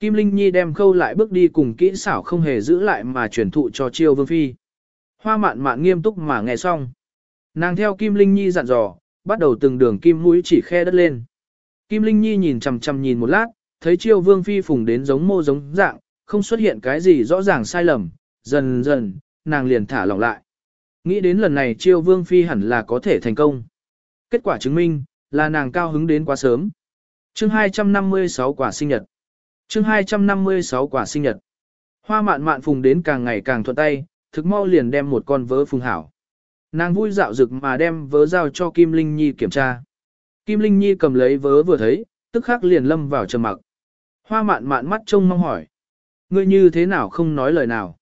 Kim Linh Nhi đem khâu lại bước đi cùng kỹ xảo không hề giữ lại mà truyền thụ cho chiêu vương phi. Hoa mạn mạn nghiêm túc mà nghe xong. Nàng theo Kim Linh Nhi dặn dò, bắt đầu từng đường kim mũi chỉ khe đất lên. Kim Linh Nhi nhìn chằm chằm nhìn một lát, thấy chiêu vương phi phùng đến giống mô giống dạng, không xuất hiện cái gì rõ ràng sai lầm, dần dần, nàng liền thả lỏng lại. Nghĩ đến lần này chiêu vương phi hẳn là có thể thành công. Kết quả chứng minh, là nàng cao hứng đến quá sớm. chương 256 quả sinh nhật chương 256 quả sinh nhật. Hoa mạn mạn phùng đến càng ngày càng thuận tay, thực mau liền đem một con vớ phùng hảo. Nàng vui dạo dực mà đem vớ giao cho Kim Linh Nhi kiểm tra. Kim Linh Nhi cầm lấy vớ vừa thấy, tức khắc liền lâm vào trầm mặc. Hoa mạn mạn mắt trông mong hỏi. Ngươi như thế nào không nói lời nào?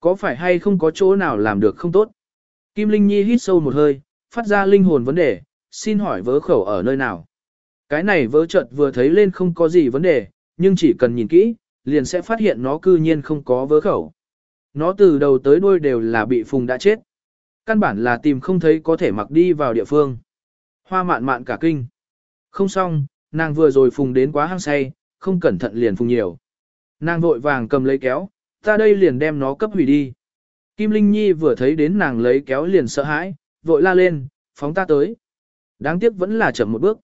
Có phải hay không có chỗ nào làm được không tốt? Kim Linh Nhi hít sâu một hơi, phát ra linh hồn vấn đề, xin hỏi vớ khẩu ở nơi nào? Cái này vớ chợt vừa thấy lên không có gì vấn đề, nhưng chỉ cần nhìn kỹ, liền sẽ phát hiện nó cư nhiên không có vớ khẩu. Nó từ đầu tới đuôi đều là bị phùng đã chết. Căn bản là tìm không thấy có thể mặc đi vào địa phương. Hoa mạn mạn cả kinh. Không xong, nàng vừa rồi phùng đến quá hăng say, không cẩn thận liền phùng nhiều. Nàng vội vàng cầm lấy kéo, ta đây liền đem nó cấp hủy đi. Kim Linh Nhi vừa thấy đến nàng lấy kéo liền sợ hãi, vội la lên, phóng ta tới. Đáng tiếc vẫn là chậm một bước.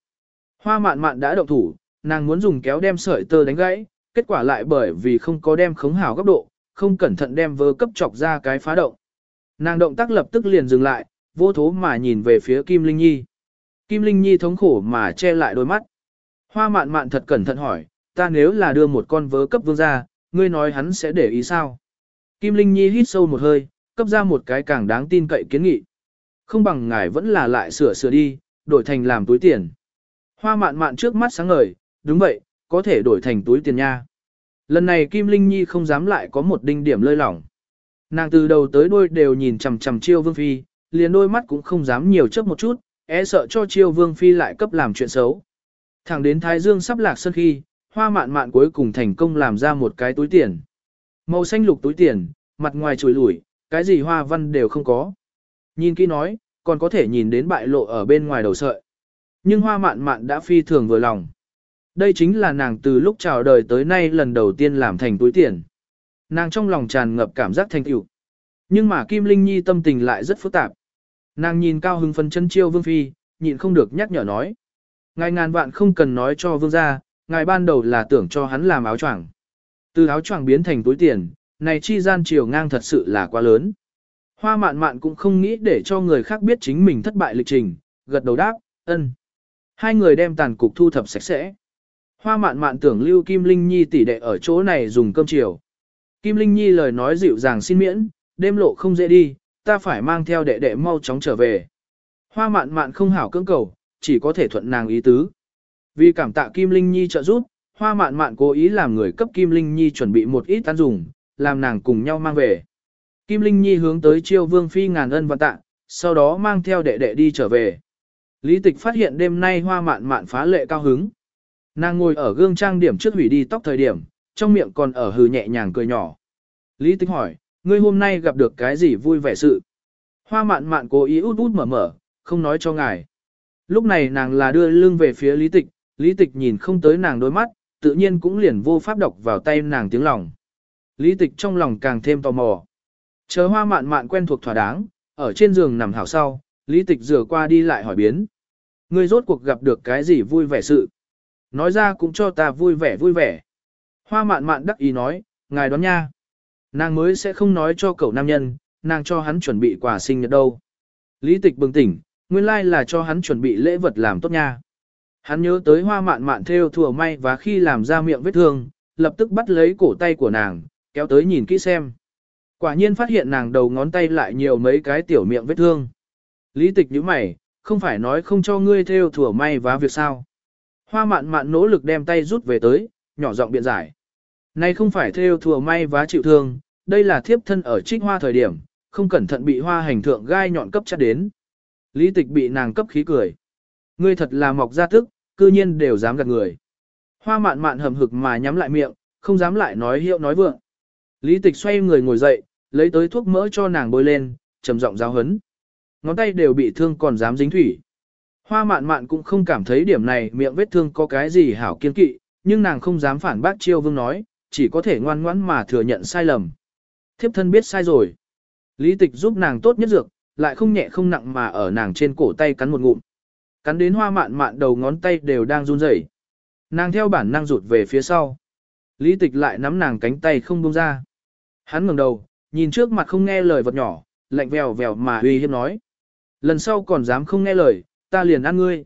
Hoa mạn mạn đã động thủ, nàng muốn dùng kéo đem sợi tơ đánh gãy, kết quả lại bởi vì không có đem khống hảo góc độ, không cẩn thận đem vơ cấp chọc ra cái phá động. Nàng động tác lập tức liền dừng lại, vô thố mà nhìn về phía Kim Linh Nhi. Kim Linh Nhi thống khổ mà che lại đôi mắt. Hoa mạn mạn thật cẩn thận hỏi, ta nếu là đưa một con vớ cấp vương ra, ngươi nói hắn sẽ để ý sao? Kim Linh Nhi hít sâu một hơi, cấp ra một cái càng đáng tin cậy kiến nghị. Không bằng ngài vẫn là lại sửa sửa đi, đổi thành làm túi tiền. Hoa mạn mạn trước mắt sáng ngời, đúng vậy, có thể đổi thành túi tiền nha. Lần này Kim Linh Nhi không dám lại có một đinh điểm lơi lỏng. Nàng từ đầu tới đuôi đều nhìn chằm chằm chiêu vương phi, liền đôi mắt cũng không dám nhiều chớp một chút, e sợ cho chiêu vương phi lại cấp làm chuyện xấu. Thẳng đến Thái Dương sắp lạc sân khi, hoa mạn mạn cuối cùng thành công làm ra một cái túi tiền. Màu xanh lục túi tiền, mặt ngoài trùi lủi, cái gì hoa văn đều không có. Nhìn kỹ nói, còn có thể nhìn đến bại lộ ở bên ngoài đầu sợi. Nhưng hoa mạn mạn đã phi thường vừa lòng. Đây chính là nàng từ lúc chào đời tới nay lần đầu tiên làm thành túi tiền. Nàng trong lòng tràn ngập cảm giác thành tựu. Nhưng mà Kim Linh Nhi tâm tình lại rất phức tạp. Nàng nhìn cao hưng phân chân chiêu vương phi, nhịn không được nhắc nhở nói. Ngài ngàn vạn không cần nói cho vương gia, ngài ban đầu là tưởng cho hắn làm áo choàng. Từ áo choàng biến thành túi tiền, này chi gian chiều ngang thật sự là quá lớn. Hoa mạn mạn cũng không nghĩ để cho người khác biết chính mình thất bại lịch trình, gật đầu đáp, ân. Hai người đem tàn cục thu thập sạch sẽ. Hoa mạn mạn tưởng lưu Kim Linh Nhi tỷ đệ ở chỗ này dùng cơm chiều. Kim Linh Nhi lời nói dịu dàng xin miễn, đêm lộ không dễ đi, ta phải mang theo đệ đệ mau chóng trở về. Hoa mạn mạn không hảo cưỡng cầu, chỉ có thể thuận nàng ý tứ. Vì cảm tạ Kim Linh Nhi trợ giúp, hoa mạn mạn cố ý làm người cấp Kim Linh Nhi chuẩn bị một ít ăn dùng, làm nàng cùng nhau mang về. Kim Linh Nhi hướng tới chiêu vương phi ngàn ân và tạ, sau đó mang theo đệ đệ đi trở về. Lý tịch phát hiện đêm nay hoa mạn mạn phá lệ cao hứng. Nàng ngồi ở gương trang điểm trước hủy đi tóc thời điểm, trong miệng còn ở hừ nhẹ nhàng cười nhỏ. Lý tịch hỏi, ngươi hôm nay gặp được cái gì vui vẻ sự? Hoa mạn mạn cố ý út út mở mở, không nói cho ngài. Lúc này nàng là đưa lưng về phía lý tịch, lý tịch nhìn không tới nàng đôi mắt, tự nhiên cũng liền vô pháp đọc vào tay nàng tiếng lòng. Lý tịch trong lòng càng thêm tò mò. Chờ hoa mạn mạn quen thuộc thỏa đáng, ở trên giường nằm hảo sau, lý tịch rửa qua đi lại hỏi biến. Ngươi rốt cuộc gặp được cái gì vui vẻ sự? Nói ra cũng cho ta vui vẻ vui vẻ. Hoa mạn mạn đắc ý nói, ngài đón nha. Nàng mới sẽ không nói cho cậu nam nhân, nàng cho hắn chuẩn bị quà sinh nhật đâu. Lý tịch bừng tỉnh, nguyên lai là cho hắn chuẩn bị lễ vật làm tốt nha. Hắn nhớ tới hoa mạn mạn theo thừa may và khi làm ra miệng vết thương, lập tức bắt lấy cổ tay của nàng, kéo tới nhìn kỹ xem. Quả nhiên phát hiện nàng đầu ngón tay lại nhiều mấy cái tiểu miệng vết thương. Lý tịch nhíu mày, không phải nói không cho ngươi theo thừa may và việc sao. Hoa mạn mạn nỗ lực đem tay rút về tới, nhỏ giọng biện giải. Này không phải theo thừa may và chịu thương, đây là thiếp thân ở trích hoa thời điểm, không cẩn thận bị hoa hành thượng gai nhọn cấp chặt đến. Lý tịch bị nàng cấp khí cười. Ngươi thật là mọc ra tức, cư nhiên đều dám gạt người. Hoa mạn mạn hầm hực mà nhắm lại miệng, không dám lại nói hiệu nói vượng. Lý tịch xoay người ngồi dậy, lấy tới thuốc mỡ cho nàng bôi lên, trầm giọng giáo hấn. Ngón tay đều bị thương còn dám dính thủy. Hoa mạn mạn cũng không cảm thấy điểm này miệng vết thương có cái gì hảo kiên kỵ, nhưng nàng không dám phản bác chiêu vương nói, chỉ có thể ngoan ngoãn mà thừa nhận sai lầm. Thiếp thân biết sai rồi. Lý tịch giúp nàng tốt nhất dược, lại không nhẹ không nặng mà ở nàng trên cổ tay cắn một ngụm. Cắn đến hoa mạn mạn đầu ngón tay đều đang run rẩy. Nàng theo bản năng rụt về phía sau. Lý tịch lại nắm nàng cánh tay không buông ra. Hắn ngẩng đầu, nhìn trước mặt không nghe lời vật nhỏ, lạnh vèo vèo mà uy hiếp nói. Lần sau còn dám không nghe lời, ta liền ăn ngươi.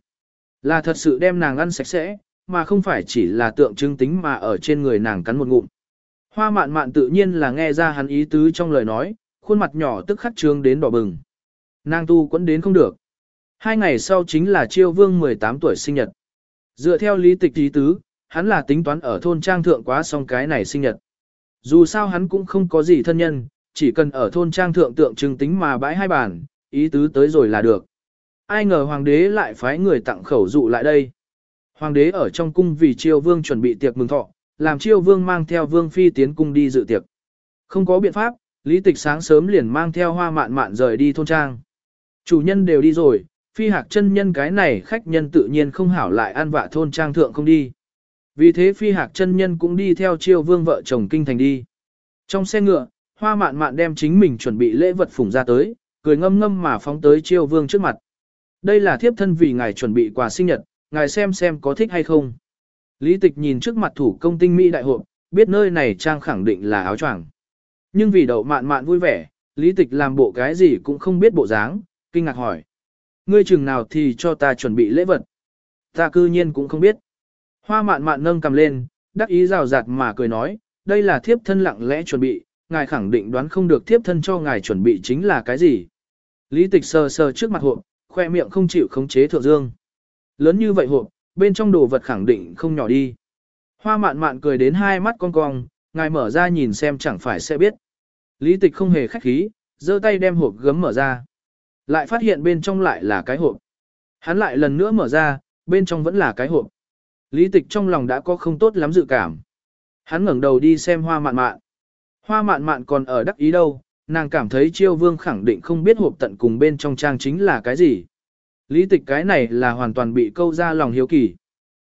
Là thật sự đem nàng ăn sạch sẽ, mà không phải chỉ là tượng trưng tính mà ở trên người nàng cắn một ngụm. Hoa mạn mạn tự nhiên là nghe ra hắn ý tứ trong lời nói, khuôn mặt nhỏ tức khắc trương đến đỏ bừng. Nàng tu quẫn đến không được. Hai ngày sau chính là chiêu vương 18 tuổi sinh nhật. Dựa theo lý tịch ý tứ, hắn là tính toán ở thôn trang thượng quá xong cái này sinh nhật. Dù sao hắn cũng không có gì thân nhân, chỉ cần ở thôn trang thượng tượng trưng tính mà bãi hai bàn, ý tứ tới rồi là được. Ai ngờ hoàng đế lại phái người tặng khẩu dụ lại đây. Hoàng đế ở trong cung vì triều vương chuẩn bị tiệc mừng thọ, làm triều vương mang theo vương phi tiến cung đi dự tiệc. Không có biện pháp, lý tịch sáng sớm liền mang theo hoa mạn mạn rời đi thôn trang. Chủ nhân đều đi rồi, phi hạc chân nhân cái này khách nhân tự nhiên không hảo lại ăn vạ thôn trang thượng không đi. Vì thế phi hạc chân nhân cũng đi theo triều vương vợ chồng kinh thành đi. Trong xe ngựa, hoa mạn mạn đem chính mình chuẩn bị lễ vật phủng ra tới, cười ngâm ngâm mà phóng tới triều vương trước mặt. Đây là thiếp thân vì ngài chuẩn bị quà sinh nhật, ngài xem xem có thích hay không. Lý tịch nhìn trước mặt thủ công tinh mỹ đại hộp, biết nơi này trang khẳng định là áo choàng. Nhưng vì đậu mạn mạn vui vẻ, lý tịch làm bộ cái gì cũng không biết bộ dáng, kinh ngạc hỏi. Ngươi chừng nào thì cho ta chuẩn bị lễ vật. Ta cư nhiên cũng không biết. Hoa mạn mạn nâng cầm lên, đắc ý rào rạt mà cười nói, đây là thiếp thân lặng lẽ chuẩn bị, ngài khẳng định đoán không được thiếp thân cho ngài chuẩn bị chính là cái gì. Lý tịch sờ sờ trước mặt hộp, khoe miệng không chịu khống chế thượng dương. Lớn như vậy hộp, bên trong đồ vật khẳng định không nhỏ đi. Hoa mạn mạn cười đến hai mắt cong cong, ngài mở ra nhìn xem chẳng phải sẽ biết. Lý tịch không hề khách khí, giơ tay đem hộp gấm mở ra. Lại phát hiện bên trong lại là cái hộp. Hắn lại lần nữa mở ra, bên trong vẫn là cái hộp. Lý tịch trong lòng đã có không tốt lắm dự cảm. Hắn ngẩng đầu đi xem hoa mạn mạn. Hoa mạn mạn còn ở đắc ý đâu, nàng cảm thấy chiêu vương khẳng định không biết hộp tận cùng bên trong trang chính là cái gì. Lý tịch cái này là hoàn toàn bị câu ra lòng hiếu kỳ.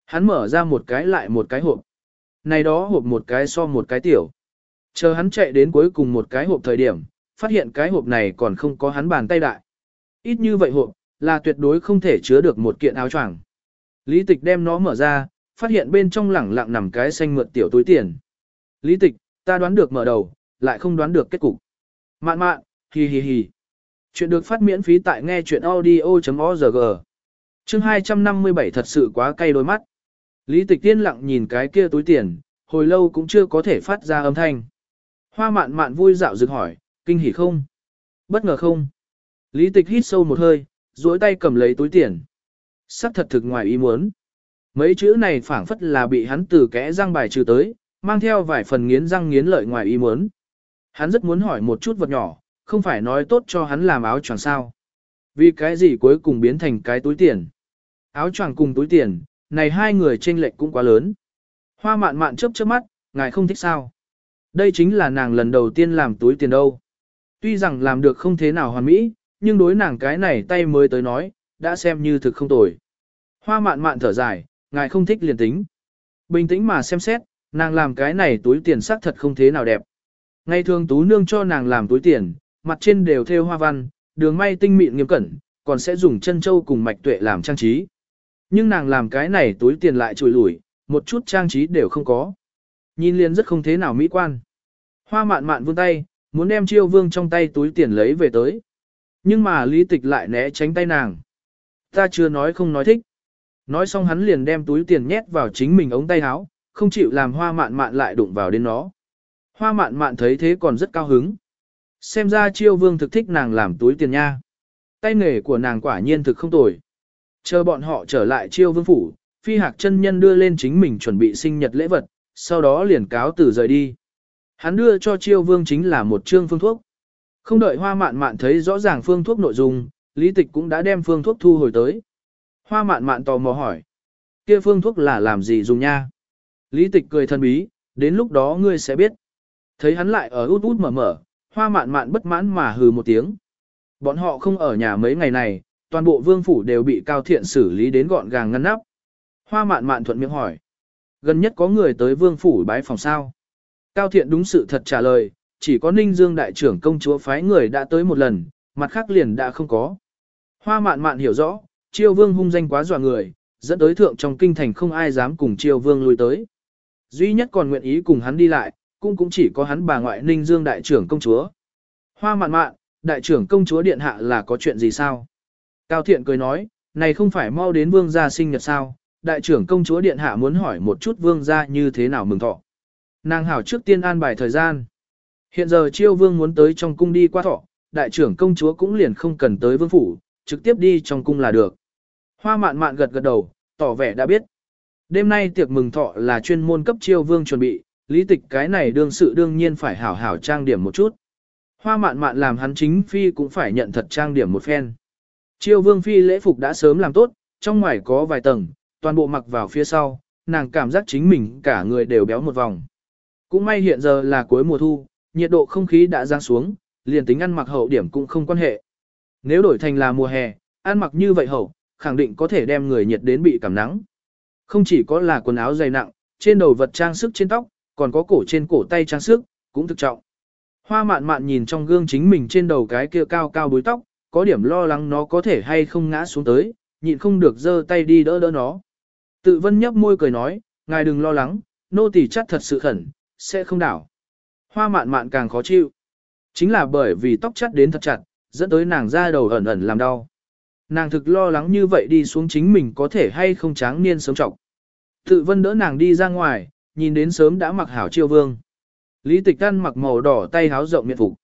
Hắn mở ra một cái lại một cái hộp. Này đó hộp một cái so một cái tiểu. Chờ hắn chạy đến cuối cùng một cái hộp thời điểm, phát hiện cái hộp này còn không có hắn bàn tay đại. Ít như vậy hộp, là tuyệt đối không thể chứa được một kiện áo choàng. Lý tịch đem nó mở ra, phát hiện bên trong lẳng lặng nằm cái xanh mượt tiểu túi tiền. Lý tịch, ta đoán được mở đầu, lại không đoán được kết cục. Mạn mạn, hì hì hì. Chuyện được phát miễn phí tại nghe chuyện audio.org. Chương 257 thật sự quá cay đôi mắt. Lý tịch tiên lặng nhìn cái kia túi tiền, hồi lâu cũng chưa có thể phát ra âm thanh. Hoa mạn mạn vui dạo dựng hỏi, kinh hỉ không? Bất ngờ không? Lý tịch hít sâu một hơi, duỗi tay cầm lấy túi tiền. Sắc thật thực ngoài ý muốn. Mấy chữ này phảng phất là bị hắn từ kẽ răng bài trừ tới, mang theo vài phần nghiến răng nghiến lợi ngoài ý muốn. Hắn rất muốn hỏi một chút vật nhỏ, không phải nói tốt cho hắn làm áo choàng sao. Vì cái gì cuối cùng biến thành cái túi tiền. Áo choàng cùng túi tiền, này hai người tranh lệch cũng quá lớn. Hoa mạn mạn chớp chớp mắt, ngài không thích sao. Đây chính là nàng lần đầu tiên làm túi tiền đâu. Tuy rằng làm được không thế nào hoàn mỹ, nhưng đối nàng cái này tay mới tới nói, đã xem như thực không tồi. Hoa mạn mạn thở dài, ngài không thích liền tính. Bình tĩnh mà xem xét, nàng làm cái này túi tiền sắc thật không thế nào đẹp. Ngày thường tú nương cho nàng làm túi tiền, mặt trên đều thêu hoa văn, đường may tinh mịn nghiêm cẩn, còn sẽ dùng chân châu cùng mạch tuệ làm trang trí. Nhưng nàng làm cái này túi tiền lại trùi lủi, một chút trang trí đều không có. Nhìn liền rất không thế nào mỹ quan. Hoa mạn mạn vươn tay, muốn đem chiêu vương trong tay túi tiền lấy về tới. Nhưng mà lý tịch lại né tránh tay nàng. Ta chưa nói không nói thích. Nói xong hắn liền đem túi tiền nhét vào chính mình ống tay áo, không chịu làm hoa mạn mạn lại đụng vào đến nó. Hoa mạn mạn thấy thế còn rất cao hứng. Xem ra chiêu vương thực thích nàng làm túi tiền nha. Tay nghề của nàng quả nhiên thực không tồi. Chờ bọn họ trở lại chiêu vương phủ, phi hạc chân nhân đưa lên chính mình chuẩn bị sinh nhật lễ vật, sau đó liền cáo từ rời đi. Hắn đưa cho chiêu vương chính là một chương phương thuốc. Không đợi hoa mạn mạn thấy rõ ràng phương thuốc nội dung, lý tịch cũng đã đem phương thuốc thu hồi tới. Hoa mạn mạn tò mò hỏi. kia phương thuốc là làm gì dùng nha? Lý tịch cười thân bí, đến lúc đó ngươi sẽ biết. Thấy hắn lại ở út út mở mở, hoa mạn mạn bất mãn mà hừ một tiếng. Bọn họ không ở nhà mấy ngày này, toàn bộ vương phủ đều bị cao thiện xử lý đến gọn gàng ngăn nắp. Hoa mạn mạn thuận miệng hỏi. Gần nhất có người tới vương phủ bái phòng sao. Cao thiện đúng sự thật trả lời, chỉ có ninh dương đại trưởng công chúa phái người đã tới một lần, mặt khác liền đã không có. Hoa mạn mạn hiểu rõ, chiêu vương hung danh quá dọa người, dẫn tới thượng trong kinh thành không ai dám cùng chiêu vương lui tới. Duy nhất còn nguyện ý cùng hắn đi lại, cũng cũng chỉ có hắn bà ngoại ninh dương đại trưởng công chúa. Hoa mạn mạn, đại trưởng công chúa điện hạ là có chuyện gì sao? Cao thiện cười nói, này không phải mau đến vương gia sinh nhật sao, đại trưởng công chúa điện hạ muốn hỏi một chút vương gia như thế nào mừng thọ. Nàng hảo trước tiên an bài thời gian. Hiện giờ chiêu vương muốn tới trong cung đi qua thọ, đại trưởng công chúa cũng liền không cần tới vương phủ, trực tiếp đi trong cung là được. Hoa mạn mạn gật gật đầu, tỏ vẻ đã biết. Đêm nay tiệc mừng thọ là chuyên môn cấp chiêu vương chuẩn bị, lý tịch cái này đương sự đương nhiên phải hảo hảo trang điểm một chút. Hoa mạn mạn làm hắn chính phi cũng phải nhận thật trang điểm một phen. Chiêu vương phi lễ phục đã sớm làm tốt, trong ngoài có vài tầng, toàn bộ mặc vào phía sau, nàng cảm giác chính mình cả người đều béo một vòng. Cũng may hiện giờ là cuối mùa thu, nhiệt độ không khí đã giáng xuống, liền tính ăn mặc hậu điểm cũng không quan hệ. Nếu đổi thành là mùa hè, ăn mặc như vậy hậu, khẳng định có thể đem người nhiệt đến bị cảm nắng. Không chỉ có là quần áo dày nặng, trên đầu vật trang sức trên tóc, còn có cổ trên cổ tay trang sức, cũng thực trọng. Hoa mạn mạn nhìn trong gương chính mình trên đầu cái kia cao cao búi tóc, có điểm lo lắng nó có thể hay không ngã xuống tới, nhịn không được giơ tay đi đỡ đỡ nó. Tự vân nhấp môi cười nói, ngài đừng lo lắng, nô tỳ chắc thật sự khẩn, sẽ không đảo. Hoa mạn mạn càng khó chịu. Chính là bởi vì tóc chắt đến thật chặt, dẫn tới nàng ra đầu ẩn ẩn làm đau. Nàng thực lo lắng như vậy đi xuống chính mình có thể hay không tráng niên sớm trọng. Tự vân đỡ nàng đi ra ngoài, nhìn đến sớm đã mặc hảo chiêu vương. Lý tịch tan mặc màu đỏ tay háo rộng miệng phục.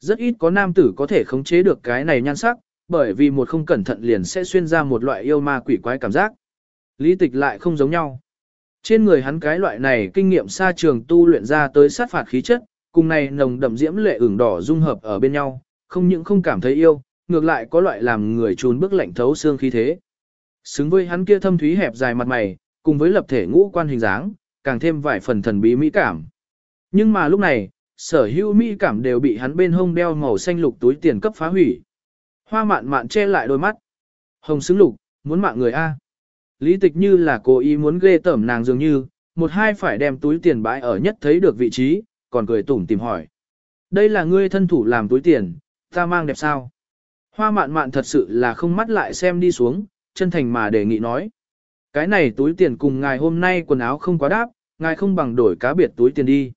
Rất ít có nam tử có thể khống chế được cái này nhan sắc, bởi vì một không cẩn thận liền sẽ xuyên ra một loại yêu ma quỷ quái cảm giác. Lý tịch lại không giống nhau. Trên người hắn cái loại này kinh nghiệm xa trường tu luyện ra tới sát phạt khí chất, cùng này nồng đậm diễm lệ ửng đỏ dung hợp ở bên nhau, không những không cảm thấy yêu, ngược lại có loại làm người trốn bước lạnh thấu xương khí thế. Xứng với hắn kia thâm thúy hẹp dài mặt mày, cùng với lập thể ngũ quan hình dáng, càng thêm vài phần thần bí mỹ cảm. Nhưng mà lúc này, sở hữu mỹ cảm đều bị hắn bên hông đeo màu xanh lục túi tiền cấp phá hủy. Hoa mạn mạn che lại đôi mắt. Hồng xứng lục, muốn mạng người A. Lý tịch như là cố ý muốn ghê tởm nàng dường như, một hai phải đem túi tiền bãi ở nhất thấy được vị trí, còn cười tủm tìm hỏi. Đây là ngươi thân thủ làm túi tiền, ta mang đẹp sao? Hoa mạn mạn thật sự là không mắt lại xem đi xuống, chân thành mà đề nghị nói. Cái này túi tiền cùng ngài hôm nay quần áo không quá đáp, ngài không bằng đổi cá biệt túi tiền đi.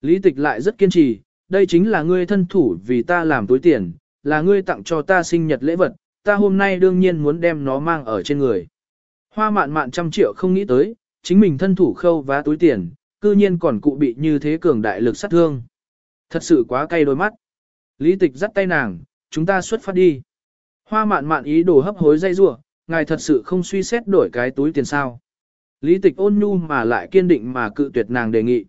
Lý tịch lại rất kiên trì, đây chính là ngươi thân thủ vì ta làm túi tiền, là ngươi tặng cho ta sinh nhật lễ vật, ta hôm nay đương nhiên muốn đem nó mang ở trên người. Hoa mạn mạn trăm triệu không nghĩ tới, chính mình thân thủ khâu vá túi tiền, cư nhiên còn cụ bị như thế cường đại lực sát thương. Thật sự quá cay đôi mắt. Lý tịch dắt tay nàng, chúng ta xuất phát đi. Hoa mạn mạn ý đồ hấp hối dây rủa ngài thật sự không suy xét đổi cái túi tiền sao. Lý tịch ôn nhu mà lại kiên định mà cự tuyệt nàng đề nghị.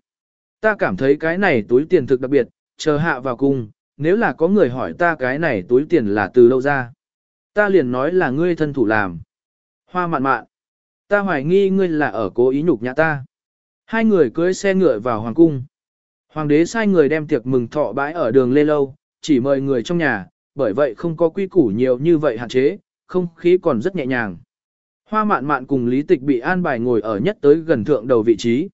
Ta cảm thấy cái này túi tiền thực đặc biệt, chờ hạ vào cung, nếu là có người hỏi ta cái này túi tiền là từ đâu ra. Ta liền nói là ngươi thân thủ làm. Hoa mạn mạn. Ta hoài nghi ngươi là ở cố ý nhục nhã ta. Hai người cưới xe ngựa vào hoàng cung. Hoàng đế sai người đem tiệc mừng thọ bãi ở đường Lê Lâu, chỉ mời người trong nhà, bởi vậy không có quy củ nhiều như vậy hạn chế, không khí còn rất nhẹ nhàng. Hoa mạn mạn cùng lý tịch bị an bài ngồi ở nhất tới gần thượng đầu vị trí.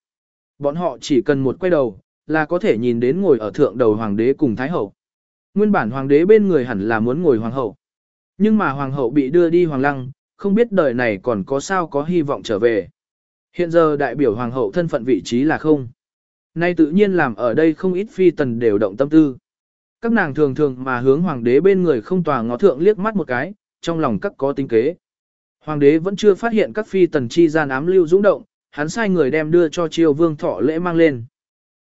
Bọn họ chỉ cần một quay đầu, là có thể nhìn đến ngồi ở thượng đầu hoàng đế cùng thái hậu. Nguyên bản hoàng đế bên người hẳn là muốn ngồi hoàng hậu. Nhưng mà hoàng hậu bị đưa đi hoàng lăng, không biết đời này còn có sao có hy vọng trở về. Hiện giờ đại biểu hoàng hậu thân phận vị trí là không. Nay tự nhiên làm ở đây không ít phi tần đều động tâm tư. Các nàng thường thường mà hướng hoàng đế bên người không tòa ngó thượng liếc mắt một cái, trong lòng các có tính kế. Hoàng đế vẫn chưa phát hiện các phi tần chi gian ám lưu dũng động, hắn sai người đem đưa cho triều vương thọ lễ mang lên.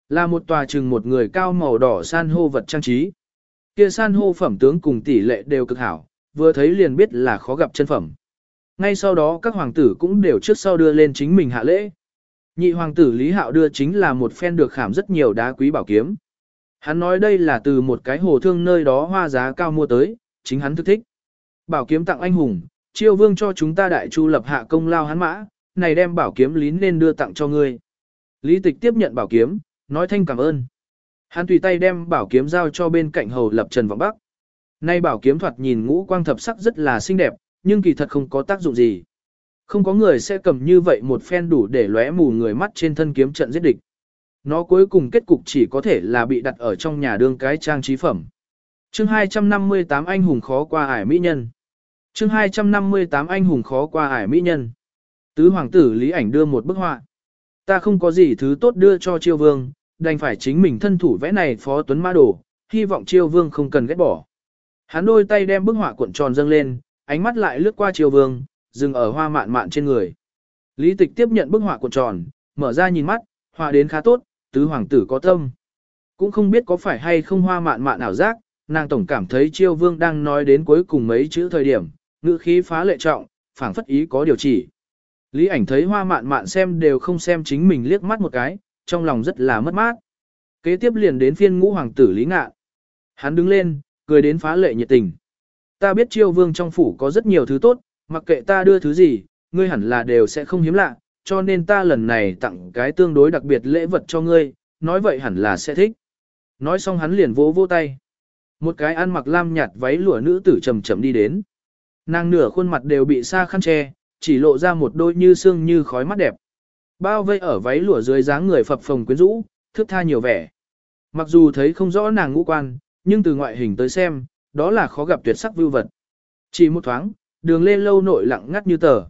Là một tòa trừng một người cao màu đỏ san hô vật trang trí. Kia san hô phẩm tướng cùng tỷ lệ đều cực hảo, vừa thấy liền biết là khó gặp chân phẩm. Ngay sau đó các hoàng tử cũng đều trước sau đưa lên chính mình hạ lễ. Nhị hoàng tử Lý Hạo đưa chính là một phen được khảm rất nhiều đá quý bảo kiếm. Hắn nói đây là từ một cái hồ thương nơi đó hoa giá cao mua tới, chính hắn thức thích. Bảo kiếm tặng anh hùng, chiêu vương cho chúng ta đại chu lập hạ công lao hắn mã, này đem bảo kiếm lín nên đưa tặng cho ngươi. Lý tịch tiếp nhận bảo kiếm, nói thanh cảm ơn. Hắn tùy tay đem bảo kiếm giao cho bên cạnh hầu lập Trần Vọng Bắc. Nay bảo kiếm thoạt nhìn ngũ quang thập sắc rất là xinh đẹp, nhưng kỳ thật không có tác dụng gì. Không có người sẽ cầm như vậy một phen đủ để lóe mù người mắt trên thân kiếm trận giết địch. Nó cuối cùng kết cục chỉ có thể là bị đặt ở trong nhà đương cái trang trí phẩm. chương 258 anh hùng khó qua ải mỹ nhân chương 258 anh hùng khó qua ải mỹ nhân. Tứ hoàng tử Lý ảnh đưa một bức họa. Ta không có gì thứ tốt đưa cho triều vương, đành phải chính mình thân thủ vẽ này phó tuấn ma đồ, hy vọng triều vương không cần ghét bỏ. Hắn đôi tay đem bức họa cuộn tròn dâng lên, ánh mắt lại lướt qua triều vương, dừng ở hoa mạn mạn trên người. Lý tịch tiếp nhận bức họa cuộn tròn, mở ra nhìn mắt, họa đến khá tốt, tứ hoàng tử có tâm. Cũng không biết có phải hay không hoa mạn mạn ảo giác, nàng tổng cảm thấy triều vương đang nói đến cuối cùng mấy chữ thời điểm, ngữ khí phá lệ trọng, phảng phất ý có điều chỉ. Lý ảnh thấy hoa mạn mạn xem đều không xem chính mình liếc mắt một cái, trong lòng rất là mất mát. Kế tiếp liền đến phiên ngũ hoàng tử Lý Ngạn. Hắn đứng lên, cười đến phá lệ nhiệt tình. Ta biết chiêu vương trong phủ có rất nhiều thứ tốt, mặc kệ ta đưa thứ gì, ngươi hẳn là đều sẽ không hiếm lạ, cho nên ta lần này tặng cái tương đối đặc biệt lễ vật cho ngươi, nói vậy hẳn là sẽ thích. Nói xong hắn liền vỗ vỗ tay. Một cái ăn mặc lam nhạt váy lụa nữ tử chậm chậm đi đến. Nàng nửa khuôn mặt đều bị sa khăn che, chỉ lộ ra một đôi như xương như khói mắt đẹp. Bao vây ở váy lụa dưới dáng người phập phồng quyến rũ, thước tha nhiều vẻ. Mặc dù thấy không rõ nàng ngũ quan, nhưng từ ngoại hình tới xem, đó là khó gặp tuyệt sắc vưu vật. Chỉ một thoáng, đường lên lâu nội lặng ngắt như tờ.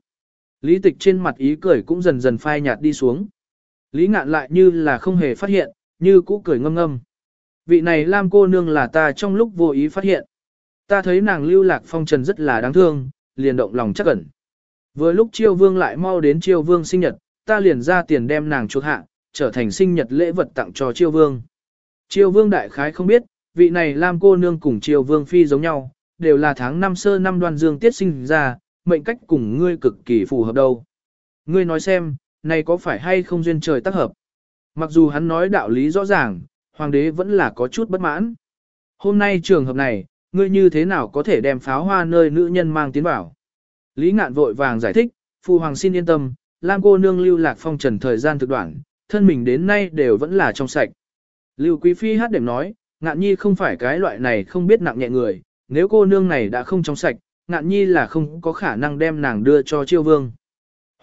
Lý tịch trên mặt ý cười cũng dần dần phai nhạt đi xuống. Lý ngạn lại như là không hề phát hiện, như cũ cười ngâm ngâm. Vị này Lam cô nương là ta trong lúc vô ý phát hiện. Ta thấy nàng lưu lạc phong trần rất là đáng thương, liền động lòng chắc ẩn. Vừa lúc chiêu vương lại mau đến chiêu vương sinh nhật, ta liền ra tiền đem nàng chuộc hạ, trở thành sinh nhật lễ vật tặng cho chiêu vương. Chiêu vương đại khái không biết, vị này Lam cô nương cùng chiêu vương phi giống nhau, đều là tháng năm sơ năm đoan dương tiết sinh ra, mệnh cách cùng ngươi cực kỳ phù hợp đâu. Ngươi nói xem, này có phải hay không duyên trời tác hợp? Mặc dù hắn nói đạo lý rõ ràng, hoàng đế vẫn là có chút bất mãn. Hôm nay trường hợp này, ngươi như thế nào có thể đem pháo hoa nơi nữ nhân mang tiến vào? Lý ngạn vội vàng giải thích, phụ hoàng xin yên tâm, Lam cô nương lưu lạc phong trần thời gian thực đoạn, thân mình đến nay đều vẫn là trong sạch. Lưu Quý Phi hát đệm nói, ngạn nhi không phải cái loại này không biết nặng nhẹ người, nếu cô nương này đã không trong sạch, ngạn nhi là không có khả năng đem nàng đưa cho chiêu vương.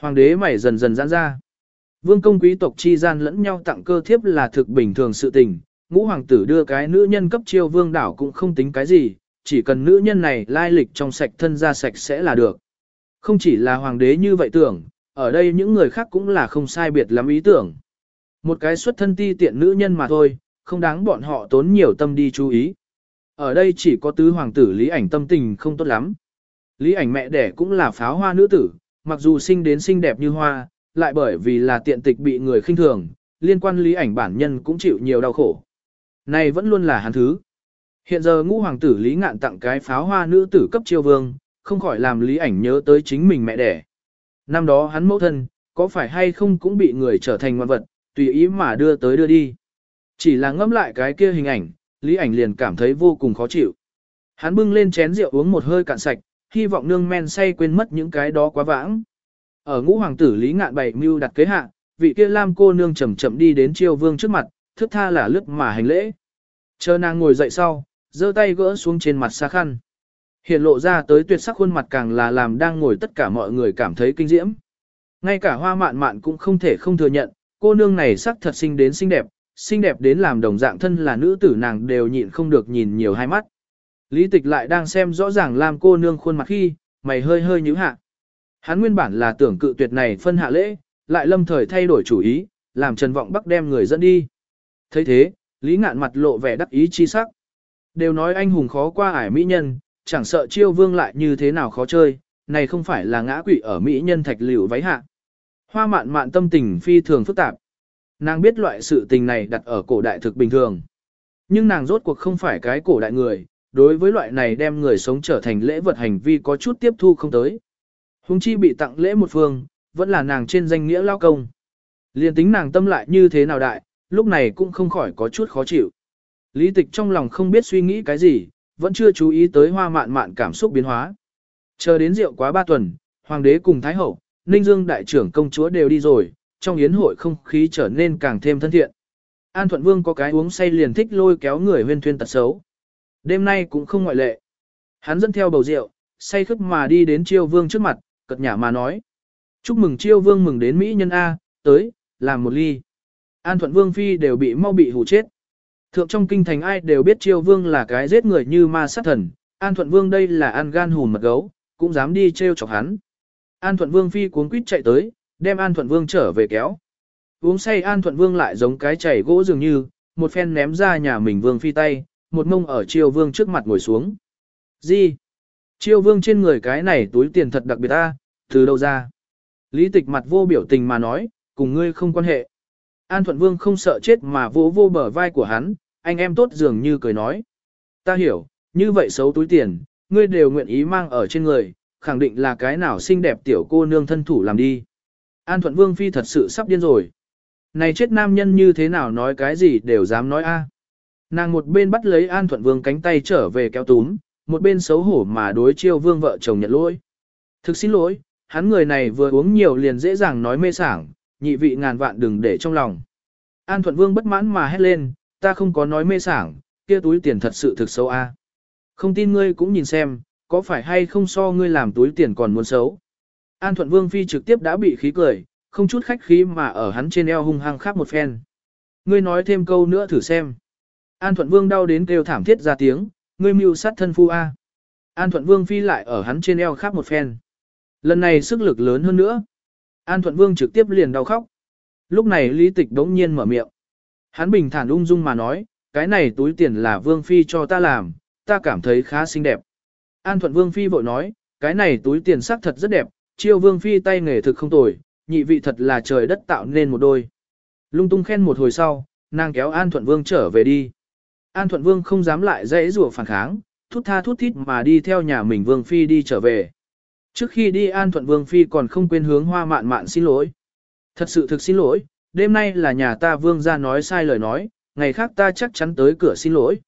Hoàng đế mày dần dần giãn ra. Vương công quý tộc chi gian lẫn nhau tặng cơ thiếp là thực bình thường sự tình, ngũ hoàng tử đưa cái nữ nhân cấp chiêu vương đảo cũng không tính cái gì, chỉ cần nữ nhân này lai lịch trong sạch thân ra sạch sẽ là được. Không chỉ là hoàng đế như vậy tưởng, ở đây những người khác cũng là không sai biệt lắm ý tưởng. Một cái xuất thân ti tiện nữ nhân mà thôi, không đáng bọn họ tốn nhiều tâm đi chú ý. Ở đây chỉ có tứ hoàng tử Lý ảnh tâm tình không tốt lắm. Lý ảnh mẹ đẻ cũng là pháo hoa nữ tử, mặc dù sinh đến xinh đẹp như hoa, lại bởi vì là tiện tịch bị người khinh thường, liên quan Lý ảnh bản nhân cũng chịu nhiều đau khổ. Này vẫn luôn là hắn thứ. Hiện giờ ngũ hoàng tử Lý ngạn tặng cái pháo hoa nữ tử cấp triều vương, không khỏi làm Lý ảnh nhớ tới chính mình mẹ đẻ. Năm đó hắn mẫu thân, có phải hay không cũng bị người trở thành ngoan vật, tùy ý mà đưa tới đưa đi. Chỉ là ngâm lại cái kia hình ảnh, Lý ảnh liền cảm thấy vô cùng khó chịu. Hắn bưng lên chén rượu uống một hơi cạn sạch, hy vọng nương men say quên mất những cái đó quá vãng. Ở ngũ hoàng tử Lý Ngạn bày mưu đặt kế hạ, vị kia Lam cô nương chậm chậm đi đến Triều Vương trước mặt, thức tha là lướt mà hành lễ. Chờ nàng ngồi dậy sau, giơ tay gỡ xuống trên mặt xa khăn. Hiện lộ ra tới tuyệt sắc khuôn mặt càng là làm đang ngồi tất cả mọi người cảm thấy kinh diễm. Ngay cả hoa mạn mạn cũng không thể không thừa nhận, cô nương này sắc thật xinh đến xinh đẹp, xinh đẹp đến làm đồng dạng thân là nữ tử nàng đều nhịn không được nhìn nhiều hai mắt. Lý tịch lại đang xem rõ ràng làm cô nương khuôn mặt khi, mày hơi hơi nhíu hạ. Hắn nguyên bản là tưởng cự tuyệt này phân hạ lễ, lại lâm thời thay đổi chủ ý, làm Trần Vọng Bắc đem người dẫn đi thấy thế, Lý ngạn mặt lộ vẻ đắc ý chi sắc. Đều nói anh hùng khó qua ải mỹ nhân, chẳng sợ chiêu vương lại như thế nào khó chơi, này không phải là ngã quỷ ở mỹ nhân thạch liễu váy hạ. Hoa mạn mạn tâm tình phi thường phức tạp. Nàng biết loại sự tình này đặt ở cổ đại thực bình thường. Nhưng nàng rốt cuộc không phải cái cổ đại người, đối với loại này đem người sống trở thành lễ vật hành vi có chút tiếp thu không tới. Hùng chi bị tặng lễ một phương, vẫn là nàng trên danh nghĩa lao công. Liên tính nàng tâm lại như thế nào đại, lúc này cũng không khỏi có chút khó chịu. Lý tịch trong lòng không biết suy nghĩ cái gì, vẫn chưa chú ý tới hoa mạn mạn cảm xúc biến hóa. Chờ đến rượu quá ba tuần, hoàng đế cùng thái hậu, ninh dương đại trưởng công chúa đều đi rồi, trong yến hội không khí trở nên càng thêm thân thiện. An Thuận Vương có cái uống say liền thích lôi kéo người huyên thuyên tật xấu. Đêm nay cũng không ngoại lệ. Hắn dẫn theo bầu rượu, say khướt mà đi đến chiêu vương trước mặt, cật nhả mà nói. Chúc mừng chiêu vương mừng đến Mỹ nhân A, tới, làm một ly. An thuận vương phi đều bị mau bị hù chết. Thượng trong kinh thành ai đều biết chiêu vương là cái giết người như ma sát thần, An thuận vương đây là ăn gan hùn mật gấu, cũng dám đi trêu chọc hắn. An thuận vương phi cuốn quýt chạy tới, đem An thuận vương trở về kéo. Uống say An thuận vương lại giống cái chảy gỗ dường như, một phen ném ra nhà mình vương phi tay, một mông ở chiêu vương trước mặt ngồi xuống. Gì? Chiêu vương trên người cái này túi tiền thật đặc biệt ta, từ đâu ra? Lý tịch mặt vô biểu tình mà nói, cùng ngươi không quan hệ. An Thuận Vương không sợ chết mà vô vô bờ vai của hắn, anh em tốt dường như cười nói. Ta hiểu, như vậy xấu túi tiền, ngươi đều nguyện ý mang ở trên người, khẳng định là cái nào xinh đẹp tiểu cô nương thân thủ làm đi. An Thuận Vương Phi thật sự sắp điên rồi. Này chết nam nhân như thế nào nói cái gì đều dám nói a. Nàng một bên bắt lấy An Thuận Vương cánh tay trở về kéo túm, một bên xấu hổ mà đối chiêu vương vợ chồng nhận lỗi. Thực xin lỗi, hắn người này vừa uống nhiều liền dễ dàng nói mê sảng, nhị vị ngàn vạn đừng để trong lòng. An Thuận Vương bất mãn mà hét lên, ta không có nói mê sảng, kia túi tiền thật sự thực xấu a. Không tin ngươi cũng nhìn xem, có phải hay không so ngươi làm túi tiền còn muốn xấu. An Thuận Vương Phi trực tiếp đã bị khí cười, không chút khách khí mà ở hắn trên eo hung hăng khắp một phen. Ngươi nói thêm câu nữa thử xem. An Thuận Vương đau đến kêu thảm thiết ra tiếng, ngươi mưu sát thân phu A. An Thuận Vương Phi lại ở hắn trên eo khắp một phen. Lần này sức lực lớn hơn nữa. An Thuận Vương trực tiếp liền đau khóc. Lúc này Lý Tịch đống nhiên mở miệng. Hắn bình thản ung dung mà nói, cái này túi tiền là Vương Phi cho ta làm, ta cảm thấy khá xinh đẹp. An Thuận Vương Phi vội nói, cái này túi tiền sắc thật rất đẹp, chiêu Vương Phi tay nghề thực không tồi, nhị vị thật là trời đất tạo nên một đôi. Lung tung khen một hồi sau, nàng kéo An Thuận Vương trở về đi. An Thuận Vương không dám lại dãy rủa phản kháng, thút tha thút thít mà đi theo nhà mình Vương Phi đi trở về. Trước khi đi An Thuận Vương Phi còn không quên hướng hoa mạn mạn xin lỗi. Thật sự thực xin lỗi, đêm nay là nhà ta Vương ra nói sai lời nói, ngày khác ta chắc chắn tới cửa xin lỗi.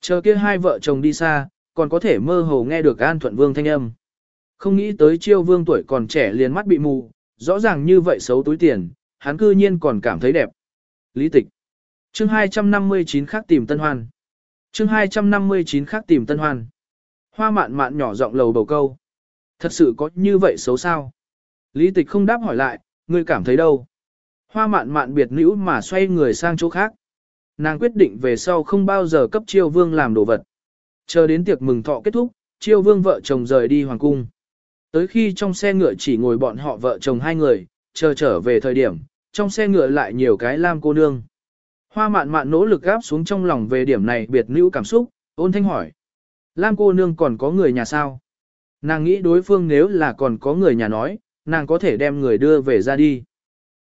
Chờ kia hai vợ chồng đi xa, còn có thể mơ hồ nghe được An Thuận Vương thanh âm. Không nghĩ tới chiêu vương tuổi còn trẻ liền mắt bị mù, rõ ràng như vậy xấu túi tiền, hắn cư nhiên còn cảm thấy đẹp. Lý tịch. Chương 259 khác tìm Tân Hoan. Chương 259 khác tìm Tân Hoan. Hoa mạn mạn nhỏ giọng lầu bầu câu. Thật sự có như vậy xấu sao? Lý tịch không đáp hỏi lại, ngươi cảm thấy đâu? Hoa mạn mạn biệt nữ mà xoay người sang chỗ khác. Nàng quyết định về sau không bao giờ cấp chiêu vương làm đồ vật. Chờ đến tiệc mừng thọ kết thúc, chiêu vương vợ chồng rời đi hoàng cung. Tới khi trong xe ngựa chỉ ngồi bọn họ vợ chồng hai người, chờ trở về thời điểm, trong xe ngựa lại nhiều cái lam cô nương. Hoa mạn mạn nỗ lực gáp xuống trong lòng về điểm này biệt nữ cảm xúc, ôn thanh hỏi. Lam cô nương còn có người nhà sao? Nàng nghĩ đối phương nếu là còn có người nhà nói, nàng có thể đem người đưa về ra đi.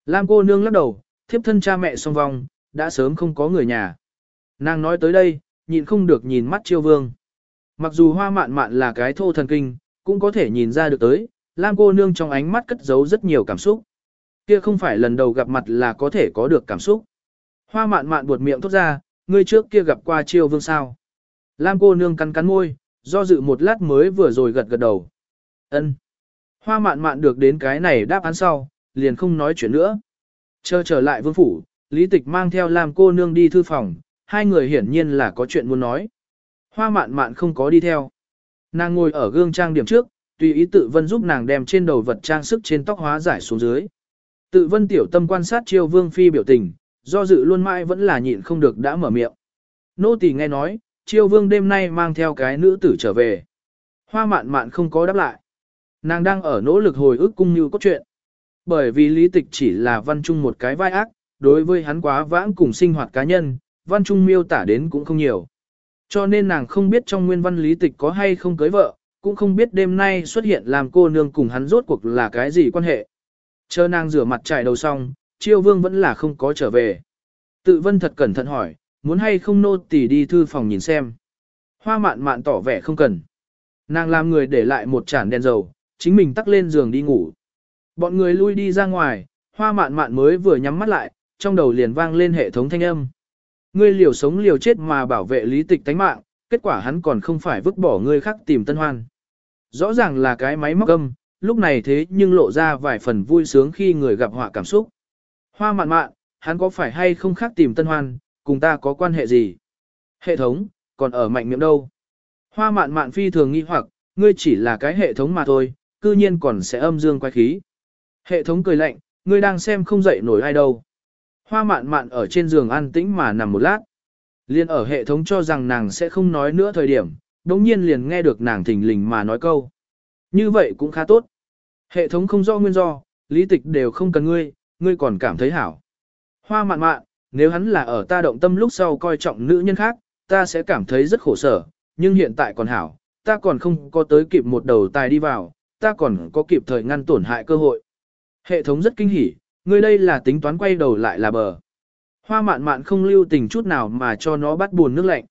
Lam cô nương lắc đầu, thiếp thân cha mẹ song vong, đã sớm không có người nhà. Nàng nói tới đây, nhịn không được nhìn mắt chiêu vương. Mặc dù hoa mạn mạn là cái thô thần kinh, cũng có thể nhìn ra được tới, Lam cô nương trong ánh mắt cất giấu rất nhiều cảm xúc. Kia không phải lần đầu gặp mặt là có thể có được cảm xúc. Hoa mạn mạn buột miệng thốt ra, ngươi trước kia gặp qua chiêu vương sao. Lam cô nương cắn cắn môi, do dự một lát mới vừa rồi gật gật đầu. ân Hoa mạn mạn được đến cái này đáp án sau, liền không nói chuyện nữa. Chờ trở lại vương phủ, lý tịch mang theo làm cô nương đi thư phòng, hai người hiển nhiên là có chuyện muốn nói. Hoa mạn mạn không có đi theo. Nàng ngồi ở gương trang điểm trước, tùy ý tự vân giúp nàng đem trên đầu vật trang sức trên tóc hóa giải xuống dưới. Tự vân tiểu tâm quan sát chiêu vương phi biểu tình, do dự luôn mãi vẫn là nhịn không được đã mở miệng. Nô tỳ nghe nói, chiêu vương đêm nay mang theo cái nữ tử trở về. Hoa mạn mạn không có đáp lại. Nàng đang ở nỗ lực hồi ức cung như cốt truyện. Bởi vì lý tịch chỉ là văn trung một cái vai ác, đối với hắn quá vãng cùng sinh hoạt cá nhân, văn trung miêu tả đến cũng không nhiều. Cho nên nàng không biết trong nguyên văn lý tịch có hay không cưới vợ, cũng không biết đêm nay xuất hiện làm cô nương cùng hắn rốt cuộc là cái gì quan hệ. Chờ nàng rửa mặt trải đầu xong, chiêu vương vẫn là không có trở về. Tự vân thật cẩn thận hỏi, muốn hay không nô tỉ đi thư phòng nhìn xem. Hoa mạn mạn tỏ vẻ không cần. Nàng làm người để lại một chản đèn dầu, chính mình tắt lên giường đi ngủ. Bọn người lui đi ra ngoài, hoa mạn mạn mới vừa nhắm mắt lại, trong đầu liền vang lên hệ thống thanh âm. Ngươi liều sống liều chết mà bảo vệ lý tịch tánh mạng, kết quả hắn còn không phải vứt bỏ ngươi khác tìm tân hoan. Rõ ràng là cái máy móc âm, lúc này thế nhưng lộ ra vài phần vui sướng khi người gặp họa cảm xúc. Hoa mạn mạn, hắn có phải hay không khác tìm tân hoan, cùng ta có quan hệ gì? Hệ thống, còn ở mạnh miệng đâu? Hoa mạn mạn phi thường nghi hoặc, ngươi chỉ là cái hệ thống mà thôi, cư nhiên còn sẽ âm dương quay khí. Hệ thống cười lạnh, ngươi đang xem không dậy nổi ai đâu. Hoa mạn mạn ở trên giường an tĩnh mà nằm một lát. Liên ở hệ thống cho rằng nàng sẽ không nói nữa thời điểm, đồng nhiên liền nghe được nàng thình lình mà nói câu. Như vậy cũng khá tốt. Hệ thống không do nguyên do, lý tịch đều không cần ngươi, ngươi còn cảm thấy hảo. Hoa mạn mạn, nếu hắn là ở ta động tâm lúc sau coi trọng nữ nhân khác, ta sẽ cảm thấy rất khổ sở, nhưng hiện tại còn hảo, ta còn không có tới kịp một đầu tài đi vào, ta còn có kịp thời ngăn tổn hại cơ hội. Hệ thống rất kinh hỉ, ngươi đây là tính toán quay đầu lại là bờ. Hoa mạn mạn không lưu tình chút nào mà cho nó bắt buồn nước lạnh.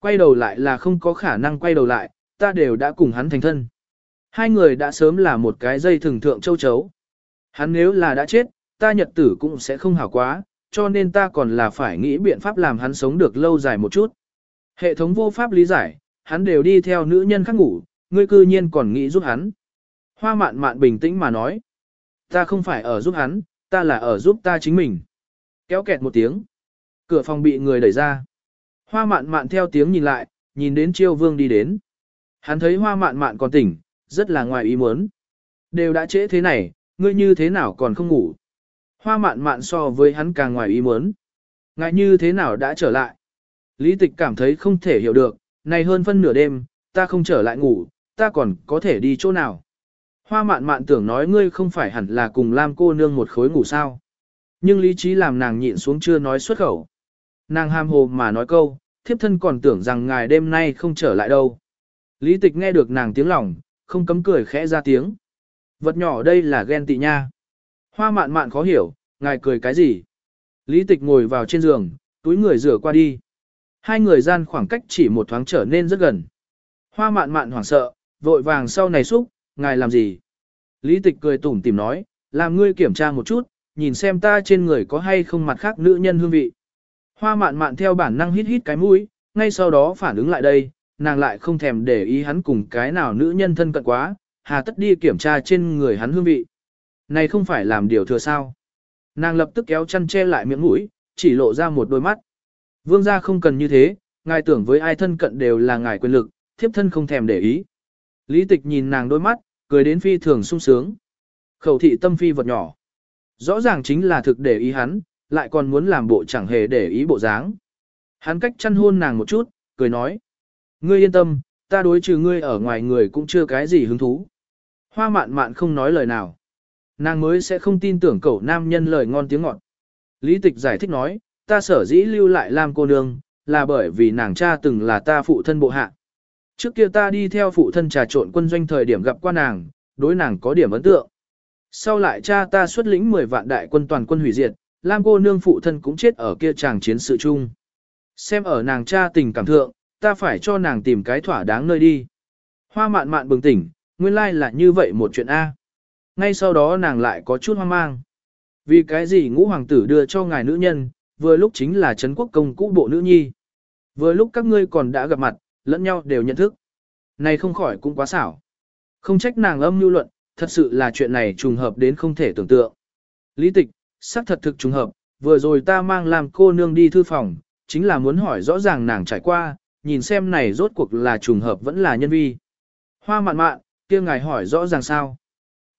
Quay đầu lại là không có khả năng quay đầu lại, ta đều đã cùng hắn thành thân. Hai người đã sớm là một cái dây thường thượng châu chấu. Hắn nếu là đã chết, ta nhật tử cũng sẽ không hảo quá, cho nên ta còn là phải nghĩ biện pháp làm hắn sống được lâu dài một chút. Hệ thống vô pháp lý giải, hắn đều đi theo nữ nhân khác ngủ, ngươi cư nhiên còn nghĩ giúp hắn. Hoa mạn mạn bình tĩnh mà nói. Ta không phải ở giúp hắn, ta là ở giúp ta chính mình. Kéo kẹt một tiếng. Cửa phòng bị người đẩy ra. Hoa mạn mạn theo tiếng nhìn lại, nhìn đến chiêu vương đi đến. Hắn thấy hoa mạn mạn còn tỉnh, rất là ngoài ý muốn. Đều đã trễ thế này, ngươi như thế nào còn không ngủ. Hoa mạn mạn so với hắn càng ngoài ý muốn. Ngại như thế nào đã trở lại. Lý tịch cảm thấy không thể hiểu được, này hơn phân nửa đêm, ta không trở lại ngủ, ta còn có thể đi chỗ nào. Hoa mạn mạn tưởng nói ngươi không phải hẳn là cùng Lam cô nương một khối ngủ sao. Nhưng lý trí làm nàng nhịn xuống chưa nói xuất khẩu. Nàng ham hồ mà nói câu, thiếp thân còn tưởng rằng ngài đêm nay không trở lại đâu. Lý tịch nghe được nàng tiếng lòng, không cấm cười khẽ ra tiếng. Vật nhỏ đây là ghen tị nha. Hoa mạn mạn khó hiểu, ngài cười cái gì? Lý tịch ngồi vào trên giường, túi người rửa qua đi. Hai người gian khoảng cách chỉ một thoáng trở nên rất gần. Hoa mạn mạn hoảng sợ, vội vàng sau này xúc, ngài làm gì? Lý tịch cười tủm tìm nói, làm ngươi kiểm tra một chút, nhìn xem ta trên người có hay không mặt khác nữ nhân hương vị. Hoa mạn mạn theo bản năng hít hít cái mũi, ngay sau đó phản ứng lại đây, nàng lại không thèm để ý hắn cùng cái nào nữ nhân thân cận quá, hà tất đi kiểm tra trên người hắn hương vị. Này không phải làm điều thừa sao. Nàng lập tức kéo chăn che lại miệng mũi, chỉ lộ ra một đôi mắt. Vương gia không cần như thế, ngài tưởng với ai thân cận đều là ngài quyền lực, thiếp thân không thèm để ý. Lý tịch nhìn nàng đôi mắt, cười đến phi thường sung sướng. Khẩu thị tâm phi vật nhỏ. Rõ ràng chính là thực để ý hắn, lại còn muốn làm bộ chẳng hề để ý bộ dáng. Hắn cách chăn hôn nàng một chút, cười nói. Ngươi yên tâm, ta đối trừ ngươi ở ngoài người cũng chưa cái gì hứng thú. Hoa mạn mạn không nói lời nào. Nàng mới sẽ không tin tưởng cậu nam nhân lời ngon tiếng ngọt. Lý tịch giải thích nói, ta sở dĩ lưu lại làm cô nương, là bởi vì nàng cha từng là ta phụ thân bộ hạ. Trước kia ta đi theo phụ thân trà trộn quân doanh thời điểm gặp qua nàng, đối nàng có điểm ấn tượng. Sau lại cha ta xuất lĩnh 10 vạn đại quân toàn quân hủy diệt, Lam cô nương phụ thân cũng chết ở kia chàng chiến sự chung. Xem ở nàng cha tình cảm thượng, ta phải cho nàng tìm cái thỏa đáng nơi đi. Hoa mạn mạn bừng tỉnh, nguyên lai là như vậy một chuyện A. Ngay sau đó nàng lại có chút hoang mang. Vì cái gì ngũ hoàng tử đưa cho ngài nữ nhân, vừa lúc chính là Trấn quốc công cũ bộ nữ nhi. Vừa lúc các ngươi còn đã gặp mặt, lẫn nhau đều nhận thức. Này không khỏi cũng quá xảo. Không trách nàng âm nhu luận, thật sự là chuyện này trùng hợp đến không thể tưởng tượng. Lý tịch, xác thật thực trùng hợp, vừa rồi ta mang làm cô nương đi thư phòng, chính là muốn hỏi rõ ràng nàng trải qua, nhìn xem này rốt cuộc là trùng hợp vẫn là nhân vi. Hoa mạn mạn, kia ngài hỏi rõ ràng sao.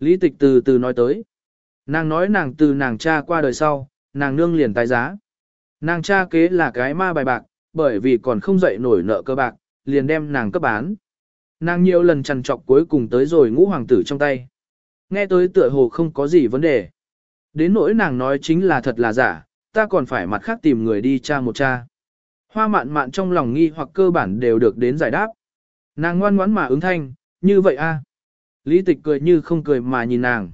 Lý tịch từ từ nói tới. Nàng nói nàng từ nàng cha qua đời sau, nàng nương liền tái giá. Nàng cha kế là cái ma bài bạc, bởi vì còn không dậy nổi nợ cơ bạc, liền đem nàng cấp bán. Nàng nhiều lần trằn trọc cuối cùng tới rồi ngũ hoàng tử trong tay. Nghe tới tựa hồ không có gì vấn đề. Đến nỗi nàng nói chính là thật là giả, ta còn phải mặt khác tìm người đi cha một cha. Hoa mạn mạn trong lòng nghi hoặc cơ bản đều được đến giải đáp. Nàng ngoan ngoãn mà ứng thanh, như vậy a. Lý tịch cười như không cười mà nhìn nàng.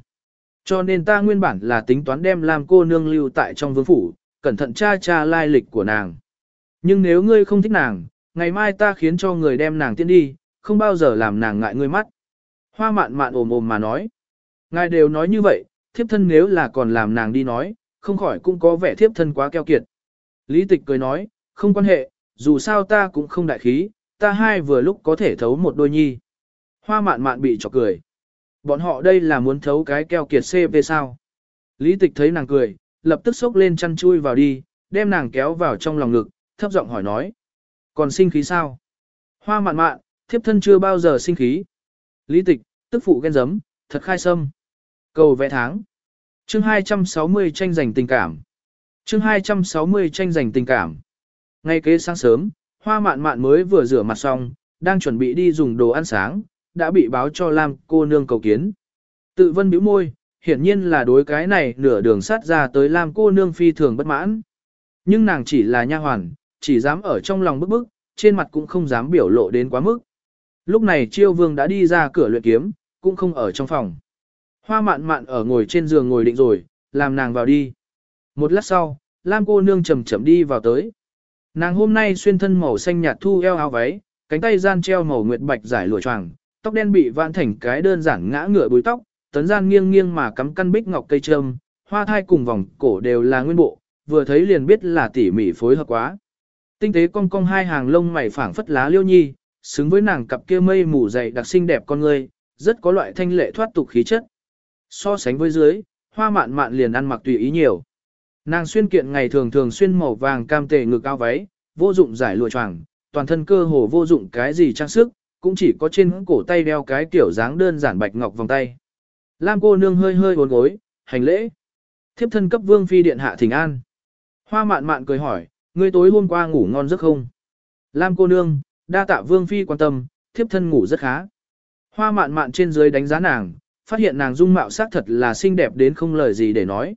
Cho nên ta nguyên bản là tính toán đem làm cô nương lưu tại trong vương phủ, cẩn thận tra tra lai lịch của nàng. Nhưng nếu ngươi không thích nàng, ngày mai ta khiến cho người đem nàng tiến đi, không bao giờ làm nàng ngại ngươi mắt. Hoa mạn mạn ồm ồm mà nói. Ngài đều nói như vậy, thiếp thân nếu là còn làm nàng đi nói, không khỏi cũng có vẻ thiếp thân quá keo kiệt. Lý tịch cười nói, không quan hệ, dù sao ta cũng không đại khí, ta hai vừa lúc có thể thấu một đôi nhi. Hoa mạn mạn bị chọc cười. Bọn họ đây là muốn thấu cái keo kiệt CP sao. Lý tịch thấy nàng cười, lập tức xốc lên chăn chui vào đi, đem nàng kéo vào trong lòng ngực, thấp giọng hỏi nói. Còn sinh khí sao? Hoa mạn mạn, thiếp thân chưa bao giờ sinh khí. Lý tịch, tức phụ ghen giấm, thật khai sâm. Cầu vẽ tháng. Chương 260 tranh giành tình cảm. Chương 260 tranh giành tình cảm. Ngay kế sáng sớm, hoa mạn mạn mới vừa rửa mặt xong, đang chuẩn bị đi dùng đồ ăn sáng, đã bị báo cho Lam cô nương cầu kiến. Tự vân bĩu môi, hiển nhiên là đối cái này nửa đường sát ra tới Lam cô nương phi thường bất mãn. Nhưng nàng chỉ là nha hoàn, chỉ dám ở trong lòng bức bức, trên mặt cũng không dám biểu lộ đến quá mức. Lúc này chiêu vương đã đi ra cửa luyện kiếm, cũng không ở trong phòng. Hoa mạn mạn ở ngồi trên giường ngồi định rồi, làm nàng vào đi. Một lát sau, Lam cô nương chậm chậm đi vào tới. Nàng hôm nay xuyên thân màu xanh nhạt thu eo áo váy, cánh tay gian treo màu nguyệt bạch giải lụa choàng, tóc đen bị vạn thành cái đơn giản ngã ngựa búi tóc, tấn gian nghiêng nghiêng mà cắm căn bích ngọc cây trâm, hoa thai cùng vòng cổ đều là nguyên bộ, vừa thấy liền biết là tỉ mỉ phối hợp quá. Tinh tế cong cong hai hàng lông mày phảng phất lá liêu nhi, xứng với nàng cặp kia mây mù dày đặc xinh đẹp con người, rất có loại thanh lệ thoát tục khí chất. So sánh với dưới, hoa mạn mạn liền ăn mặc tùy ý nhiều. Nàng xuyên kiện ngày thường thường xuyên màu vàng cam tề ngực cao váy, vô dụng giải lụa choàng, toàn thân cơ hồ vô dụng cái gì trang sức, cũng chỉ có trên cổ tay đeo cái kiểu dáng đơn giản bạch ngọc vòng tay. Lam cô nương hơi hơi uốn gối, hành lễ. Thiếp thân cấp vương phi điện hạ thỉnh an. Hoa mạn mạn cười hỏi, ngươi tối hôm qua ngủ ngon giấc không? Lam cô nương, đa tạ vương phi quan tâm, thiếp thân ngủ rất khá. Hoa mạn mạn trên dưới đánh giá nàng, phát hiện nàng dung mạo sắc thật là xinh đẹp đến không lời gì để nói.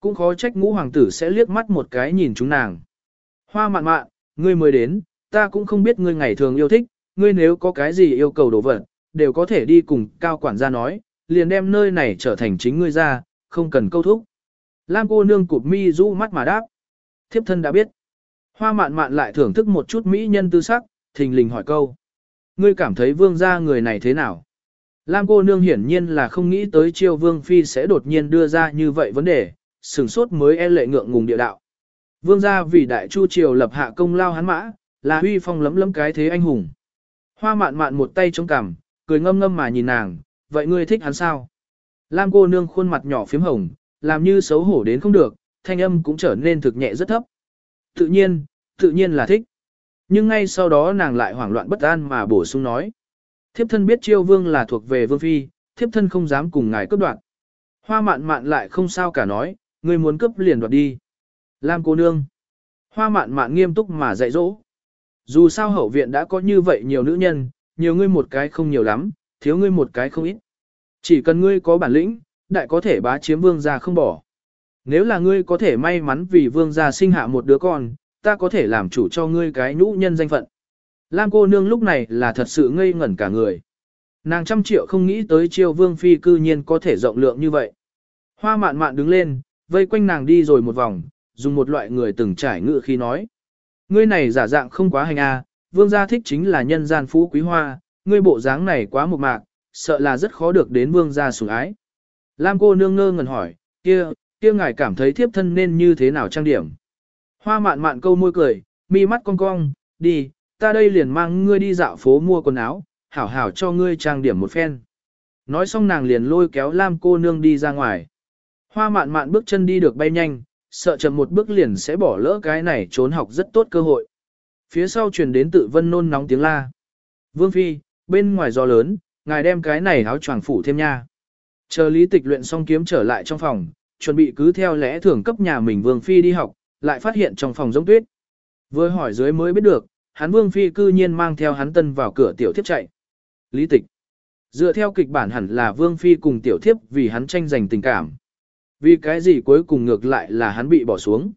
Cũng khó trách ngũ hoàng tử sẽ liếc mắt một cái nhìn chúng nàng. Hoa mạn mạn, ngươi mới đến, ta cũng không biết ngươi ngày thường yêu thích, ngươi nếu có cái gì yêu cầu đồ vật, đều có thể đi cùng cao quản gia nói, liền đem nơi này trở thành chính ngươi ra, không cần câu thúc. Lam cô nương cụp mi rũ mắt mà đáp. Thiếp thân đã biết. Hoa mạn mạn lại thưởng thức một chút mỹ nhân tư sắc, thình lình hỏi câu. Ngươi cảm thấy vương gia người này thế nào? Lam cô nương hiển nhiên là không nghĩ tới chiêu vương phi sẽ đột nhiên đưa ra như vậy vấn đề, sừng sốt mới e lệ ngượng ngùng địa đạo. Vương gia vì đại chu triều lập hạ công lao hắn mã, là huy phong lấm lấm cái thế anh hùng. Hoa mạn mạn một tay chống cằm, cười ngâm ngâm mà nhìn nàng, vậy ngươi thích hắn sao? Lam cô nương khuôn mặt nhỏ phím hồng, làm như xấu hổ đến không được, thanh âm cũng trở nên thực nhẹ rất thấp. Tự nhiên, tự nhiên là thích. Nhưng ngay sau đó nàng lại hoảng loạn bất an mà bổ sung nói. Thiếp thân biết chiêu vương là thuộc về vương phi, thiếp thân không dám cùng ngài cướp đoạt. Hoa mạn mạn lại không sao cả nói, ngươi muốn cướp liền đoạt đi. Lam cô nương. Hoa mạn mạn nghiêm túc mà dạy dỗ. Dù sao hậu viện đã có như vậy nhiều nữ nhân, nhiều ngươi một cái không nhiều lắm, thiếu ngươi một cái không ít. Chỉ cần ngươi có bản lĩnh, đại có thể bá chiếm vương gia không bỏ. Nếu là ngươi có thể may mắn vì vương gia sinh hạ một đứa con, ta có thể làm chủ cho ngươi cái nhũ nhân danh phận. Lam cô nương lúc này là thật sự ngây ngẩn cả người. Nàng trăm triệu không nghĩ tới chiêu vương phi cư nhiên có thể rộng lượng như vậy. Hoa mạn mạn đứng lên, vây quanh nàng đi rồi một vòng, dùng một loại người từng trải ngự khi nói. Ngươi này giả dạng không quá hành a, vương gia thích chính là nhân gian phú quý hoa, ngươi bộ dáng này quá mộc mạc, sợ là rất khó được đến vương gia sủng ái. Lam cô nương ngơ ngẩn hỏi, kia, kia ngài cảm thấy thiếp thân nên như thế nào trang điểm. Hoa mạn mạn câu môi cười, mi mắt cong cong, đi, ta đây liền mang ngươi đi dạo phố mua quần áo, hảo hảo cho ngươi trang điểm một phen. Nói xong nàng liền lôi kéo Lam cô nương đi ra ngoài. Hoa mạn mạn bước chân đi được bay nhanh, sợ chậm một bước liền sẽ bỏ lỡ cái này trốn học rất tốt cơ hội. Phía sau truyền đến tự vân nôn nóng tiếng la. Vương Phi, bên ngoài gió lớn, ngài đem cái này áo choàng phủ thêm nha. Chờ lý tịch luyện xong kiếm trở lại trong phòng, chuẩn bị cứ theo lẽ thưởng cấp nhà mình Vương Phi đi học, lại phát hiện trong phòng giống tuyết. Vừa hỏi dưới mới biết được, hắn Vương Phi cư nhiên mang theo hắn tân vào cửa tiểu thiếp chạy. Lý tịch. Dựa theo kịch bản hẳn là Vương Phi cùng tiểu thiếp vì hắn tranh giành tình cảm. Vì cái gì cuối cùng ngược lại là hắn bị bỏ xuống.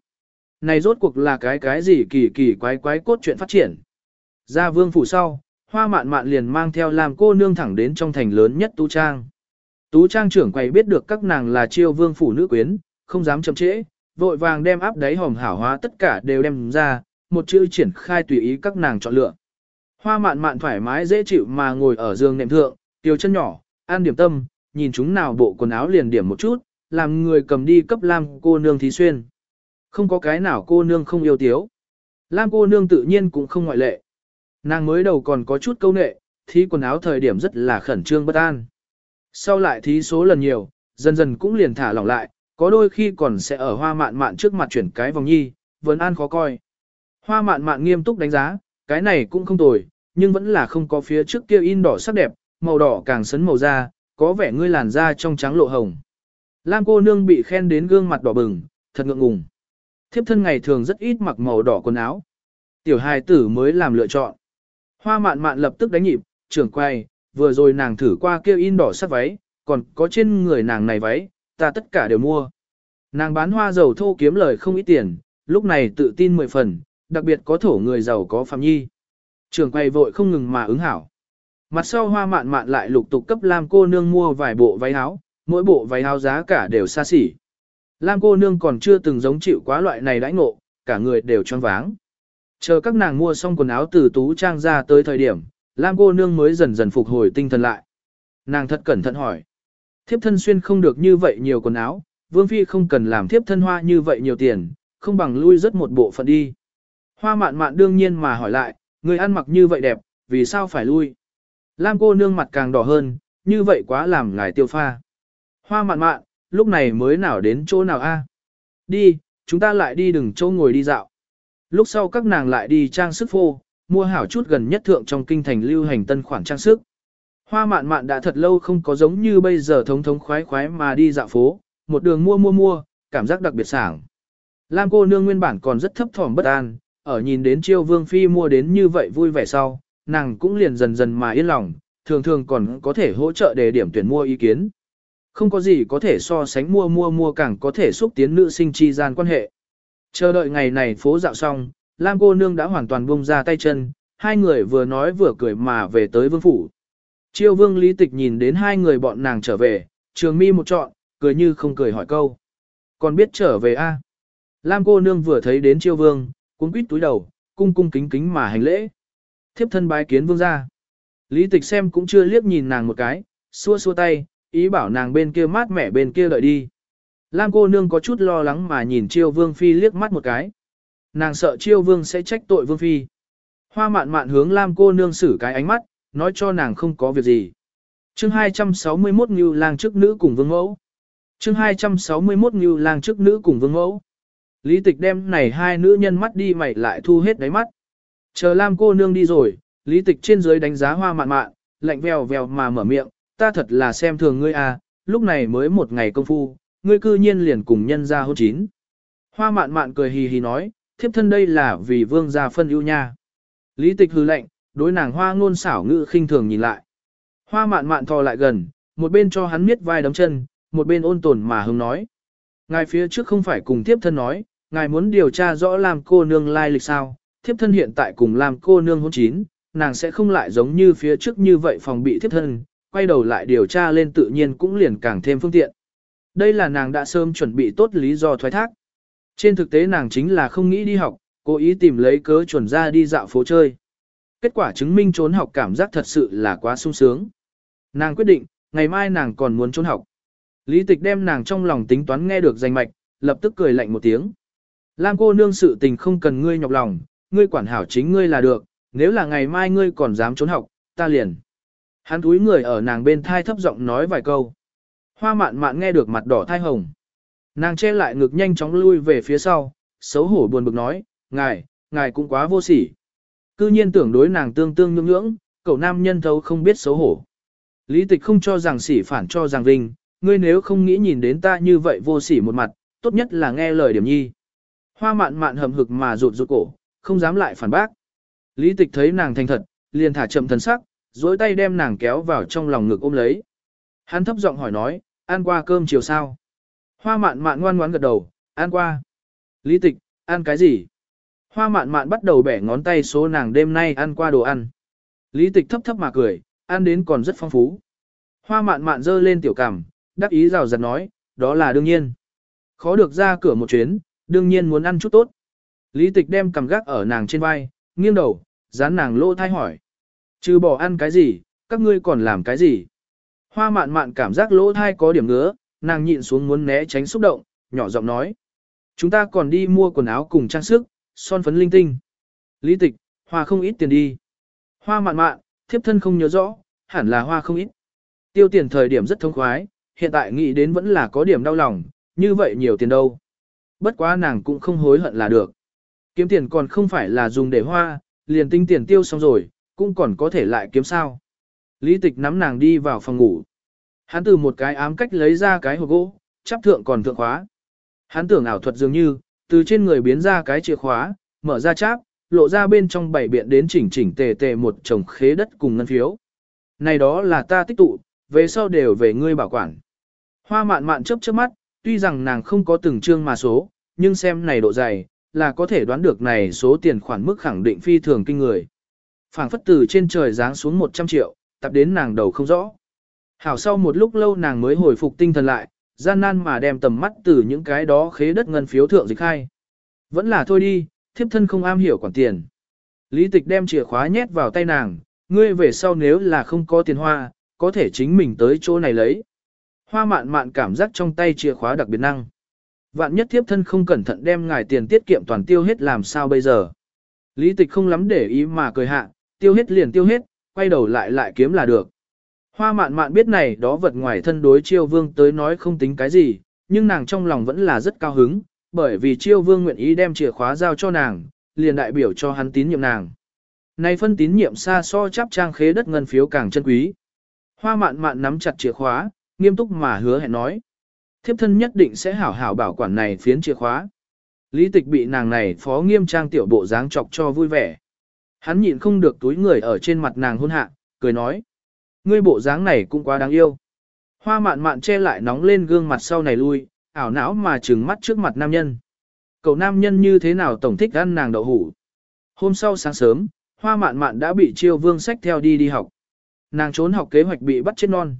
Này rốt cuộc là cái cái gì kỳ kỳ quái quái cốt chuyện phát triển. Ra vương phủ sau, hoa mạn mạn liền mang theo làm cô nương thẳng đến trong thành lớn nhất Tú Trang. Tú Trang trưởng quay biết được các nàng là chiêu vương phủ nữ quyến, không dám chậm trễ, vội vàng đem áp đáy hòm hảo hóa tất cả đều đem ra, một chữ triển khai tùy ý các nàng chọn lựa. Hoa mạn mạn thoải mái dễ chịu mà ngồi ở giường nệm thượng, tiêu chân nhỏ, an điểm tâm, nhìn chúng nào bộ quần áo liền điểm một chút, làm người cầm đi cấp lam cô nương thí xuyên. Không có cái nào cô nương không yêu tiếu. Lam cô nương tự nhiên cũng không ngoại lệ. Nàng mới đầu còn có chút câu nệ, thí quần áo thời điểm rất là khẩn trương bất an. Sau lại thí số lần nhiều, dần dần cũng liền thả lỏng lại, có đôi khi còn sẽ ở hoa mạn mạn trước mặt chuyển cái vòng nhi, vẫn an khó coi. Hoa mạn mạn nghiêm túc đánh giá, cái này cũng không tồi, nhưng vẫn là không có phía trước kia in đỏ sắc đẹp, màu đỏ càng sấn màu da, có vẻ ngươi làn da trong trắng lộ hồng. Lam cô nương bị khen đến gương mặt đỏ bừng, thật ngượng ngùng. Thiếp thân ngày thường rất ít mặc màu đỏ quần áo. Tiểu hài tử mới làm lựa chọn. Hoa mạn mạn lập tức đánh nhịp, trưởng quay, vừa rồi nàng thử qua kêu in đỏ sắc váy, còn có trên người nàng này váy, ta tất cả đều mua. Nàng bán hoa dầu thô kiếm lời không ít tiền, lúc này tự tin mười phần, đặc biệt có thổ người giàu có phạm nhi. Trường quay vội không ngừng mà ứng hảo. Mặt sau hoa mạn mạn lại lục tục cấp Lam cô nương mua vài bộ váy áo, mỗi bộ váy áo giá cả đều xa xỉ. Lam cô nương còn chưa từng giống chịu quá loại này đãi ngộ, cả người đều choáng váng. Chờ các nàng mua xong quần áo từ tú trang ra tới thời điểm, Lam cô nương mới dần dần phục hồi tinh thần lại. Nàng thật cẩn thận hỏi. Thiếp thân xuyên không được như vậy nhiều quần áo, Vương Phi không cần làm thiếp thân hoa như vậy nhiều tiền, không bằng lui rất một bộ phận đi. Hoa mạn mạn đương nhiên mà hỏi lại, người ăn mặc như vậy đẹp, vì sao phải lui? Lam cô nương mặt càng đỏ hơn, như vậy quá làm ngài tiêu pha. Hoa mạn mạn, lúc này mới nào đến chỗ nào a? Đi, chúng ta lại đi đừng chỗ ngồi đi dạo. Lúc sau các nàng lại đi trang sức phô, mua hảo chút gần nhất thượng trong kinh thành lưu hành tân khoản trang sức. Hoa mạn mạn đã thật lâu không có giống như bây giờ thống thống khoái khoái mà đi dạo phố, một đường mua mua mua, cảm giác đặc biệt sảng. Lam cô nương nguyên bản còn rất thấp thỏm bất an, ở nhìn đến chiêu vương phi mua đến như vậy vui vẻ sau, nàng cũng liền dần dần mà yên lòng, thường thường còn có thể hỗ trợ đề điểm tuyển mua ý kiến. Không có gì có thể so sánh mua mua mua càng có thể xúc tiến nữ sinh chi gian quan hệ. Chờ đợi ngày này phố dạo xong, Lam cô nương đã hoàn toàn buông ra tay chân, hai người vừa nói vừa cười mà về tới vương phủ. Chiêu vương lý tịch nhìn đến hai người bọn nàng trở về, trường mi một trọn, cười như không cười hỏi câu. Còn biết trở về a? Lam cô nương vừa thấy đến chiêu vương, cuốn quýt túi đầu, cung cung kính kính mà hành lễ. Thiếp thân bái kiến vương ra. Lý tịch xem cũng chưa liếc nhìn nàng một cái, xua xua tay, ý bảo nàng bên kia mát mẻ bên kia đợi đi. Lam cô nương có chút lo lắng mà nhìn chiêu vương phi liếc mắt một cái. Nàng sợ chiêu vương sẽ trách tội vương phi. Hoa mạn mạn hướng Lam cô nương xử cái ánh mắt, nói cho nàng không có việc gì. chương 261 Ngưu lang trước nữ cùng vương mẫu. chương 261 Ngưu lang trước nữ cùng vương mẫu. Lý tịch đem này hai nữ nhân mắt đi mày lại thu hết đáy mắt. Chờ Lam cô nương đi rồi, lý tịch trên dưới đánh giá hoa mạn mạn, lạnh vèo vèo mà mở miệng, ta thật là xem thường ngươi à, lúc này mới một ngày công phu, ngươi cư nhiên liền cùng nhân ra hôn chín. Hoa mạn mạn cười hì hì nói, thiếp thân đây là vì vương gia phân ưu nha. Lý tịch hư lệnh, đối nàng hoa ngôn xảo ngữ khinh thường nhìn lại. Hoa mạn mạn thò lại gần, một bên cho hắn miết vai đấm chân, một bên ôn tồn mà hứng nói. Ngài phía trước không phải cùng thiếp thân nói, ngài muốn điều tra rõ làm cô nương lai lịch sao, thiếp thân hiện tại cùng làm cô nương hôn chín, nàng sẽ không lại giống như phía trước như vậy phòng bị thiếp thân, quay đầu lại điều tra lên tự nhiên cũng liền càng thêm phương tiện. Đây là nàng đã sớm chuẩn bị tốt lý do thoái thác. Trên thực tế nàng chính là không nghĩ đi học, cố ý tìm lấy cớ chuẩn ra đi dạo phố chơi. Kết quả chứng minh trốn học cảm giác thật sự là quá sung sướng. Nàng quyết định, ngày mai nàng còn muốn trốn học. Lý tịch đem nàng trong lòng tính toán nghe được danh mạch, lập tức cười lạnh một tiếng. Lam cô nương sự tình không cần ngươi nhọc lòng, ngươi quản hảo chính ngươi là được, nếu là ngày mai ngươi còn dám trốn học, ta liền. Hắn túi người ở nàng bên thai thấp giọng nói vài câu. Hoa mạn mạn nghe được mặt đỏ thai hồng. Nàng che lại ngực nhanh chóng lui về phía sau, xấu hổ buồn bực nói, ngài, ngài cũng quá vô sỉ. Cư nhiên tưởng đối nàng tương tương nhưỡng nhưỡng, cậu nam nhân thấu không biết xấu hổ. Lý tịch không cho rằng sỉ phản cho rằng vinh, ngươi nếu không nghĩ nhìn đến ta như vậy vô sỉ một mặt, tốt nhất là nghe lời điểm nhi. Hoa mạn mạn hầm hực mà rụt rụt cổ, không dám lại phản bác. Lý tịch thấy nàng thành thật, liền thả chậm thần sắc, dối tay đem nàng kéo vào trong lòng ngực ôm lấy. Hắn thấp giọng hỏi nói, ăn qua cơm chiều sao? Hoa mạn mạn ngoan ngoãn gật đầu, ăn qua. Lý tịch, ăn cái gì? Hoa mạn mạn bắt đầu bẻ ngón tay số nàng đêm nay ăn qua đồ ăn. Lý tịch thấp thấp mà cười, ăn đến còn rất phong phú. Hoa mạn mạn dơ lên tiểu cằm, đắc ý rào rạt nói, đó là đương nhiên. Khó được ra cửa một chuyến, đương nhiên muốn ăn chút tốt. Lý tịch đem cầm gác ở nàng trên vai, nghiêng đầu, dán nàng lỗ thai hỏi. Trừ bỏ ăn cái gì, các ngươi còn làm cái gì? Hoa mạn mạn cảm giác lỗ thai có điểm ngứa, nàng nhịn xuống muốn né tránh xúc động, nhỏ giọng nói. Chúng ta còn đi mua quần áo cùng trang sức, son phấn linh tinh. Lý tịch, hoa không ít tiền đi. Hoa mạn mạn, thiếp thân không nhớ rõ, hẳn là hoa không ít. Tiêu tiền thời điểm rất thông khoái, hiện tại nghĩ đến vẫn là có điểm đau lòng, như vậy nhiều tiền đâu. Bất quá nàng cũng không hối hận là được. Kiếm tiền còn không phải là dùng để hoa, liền tinh tiền tiêu xong rồi, cũng còn có thể lại kiếm sao. Lý tịch nắm nàng đi vào phòng ngủ. Hắn từ một cái ám cách lấy ra cái hộp gỗ, chắp thượng còn thượng khóa. Hắn tưởng ảo thuật dường như, từ trên người biến ra cái chìa khóa, mở ra cháp, lộ ra bên trong bảy biện đến chỉnh chỉnh tề tề một chồng khế đất cùng ngân phiếu. Này đó là ta tích tụ, về sau đều về ngươi bảo quản. Hoa mạn mạn chớp chớp mắt, tuy rằng nàng không có từng chương mà số, nhưng xem này độ dày, là có thể đoán được này số tiền khoản mức khẳng định phi thường kinh người phảng phất từ trên trời giáng xuống 100 triệu, tập đến nàng đầu không rõ. Hảo sau một lúc lâu nàng mới hồi phục tinh thần lại, gian nan mà đem tầm mắt từ những cái đó khế đất ngân phiếu thượng dịch khai. Vẫn là thôi đi, thiếp thân không am hiểu quản tiền. Lý tịch đem chìa khóa nhét vào tay nàng, ngươi về sau nếu là không có tiền hoa, có thể chính mình tới chỗ này lấy. Hoa mạn mạn cảm giác trong tay chìa khóa đặc biệt năng. Vạn nhất thiếp thân không cẩn thận đem ngài tiền tiết kiệm toàn tiêu hết làm sao bây giờ. Lý tịch không lắm để ý mà cười hạ, tiêu hết liền tiêu hết, quay đầu lại lại kiếm là được. Hoa mạn mạn biết này đó vật ngoài thân đối chiêu vương tới nói không tính cái gì, nhưng nàng trong lòng vẫn là rất cao hứng, bởi vì chiêu vương nguyện ý đem chìa khóa giao cho nàng, liền đại biểu cho hắn tín nhiệm nàng. Này phân tín nhiệm xa so chắp trang khế đất ngân phiếu càng chân quý. Hoa mạn mạn nắm chặt chìa khóa, nghiêm túc mà hứa hẹn nói. Thiếp thân nhất định sẽ hảo hảo bảo quản này phiến chìa khóa. Lý tịch bị nàng này phó nghiêm trang tiểu bộ dáng chọc cho vui vẻ. Hắn nhịn không được túi người ở trên mặt nàng hôn hạ, cười nói. Ngươi bộ dáng này cũng quá đáng yêu. Hoa mạn mạn che lại nóng lên gương mặt sau này lui, ảo não mà trừng mắt trước mặt nam nhân. Cậu nam nhân như thế nào tổng thích ăn nàng đậu hủ. Hôm sau sáng sớm, hoa mạn mạn đã bị chiêu vương sách theo đi đi học. Nàng trốn học kế hoạch bị bắt chết non.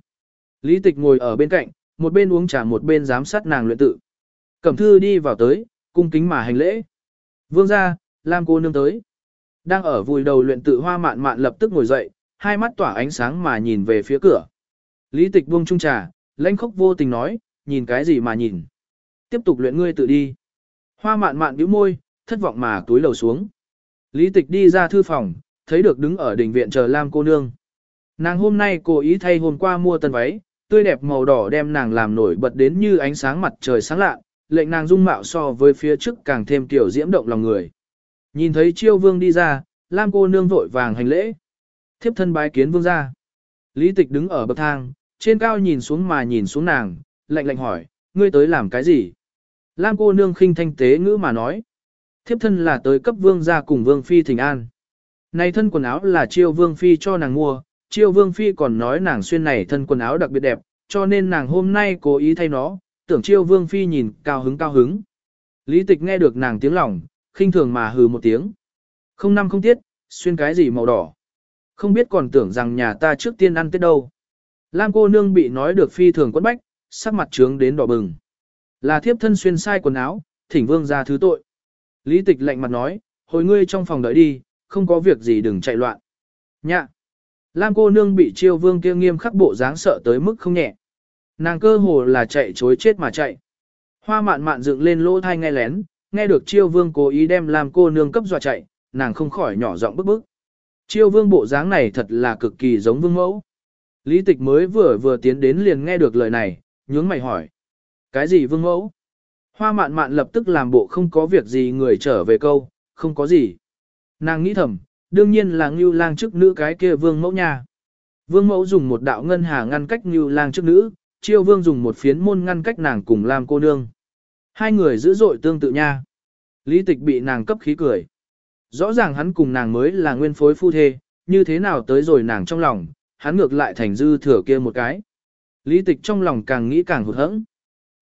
Lý tịch ngồi ở bên cạnh, một bên uống trà một bên giám sát nàng luyện tự. Cẩm thư đi vào tới, cung kính mà hành lễ. Vương ra, Lam cô nương tới. Đang ở vùi đầu luyện tự hoa mạn mạn lập tức ngồi dậy, hai mắt tỏa ánh sáng mà nhìn về phía cửa. Lý tịch buông chung trà, lãnh khốc vô tình nói, nhìn cái gì mà nhìn. Tiếp tục luyện ngươi tự đi. Hoa mạn mạn bĩu môi, thất vọng mà túi lầu xuống. Lý tịch đi ra thư phòng, thấy được đứng ở đỉnh viện chờ Lam cô nương. Nàng hôm nay cố ý thay hôm qua mua tân váy, tươi đẹp màu đỏ đem nàng làm nổi bật đến như ánh sáng mặt trời sáng lạ, lệnh nàng dung mạo so với phía trước càng thêm tiểu diễm động lòng người. Nhìn thấy chiêu vương đi ra, Lam cô nương vội vàng hành lễ. Thiếp thân bái kiến vương ra. Lý tịch đứng ở bậc thang, trên cao nhìn xuống mà nhìn xuống nàng, lạnh lạnh hỏi, ngươi tới làm cái gì? Lam cô nương khinh thanh tế ngữ mà nói. Thiếp thân là tới cấp vương ra cùng vương phi thỉnh an. Này thân quần áo là chiêu vương phi cho nàng mua, chiêu vương phi còn nói nàng xuyên này thân quần áo đặc biệt đẹp, cho nên nàng hôm nay cố ý thay nó, tưởng chiêu vương phi nhìn cao hứng cao hứng. Lý tịch nghe được nàng tiếng lòng, khinh thường mà hừ một tiếng. Không năm không tiết, xuyên cái gì màu đỏ. Không biết còn tưởng rằng nhà ta trước tiên ăn tết đâu. Lam cô nương bị nói được phi thường quất bách, sắc mặt trướng đến đỏ bừng. Là thiếp thân xuyên sai quần áo, thỉnh vương ra thứ tội. Lý tịch lạnh mặt nói, hồi ngươi trong phòng đợi đi, không có việc gì đừng chạy loạn. Nhạ. Lam cô nương bị chiêu vương kia nghiêm khắc bộ dáng sợ tới mức không nhẹ. Nàng cơ hồ là chạy chối chết mà chạy. Hoa mạn mạn dựng lên lỗ thai nghe lén, nghe được chiêu vương cố ý đem làm cô nương cấp dọa chạy, nàng không khỏi nhỏ giọng bức bức. Chiêu vương bộ dáng này thật là cực kỳ giống vương mẫu. Lý tịch mới vừa vừa tiến đến liền nghe được lời này, nhướng mày hỏi. Cái gì vương mẫu? Hoa mạn mạn lập tức làm bộ không có việc gì người trở về câu, không có gì. Nàng nghĩ thầm, đương nhiên là ngưu lang chức nữ cái kia vương mẫu nha. Vương mẫu dùng một đạo ngân hà ngăn cách ngưu lang chức nữ, chiêu vương dùng một phiến môn ngăn cách nàng cùng làm cô nương. Hai người dữ dội tương tự nha. Lý tịch bị nàng cấp khí cười. Rõ ràng hắn cùng nàng mới là nguyên phối phu thê, như thế nào tới rồi nàng trong lòng, hắn ngược lại thành dư thừa kia một cái. Lý tịch trong lòng càng nghĩ càng hụt hẫng.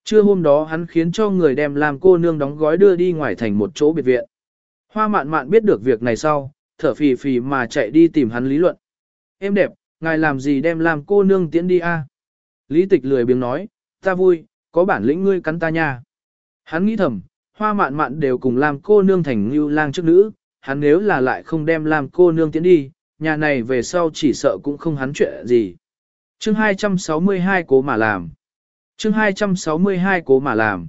Trưa hôm đó hắn khiến cho người đem làm cô nương đóng gói đưa đi ngoài thành một chỗ biệt viện. Hoa mạn mạn biết được việc này sau, thở phì phì mà chạy đi tìm hắn lý luận. Em đẹp, ngài làm gì đem làm cô nương tiễn đi a? Lý tịch lười biếng nói, ta vui, có bản lĩnh ngươi cắn ta nha. Hắn nghĩ thầm, hoa mạn mạn đều cùng làm cô nương thành như lang trước nữ, hắn nếu là lại không đem làm cô nương tiến đi, nhà này về sau chỉ sợ cũng không hắn chuyện gì. Chương 262 cố mà làm. Chương 262 cố mà làm.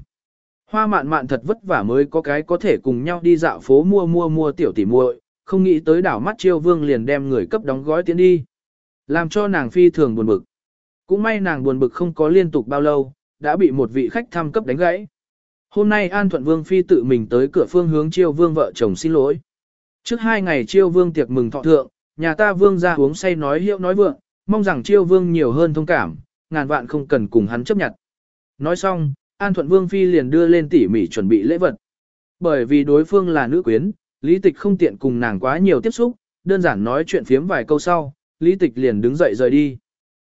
Hoa mạn mạn thật vất vả mới có cái có thể cùng nhau đi dạo phố mua mua mua tiểu tỉ muội, không nghĩ tới đảo mắt chiêu vương liền đem người cấp đóng gói tiến đi. Làm cho nàng phi thường buồn bực. Cũng may nàng buồn bực không có liên tục bao lâu, đã bị một vị khách thăm cấp đánh gãy. Hôm nay An Thuận Vương phi tự mình tới cửa phương hướng chiêu vương vợ chồng xin lỗi. Trước hai ngày chiêu vương tiệc mừng thọ thượng, nhà ta vương ra uống say nói hiệu nói vượng, mong rằng chiêu vương nhiều hơn thông cảm, ngàn vạn không cần cùng hắn chấp nhận. Nói xong, An Thuận Vương Phi liền đưa lên tỉ mỉ chuẩn bị lễ vật. Bởi vì đối phương là nữ quyến, Lý Tịch không tiện cùng nàng quá nhiều tiếp xúc, đơn giản nói chuyện phiếm vài câu sau, Lý Tịch liền đứng dậy rời đi.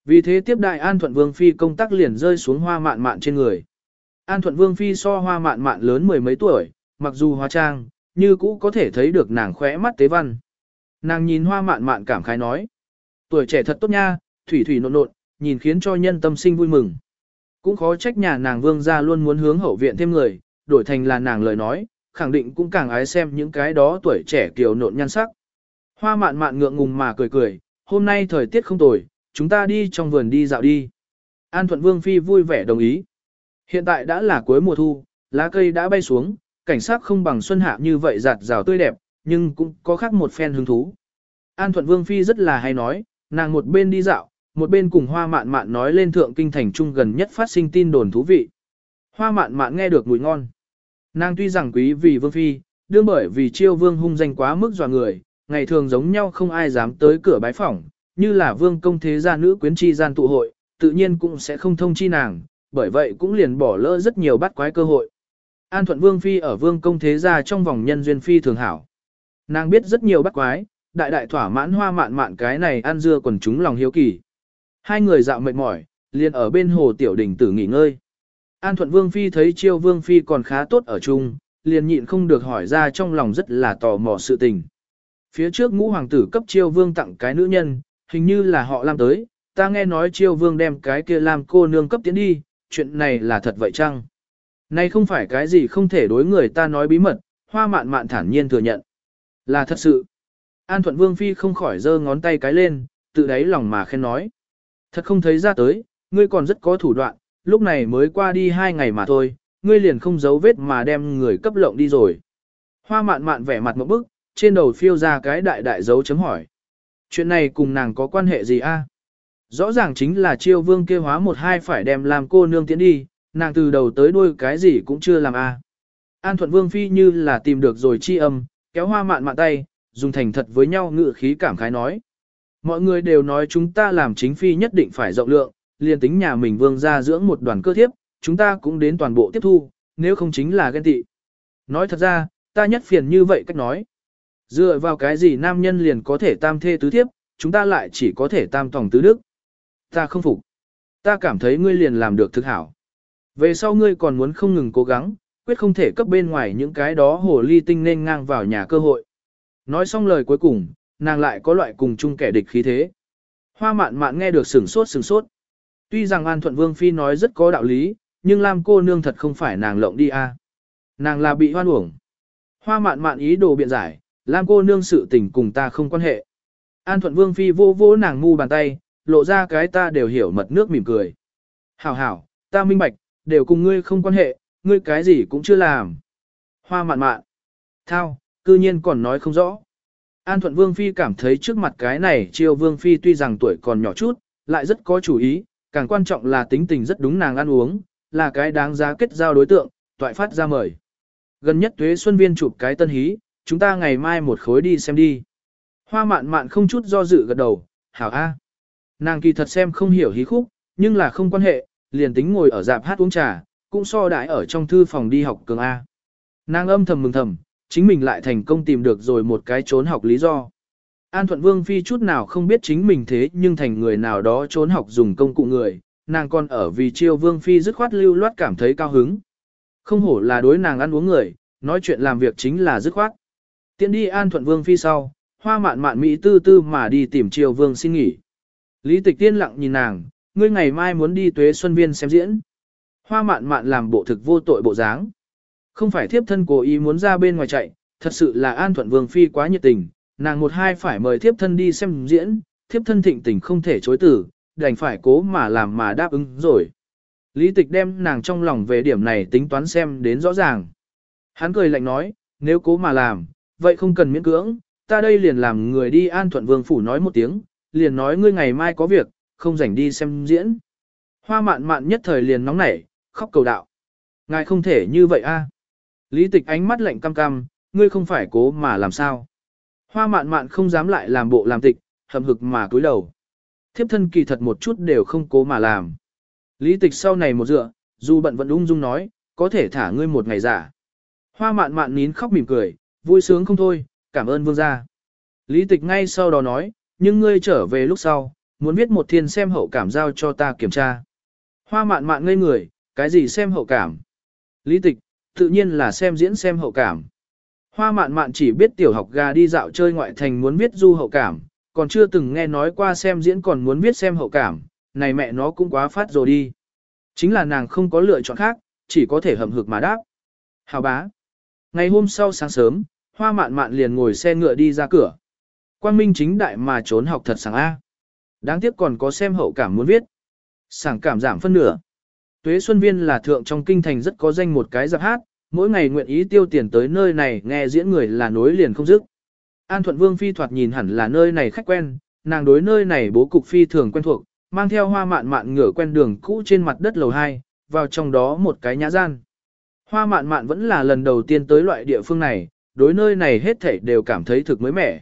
Vì thế tiếp đại An Thuận Vương Phi công tác liền rơi xuống hoa mạn mạn trên người. An Thuận Vương Phi so hoa mạn mạn lớn mười mấy tuổi, mặc dù hóa trang, như cũ có thể thấy được nàng khỏe mắt tế văn. Nàng nhìn hoa mạn mạn cảm khái nói. Tuổi trẻ thật tốt nha, thủy thủy nộn nộn, nhìn khiến cho nhân tâm sinh vui mừng. Cũng khó trách nhà nàng vương gia luôn muốn hướng hậu viện thêm người, đổi thành là nàng lời nói, khẳng định cũng càng ái xem những cái đó tuổi trẻ kiều nộn nhan sắc. Hoa mạn mạn ngượng ngùng mà cười cười, hôm nay thời tiết không tồi, chúng ta đi trong vườn đi dạo đi. An Thuận Vương Phi vui vẻ đồng ý. Hiện tại đã là cuối mùa thu, lá cây đã bay xuống, cảnh sát không bằng xuân hạ như vậy giạt rào tươi đẹp, nhưng cũng có khác một phen hứng thú. An Thuận Vương Phi rất là hay nói, nàng một bên đi dạo, một bên cùng hoa mạn mạn nói lên thượng kinh thành trung gần nhất phát sinh tin đồn thú vị. Hoa mạn mạn nghe được mùi ngon. Nàng tuy rằng quý vì Vương Phi, đương bởi vì chiêu vương hung danh quá mức dọa người, ngày thường giống nhau không ai dám tới cửa bái phỏng, như là vương công thế gia nữ quyến chi gian tụ hội, tự nhiên cũng sẽ không thông chi nàng, bởi vậy cũng liền bỏ lỡ rất nhiều bắt quái cơ hội. An Thuận Vương Phi ở Vương Công Thế Gia trong vòng nhân duyên Phi thường hảo. Nàng biết rất nhiều bắt quái, đại đại thỏa mãn hoa mạn mạn cái này ăn dưa quần chúng lòng hiếu kỳ. Hai người dạo mệt mỏi, liền ở bên hồ tiểu đỉnh tử nghỉ ngơi. An Thuận Vương Phi thấy Chiêu Vương Phi còn khá tốt ở chung, liền nhịn không được hỏi ra trong lòng rất là tò mò sự tình. Phía trước ngũ hoàng tử cấp Chiêu Vương tặng cái nữ nhân, hình như là họ làm tới, ta nghe nói Chiêu Vương đem cái kia làm cô nương cấp tiến đi, chuyện này là thật vậy chăng? Này không phải cái gì không thể đối người ta nói bí mật, hoa mạn mạn thản nhiên thừa nhận. Là thật sự. An Thuận Vương Phi không khỏi giơ ngón tay cái lên, tự đáy lòng mà khen nói. Thật không thấy ra tới, ngươi còn rất có thủ đoạn, lúc này mới qua đi hai ngày mà thôi, ngươi liền không giấu vết mà đem người cấp lộng đi rồi. Hoa mạn mạn vẻ mặt một bức, trên đầu phiêu ra cái đại đại dấu chấm hỏi. Chuyện này cùng nàng có quan hệ gì a? Rõ ràng chính là chiêu vương kêu hóa một hai phải đem làm cô nương tiến đi, nàng từ đầu tới đuôi cái gì cũng chưa làm a. An thuận vương phi như là tìm được rồi chi âm, kéo hoa mạn mạn tay, dùng thành thật với nhau ngự khí cảm khái nói. Mọi người đều nói chúng ta làm chính phi nhất định phải rộng lượng, liền tính nhà mình vương ra dưỡng một đoàn cơ thiếp, chúng ta cũng đến toàn bộ tiếp thu, nếu không chính là ghen tị. Nói thật ra, ta nhất phiền như vậy cách nói. Dựa vào cái gì nam nhân liền có thể tam thê tứ thiếp, chúng ta lại chỉ có thể tam tổng tứ đức. Ta không phục. Ta cảm thấy ngươi liền làm được thực hảo. Về sau ngươi còn muốn không ngừng cố gắng, quyết không thể cấp bên ngoài những cái đó hồ ly tinh nên ngang vào nhà cơ hội. Nói xong lời cuối cùng, nàng lại có loại cùng chung kẻ địch khí thế. Hoa mạn mạn nghe được sừng sốt sừng sốt. Tuy rằng An Thuận Vương Phi nói rất có đạo lý, nhưng Lam cô nương thật không phải nàng lộng đi a. À. Nàng là bị hoan uổng. Hoa mạn mạn ý đồ biện giải, Lam cô nương sự tình cùng ta không quan hệ. An Thuận Vương Phi vô vô nàng ngu bàn tay, lộ ra cái ta đều hiểu mật nước mỉm cười. Hảo hảo, ta minh bạch, đều cùng ngươi không quan hệ, ngươi cái gì cũng chưa làm. Hoa mạn mạn. Thao, cư nhiên còn nói không rõ. An Thuận Vương Phi cảm thấy trước mặt cái này chiêu Vương Phi tuy rằng tuổi còn nhỏ chút, lại rất có chủ ý, càng quan trọng là tính tình rất đúng nàng ăn uống, là cái đáng giá kết giao đối tượng, toại phát ra mời. Gần nhất tuế xuân viên chụp cái tân hí, chúng ta ngày mai một khối đi xem đi. Hoa mạn mạn không chút do dự gật đầu, hảo a. Nàng kỳ thật xem không hiểu hí khúc, nhưng là không quan hệ, liền tính ngồi ở dạp hát uống trà, cũng so đãi ở trong thư phòng đi học cường A. Nàng âm thầm mừng thầm, chính mình lại thành công tìm được rồi một cái trốn học lý do. An Thuận Vương Phi chút nào không biết chính mình thế nhưng thành người nào đó trốn học dùng công cụ người, nàng còn ở vì chiêu Vương Phi dứt khoát lưu loát cảm thấy cao hứng. Không hổ là đối nàng ăn uống người, nói chuyện làm việc chính là dứt khoát. Tiến đi An Thuận Vương Phi sau, hoa mạn mạn Mỹ tư tư mà đi tìm chiêu Vương xin nghỉ. Lý tịch tiên lặng nhìn nàng, ngươi ngày mai muốn đi tuế xuân viên xem diễn. Hoa mạn mạn làm bộ thực vô tội bộ dáng. Không phải thiếp thân cố ý muốn ra bên ngoài chạy, thật sự là an thuận vương phi quá nhiệt tình, nàng một hai phải mời thiếp thân đi xem diễn, thiếp thân thịnh tình không thể chối từ, đành phải cố mà làm mà đáp ứng rồi. Lý tịch đem nàng trong lòng về điểm này tính toán xem đến rõ ràng. Hắn cười lạnh nói, nếu cố mà làm, vậy không cần miễn cưỡng, ta đây liền làm người đi an thuận vương phủ nói một tiếng, liền nói ngươi ngày mai có việc, không rảnh đi xem diễn. Hoa mạn mạn nhất thời liền nóng nảy, khóc cầu đạo. Ngài không thể như vậy a. Lý tịch ánh mắt lạnh cam cam, ngươi không phải cố mà làm sao. Hoa mạn mạn không dám lại làm bộ làm tịch, hầm hực mà cúi đầu. Thiếp thân kỳ thật một chút đều không cố mà làm. Lý tịch sau này một dựa, dù bận vẫn ung dung nói, có thể thả ngươi một ngày giả. Hoa mạn mạn nín khóc mỉm cười, vui sướng không thôi, cảm ơn vương gia. Lý tịch ngay sau đó nói, nhưng ngươi trở về lúc sau, muốn viết một thiên xem hậu cảm giao cho ta kiểm tra. Hoa mạn mạn ngây người, cái gì xem hậu cảm? Lý tịch, tự nhiên là xem diễn xem hậu cảm. Hoa mạn mạn chỉ biết tiểu học gà đi dạo chơi ngoại thành muốn viết du hậu cảm, còn chưa từng nghe nói qua xem diễn còn muốn viết xem hậu cảm, này mẹ nó cũng quá phát rồi đi. Chính là nàng không có lựa chọn khác, chỉ có thể hầm hực mà đáp. Hào bá. Ngày hôm sau sáng sớm, hoa mạn mạn liền ngồi xe ngựa đi ra cửa. Quang minh chính đại mà trốn học thật sảng A. Đáng tiếc còn có xem hậu cảm muốn viết. Sảng cảm giảm phân nửa. Tuế Xuân Viên là thượng trong kinh thành rất có danh một cái giáp hát, mỗi ngày nguyện ý tiêu tiền tới nơi này nghe diễn người là nối liền không dứt. An Thuận Vương Phi thoạt nhìn hẳn là nơi này khách quen, nàng đối nơi này bố cục phi thường quen thuộc, mang theo hoa mạn mạn ngửa quen đường cũ trên mặt đất lầu 2, vào trong đó một cái nhã gian. Hoa mạn mạn vẫn là lần đầu tiên tới loại địa phương này, đối nơi này hết thảy đều cảm thấy thực mới mẻ.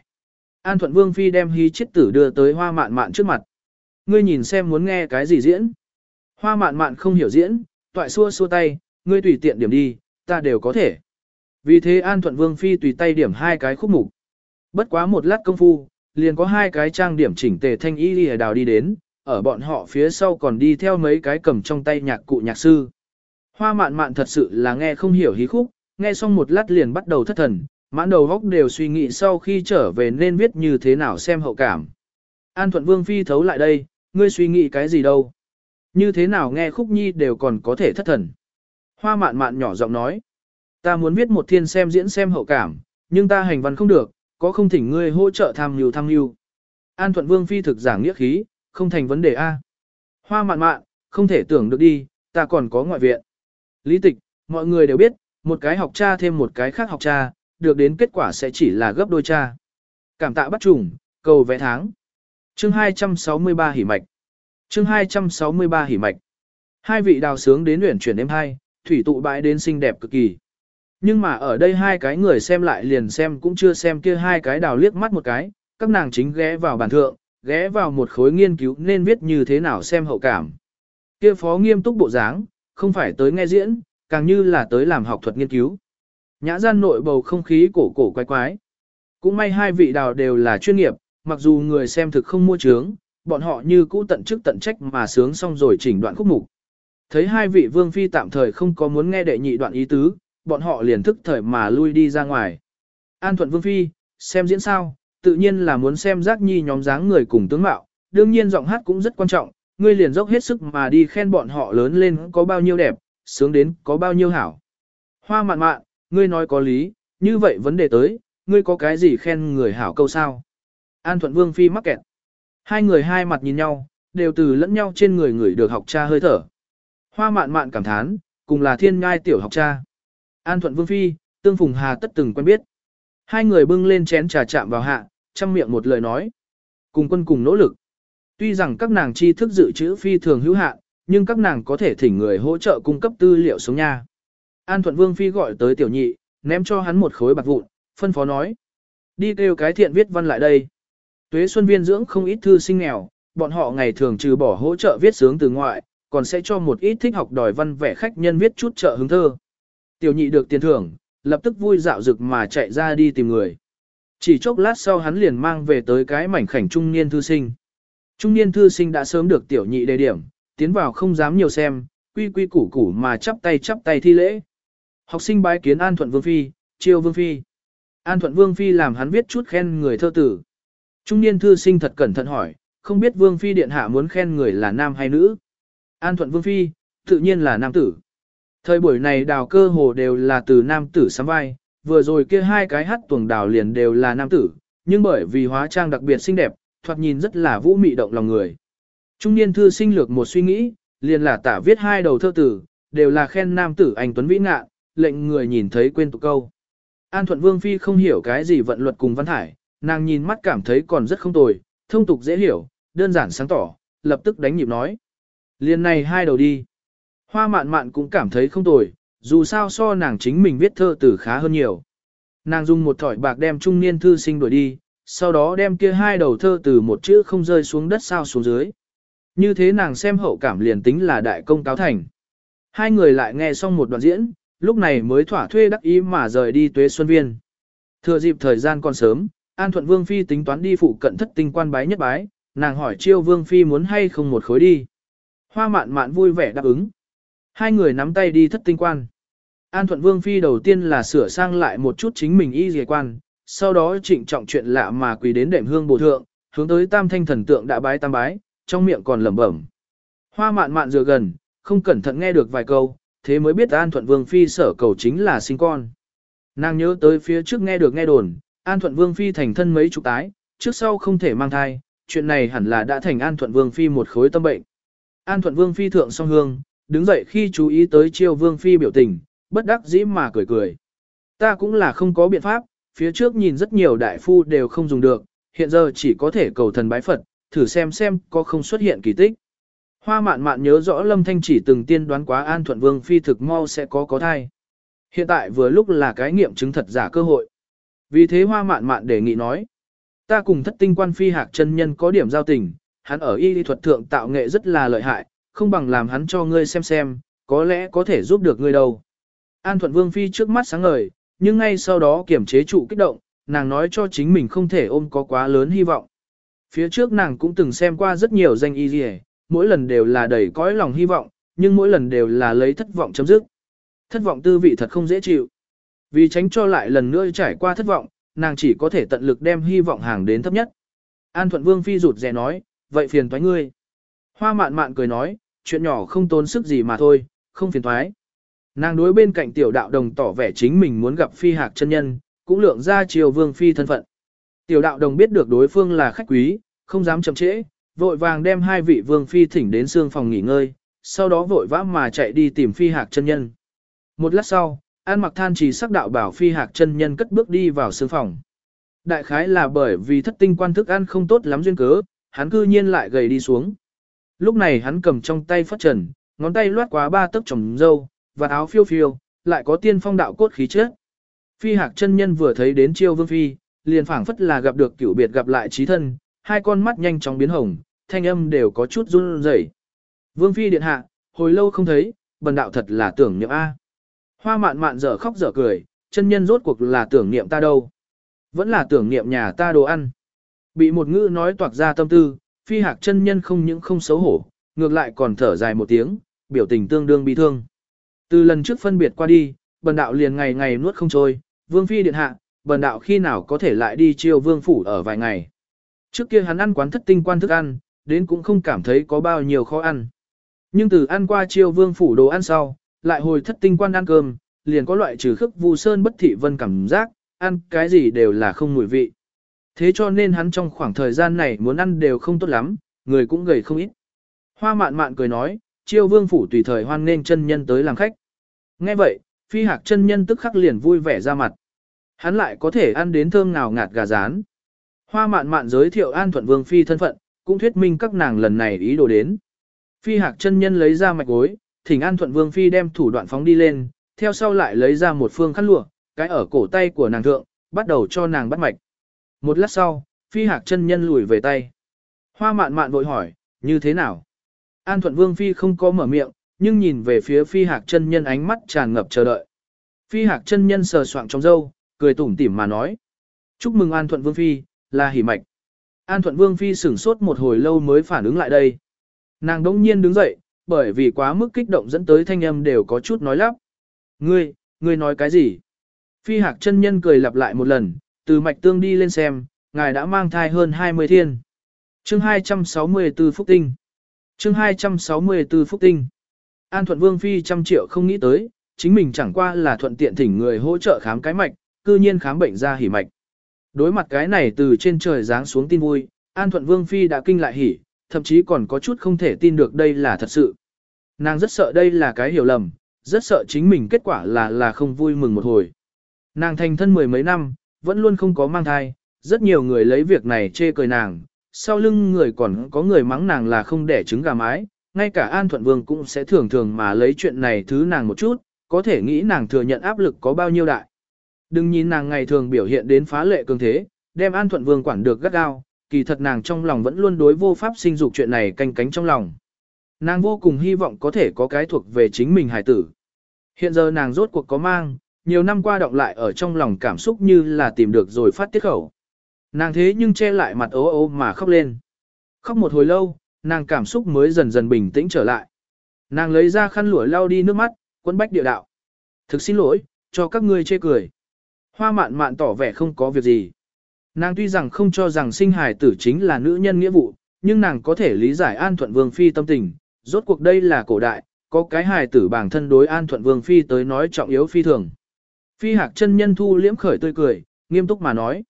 An Thuận Vương Phi đem hí chết tử đưa tới hoa mạn mạn trước mặt. Ngươi nhìn xem muốn nghe cái gì diễn. Hoa mạn mạn không hiểu diễn, toại xua xua tay, ngươi tùy tiện điểm đi, ta đều có thể. Vì thế An Thuận Vương Phi tùy tay điểm hai cái khúc mục. Bất quá một lát công phu, liền có hai cái trang điểm chỉnh tề thanh y lìa đào đi đến, ở bọn họ phía sau còn đi theo mấy cái cầm trong tay nhạc cụ nhạc sư. Hoa mạn mạn thật sự là nghe không hiểu hí khúc, nghe xong một lát liền bắt đầu thất thần, mãn đầu góc đều suy nghĩ sau khi trở về nên viết như thế nào xem hậu cảm. An Thuận Vương Phi thấu lại đây, ngươi suy nghĩ cái gì đâu. Như thế nào nghe khúc nhi đều còn có thể thất thần. Hoa mạn mạn nhỏ giọng nói. Ta muốn viết một thiên xem diễn xem hậu cảm, nhưng ta hành văn không được, có không thỉnh ngươi hỗ trợ tham nhiều tham nhiều. An Thuận Vương Phi thực giảng nghĩa khí, không thành vấn đề A. Hoa mạn mạn, không thể tưởng được đi, ta còn có ngoại viện. Lý tịch, mọi người đều biết, một cái học cha thêm một cái khác học cha, được đến kết quả sẽ chỉ là gấp đôi cha. Cảm tạ bắt trùng, cầu vẽ tháng. Chương 263 hỉ mạch. Chương 263 hỉ mạch. Hai vị đào sướng đến luyện chuyển đêm hai, thủy tụ bãi đến xinh đẹp cực kỳ. Nhưng mà ở đây hai cái người xem lại liền xem cũng chưa xem kia hai cái đào liếc mắt một cái, các nàng chính ghé vào bàn thượng, ghé vào một khối nghiên cứu nên viết như thế nào xem hậu cảm. Kia phó nghiêm túc bộ dáng, không phải tới nghe diễn, càng như là tới làm học thuật nghiên cứu. Nhã gian nội bầu không khí cổ cổ quái quái. Cũng may hai vị đào đều là chuyên nghiệp, mặc dù người xem thực không mua trướng, bọn họ như cũ tận chức tận trách mà sướng xong rồi chỉnh đoạn khúc mục. Thấy hai vị vương phi tạm thời không có muốn nghe đệ nhị đoạn ý tứ, bọn họ liền thức thời mà lui đi ra ngoài. An thuận vương phi, xem diễn sao, tự nhiên là muốn xem giác nhi nhóm dáng người cùng tướng mạo, đương nhiên giọng hát cũng rất quan trọng, ngươi liền dốc hết sức mà đi khen bọn họ lớn lên có bao nhiêu đẹp, sướng đến có bao nhiêu hảo. Hoa mạn mạn, ngươi nói có lý, như vậy vấn đề tới, ngươi có cái gì khen người hảo câu sao? An thuận vương phi mắc kẹt. Hai người hai mặt nhìn nhau, đều từ lẫn nhau trên người người được học cha hơi thở. Hoa mạn mạn cảm thán, cùng là thiên ngai tiểu học cha. An thuận vương phi, tương phùng hà tất từng quen biết. Hai người bưng lên chén trà chạm vào hạ, chăm miệng một lời nói. Cùng quân cùng nỗ lực. Tuy rằng các nàng tri thức dự trữ phi thường hữu hạn, nhưng các nàng có thể thỉnh người hỗ trợ cung cấp tư liệu sống nha. An Thuận Vương Phi gọi tới tiểu nhị, ném cho hắn một khối bạc vụn, phân phó nói. Đi kêu cái thiện viết văn lại đây. Tuế Xuân Viên dưỡng không ít thư sinh nghèo, bọn họ ngày thường trừ bỏ hỗ trợ viết sướng từ ngoại, còn sẽ cho một ít thích học đòi văn vẻ khách nhân viết chút trợ hứng thơ. Tiểu nhị được tiền thưởng, lập tức vui dạo rực mà chạy ra đi tìm người. Chỉ chốc lát sau hắn liền mang về tới cái mảnh khảnh trung niên thư sinh. Trung niên thư sinh đã sớm được tiểu nhị đề điểm, tiến vào không dám nhiều xem, quy quy củ củ mà chắp tay chắp tay thi lễ. Học sinh bái kiến An Thuận Vương Phi, chiêu Vương Phi. An Thuận Vương Phi làm hắn viết chút khen người thơ tử. Trung niên thư sinh thật cẩn thận hỏi, không biết Vương Phi điện hạ muốn khen người là nam hay nữ. An Thuận Vương Phi, tự nhiên là nam tử. Thời buổi này đào cơ hồ đều là từ nam tử sắm vai, vừa rồi kia hai cái hát tuồng đào liền đều là nam tử, nhưng bởi vì hóa trang đặc biệt xinh đẹp, thoạt nhìn rất là vũ mị động lòng người. Trung niên thư sinh lược một suy nghĩ, liền là tả viết hai đầu thơ tử, đều là khen nam tử anh Tuấn Vĩ ngạn lệnh người nhìn thấy quên tục câu. An Thuận Vương Phi không hiểu cái gì vận luật cùng văn thải, nàng nhìn mắt cảm thấy còn rất không tồi, thông tục dễ hiểu, đơn giản sáng tỏ, lập tức đánh nhịp nói. Liên này hai đầu đi. Hoa mạn mạn cũng cảm thấy không tồi, dù sao so nàng chính mình viết thơ từ khá hơn nhiều. Nàng dùng một thỏi bạc đem trung niên thư sinh đuổi đi, sau đó đem kia hai đầu thơ từ một chữ không rơi xuống đất sao xuống dưới. Như thế nàng xem hậu cảm liền tính là đại công cáo thành. Hai người lại nghe xong một đoạn diễn, lúc này mới thỏa thuê đắc ý mà rời đi tuế xuân viên. Thừa dịp thời gian còn sớm, An Thuận Vương Phi tính toán đi phụ cận thất tinh quan bái nhất bái, nàng hỏi chiêu Vương Phi muốn hay không một khối đi. Hoa mạn mạn vui vẻ đáp ứng. Hai người nắm tay đi thất tinh quan. An Thuận Vương Phi đầu tiên là sửa sang lại một chút chính mình y dề quan, sau đó trịnh trọng chuyện lạ mà quỳ đến đệm hương bổ thượng, hướng tới tam thanh thần tượng đã bái tam bái, trong miệng còn lẩm bẩm. Hoa mạn mạn dựa gần, không cẩn thận nghe được vài câu, thế mới biết An Thuận Vương Phi sở cầu chính là sinh con. Nàng nhớ tới phía trước nghe được nghe đồn, An Thuận Vương Phi thành thân mấy chục tái, trước sau không thể mang thai, chuyện này hẳn là đã thành An Thuận Vương Phi một khối tâm bệnh. An Thuận Vương Phi thượng song hương, đứng dậy khi chú ý tới chiêu Vương Phi biểu tình, bất đắc dĩ mà cười cười. Ta cũng là không có biện pháp, phía trước nhìn rất nhiều đại phu đều không dùng được, hiện giờ chỉ có thể cầu thần bái Phật, thử xem xem có không xuất hiện kỳ tích. Hoa mạn mạn nhớ rõ Lâm Thanh chỉ từng tiên đoán quá An Thuận Vương Phi thực mau sẽ có có thai. Hiện tại vừa lúc là cái nghiệm chứng thật giả cơ hội. Vì thế hoa mạn mạn đề nghị nói. Ta cùng thất tinh quan phi hạc chân nhân có điểm giao tình, hắn ở y lý thuật thượng tạo nghệ rất là lợi hại, không bằng làm hắn cho ngươi xem xem, có lẽ có thể giúp được ngươi đâu. An Thuận Vương Phi trước mắt sáng ngời, nhưng ngay sau đó kiểm chế trụ kích động, nàng nói cho chính mình không thể ôm có quá lớn hy vọng. Phía trước nàng cũng từng xem qua rất nhiều danh y gì mỗi lần đều là đầy cõi lòng hy vọng, nhưng mỗi lần đều là lấy thất vọng chấm dứt. Thất vọng tư vị thật không dễ chịu. Vì tránh cho lại lần nữa trải qua thất vọng, nàng chỉ có thể tận lực đem hy vọng hàng đến thấp nhất. An Thuận Vương Phi rụt rè nói, vậy phiền toái ngươi. Hoa mạn mạn cười nói, chuyện nhỏ không tốn sức gì mà thôi, không phiền toái. Nàng đối bên cạnh tiểu đạo đồng tỏ vẻ chính mình muốn gặp Phi Hạc chân nhân, cũng lượng ra Triều Vương Phi thân phận. Tiểu đạo đồng biết được đối phương là khách quý, không dám chậm trễ, vội vàng đem hai vị Vương Phi thỉnh đến xương phòng nghỉ ngơi, sau đó vội vã mà chạy đi tìm Phi Hạc chân nhân. Một lát sau, An mặc than chỉ sắc đạo bảo phi hạc chân nhân cất bước đi vào xương phòng. Đại khái là bởi vì thất tinh quan thức ăn không tốt lắm duyên cớ, hắn cư nhiên lại gầy đi xuống. Lúc này hắn cầm trong tay phất trần, ngón tay loát quá ba tấc trồng dâu, và áo phiêu phiêu, lại có tiên phong đạo cốt khí chất. Phi hạc chân nhân vừa thấy đến chiêu vương phi, liền phảng phất là gặp được cửu biệt gặp lại trí thân, hai con mắt nhanh chóng biến hồng, thanh âm đều có chút run rẩy. Vương phi điện hạ, hồi lâu không thấy, bần đạo thật là tưởng niệm A. Hoa mạn mạn dở khóc dở cười, chân nhân rốt cuộc là tưởng niệm ta đâu. Vẫn là tưởng niệm nhà ta đồ ăn. Bị một ngữ nói toạc ra tâm tư, phi hạc chân nhân không những không xấu hổ, ngược lại còn thở dài một tiếng, biểu tình tương đương bi thương. Từ lần trước phân biệt qua đi, bần đạo liền ngày ngày nuốt không trôi, vương phi điện hạ, bần đạo khi nào có thể lại đi chiêu vương phủ ở vài ngày. Trước kia hắn ăn quán thất tinh quan thức ăn, đến cũng không cảm thấy có bao nhiêu khó ăn. Nhưng từ ăn qua chiêu vương phủ đồ ăn sau, lại hồi thất tinh quan ăn cơm, liền có loại trừ khức vu sơn bất thị vân cảm giác, ăn cái gì đều là không mùi vị. Thế cho nên hắn trong khoảng thời gian này muốn ăn đều không tốt lắm, người cũng gầy không ít. Hoa mạn mạn cười nói, chiêu vương phủ tùy thời hoan nên chân nhân tới làm khách. Nghe vậy, phi hạc chân nhân tức khắc liền vui vẻ ra mặt. Hắn lại có thể ăn đến thơm nào ngạt gà rán. Hoa mạn mạn giới thiệu an thuận vương phi thân phận, cũng thuyết minh các nàng lần này ý đồ đến. Phi hạc chân nhân lấy ra mạch gối, thỉnh An Thuận Vương Phi đem thủ đoạn phóng đi lên, theo sau lại lấy ra một phương khăn lụa, cái ở cổ tay của nàng thượng, bắt đầu cho nàng bắt mạch. Một lát sau, Phi Hạc chân nhân lùi về tay. Hoa mạn mạn vội hỏi, như thế nào? An Thuận Vương Phi không có mở miệng, nhưng nhìn về phía Phi Hạc chân nhân ánh mắt tràn ngập chờ đợi. Phi Hạc chân nhân sờ soạng trong râu, cười tủm tỉm mà nói. Chúc mừng An Thuận Vương Phi, là hỉ mạch. An Thuận Vương Phi sửng sốt một hồi lâu mới phản ứng lại đây. Nàng đống nhiên đứng dậy, bởi vì quá mức kích động dẫn tới thanh âm đều có chút nói lắp. Ngươi, ngươi nói cái gì? Phi hạc chân nhân cười lặp lại một lần, từ mạch tương đi lên xem, ngài đã mang thai hơn 20 thiên. Chương 264 Phúc Tinh Chương 264 Phúc Tinh An Thuận Vương Phi trăm triệu không nghĩ tới, chính mình chẳng qua là thuận tiện thỉnh người hỗ trợ khám cái mạch, cư nhiên khám bệnh ra hỉ mạch. Đối mặt cái này từ trên trời giáng xuống tin vui, An Thuận Vương Phi đã kinh lại hỉ, thậm chí còn có chút không thể tin được đây là thật sự. Nàng rất sợ đây là cái hiểu lầm, rất sợ chính mình kết quả là là không vui mừng một hồi. Nàng thành thân mười mấy năm, vẫn luôn không có mang thai, rất nhiều người lấy việc này chê cười nàng, sau lưng người còn có người mắng nàng là không đẻ trứng gà mái, ngay cả An Thuận Vương cũng sẽ thường thường mà lấy chuyện này thứ nàng một chút, có thể nghĩ nàng thừa nhận áp lực có bao nhiêu đại. Đừng nhìn nàng ngày thường biểu hiện đến phá lệ cường thế, đem An Thuận Vương quản được gắt gao, kỳ thật nàng trong lòng vẫn luôn đối vô pháp sinh dục chuyện này canh cánh trong lòng. Nàng vô cùng hy vọng có thể có cái thuộc về chính mình hài tử. Hiện giờ nàng rốt cuộc có mang, nhiều năm qua động lại ở trong lòng cảm xúc như là tìm được rồi phát tiết khẩu. Nàng thế nhưng che lại mặt ố ố mà khóc lên. Khóc một hồi lâu, nàng cảm xúc mới dần dần bình tĩnh trở lại. Nàng lấy ra khăn lụa lau đi nước mắt, quấn bách địa đạo. Thực xin lỗi, cho các ngươi chê cười. Hoa mạn mạn tỏ vẻ không có việc gì. Nàng tuy rằng không cho rằng sinh hài tử chính là nữ nhân nghĩa vụ, nhưng nàng có thể lý giải an thuận vương phi tâm tình. Rốt cuộc đây là cổ đại, có cái hài tử bản thân đối an thuận vương phi tới nói trọng yếu phi thường. Phi hạc chân nhân thu liễm khởi tươi cười, nghiêm túc mà nói.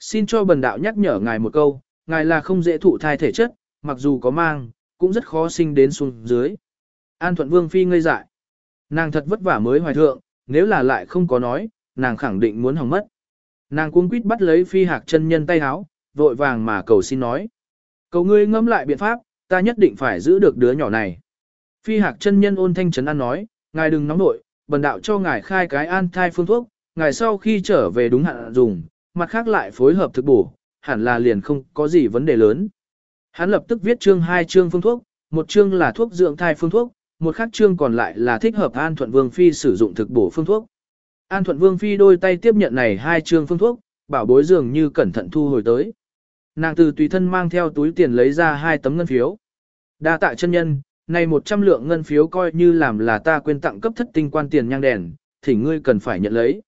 Xin cho bần đạo nhắc nhở ngài một câu, ngài là không dễ thụ thai thể chất, mặc dù có mang, cũng rất khó sinh đến xuống dưới. An thuận vương phi ngây dại. Nàng thật vất vả mới hoài thượng, nếu là lại không có nói, nàng khẳng định muốn hỏng mất. Nàng cuống quýt bắt lấy phi hạc chân nhân tay háo, vội vàng mà cầu xin nói. Cầu ngươi ngẫm lại biện pháp, ta nhất định phải giữ được đứa nhỏ này. Phi hạc chân nhân ôn thanh trấn an nói, ngài đừng nóng nội, bần đạo cho ngài khai cái an thai phương thuốc, ngài sau khi trở về đúng hạn dùng, mặt khác lại phối hợp thực bổ, hẳn là liền không có gì vấn đề lớn. Hắn lập tức viết chương hai chương phương thuốc, một chương là thuốc dưỡng thai phương thuốc, một khác chương còn lại là thích hợp An Thuận Vương Phi sử dụng thực bổ phương thuốc. An Thuận Vương Phi đôi tay tiếp nhận này hai trương phương thuốc, bảo bối dường như cẩn thận thu hồi tới. Nàng từ tùy thân mang theo túi tiền lấy ra hai tấm ngân phiếu. Đa tạ chân nhân, này 100 lượng ngân phiếu coi như làm là ta quên tặng cấp thất tinh quan tiền nhang đèn, thì ngươi cần phải nhận lấy.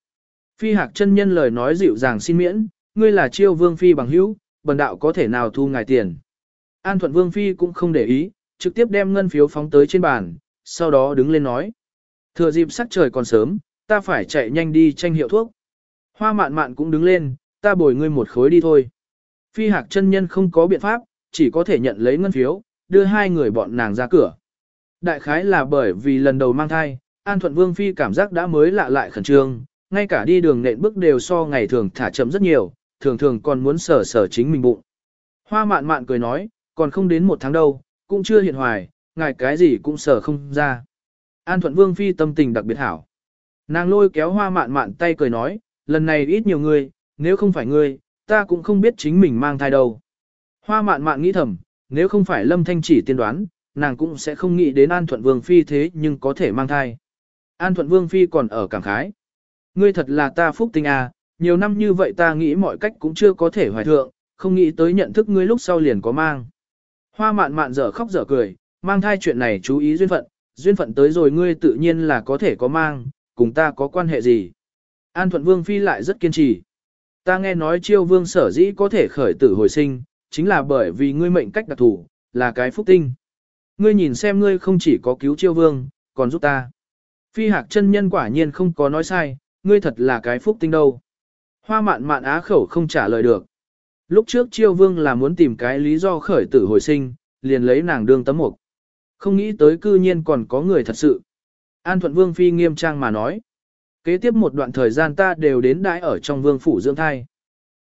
Phi hạc chân nhân lời nói dịu dàng xin miễn, ngươi là chiêu vương phi bằng hữu, bần đạo có thể nào thu ngài tiền. An thuận vương phi cũng không để ý, trực tiếp đem ngân phiếu phóng tới trên bàn, sau đó đứng lên nói. Thừa dịp sắc trời còn sớm, ta phải chạy nhanh đi tranh hiệu thuốc. Hoa mạn mạn cũng đứng lên, ta bồi ngươi một khối đi thôi. Phi hạc chân nhân không có biện pháp, chỉ có thể nhận lấy ngân phiếu, đưa hai người bọn nàng ra cửa. Đại khái là bởi vì lần đầu mang thai, An Thuận Vương Phi cảm giác đã mới lạ lại khẩn trương, ngay cả đi đường nện bước đều so ngày thường thả chậm rất nhiều, thường thường còn muốn sở sở chính mình bụng. Hoa mạn mạn cười nói, còn không đến một tháng đâu, cũng chưa hiện hoài, ngài cái gì cũng sở không ra. An Thuận Vương Phi tâm tình đặc biệt hảo. Nàng lôi kéo hoa mạn mạn tay cười nói, lần này ít nhiều người, nếu không phải ngươi, ta cũng không biết chính mình mang thai đâu. Hoa mạn mạn nghĩ thầm, nếu không phải lâm thanh chỉ tiên đoán, nàng cũng sẽ không nghĩ đến An Thuận Vương Phi thế nhưng có thể mang thai. An Thuận Vương Phi còn ở cảm khái. Ngươi thật là ta phúc tinh à, nhiều năm như vậy ta nghĩ mọi cách cũng chưa có thể hoài thượng, không nghĩ tới nhận thức ngươi lúc sau liền có mang. Hoa mạn mạn dở khóc dở cười, mang thai chuyện này chú ý duyên phận, duyên phận tới rồi ngươi tự nhiên là có thể có mang, cùng ta có quan hệ gì. An Thuận Vương Phi lại rất kiên trì. Ta nghe nói chiêu vương sở dĩ có thể khởi tử hồi sinh, chính là bởi vì ngươi mệnh cách đặc thủ, là cái phúc tinh. Ngươi nhìn xem ngươi không chỉ có cứu chiêu vương, còn giúp ta. Phi hạc chân nhân quả nhiên không có nói sai, ngươi thật là cái phúc tinh đâu. Hoa mạn mạn á khẩu không trả lời được. Lúc trước chiêu vương là muốn tìm cái lý do khởi tử hồi sinh, liền lấy nàng đương tấm mục. Không nghĩ tới cư nhiên còn có người thật sự. An thuận vương phi nghiêm trang mà nói. Kế tiếp một đoạn thời gian ta đều đến đãi ở trong vương phủ dưỡng thai.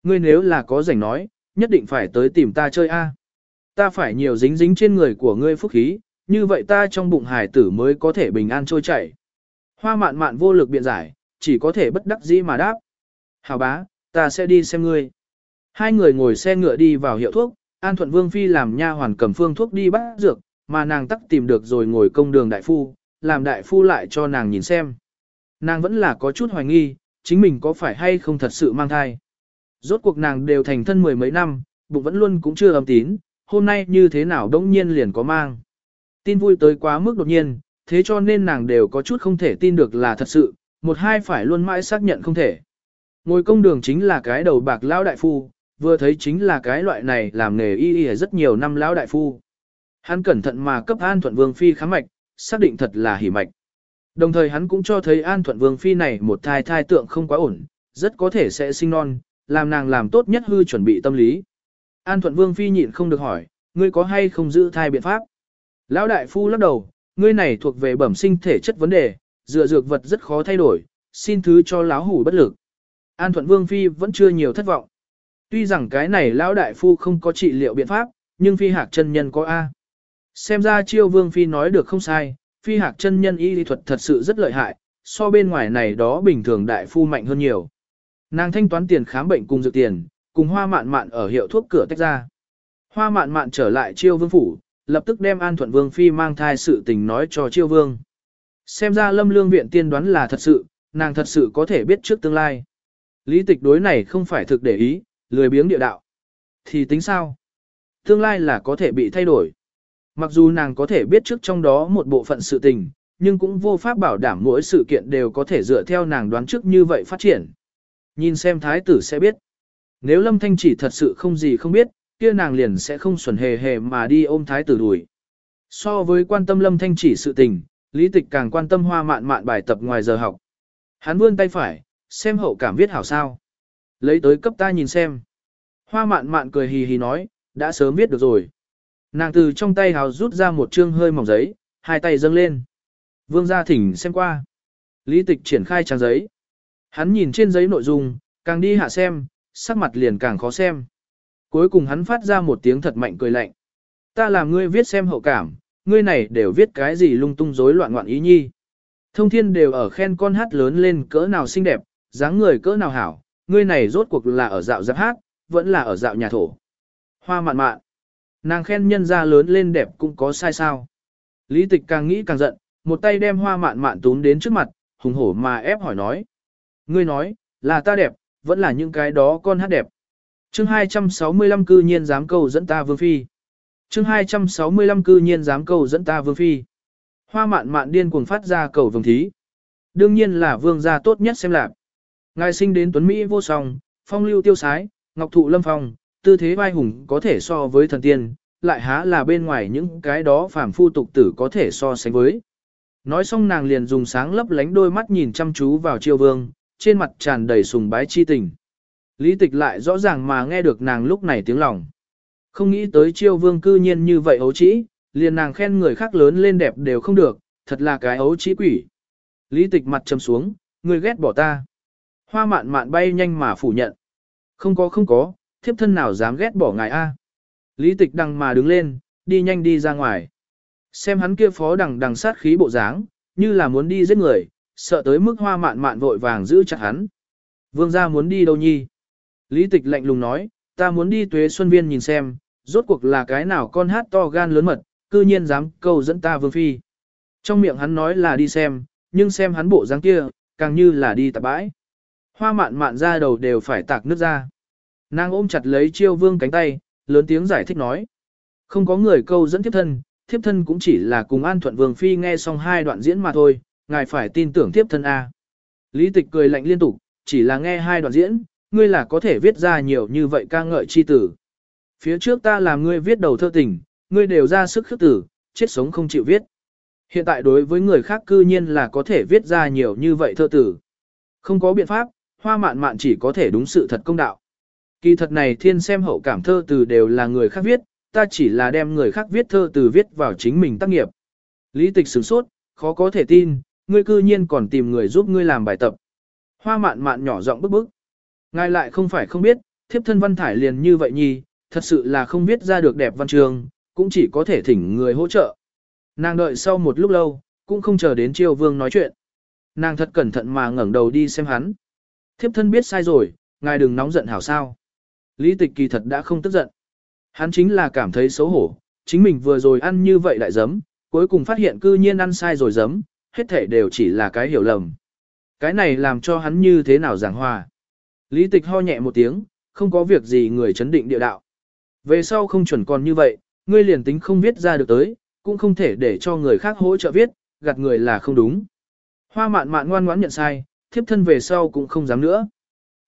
Ngươi nếu là có rảnh nói, nhất định phải tới tìm ta chơi a. Ta phải nhiều dính dính trên người của ngươi phúc khí, như vậy ta trong bụng hải tử mới có thể bình an trôi chảy. Hoa mạn mạn vô lực biện giải, chỉ có thể bất đắc dĩ mà đáp. Hào bá, ta sẽ đi xem ngươi. Hai người ngồi xe ngựa đi vào hiệu thuốc, An Thuận Vương Phi làm nha hoàn cầm phương thuốc đi bắt dược, mà nàng tắc tìm được rồi ngồi công đường đại phu, làm đại phu lại cho nàng nhìn xem. Nàng vẫn là có chút hoài nghi, chính mình có phải hay không thật sự mang thai. Rốt cuộc nàng đều thành thân mười mấy năm, bụng vẫn luôn cũng chưa âm tín, hôm nay như thế nào đống nhiên liền có mang. Tin vui tới quá mức đột nhiên, thế cho nên nàng đều có chút không thể tin được là thật sự, một hai phải luôn mãi xác nhận không thể. Ngồi công đường chính là cái đầu bạc lão đại phu, vừa thấy chính là cái loại này làm nghề y y rất nhiều năm lão đại phu. Hắn cẩn thận mà cấp An Thuận Vương Phi khám mạch, xác định thật là hỉ mạch. Đồng thời hắn cũng cho thấy An Thuận Vương Phi này một thai thai tượng không quá ổn, rất có thể sẽ sinh non, làm nàng làm tốt nhất hư chuẩn bị tâm lý. An Thuận Vương Phi nhịn không được hỏi, ngươi có hay không giữ thai biện pháp? Lão đại phu lắc đầu, ngươi này thuộc về bẩm sinh thể chất vấn đề, dựa dược vật rất khó thay đổi, xin thứ cho lão hủ bất lực. An Thuận Vương Phi vẫn chưa nhiều thất vọng. Tuy rằng cái này lão đại phu không có trị liệu biện pháp, nhưng Phi Hạc chân nhân có A. Xem ra chiêu Vương Phi nói được không sai, Phi Hạc chân nhân y lý thuật thật sự rất lợi hại, so bên ngoài này đó bình thường đại phu mạnh hơn nhiều. Nàng thanh toán tiền khám bệnh cùng dược tiền, cùng hoa mạn mạn ở hiệu thuốc cửa tách ra. Hoa mạn mạn trở lại chiêu vương phủ, lập tức đem An Thuận Vương Phi mang thai sự tình nói cho Chiêu Vương. Xem ra lâm lương viện tiên đoán là thật sự, nàng thật sự có thể biết trước tương lai. Lý tịch đối này không phải thực để ý, lười biếng địa đạo. Thì tính sao? Tương lai là có thể bị thay đổi. Mặc dù nàng có thể biết trước trong đó một bộ phận sự tình, nhưng cũng vô pháp bảo đảm mỗi sự kiện đều có thể dựa theo nàng đoán trước như vậy phát triển. Nhìn xem thái tử sẽ biết. Nếu lâm thanh chỉ thật sự không gì không biết, kia nàng liền sẽ không xuẩn hề hề mà đi ôm thái tử đuổi. So với quan tâm lâm thanh chỉ sự tình, lý tịch càng quan tâm hoa mạn mạn bài tập ngoài giờ học. Hắn vươn tay phải, xem hậu cảm viết hảo sao. Lấy tới cấp ta nhìn xem. Hoa mạn mạn cười hì hì nói, đã sớm viết được rồi. Nàng từ trong tay hào rút ra một chương hơi mỏng giấy, hai tay dâng lên. Vương gia thỉnh xem qua. Lý tịch triển khai trang giấy. Hắn nhìn trên giấy nội dung, càng đi hạ xem, sắc mặt liền càng khó xem. Cuối cùng hắn phát ra một tiếng thật mạnh cười lạnh. Ta làm ngươi viết xem hậu cảm, ngươi này đều viết cái gì lung tung rối loạn ngoạn ý nhi. Thông thiên đều ở khen con hát lớn lên cỡ nào xinh đẹp, dáng người cỡ nào hảo, ngươi này rốt cuộc là ở dạo giáp hát, vẫn là ở dạo nhà thổ. Hoa mạn mạn. Nàng khen nhân ra lớn lên đẹp cũng có sai sao. Lý tịch càng nghĩ càng giận, một tay đem hoa mạn mạn tún đến trước mặt, hùng hổ mà ép hỏi nói. Ngươi nói, là ta đẹp, vẫn là những cái đó con hát đẹp. chương 265 cư nhiên dám câu dẫn ta vương phi. chương 265 cư nhiên dám câu dẫn ta vương phi. Hoa mạn mạn điên cuồng phát ra cầu vương thí. Đương nhiên là vương gia tốt nhất xem lạc. Ngài sinh đến tuấn Mỹ vô song, phong lưu tiêu sái, ngọc thụ lâm phong, tư thế vai hùng có thể so với thần tiên, lại há là bên ngoài những cái đó phàm phu tục tử có thể so sánh với. Nói xong nàng liền dùng sáng lấp lánh đôi mắt nhìn chăm chú vào triều vương, trên mặt tràn đầy sùng bái chi tình. Lý tịch lại rõ ràng mà nghe được nàng lúc này tiếng lòng. Không nghĩ tới triều vương cư nhiên như vậy ấu trĩ, liền nàng khen người khác lớn lên đẹp đều không được, thật là cái ấu trĩ quỷ. Lý tịch mặt trầm xuống, người ghét bỏ ta. Hoa mạn mạn bay nhanh mà phủ nhận. Không có không có, thiếp thân nào dám ghét bỏ ngài a? Lý tịch đằng mà đứng lên, đi nhanh đi ra ngoài. Xem hắn kia phó đằng đằng sát khí bộ dáng, như là muốn đi giết người, sợ tới mức hoa mạn mạn vội vàng giữ chặt hắn. Vương gia muốn đi đâu nhi? Lý tịch lạnh lùng nói, ta muốn đi tuế xuân viên nhìn xem, rốt cuộc là cái nào con hát to gan lớn mật, cư nhiên dám câu dẫn ta vương phi. Trong miệng hắn nói là đi xem, nhưng xem hắn bộ dáng kia, càng như là đi tạp bãi. Hoa mạn mạn ra đầu đều phải tạc nước ra. Nàng ôm chặt lấy chiêu vương cánh tay, lớn tiếng giải thích nói. Không có người câu dẫn thiếp thân, thiếp thân cũng chỉ là cùng an thuận vương phi nghe xong hai đoạn diễn mà thôi, ngài phải tin tưởng thiếp thân A. Lý tịch cười lạnh liên tục, chỉ là nghe hai đoạn diễn, ngươi là có thể viết ra nhiều như vậy ca ngợi chi tử. Phía trước ta làm ngươi viết đầu thơ tình, ngươi đều ra sức khước tử, chết sống không chịu viết. Hiện tại đối với người khác cư nhiên là có thể viết ra nhiều như vậy thơ tử. Không có biện pháp, hoa mạn mạn chỉ có thể đúng sự thật công đạo. Kỳ thật này thiên xem hậu cảm thơ từ đều là người khác viết, ta chỉ là đem người khác viết thơ từ viết vào chính mình tác nghiệp. Lý tịch sửng sốt, khó có thể tin, ngươi cư nhiên còn tìm người giúp ngươi làm bài tập. Hoa mạn mạn nhỏ giọng bức bức. Ngài lại không phải không biết, thiếp thân văn thải liền như vậy nhi, thật sự là không viết ra được đẹp văn trường, cũng chỉ có thể thỉnh người hỗ trợ. Nàng đợi sau một lúc lâu, cũng không chờ đến triều vương nói chuyện. Nàng thật cẩn thận mà ngẩng đầu đi xem hắn. Thiếp thân biết sai rồi, ngài đừng nóng giận hảo sao. Lý tịch kỳ thật đã không tức giận. Hắn chính là cảm thấy xấu hổ, chính mình vừa rồi ăn như vậy lại giấm, cuối cùng phát hiện cư nhiên ăn sai rồi giấm, hết thể đều chỉ là cái hiểu lầm. Cái này làm cho hắn như thế nào giảng hòa. Lý tịch ho nhẹ một tiếng, không có việc gì người chấn định địa đạo. Về sau không chuẩn còn như vậy, ngươi liền tính không viết ra được tới, cũng không thể để cho người khác hỗ trợ viết, gạt người là không đúng. Hoa mạn mạn ngoan ngoãn nhận sai, thiếp thân về sau cũng không dám nữa.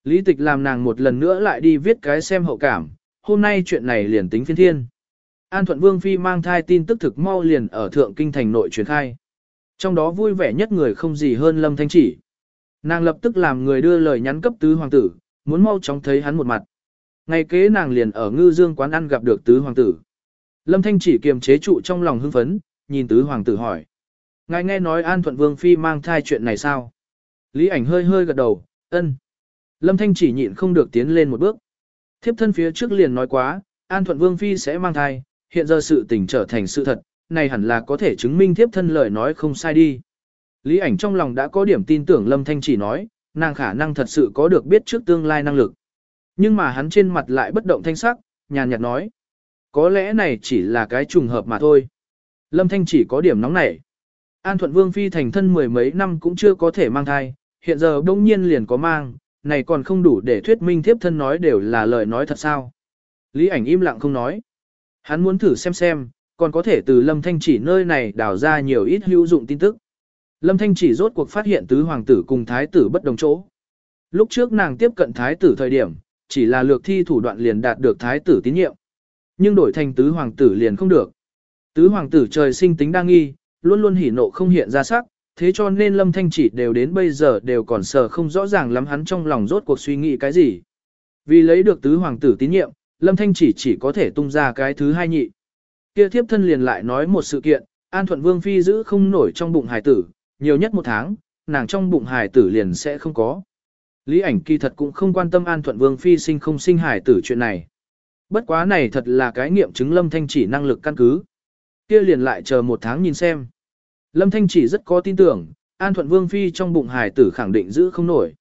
Lý tịch làm nàng một lần nữa lại đi viết cái xem hậu cảm, hôm nay chuyện này liền tính phiên thiên. An Thuận Vương Phi mang thai tin tức thực mau liền ở Thượng Kinh Thành nội truyền khai. Trong đó vui vẻ nhất người không gì hơn Lâm Thanh Chỉ. Nàng lập tức làm người đưa lời nhắn cấp tứ hoàng tử, muốn mau chóng thấy hắn một mặt. Ngày kế nàng liền ở ngư dương quán ăn gặp được tứ hoàng tử. Lâm Thanh Chỉ kiềm chế trụ trong lòng hưng phấn, nhìn tứ hoàng tử hỏi. Ngài nghe nói An Thuận Vương Phi mang thai chuyện này sao? Lý ảnh hơi hơi gật đầu, ân. Lâm Thanh chỉ nhịn không được tiến lên một bước. Thiếp thân phía trước liền nói quá, An Thuận Vương Phi sẽ mang thai, hiện giờ sự tình trở thành sự thật, này hẳn là có thể chứng minh thiếp thân lời nói không sai đi. Lý ảnh trong lòng đã có điểm tin tưởng Lâm Thanh chỉ nói, nàng khả năng thật sự có được biết trước tương lai năng lực. Nhưng mà hắn trên mặt lại bất động thanh sắc, nhàn nhạt nói. Có lẽ này chỉ là cái trùng hợp mà thôi. Lâm Thanh chỉ có điểm nóng nảy. An Thuận Vương Phi thành thân mười mấy năm cũng chưa có thể mang thai, hiện giờ đông nhiên liền có mang, này còn không đủ để thuyết minh thiếp thân nói đều là lời nói thật sao. Lý ảnh im lặng không nói. Hắn muốn thử xem xem, còn có thể từ Lâm Thanh chỉ nơi này đào ra nhiều ít hữu dụng tin tức. Lâm Thanh chỉ rốt cuộc phát hiện tứ hoàng tử cùng thái tử bất đồng chỗ. Lúc trước nàng tiếp cận thái tử thời điểm, chỉ là lược thi thủ đoạn liền đạt được thái tử tín nhiệm. Nhưng đổi thành tứ hoàng tử liền không được. Tứ hoàng tử trời sinh tính đa nghi, luôn luôn hỉ nộ không hiện ra sắc, thế cho nên Lâm Thanh chỉ đều đến bây giờ đều còn sờ không rõ ràng lắm hắn trong lòng rốt cuộc suy nghĩ cái gì. Vì lấy được tứ hoàng tử tín nhiệm, Lâm Thanh chỉ chỉ có thể tung ra cái thứ hai nhị. Kia thiếp thân liền lại nói một sự kiện, An Thuận Vương Phi giữ không nổi trong bụng hài tử, nhiều nhất một tháng, nàng trong bụng hài tử liền sẽ không có. Lý ảnh kỳ thật cũng không quan tâm An Thuận Vương Phi sinh không sinh hài tử chuyện này. Bất quá này thật là cái nghiệm chứng Lâm Thanh chỉ năng lực căn cứ. kia liền lại chờ một tháng nhìn xem. Lâm Thanh chỉ rất có tin tưởng, An Thuận Vương Phi trong bụng hài tử khẳng định giữ không nổi.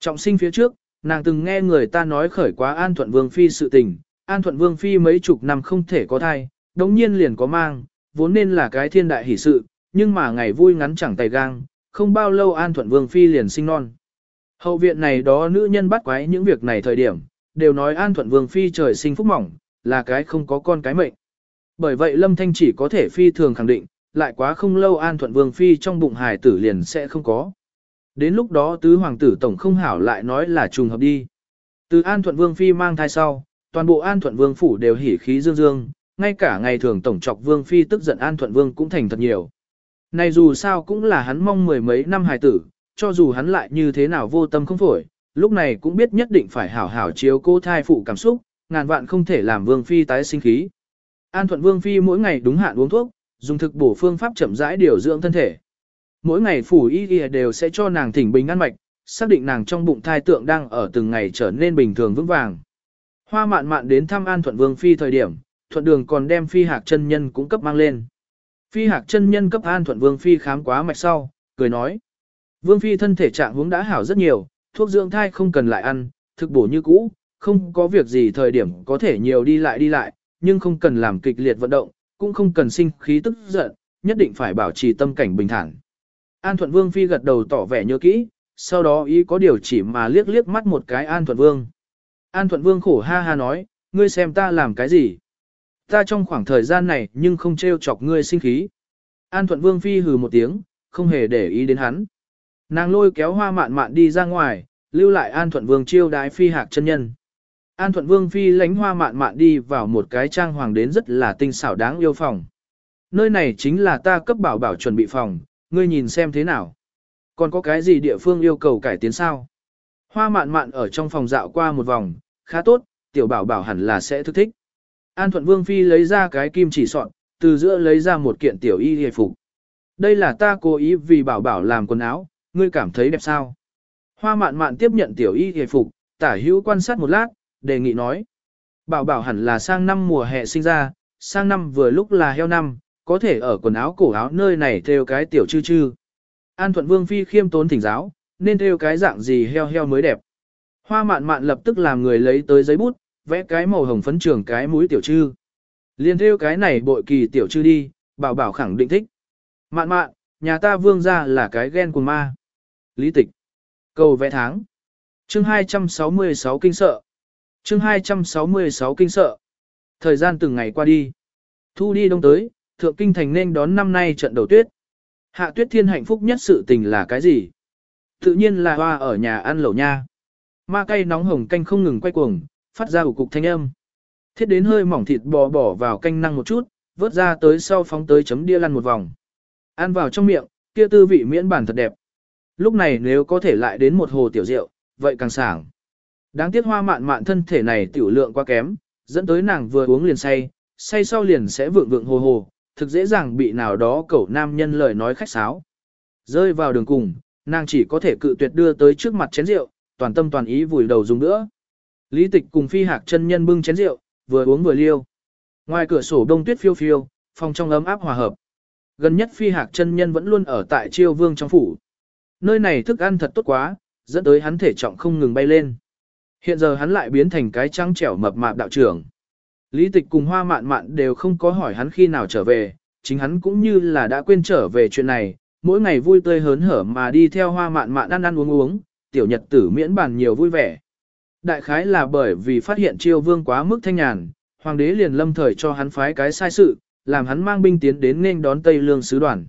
Trọng sinh phía trước, nàng từng nghe người ta nói khởi quá An Thuận Vương Phi sự tình, An Thuận Vương Phi mấy chục năm không thể có thai, đống nhiên liền có mang, vốn nên là cái thiên đại hỷ sự, nhưng mà ngày vui ngắn chẳng tay gang, không bao lâu An Thuận Vương Phi liền sinh non. Hậu viện này đó nữ nhân bắt quái những việc này thời điểm, đều nói An Thuận Vương Phi trời sinh phúc mỏng, là cái không có con cái mệnh. Bởi vậy Lâm Thanh chỉ có thể phi thường khẳng định, lại quá không lâu An Thuận Vương Phi trong bụng hài tử liền sẽ không có. Đến lúc đó tứ hoàng tử tổng không hảo lại nói là trùng hợp đi. Từ An Thuận Vương Phi mang thai sau, toàn bộ An Thuận Vương phủ đều hỉ khí dương dương, ngay cả ngày thường tổng trọc Vương Phi tức giận An Thuận Vương cũng thành thật nhiều. Này dù sao cũng là hắn mong mười mấy năm hài tử, cho dù hắn lại như thế nào vô tâm không phổi, lúc này cũng biết nhất định phải hảo hảo chiếu cô thai phụ cảm xúc, ngàn vạn không thể làm Vương Phi tái sinh khí. An Thuận Vương Phi mỗi ngày đúng hạn uống thuốc, dùng thực bổ phương pháp chậm rãi điều dưỡng thân thể. Mỗi ngày phủ y y đều sẽ cho nàng thỉnh bình ăn mạch, xác định nàng trong bụng thai tượng đang ở từng ngày trở nên bình thường vững vàng. Hoa mạn mạn đến thăm An Thuận Vương Phi thời điểm, Thuận Đường còn đem Phi Hạc chân nhân cũng cấp mang lên. Phi Hạc chân nhân cấp An Thuận Vương Phi khám quá mạch sau, cười nói. Vương Phi thân thể trạng huống đã hảo rất nhiều, thuốc dưỡng thai không cần lại ăn, thực bổ như cũ, không có việc gì thời điểm có thể nhiều đi lại đi lại, nhưng không cần làm kịch liệt vận động, cũng không cần sinh khí tức giận, nhất định phải bảo trì tâm cảnh bình thản. An Thuận Vương Phi gật đầu tỏ vẻ nhớ kỹ, sau đó ý có điều chỉ mà liếc liếc mắt một cái An Thuận Vương. An Thuận Vương khổ ha ha nói, ngươi xem ta làm cái gì? Ta trong khoảng thời gian này nhưng không trêu chọc ngươi sinh khí. An Thuận Vương Phi hừ một tiếng, không hề để ý đến hắn. Nàng lôi kéo hoa mạn mạn đi ra ngoài, lưu lại An Thuận Vương chiêu đái phi hạc chân nhân. An Thuận Vương Phi lánh hoa mạn mạn đi vào một cái trang hoàng đến rất là tinh xảo đáng yêu phòng. Nơi này chính là ta cấp bảo bảo chuẩn bị phòng, ngươi nhìn xem thế nào. Còn có cái gì địa phương yêu cầu cải tiến sao? Hoa mạn mạn ở trong phòng dạo qua một vòng, khá tốt, tiểu bảo bảo hẳn là sẽ thức thích. An Thuận Vương Phi lấy ra cái kim chỉ soạn, từ giữa lấy ra một kiện tiểu y hề phục. Đây là ta cố ý vì bảo bảo làm quần áo, ngươi cảm thấy đẹp sao? Hoa mạn mạn tiếp nhận tiểu y hề phục, tả hữu quan sát một lát, đề nghị nói. Bảo bảo hẳn là sang năm mùa hè sinh ra, sang năm vừa lúc là heo năm, có thể ở quần áo cổ áo nơi này theo cái tiểu chư chư. An Thuận Vương Phi khiêm tốn thỉnh giáo, nên theo cái dạng gì heo heo mới đẹp. Hoa mạn mạn lập tức làm người lấy tới giấy bút, vẽ cái màu hồng phấn trường cái mũi tiểu chư. Liên theo cái này bội kỳ tiểu chư đi, bảo bảo khẳng định thích. Mạn mạn, nhà ta vương ra là cái ghen của ma. Lý tịch. Cầu vẽ tháng. chương 266 kinh sợ chương 266 kinh sợ. Thời gian từng ngày qua đi. Thu đi đông tới, thượng kinh thành nên đón năm nay trận đầu tuyết. Hạ tuyết thiên hạnh phúc nhất sự tình là cái gì? Tự nhiên là hoa ở nhà ăn lẩu nha. Ma cây nóng hồng canh không ngừng quay cuồng, phát ra ủ cục thanh âm. Thiết đến hơi mỏng thịt bò bỏ vào canh năng một chút, vớt ra tới sau phóng tới chấm đĩa lăn một vòng. Ăn vào trong miệng, kia tư vị miễn bản thật đẹp. Lúc này nếu có thể lại đến một hồ tiểu rượu, vậy càng sảng. Đáng tiếc hoa mạn mạn thân thể này tiểu lượng quá kém, dẫn tới nàng vừa uống liền say, say sau liền sẽ vượng vượng hồ hồ, thực dễ dàng bị nào đó cẩu nam nhân lời nói khách sáo. Rơi vào đường cùng, nàng chỉ có thể cự tuyệt đưa tới trước mặt chén rượu, toàn tâm toàn ý vùi đầu dùng nữa. Lý tịch cùng phi hạc chân nhân bưng chén rượu, vừa uống vừa liêu. Ngoài cửa sổ đông tuyết phiêu phiêu, phòng trong ấm áp hòa hợp. Gần nhất phi hạc chân nhân vẫn luôn ở tại chiêu vương trong phủ. Nơi này thức ăn thật tốt quá, dẫn tới hắn thể trọng không ngừng bay lên. Hiện giờ hắn lại biến thành cái trăng trẻo mập mạp đạo trưởng. Lý tịch cùng hoa mạn mạn đều không có hỏi hắn khi nào trở về, chính hắn cũng như là đã quên trở về chuyện này, mỗi ngày vui tươi hớn hở mà đi theo hoa mạn mạn ăn ăn uống uống, tiểu nhật tử miễn bàn nhiều vui vẻ. Đại khái là bởi vì phát hiện Triều vương quá mức thanh nhàn, hoàng đế liền lâm thời cho hắn phái cái sai sự, làm hắn mang binh tiến đến nên đón Tây Lương sứ đoàn.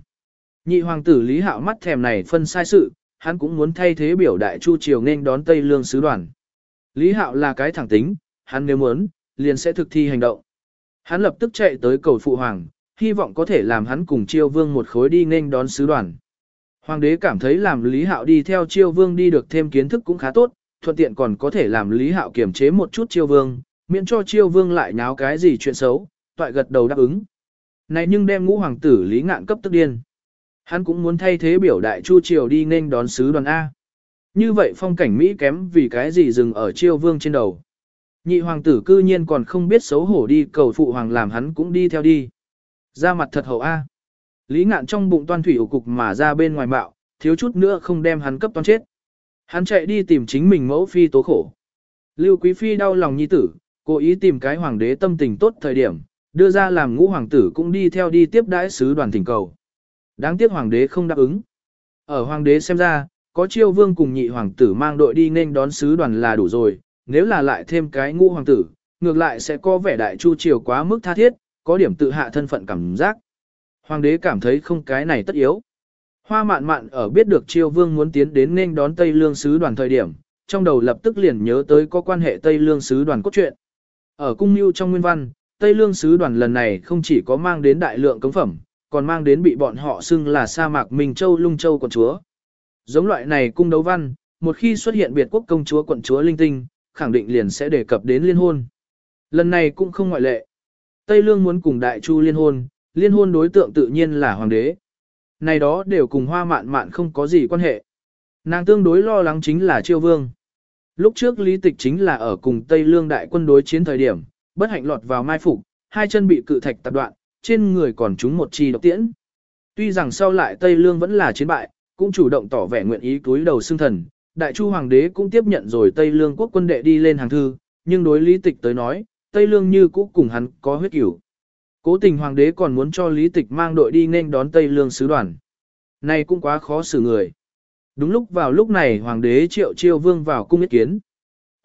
Nhị hoàng tử Lý Hạo mắt thèm này phân sai sự, hắn cũng muốn thay thế biểu đại chu triều nên đón Tây Lương sứ đoàn. Lý Hạo là cái thẳng tính, hắn nếu muốn, liền sẽ thực thi hành động. Hắn lập tức chạy tới cầu phụ hoàng, hy vọng có thể làm hắn cùng chiêu vương một khối đi nên đón sứ đoàn. Hoàng đế cảm thấy làm Lý Hạo đi theo chiêu vương đi được thêm kiến thức cũng khá tốt, thuận tiện còn có thể làm Lý Hạo kiềm chế một chút chiêu vương, miễn cho chiêu vương lại nháo cái gì chuyện xấu, toại gật đầu đáp ứng. Này nhưng đem ngũ hoàng tử Lý Ngạn cấp tức điên. Hắn cũng muốn thay thế biểu đại chu triều đi nên đón sứ đoàn A. Như vậy phong cảnh Mỹ kém vì cái gì dừng ở chiêu vương trên đầu. Nhị hoàng tử cư nhiên còn không biết xấu hổ đi cầu phụ hoàng làm hắn cũng đi theo đi. Ra mặt thật hậu A. Lý ngạn trong bụng toan thủy ủ cục mà ra bên ngoài bạo, thiếu chút nữa không đem hắn cấp toan chết. Hắn chạy đi tìm chính mình mẫu phi tố khổ. Lưu Quý Phi đau lòng nhi tử, cố ý tìm cái hoàng đế tâm tình tốt thời điểm, đưa ra làm ngũ hoàng tử cũng đi theo đi tiếp đãi sứ đoàn thỉnh cầu. Đáng tiếc hoàng đế không đáp ứng. Ở hoàng đế xem ra, có chiêu vương cùng nhị hoàng tử mang đội đi nên đón sứ đoàn là đủ rồi, nếu là lại thêm cái ngũ hoàng tử, ngược lại sẽ có vẻ đại chu triều quá mức tha thiết, có điểm tự hạ thân phận cảm giác. Hoàng đế cảm thấy không cái này tất yếu. Hoa mạn mạn ở biết được triều vương muốn tiến đến nên đón Tây Lương sứ đoàn thời điểm, trong đầu lập tức liền nhớ tới có quan hệ Tây Lương sứ đoàn cốt truyện. Ở cung mưu trong nguyên văn, Tây Lương sứ đoàn lần này không chỉ có mang đến đại lượng cống phẩm, còn mang đến bị bọn họ xưng là sa mạc Minh Châu Lung Châu quận chúa. Giống loại này cung đấu văn, một khi xuất hiện biệt quốc công chúa quận chúa linh tinh, khẳng định liền sẽ đề cập đến liên hôn. Lần này cũng không ngoại lệ. Tây Lương muốn cùng Đại Chu liên hôn, liên hôn đối tượng tự nhiên là hoàng đế. Này đó đều cùng hoa mạn mạn không có gì quan hệ. Nàng tương đối lo lắng chính là chiêu vương. Lúc trước lý tịch chính là ở cùng Tây Lương đại quân đối chiến thời điểm, bất hạnh lọt vào mai phục, hai chân bị cự thạch tập đoạn, trên người còn trúng một chi độc tiễn. Tuy rằng sau lại Tây Lương vẫn là chiến bại, cũng chủ động tỏ vẻ nguyện ý cúi đầu xưng thần, Đại Chu Hoàng đế cũng tiếp nhận rồi Tây Lương quốc quân đệ đi lên hàng thư, nhưng đối lý tịch tới nói, Tây Lương như cũ cùng hắn có huyết kỷ. Cố tình Hoàng đế còn muốn cho lý tịch mang đội đi nên đón Tây Lương sứ đoàn. Này cũng quá khó xử người. Đúng lúc vào lúc này Hoàng đế triệu chiêu vương vào cung ý kiến.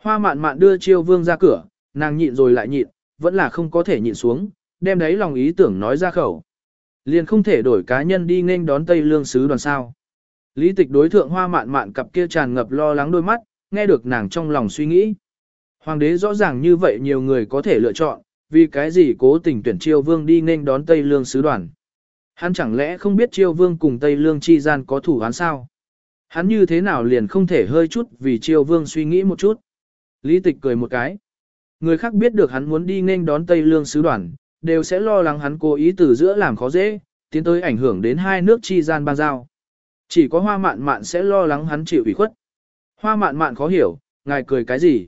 Hoa mạn mạn đưa chiêu vương ra cửa, nàng nhịn rồi lại nhịn, vẫn là không có thể nhịn xuống, đem đấy lòng ý tưởng nói ra khẩu. Liền không thể đổi cá nhân đi nên đón Tây Lương sứ đoàn sao. Lý tịch đối thượng hoa mạn mạn cặp kia tràn ngập lo lắng đôi mắt, nghe được nàng trong lòng suy nghĩ. Hoàng đế rõ ràng như vậy nhiều người có thể lựa chọn, vì cái gì cố tình tuyển chiêu vương đi nên đón Tây Lương sứ đoàn. Hắn chẳng lẽ không biết chiêu vương cùng Tây Lương chi gian có thủ án sao? Hắn như thế nào liền không thể hơi chút vì chiêu vương suy nghĩ một chút. Lý tịch cười một cái. Người khác biết được hắn muốn đi nên đón Tây Lương sứ đoàn, đều sẽ lo lắng hắn cố ý từ giữa làm khó dễ, tiến tới ảnh hưởng đến hai nước chi gian ban giao. Chỉ có hoa mạn mạn sẽ lo lắng hắn chịu ủy khuất. Hoa mạn mạn khó hiểu, ngài cười cái gì?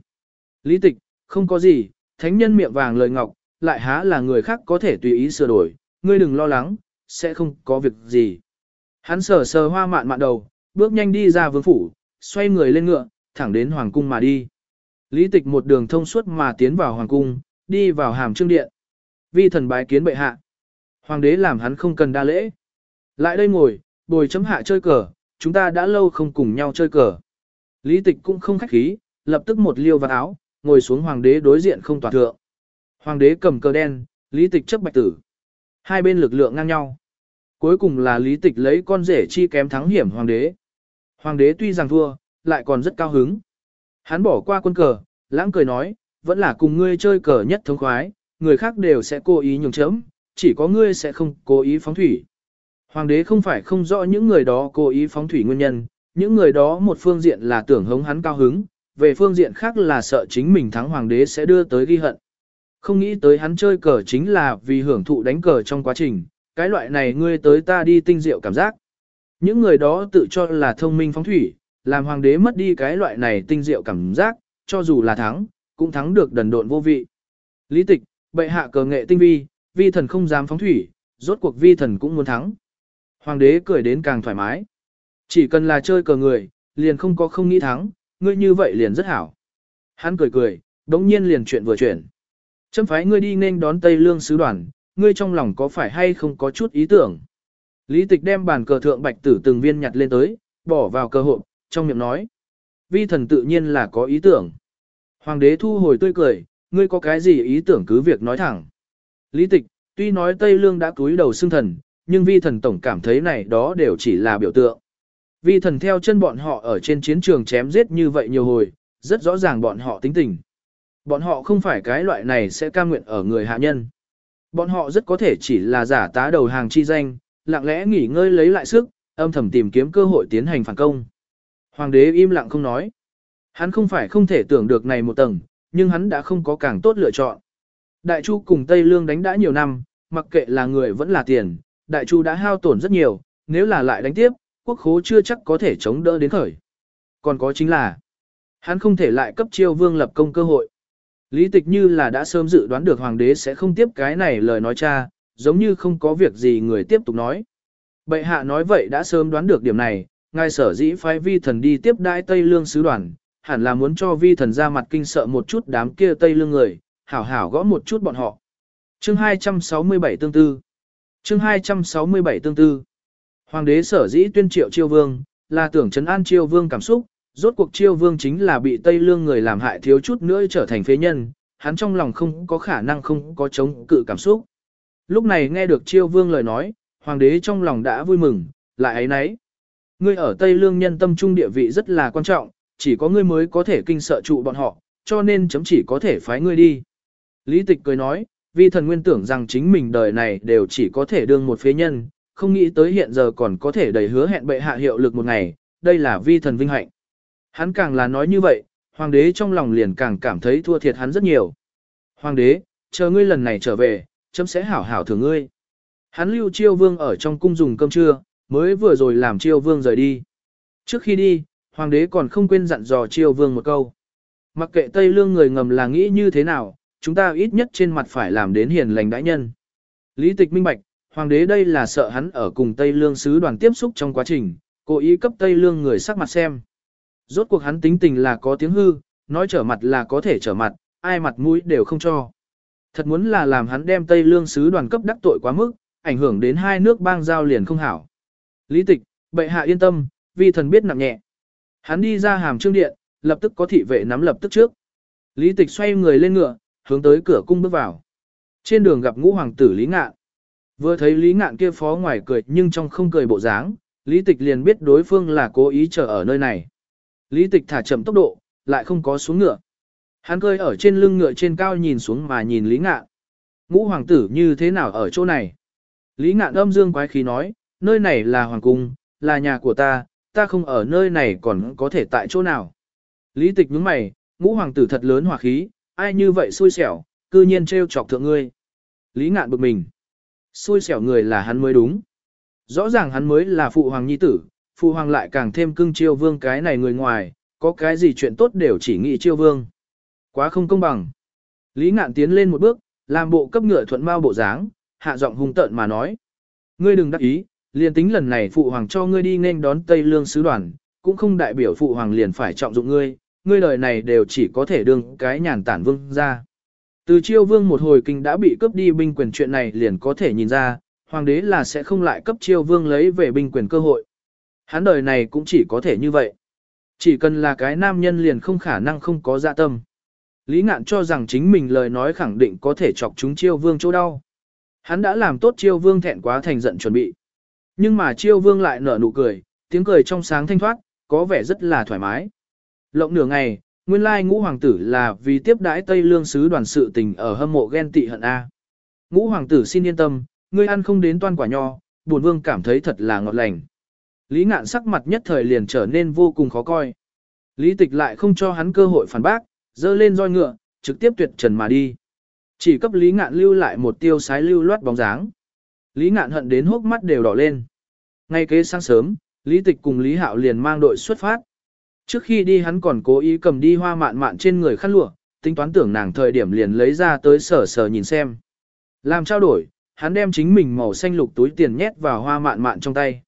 Lý tịch, không có gì, thánh nhân miệng vàng lời ngọc, lại há là người khác có thể tùy ý sửa đổi, ngươi đừng lo lắng, sẽ không có việc gì. Hắn sờ sờ hoa mạn mạn đầu, bước nhanh đi ra vương phủ, xoay người lên ngựa, thẳng đến hoàng cung mà đi. Lý tịch một đường thông suốt mà tiến vào hoàng cung, đi vào hàm trương điện. Vi thần bái kiến bệ hạ. Hoàng đế làm hắn không cần đa lễ. Lại đây ngồi, bồi chấm hạ chơi cờ, chúng ta đã lâu không cùng nhau chơi cờ. Lý tịch cũng không khách khí, lập tức một liêu vào áo, ngồi xuống hoàng đế đối diện không toàn thượng. Hoàng đế cầm cờ đen, lý tịch chấp bạch tử. Hai bên lực lượng ngang nhau. Cuối cùng là lý tịch lấy con rể chi kém thắng hiểm hoàng đế. Hoàng đế tuy rằng thua, lại còn rất cao hứng. Hắn bỏ qua quân cờ, lãng cười nói, vẫn là cùng ngươi chơi cờ nhất thống khoái, người khác đều sẽ cố ý nhường chấm, chỉ có ngươi sẽ không cố ý phóng thủy. Hoàng đế không phải không rõ những người đó cố ý phóng thủy nguyên nhân, những người đó một phương diện là tưởng hống hắn cao hứng, về phương diện khác là sợ chính mình thắng hoàng đế sẽ đưa tới ghi hận. Không nghĩ tới hắn chơi cờ chính là vì hưởng thụ đánh cờ trong quá trình, cái loại này ngươi tới ta đi tinh diệu cảm giác. Những người đó tự cho là thông minh phóng thủy, làm hoàng đế mất đi cái loại này tinh diệu cảm giác, cho dù là thắng, cũng thắng được đần độn vô vị. Lý tịch, bệ hạ cờ nghệ tinh vi, vi thần không dám phóng thủy, rốt cuộc vi thần cũng muốn thắng. Hoàng đế cười đến càng thoải mái. Chỉ cần là chơi cờ người, liền không có không nghĩ thắng, ngươi như vậy liền rất hảo. Hắn cười cười, đống nhiên liền chuyện vừa chuyển. Châm phái ngươi đi nên đón Tây Lương sứ đoàn, ngươi trong lòng có phải hay không có chút ý tưởng. Lý tịch đem bàn cờ thượng bạch tử từng viên nhặt lên tới, bỏ vào cơ hộp, trong miệng nói. Vi thần tự nhiên là có ý tưởng. Hoàng đế thu hồi tươi cười, ngươi có cái gì ý tưởng cứ việc nói thẳng. Lý tịch, tuy nói Tây Lương đã cúi đầu xưng thần, nhưng vi thần tổng cảm thấy này đó đều chỉ là biểu tượng. Vi thần theo chân bọn họ ở trên chiến trường chém giết như vậy nhiều hồi, rất rõ ràng bọn họ tính tình. Bọn họ không phải cái loại này sẽ cam nguyện ở người hạ nhân. Bọn họ rất có thể chỉ là giả tá đầu hàng chi danh, lặng lẽ nghỉ ngơi lấy lại sức, âm thầm tìm kiếm cơ hội tiến hành phản công. Hoàng đế im lặng không nói. Hắn không phải không thể tưởng được này một tầng, nhưng hắn đã không có càng tốt lựa chọn. Đại Chu cùng Tây Lương đánh đã nhiều năm, mặc kệ là người vẫn là tiền, Đại Chu đã hao tổn rất nhiều, nếu là lại đánh tiếp, quốc khố chưa chắc có thể chống đỡ đến khởi. Còn có chính là, hắn không thể lại cấp chiêu vương lập công cơ hội. Lý tịch như là đã sớm dự đoán được hoàng đế sẽ không tiếp cái này lời nói cha, giống như không có việc gì người tiếp tục nói. Bệ hạ nói vậy đã sớm đoán được điểm này, ngài sở dĩ phái vi thần đi tiếp đãi Tây Lương sứ đoàn, hẳn là muốn cho vi thần ra mặt kinh sợ một chút đám kia Tây Lương người, hảo hảo gõ một chút bọn họ. Chương 267 tương tư Chương 267 tương tư Hoàng đế sở dĩ tuyên triệu chiêu vương, là tưởng trấn an chiêu vương cảm xúc, rốt cuộc chiêu vương chính là bị Tây Lương người làm hại thiếu chút nữa trở thành phế nhân, hắn trong lòng không có khả năng không có chống cự cảm xúc. Lúc này nghe được chiêu vương lời nói, hoàng đế trong lòng đã vui mừng, lại ấy nấy. Ngươi ở Tây Lương nhân tâm trung địa vị rất là quan trọng, chỉ có ngươi mới có thể kinh sợ trụ bọn họ, cho nên chấm chỉ có thể phái ngươi đi. Lý tịch cười nói, Vi thần nguyên tưởng rằng chính mình đời này đều chỉ có thể đương một phế nhân, không nghĩ tới hiện giờ còn có thể đầy hứa hẹn bệ hạ hiệu lực một ngày, đây là vi thần vinh hạnh. Hắn càng là nói như vậy, hoàng đế trong lòng liền càng cảm thấy thua thiệt hắn rất nhiều. Hoàng đế, chờ ngươi lần này trở về, chấm sẽ hảo hảo thưởng ngươi. Hắn lưu chiêu vương ở trong cung dùng cơm trưa, mới vừa rồi làm chiêu vương rời đi. Trước khi đi, hoàng đế còn không quên dặn dò chiêu vương một câu. Mặc kệ Tây Lương người ngầm là nghĩ như thế nào, chúng ta ít nhất trên mặt phải làm đến hiền lành đãi nhân. Lý tịch minh bạch, hoàng đế đây là sợ hắn ở cùng Tây Lương sứ đoàn tiếp xúc trong quá trình, cố ý cấp Tây Lương người sắc mặt xem. Rốt cuộc hắn tính tình là có tiếng hư, nói trở mặt là có thể trở mặt, ai mặt mũi đều không cho. Thật muốn là làm hắn đem Tây Lương sứ đoàn cấp đắc tội quá mức, ảnh hưởng đến hai nước bang giao liền không hảo. Lý tịch, bệ hạ yên tâm, vì thần biết nặng nhẹ. Hắn đi ra hàm trương điện, lập tức có thị vệ nắm lập tức trước. Lý tịch xoay người lên ngựa, hướng tới cửa cung bước vào. Trên đường gặp ngũ hoàng tử Lý Ngạn. Vừa thấy Lý Ngạn kia phó ngoài cười nhưng trong không cười bộ dáng, Lý tịch liền biết đối phương là cố ý chờ ở nơi này. Lý tịch thả chậm tốc độ, lại không có xuống ngựa. Hắn cười ở trên lưng ngựa trên cao nhìn xuống mà nhìn Lý Ngạn. Ngũ hoàng tử như thế nào ở chỗ này? Lý Ngạn âm dương quái khí nói, nơi này là hoàng cung, là nhà của ta, ta không ở nơi này còn có thể tại chỗ nào. Lý tịch nhướng mày, ngũ hoàng tử thật lớn hỏa khí, ai như vậy xui xẻo, cư nhiên trêu chọc thượng ngươi. Lý ngạn bực mình. Xui xẻo người là hắn mới đúng. Rõ ràng hắn mới là phụ hoàng nhi tử, phụ hoàng lại càng thêm cưng chiêu vương cái này người ngoài, có cái gì chuyện tốt đều chỉ nghĩ chiêu vương. Quá không công bằng. Lý ngạn tiến lên một bước, làm bộ cấp ngựa thuận mau bộ dáng, hạ giọng hung tợn mà nói. Ngươi đừng đắc ý, liền tính lần này phụ hoàng cho ngươi đi nên đón Tây Lương sứ đoàn, cũng không đại biểu phụ hoàng liền phải trọng dụng ngươi, ngươi lời này đều chỉ có thể đương cái nhàn tản vương ra. Từ chiêu vương một hồi kinh đã bị cướp đi binh quyền chuyện này liền có thể nhìn ra, hoàng đế là sẽ không lại cấp chiêu vương lấy về binh quyền cơ hội. Hắn đời này cũng chỉ có thể như vậy. Chỉ cần là cái nam nhân liền không khả năng không có dạ tâm. Lý ngạn cho rằng chính mình lời nói khẳng định có thể chọc chúng chiêu vương chỗ đau. Hắn đã làm tốt chiêu vương thẹn quá thành giận chuẩn bị. Nhưng mà chiêu vương lại nở nụ cười, tiếng cười trong sáng thanh thoát, có vẻ rất là thoải mái. Lộng nửa ngày, nguyên lai ngũ hoàng tử là vì tiếp đãi Tây Lương sứ đoàn sự tình ở hâm mộ ghen tị hận A. Ngũ hoàng tử xin yên tâm, ngươi ăn không đến toan quả nho, buồn vương cảm thấy thật là ngọt lành. Lý ngạn sắc mặt nhất thời liền trở nên vô cùng khó coi. Lý tịch lại không cho hắn cơ hội phản bác, dơ lên roi ngựa, trực tiếp tuyệt trần mà đi. Chỉ cấp Lý ngạn lưu lại một tiêu sái lưu loát bóng dáng. Lý ngạn hận đến hốc mắt đều đỏ lên. Ngay kế sáng sớm, Lý tịch cùng Lý hạo liền mang đội xuất phát. Trước khi đi hắn còn cố ý cầm đi hoa mạn mạn trên người khăn lụa, tính toán tưởng nàng thời điểm liền lấy ra tới sở sở nhìn xem. Làm trao đổi, hắn đem chính mình màu xanh lục túi tiền nhét vào hoa mạn mạn trong tay.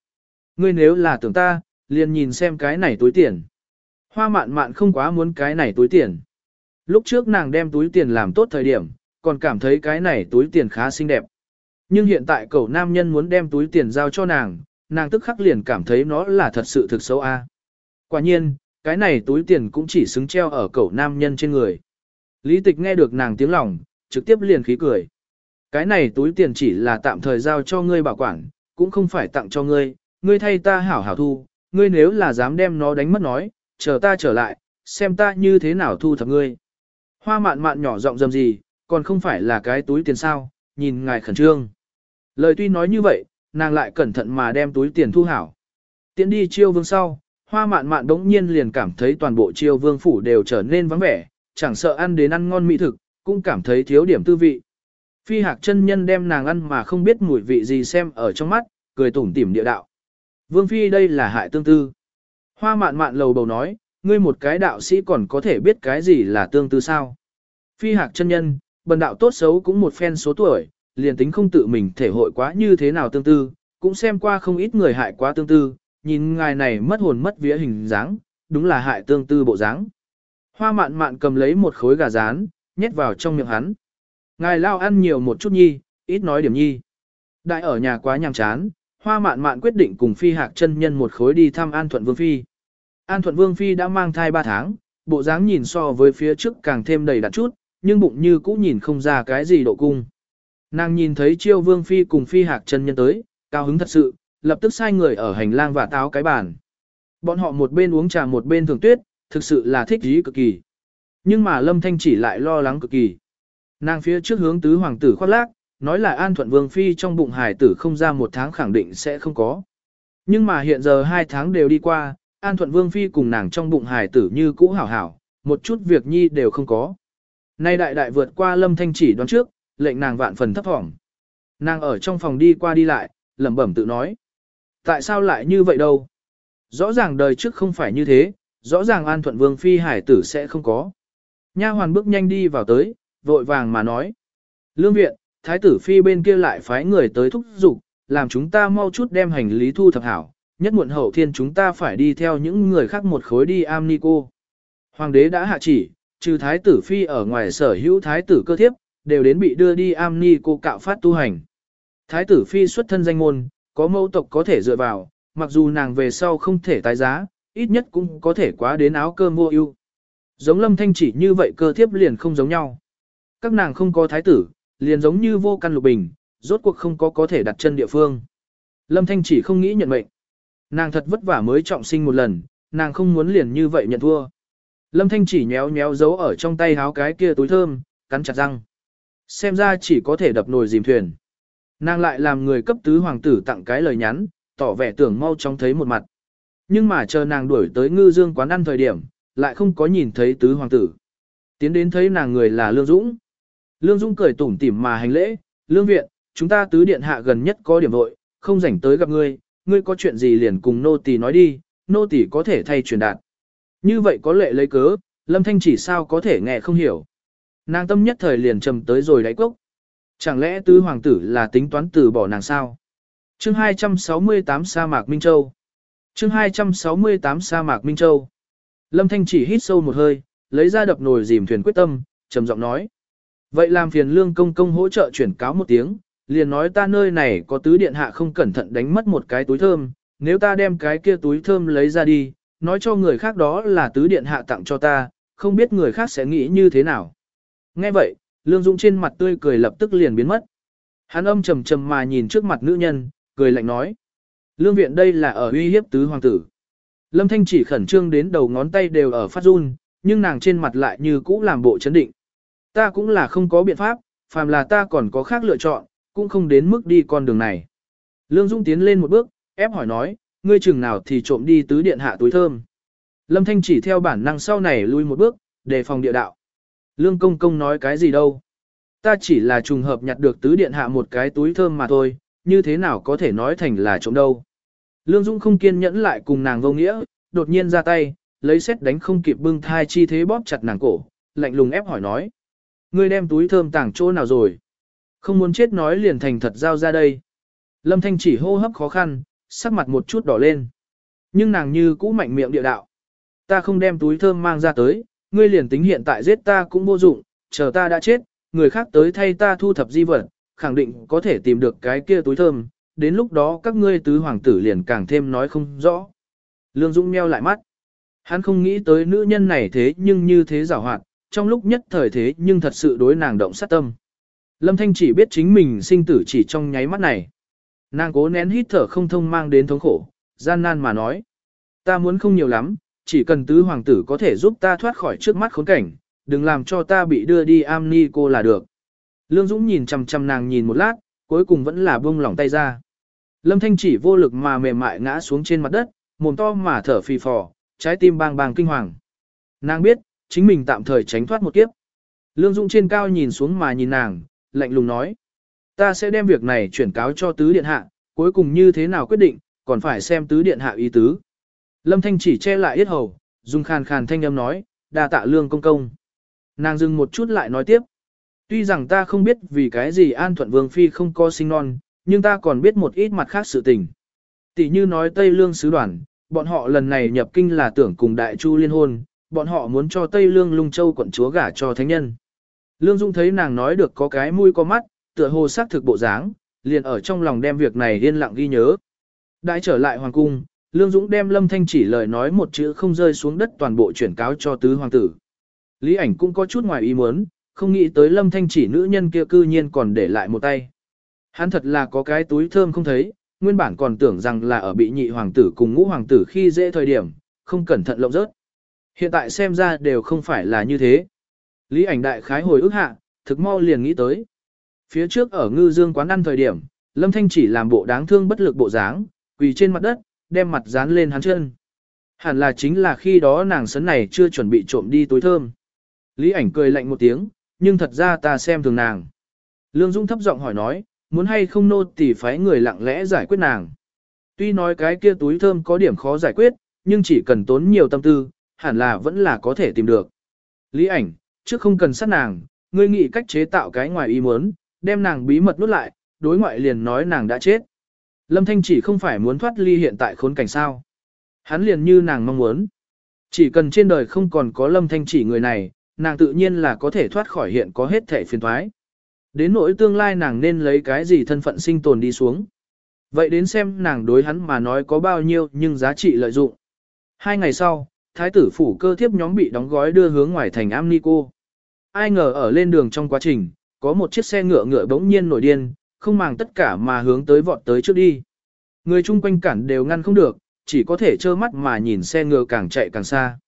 Ngươi nếu là tưởng ta, liền nhìn xem cái này túi tiền. Hoa mạn mạn không quá muốn cái này túi tiền. Lúc trước nàng đem túi tiền làm tốt thời điểm, còn cảm thấy cái này túi tiền khá xinh đẹp. Nhưng hiện tại cậu nam nhân muốn đem túi tiền giao cho nàng, nàng tức khắc liền cảm thấy nó là thật sự thực xấu a. Quả nhiên, cái này túi tiền cũng chỉ xứng treo ở cậu nam nhân trên người. Lý tịch nghe được nàng tiếng lòng, trực tiếp liền khí cười. Cái này túi tiền chỉ là tạm thời giao cho ngươi bảo quản, cũng không phải tặng cho ngươi, ngươi thay ta hảo hảo thu, ngươi nếu là dám đem nó đánh mất nói, chờ ta trở lại, xem ta như thế nào thu thập ngươi. Hoa mạn mạn nhỏ giọng dầm gì, còn không phải là cái túi tiền sao, nhìn ngài khẩn trương. Lời tuy nói như vậy, nàng lại cẩn thận mà đem túi tiền thu hảo. Tiến đi chiêu vương sau, hoa mạn mạn đống nhiên liền cảm thấy toàn bộ chiêu vương phủ đều trở nên vắng vẻ, chẳng sợ ăn đến ăn ngon mỹ thực, cũng cảm thấy thiếu điểm tư vị. Phi hạc chân nhân đem nàng ăn mà không biết mùi vị gì xem ở trong mắt, cười tủm tỉm địa đạo. Vương Phi đây là hại tương tư. Hoa mạn mạn lầu bầu nói, ngươi một cái đạo sĩ còn có thể biết cái gì là tương tư sao. Phi hạc chân nhân, bần đạo tốt xấu cũng một phen số tuổi, liền tính không tự mình thể hội quá như thế nào tương tư, cũng xem qua không ít người hại quá tương tư, nhìn ngài này mất hồn mất vía hình dáng, đúng là hại tương tư bộ dáng. Hoa mạn mạn cầm lấy một khối gà rán, nhét vào trong miệng hắn. Ngài lao ăn nhiều một chút nhi, ít nói điểm nhi. Đại ở nhà quá nhàm chán, hoa mạn mạn quyết định cùng phi hạc chân nhân một khối đi thăm An Thuận Vương Phi. An Thuận Vương Phi đã mang thai 3 tháng, bộ dáng nhìn so với phía trước càng thêm đầy đặn chút, nhưng bụng như cũ nhìn không ra cái gì độ cung. Nàng nhìn thấy chiêu Vương Phi cùng phi hạc chân nhân tới, cao hứng thật sự, lập tức sai người ở hành lang và táo cái bàn. Bọn họ một bên uống trà một bên thường tuyết, thực sự là thích ý cực kỳ. Nhưng mà Lâm Thanh chỉ lại lo lắng cực kỳ. Nàng phía trước hướng tứ hoàng tử khoác lác, nói là An Thuận Vương Phi trong bụng hải tử không ra một tháng khẳng định sẽ không có. Nhưng mà hiện giờ hai tháng đều đi qua, An Thuận Vương Phi cùng nàng trong bụng hải tử như cũ hảo hảo, một chút việc nhi đều không có. Nay đại đại vượt qua lâm thanh chỉ đoán trước, lệnh nàng vạn phần thấp thỏm. Nàng ở trong phòng đi qua đi lại, lẩm bẩm tự nói. Tại sao lại như vậy đâu? Rõ ràng đời trước không phải như thế, rõ ràng An Thuận Vương Phi hải tử sẽ không có. Nha hoàn bước nhanh đi vào tới, vội vàng mà nói. Lương viện, thái tử phi bên kia lại phái người tới thúc giục, làm chúng ta mau chút đem hành lý thu thập hảo, nhất muộn hậu thiên chúng ta phải đi theo những người khác một khối đi am ni cô. Hoàng đế đã hạ chỉ, trừ thái tử phi ở ngoài sở hữu thái tử cơ thiếp, đều đến bị đưa đi am ni cô cạo phát tu hành. Thái tử phi xuất thân danh môn, có mẫu tộc có thể dựa vào, mặc dù nàng về sau không thể tái giá, ít nhất cũng có thể quá đến áo cơm mua ưu. Giống lâm thanh chỉ như vậy cơ thiếp liền không giống nhau. Các nàng không có thái tử, liền giống như vô căn lục bình, rốt cuộc không có có thể đặt chân địa phương. Lâm Thanh chỉ không nghĩ nhận mệnh. Nàng thật vất vả mới trọng sinh một lần, nàng không muốn liền như vậy nhận thua. Lâm Thanh chỉ nhéo nhéo giấu ở trong tay háo cái kia túi thơm, cắn chặt răng. Xem ra chỉ có thể đập nồi dìm thuyền. Nàng lại làm người cấp tứ hoàng tử tặng cái lời nhắn, tỏ vẻ tưởng mau chóng thấy một mặt. Nhưng mà chờ nàng đuổi tới ngư dương quán ăn thời điểm, lại không có nhìn thấy tứ hoàng tử. Tiến đến thấy nàng người là Lương Dũng. Lương Dũng cười tủm tỉm mà hành lễ, Lương Viện, chúng ta tứ điện hạ gần nhất có điểm vội, không rảnh tới gặp ngươi, ngươi có chuyện gì liền cùng nô tỳ nói đi, nô tỳ có thể thay truyền đạt. Như vậy có lệ lấy cớ, Lâm Thanh chỉ sao có thể nghe không hiểu. Nàng tâm nhất thời liền trầm tới rồi đáy cốc. Chẳng lẽ tứ hoàng tử là tính toán từ bỏ nàng sao? Chương 268 sa mạc Minh Châu Chương 268 sa mạc Minh Châu Lâm Thanh chỉ hít sâu một hơi, lấy ra đập nồi dìm thuyền quyết tâm, trầm giọng nói. Vậy làm phiền lương công công hỗ trợ chuyển cáo một tiếng, liền nói ta nơi này có tứ điện hạ không cẩn thận đánh mất một cái túi thơm, nếu ta đem cái kia túi thơm lấy ra đi, nói cho người khác đó là tứ điện hạ tặng cho ta, không biết người khác sẽ nghĩ như thế nào. Nghe vậy, Lương Dũng trên mặt tươi cười lập tức liền biến mất. Hắn âm trầm trầm mà nhìn trước mặt nữ nhân, cười lạnh nói. Lương viện đây là ở uy hiếp tứ hoàng tử. Lâm Thanh chỉ khẩn trương đến đầu ngón tay đều ở phát run, nhưng nàng trên mặt lại như cũ làm bộ chấn định. Ta cũng là không có biện pháp, phàm là ta còn có khác lựa chọn, cũng không đến mức đi con đường này. Lương Dung tiến lên một bước, ép hỏi nói, ngươi chừng nào thì trộm đi tứ điện hạ túi thơm. Lâm Thanh chỉ theo bản năng sau này lui một bước, đề phòng địa đạo. Lương Công Công nói cái gì đâu. Ta chỉ là trùng hợp nhặt được tứ điện hạ một cái túi thơm mà thôi, như thế nào có thể nói thành là trộm đâu. Lương Dung không kiên nhẫn lại cùng nàng vô nghĩa, đột nhiên ra tay, lấy xét đánh không kịp bưng thai chi thế bóp chặt nàng cổ, lạnh lùng ép hỏi nói. Ngươi đem túi thơm tàng chỗ nào rồi? Không muốn chết nói liền thành thật giao ra đây. Lâm Thanh chỉ hô hấp khó khăn, sắc mặt một chút đỏ lên. Nhưng nàng như cũ mạnh miệng địa đạo. Ta không đem túi thơm mang ra tới, ngươi liền tính hiện tại giết ta cũng vô dụng, chờ ta đã chết, người khác tới thay ta thu thập di vật, khẳng định có thể tìm được cái kia túi thơm, đến lúc đó các ngươi tứ hoàng tử liền càng thêm nói không rõ. Lương Dũng meo lại mắt. Hắn không nghĩ tới nữ nhân này thế nhưng như thế giảo hoạt, trong lúc nhất thời thế nhưng thật sự đối nàng động sát tâm. Lâm Thanh chỉ biết chính mình sinh tử chỉ trong nháy mắt này. Nàng cố nén hít thở không thông mang đến thống khổ, gian nan mà nói. Ta muốn không nhiều lắm, chỉ cần tứ hoàng tử có thể giúp ta thoát khỏi trước mắt khốn cảnh, đừng làm cho ta bị đưa đi am ni cô là được. Lương Dũng nhìn chằm chằm nàng nhìn một lát, cuối cùng vẫn là buông lỏng tay ra. Lâm Thanh chỉ vô lực mà mềm mại ngã xuống trên mặt đất, mồm to mà thở phì phò, trái tim bang bang kinh hoàng. Nàng biết, chính mình tạm thời tránh thoát một kiếp. Lương Dũng trên cao nhìn xuống mà nhìn nàng, lạnh lùng nói. Ta sẽ đem việc này chuyển cáo cho tứ điện hạ, cuối cùng như thế nào quyết định, còn phải xem tứ điện hạ ý tứ. Lâm Thanh chỉ che lại yết hầu, dùng khàn khàn thanh âm nói, đa tạ lương công công. Nàng dừng một chút lại nói tiếp. Tuy rằng ta không biết vì cái gì An Thuận Vương Phi không có sinh non, nhưng ta còn biết một ít mặt khác sự tình. Tỷ như nói Tây Lương Sứ Đoàn, bọn họ lần này nhập kinh là tưởng cùng Đại Chu liên hôn, bọn họ muốn cho Tây Lương Lung Châu quận chúa gả cho thánh nhân. Lương Dung thấy nàng nói được có cái mũi có mắt, tựa hồ xác thực bộ dáng, liền ở trong lòng đem việc này yên lặng ghi nhớ. Đại trở lại hoàng cung, Lương Dũng đem Lâm Thanh chỉ lời nói một chữ không rơi xuống đất toàn bộ chuyển cáo cho tứ hoàng tử. Lý ảnh cũng có chút ngoài ý muốn, không nghĩ tới Lâm Thanh chỉ nữ nhân kia cư nhiên còn để lại một tay. Hắn thật là có cái túi thơm không thấy, nguyên bản còn tưởng rằng là ở bị nhị hoàng tử cùng ngũ hoàng tử khi dễ thời điểm, không cẩn thận lộng rớt. Hiện tại xem ra đều không phải là như thế. Lý ảnh đại khái hồi ức hạ, thực mau liền nghĩ tới. Phía trước ở ngư dương quán ăn thời điểm, Lâm Thanh chỉ làm bộ đáng thương bất lực bộ dáng, quỳ trên mặt đất, đem mặt dán lên hắn chân. Hẳn là chính là khi đó nàng sấn này chưa chuẩn bị trộm đi túi thơm. Lý ảnh cười lạnh một tiếng, nhưng thật ra ta xem thường nàng. Lương Dung thấp giọng hỏi nói, muốn hay không nô tỷ phái người lặng lẽ giải quyết nàng. Tuy nói cái kia túi thơm có điểm khó giải quyết, nhưng chỉ cần tốn nhiều tâm tư, hẳn là vẫn là có thể tìm được. Lý ảnh, trước không cần sát nàng, ngươi nghĩ cách chế tạo cái ngoài ý muốn, đem nàng bí mật nuốt lại, đối ngoại liền nói nàng đã chết. Lâm Thanh chỉ không phải muốn thoát ly hiện tại khốn cảnh sao. Hắn liền như nàng mong muốn. Chỉ cần trên đời không còn có Lâm Thanh chỉ người này, nàng tự nhiên là có thể thoát khỏi hiện có hết thể phiền thoái. Đến nỗi tương lai nàng nên lấy cái gì thân phận sinh tồn đi xuống. Vậy đến xem nàng đối hắn mà nói có bao nhiêu nhưng giá trị lợi dụng. Hai ngày sau, thái tử phủ cơ thiếp nhóm bị đóng gói đưa hướng ngoài thành Amnico. Ai ngờ ở lên đường trong quá trình, có một chiếc xe ngựa ngựa bỗng nhiên nổi điên, không màng tất cả mà hướng tới vọt tới trước đi. Người chung quanh cản đều ngăn không được, chỉ có thể trơ mắt mà nhìn xe ngựa càng chạy càng xa.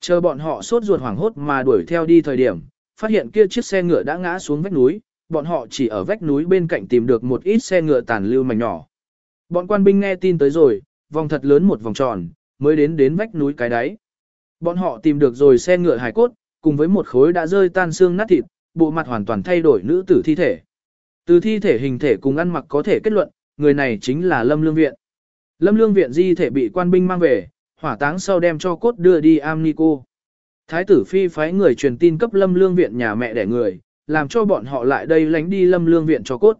Chờ bọn họ sốt ruột hoảng hốt mà đuổi theo đi thời điểm, phát hiện kia chiếc xe ngựa đã ngã xuống vách núi, bọn họ chỉ ở vách núi bên cạnh tìm được một ít xe ngựa tàn lưu mảnh nhỏ. Bọn quan binh nghe tin tới rồi, vòng thật lớn một vòng tròn, mới đến đến vách núi cái đáy. Bọn họ tìm được rồi xe ngựa hải cốt, cùng với một khối đã rơi tan xương nát thịt, bộ mặt hoàn toàn thay đổi nữ tử thi thể. Từ thi thể hình thể cùng ăn mặc có thể kết luận, người này chính là Lâm Lương Viện. Lâm Lương Viện di thể bị quan binh mang về, hỏa táng sau đem cho cốt đưa đi Amnico. Thái tử phi phái người truyền tin cấp Lâm Lương Viện nhà mẹ đẻ người, làm cho bọn họ lại đây lánh đi Lâm Lương Viện cho cốt.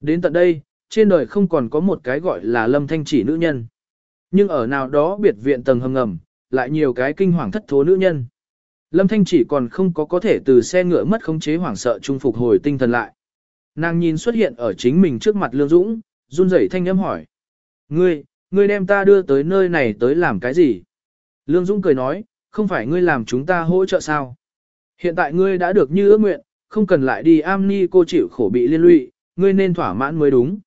Đến tận đây, trên đời không còn có một cái gọi là Lâm Thanh chỉ nữ nhân. Nhưng ở nào đó biệt viện tầng hầm ngầm, lại nhiều cái kinh hoàng thất thố nữ nhân. Lâm Thanh chỉ còn không có có thể từ xe ngựa mất khống chế hoảng sợ trung phục hồi tinh thần lại. Nàng nhìn xuất hiện ở chính mình trước mặt Lương Dũng, run rẩy thanh âm hỏi. Ngươi, ngươi đem ta đưa tới nơi này tới làm cái gì? Lương Dũng cười nói, không phải ngươi làm chúng ta hỗ trợ sao? Hiện tại ngươi đã được như ước nguyện, không cần lại đi am ni cô chịu khổ bị liên lụy, ngươi nên thỏa mãn mới đúng.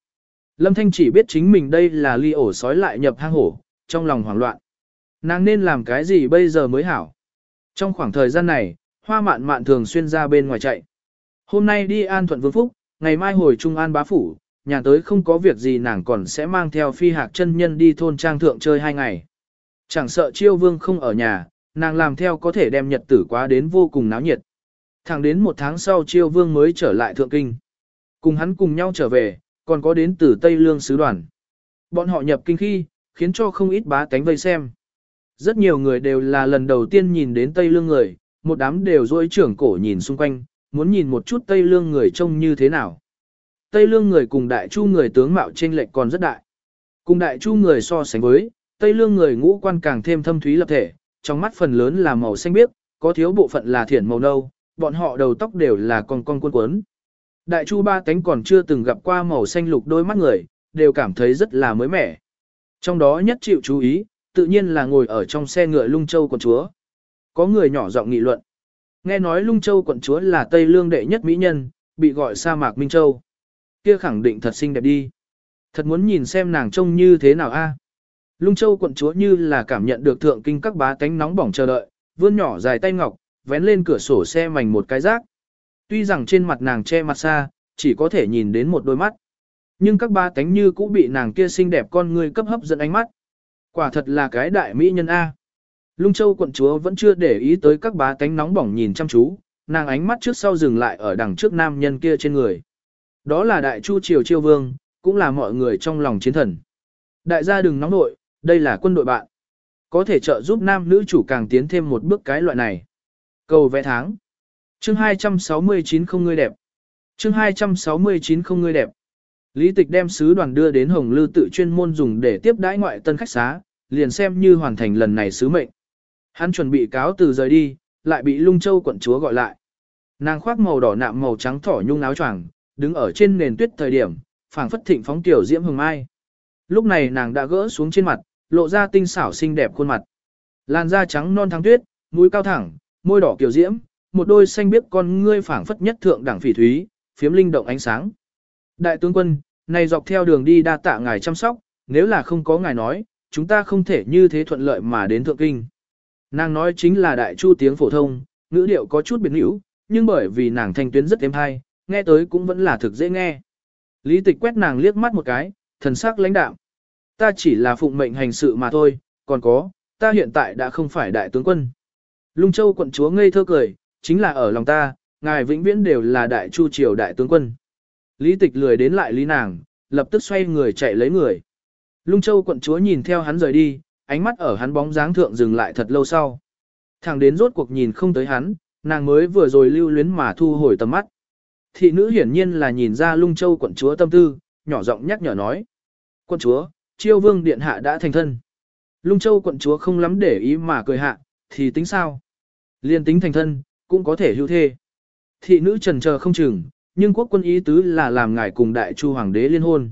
Lâm Thanh chỉ biết chính mình đây là ly ổ sói lại nhập hang hổ, trong lòng hoảng loạn. Nàng nên làm cái gì bây giờ mới hảo? Trong khoảng thời gian này, hoa mạn mạn thường xuyên ra bên ngoài chạy. Hôm nay đi an thuận vương phúc, ngày mai hồi trung an bá phủ, nhà tới không có việc gì nàng còn sẽ mang theo phi hạc chân nhân đi thôn trang thượng chơi hai ngày. Chẳng sợ chiêu vương không ở nhà, nàng làm theo có thể đem nhật tử quá đến vô cùng náo nhiệt. Thẳng đến một tháng sau chiêu vương mới trở lại thượng kinh. Cùng hắn cùng nhau trở về, còn có đến từ Tây Lương sứ đoàn. Bọn họ nhập kinh khi, khiến cho không ít bá tánh vây xem. Rất nhiều người đều là lần đầu tiên nhìn đến Tây Lương người, một đám đều dối trưởng cổ nhìn xung quanh, muốn nhìn một chút Tây Lương người trông như thế nào. Tây Lương người cùng Đại Chu người tướng mạo trên lệch còn rất đại. Cùng Đại Chu người so sánh với, Tây Lương người ngũ quan càng thêm thâm thúy lập thể, trong mắt phần lớn là màu xanh biếc, có thiếu bộ phận là thiển màu nâu, bọn họ đầu tóc đều là con con cuốn cuốn. Đại chu ba tánh còn chưa từng gặp qua màu xanh lục đôi mắt người, đều cảm thấy rất là mới mẻ. Trong đó nhất chịu chú ý, tự nhiên là ngồi ở trong xe ngựa lung châu của chúa. Có người nhỏ giọng nghị luận. Nghe nói lung châu quận chúa là Tây Lương đệ nhất mỹ nhân, bị gọi sa mạc Minh Châu. Kia khẳng định thật xinh đẹp đi. Thật muốn nhìn xem nàng trông như thế nào a. Lung châu quận chúa như là cảm nhận được thượng kinh các bá tánh nóng bỏng chờ đợi, vươn nhỏ dài tay ngọc, vén lên cửa sổ xe mảnh một cái rác. Tuy rằng trên mặt nàng che mặt xa, chỉ có thể nhìn đến một đôi mắt. Nhưng các ba tánh như cũng bị nàng kia xinh đẹp con người cấp hấp dẫn ánh mắt. Quả thật là cái đại mỹ nhân A. Lung châu quận chúa vẫn chưa để ý tới các bá tánh nóng bỏng nhìn chăm chú, nàng ánh mắt trước sau dừng lại ở đằng trước nam nhân kia trên người. Đó là đại chu triều chiêu vương, cũng là mọi người trong lòng chiến thần. Đại gia đừng nóng nội, đây là quân đội bạn. Có thể trợ giúp nam nữ chủ càng tiến thêm một bước cái loại này. Cầu vẽ tháng. Chương 269 không ngươi đẹp. Chương 269 không ngươi đẹp. Lý tịch đem sứ đoàn đưa đến Hồng Lư tự chuyên môn dùng để tiếp đãi ngoại tân khách xá, liền xem như hoàn thành lần này sứ mệnh. Hắn chuẩn bị cáo từ rời đi, lại bị lung châu quận chúa gọi lại. Nàng khoác màu đỏ nạm màu trắng thỏ nhung áo choàng, đứng ở trên nền tuyết thời điểm, phảng phất thịnh phóng tiểu diễm hồng mai. Lúc này nàng đã gỡ xuống trên mặt, lộ ra tinh xảo xinh đẹp khuôn mặt. Làn da trắng non thắng tuyết, mũi cao thẳng, môi đỏ kiểu diễm, một đôi xanh biếc con ngươi phảng phất nhất thượng đẳng phỉ thúy, phiếm linh động ánh sáng. Đại tướng quân, này dọc theo đường đi đa tạ ngài chăm sóc, nếu là không có ngài nói, chúng ta không thể như thế thuận lợi mà đến thượng kinh. Nàng nói chính là đại chu tiếng phổ thông, ngữ điệu có chút biến hữu, nhưng bởi vì nàng thanh tuyến rất êm hay, nghe tới cũng vẫn là thực dễ nghe. Lý tịch quét nàng liếc mắt một cái, thần sắc lãnh đạm. Ta chỉ là phụng mệnh hành sự mà thôi, còn có, ta hiện tại đã không phải đại tướng quân. Lung Châu quận chúa ngây thơ cười, chính là ở lòng ta, ngài vĩnh viễn đều là đại chu triều đại tướng quân. Lý tịch lười đến lại lý nàng, lập tức xoay người chạy lấy người. Lung Châu quận chúa nhìn theo hắn rời đi, ánh mắt ở hắn bóng dáng thượng dừng lại thật lâu sau. thằng đến rốt cuộc nhìn không tới hắn, nàng mới vừa rồi lưu luyến mà thu hồi tầm mắt. Thị nữ hiển nhiên là nhìn ra Lung Châu quận chúa tâm tư, nhỏ giọng nhắc nhở nói. Quận chúa, chiêu vương điện hạ đã thành thân. Lung Châu quận chúa không lắm để ý mà cười hạ, thì tính sao? Liên tính thành thân, cũng có thể hưu thê. Thị nữ trần chờ không chừng, nhưng quốc quân ý tứ là làm ngài cùng đại chu hoàng đế liên hôn.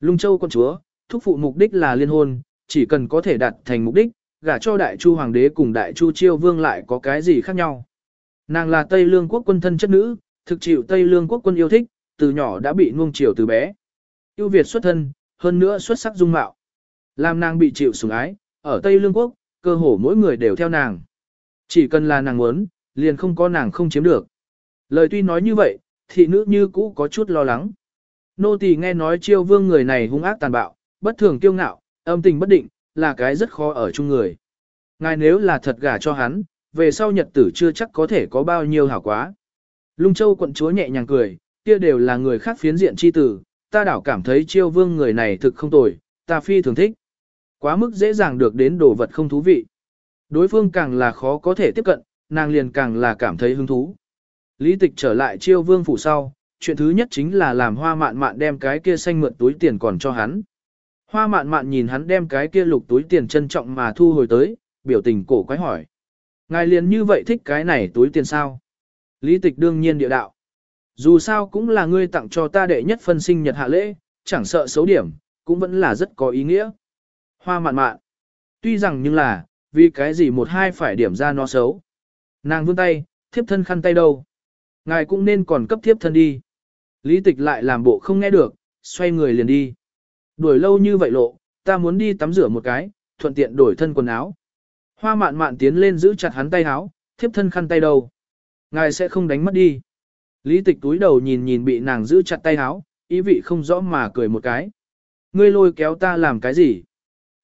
Lung Châu quận chúa, thúc phụ mục đích là liên hôn, chỉ cần có thể đạt thành mục đích, gả cho đại chu hoàng đế cùng đại chu chiêu vương lại có cái gì khác nhau. Nàng là Tây Lương quốc quân thân chất nữ, thực chịu Tây Lương quốc quân yêu thích, từ nhỏ đã bị nuông chiều từ bé. Yêu Việt xuất thân, hơn nữa xuất sắc dung mạo. Làm nàng bị chịu sủng ái, ở Tây Lương quốc, cơ hồ mỗi người đều theo nàng. Chỉ cần là nàng muốn, liền không có nàng không chiếm được. Lời tuy nói như vậy, thị nữ như cũ có chút lo lắng. Nô tỳ nghe nói chiêu vương người này hung ác tàn bạo, bất thường kiêu ngạo, âm tình bất định, là cái rất khó ở chung người. Ngài nếu là thật gả cho hắn, về sau nhật tử chưa chắc có thể có bao nhiêu hảo quá. Lung Châu quận chúa nhẹ nhàng cười, kia đều là người khác phiến diện chi tử, ta đảo cảm thấy chiêu vương người này thực không tồi, ta phi thường thích. Quá mức dễ dàng được đến đồ vật không thú vị. Đối phương càng là khó có thể tiếp cận, nàng liền càng là cảm thấy hứng thú. Lý tịch trở lại chiêu vương phủ sau, chuyện thứ nhất chính là làm hoa mạn mạn đem cái kia xanh mượn túi tiền còn cho hắn. Hoa mạn mạn nhìn hắn đem cái kia lục túi tiền trân trọng mà thu hồi tới, biểu tình cổ quái hỏi. Ngài liền như vậy thích cái này túi tiền sao? Lý tịch đương nhiên địa đạo. Dù sao cũng là ngươi tặng cho ta đệ nhất phân sinh nhật hạ lễ, chẳng sợ xấu điểm, cũng vẫn là rất có ý nghĩa. Hoa mạn mạn. Tuy rằng nhưng là, vì cái gì một hai phải điểm ra nó xấu. Nàng vươn tay, thiếp thân khăn tay đâu. Ngài cũng nên còn cấp thiếp thân đi. Lý tịch lại làm bộ không nghe được, xoay người liền đi. Đuổi lâu như vậy lộ, ta muốn đi tắm rửa một cái, thuận tiện đổi thân quần áo. Hoa mạn mạn tiến lên giữ chặt hắn tay áo, thiếp thân khăn tay đầu Ngài sẽ không đánh mất đi. Lý tịch túi đầu nhìn nhìn bị nàng giữ chặt tay áo, ý vị không rõ mà cười một cái. Ngươi lôi kéo ta làm cái gì?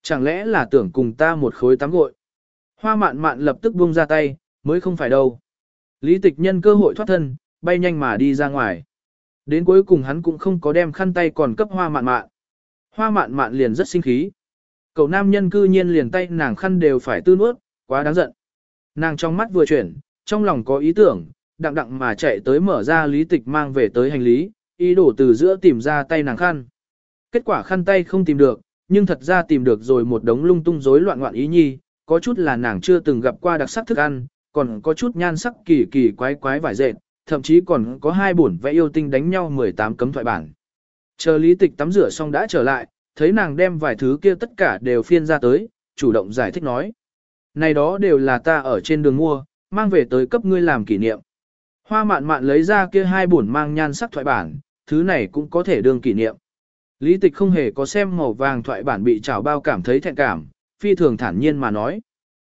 Chẳng lẽ là tưởng cùng ta một khối tắm gội? Hoa mạn mạn lập tức buông ra tay, mới không phải đâu. Lý tịch nhân cơ hội thoát thân, bay nhanh mà đi ra ngoài. Đến cuối cùng hắn cũng không có đem khăn tay còn cấp hoa mạn mạn. Hoa mạn mạn liền rất sinh khí. Cậu nam nhân cư nhiên liền tay nàng khăn đều phải tư nuốt, quá đáng giận. Nàng trong mắt vừa chuyển, trong lòng có ý tưởng, đặng đặng mà chạy tới mở ra lý tịch mang về tới hành lý, ý đồ từ giữa tìm ra tay nàng khăn. Kết quả khăn tay không tìm được, nhưng thật ra tìm được rồi một đống lung tung rối loạn loạn ý nhi, có chút là nàng chưa từng gặp qua đặc sắc thức ăn, còn có chút nhan sắc kỳ kỳ quái quái vải dệt, thậm chí còn có hai bổn vẽ yêu tinh đánh nhau 18 cấm thoại bản. Chờ lý tịch tắm rửa xong đã trở lại, thấy nàng đem vài thứ kia tất cả đều phiên ra tới, chủ động giải thích nói. Này đó đều là ta ở trên đường mua, mang về tới cấp ngươi làm kỷ niệm. Hoa mạn mạn lấy ra kia hai bổn mang nhan sắc thoại bản, thứ này cũng có thể đương kỷ niệm. Lý tịch không hề có xem màu vàng thoại bản bị trào bao cảm thấy thẹn cảm, phi thường thản nhiên mà nói.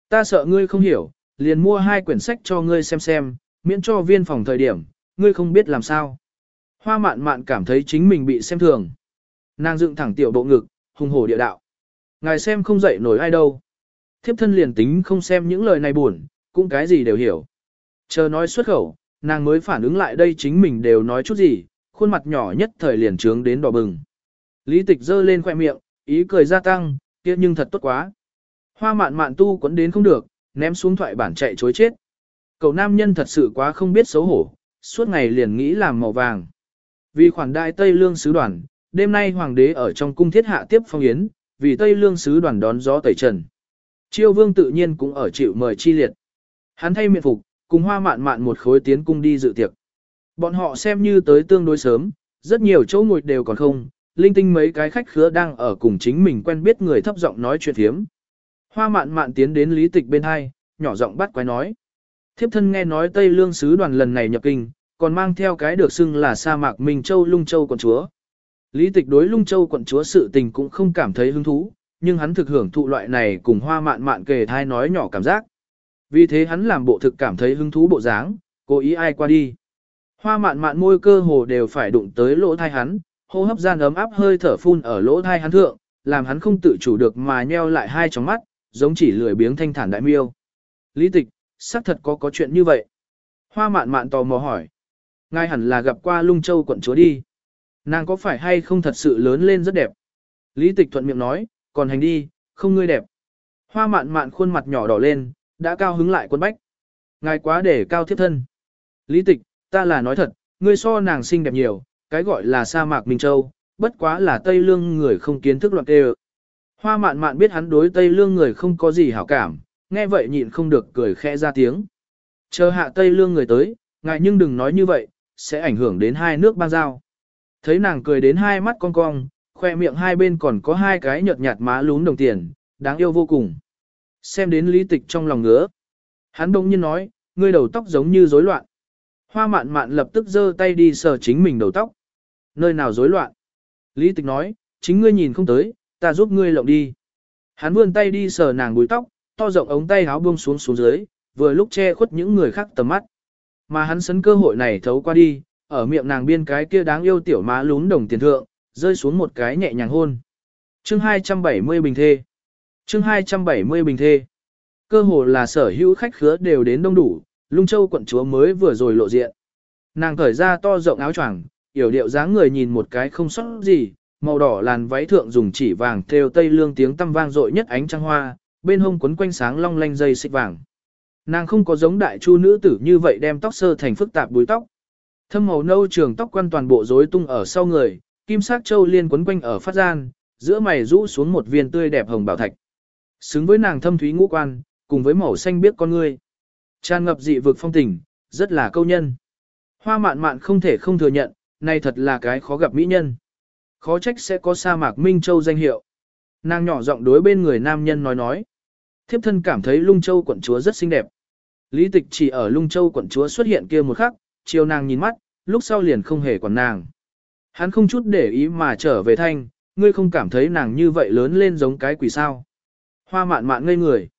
Ta sợ ngươi không hiểu, liền mua hai quyển sách cho ngươi xem xem, miễn cho viên phòng thời điểm, ngươi không biết làm sao. Hoa mạn mạn cảm thấy chính mình bị xem thường. Nàng dựng thẳng tiểu bộ ngực, hùng hổ địa đạo. Ngài xem không dậy nổi ai đâu. Thiếp thân liền tính không xem những lời này buồn, cũng cái gì đều hiểu. Chờ nói xuất khẩu, nàng mới phản ứng lại đây chính mình đều nói chút gì, khuôn mặt nhỏ nhất thời liền trướng đến đỏ bừng. Lý tịch giơ lên khoe miệng, ý cười gia tăng, kia nhưng thật tốt quá. Hoa mạn mạn tu quấn đến không được, ném xuống thoại bản chạy chối chết. Cậu nam nhân thật sự quá không biết xấu hổ, suốt ngày liền nghĩ làm màu vàng. Vì khoản đại Tây Lương sứ đoàn, đêm nay hoàng đế ở trong cung thiết hạ tiếp phong yến, vì Tây Lương sứ đoàn đón gió tẩy trần. Chiêu vương tự nhiên cũng ở chịu mời chi liệt. Hắn thay miệng phục, cùng hoa mạn mạn một khối tiến cung đi dự tiệc. Bọn họ xem như tới tương đối sớm, rất nhiều chỗ ngồi đều còn không, linh tinh mấy cái khách khứa đang ở cùng chính mình quen biết người thấp giọng nói chuyện thiếm. Hoa mạn mạn tiến đến lý tịch bên hai, nhỏ giọng bắt quái nói. Thiếp thân nghe nói Tây Lương sứ đoàn lần này nhập kinh, còn mang theo cái được xưng là sa mạc Minh Châu Lung Châu quận chúa. Lý tịch đối Lung Châu quận chúa sự tình cũng không cảm thấy hứng thú, nhưng hắn thực hưởng thụ loại này cùng hoa mạn mạn kề thai nói nhỏ cảm giác. Vì thế hắn làm bộ thực cảm thấy hứng thú bộ dáng, cố ý ai qua đi. Hoa mạn mạn môi cơ hồ đều phải đụng tới lỗ thai hắn, hô hấp gian ấm áp hơi thở phun ở lỗ thai hắn thượng, làm hắn không tự chủ được mà nheo lại hai tròng mắt, giống chỉ lười biếng thanh thản đại miêu. Lý tịch, xác thật có có chuyện như vậy. Hoa mạn mạn tò mò hỏi. Ngài hẳn là gặp qua lung châu quận chúa đi. Nàng có phải hay không thật sự lớn lên rất đẹp? Lý tịch thuận miệng nói, còn hành đi, không ngươi đẹp. Hoa mạn mạn khuôn mặt nhỏ đỏ lên, đã cao hứng lại quân bách. Ngài quá để cao thiết thân. Lý tịch, ta là nói thật, ngươi so nàng xinh đẹp nhiều, cái gọi là sa mạc Minh Châu, bất quá là Tây Lương người không kiến thức loạn tê Hoa mạn mạn biết hắn đối Tây Lương người không có gì hảo cảm, nghe vậy nhịn không được cười khẽ ra tiếng. Chờ hạ Tây Lương người tới, ngài nhưng đừng nói như vậy, sẽ ảnh hưởng đến hai nước bang giao. Thấy nàng cười đến hai mắt cong cong, khoe miệng hai bên còn có hai cái nhợt nhạt má lún đồng tiền, đáng yêu vô cùng. Xem đến lý tịch trong lòng ngứa. Hắn đông nhiên nói, ngươi đầu tóc giống như rối loạn. Hoa mạn mạn lập tức giơ tay đi sờ chính mình đầu tóc. Nơi nào rối loạn? Lý tịch nói, chính ngươi nhìn không tới, ta giúp ngươi lộng đi. Hắn vươn tay đi sờ nàng búi tóc, to rộng ống tay áo buông xuống xuống dưới, vừa lúc che khuất những người khác tầm mắt. Mà hắn sấn cơ hội này thấu qua đi, ở miệng nàng biên cái kia đáng yêu tiểu má lún đồng tiền thượng, rơi xuống một cái nhẹ nhàng hôn. Chương 270 bình thê. Chương 270 bình thê. Cơ hồ là sở hữu khách khứa đều đến đông đủ, Lung Châu quận chúa mới vừa rồi lộ diện. Nàng cởi ra to rộng áo choàng, yểu điệu dáng người nhìn một cái không sót gì, màu đỏ làn váy thượng dùng chỉ vàng thêu tây lương tiếng tăm vang dội nhất ánh trăng hoa, bên hông quấn quanh sáng long lanh dây xích vàng. Nàng không có giống đại chu nữ tử như vậy đem tóc sơ thành phức tạp búi tóc. Thâm màu nâu trường tóc quan toàn bộ rối tung ở sau người, kim sắc châu liên quấn quanh ở phát gian, giữa mày rũ xuống một viên tươi đẹp hồng bảo thạch. Xứng với nàng thâm thúy ngũ quan, cùng với màu xanh biết con ngươi. Tràn ngập dị vực phong tình, rất là câu nhân. Hoa mạn mạn không thể không thừa nhận, này thật là cái khó gặp mỹ nhân. Khó trách sẽ có sa mạc Minh Châu danh hiệu. Nàng nhỏ giọng đối bên người nam nhân nói nói. Thiếp thân cảm thấy lung châu quận chúa rất xinh đẹp. Lý tịch chỉ ở lung châu quận chúa xuất hiện kia một khắc, chiều nàng nhìn mắt, lúc sau liền không hề còn nàng. Hắn không chút để ý mà trở về thanh, ngươi không cảm thấy nàng như vậy lớn lên giống cái quỷ sao. Hoa mạn mạn ngây người.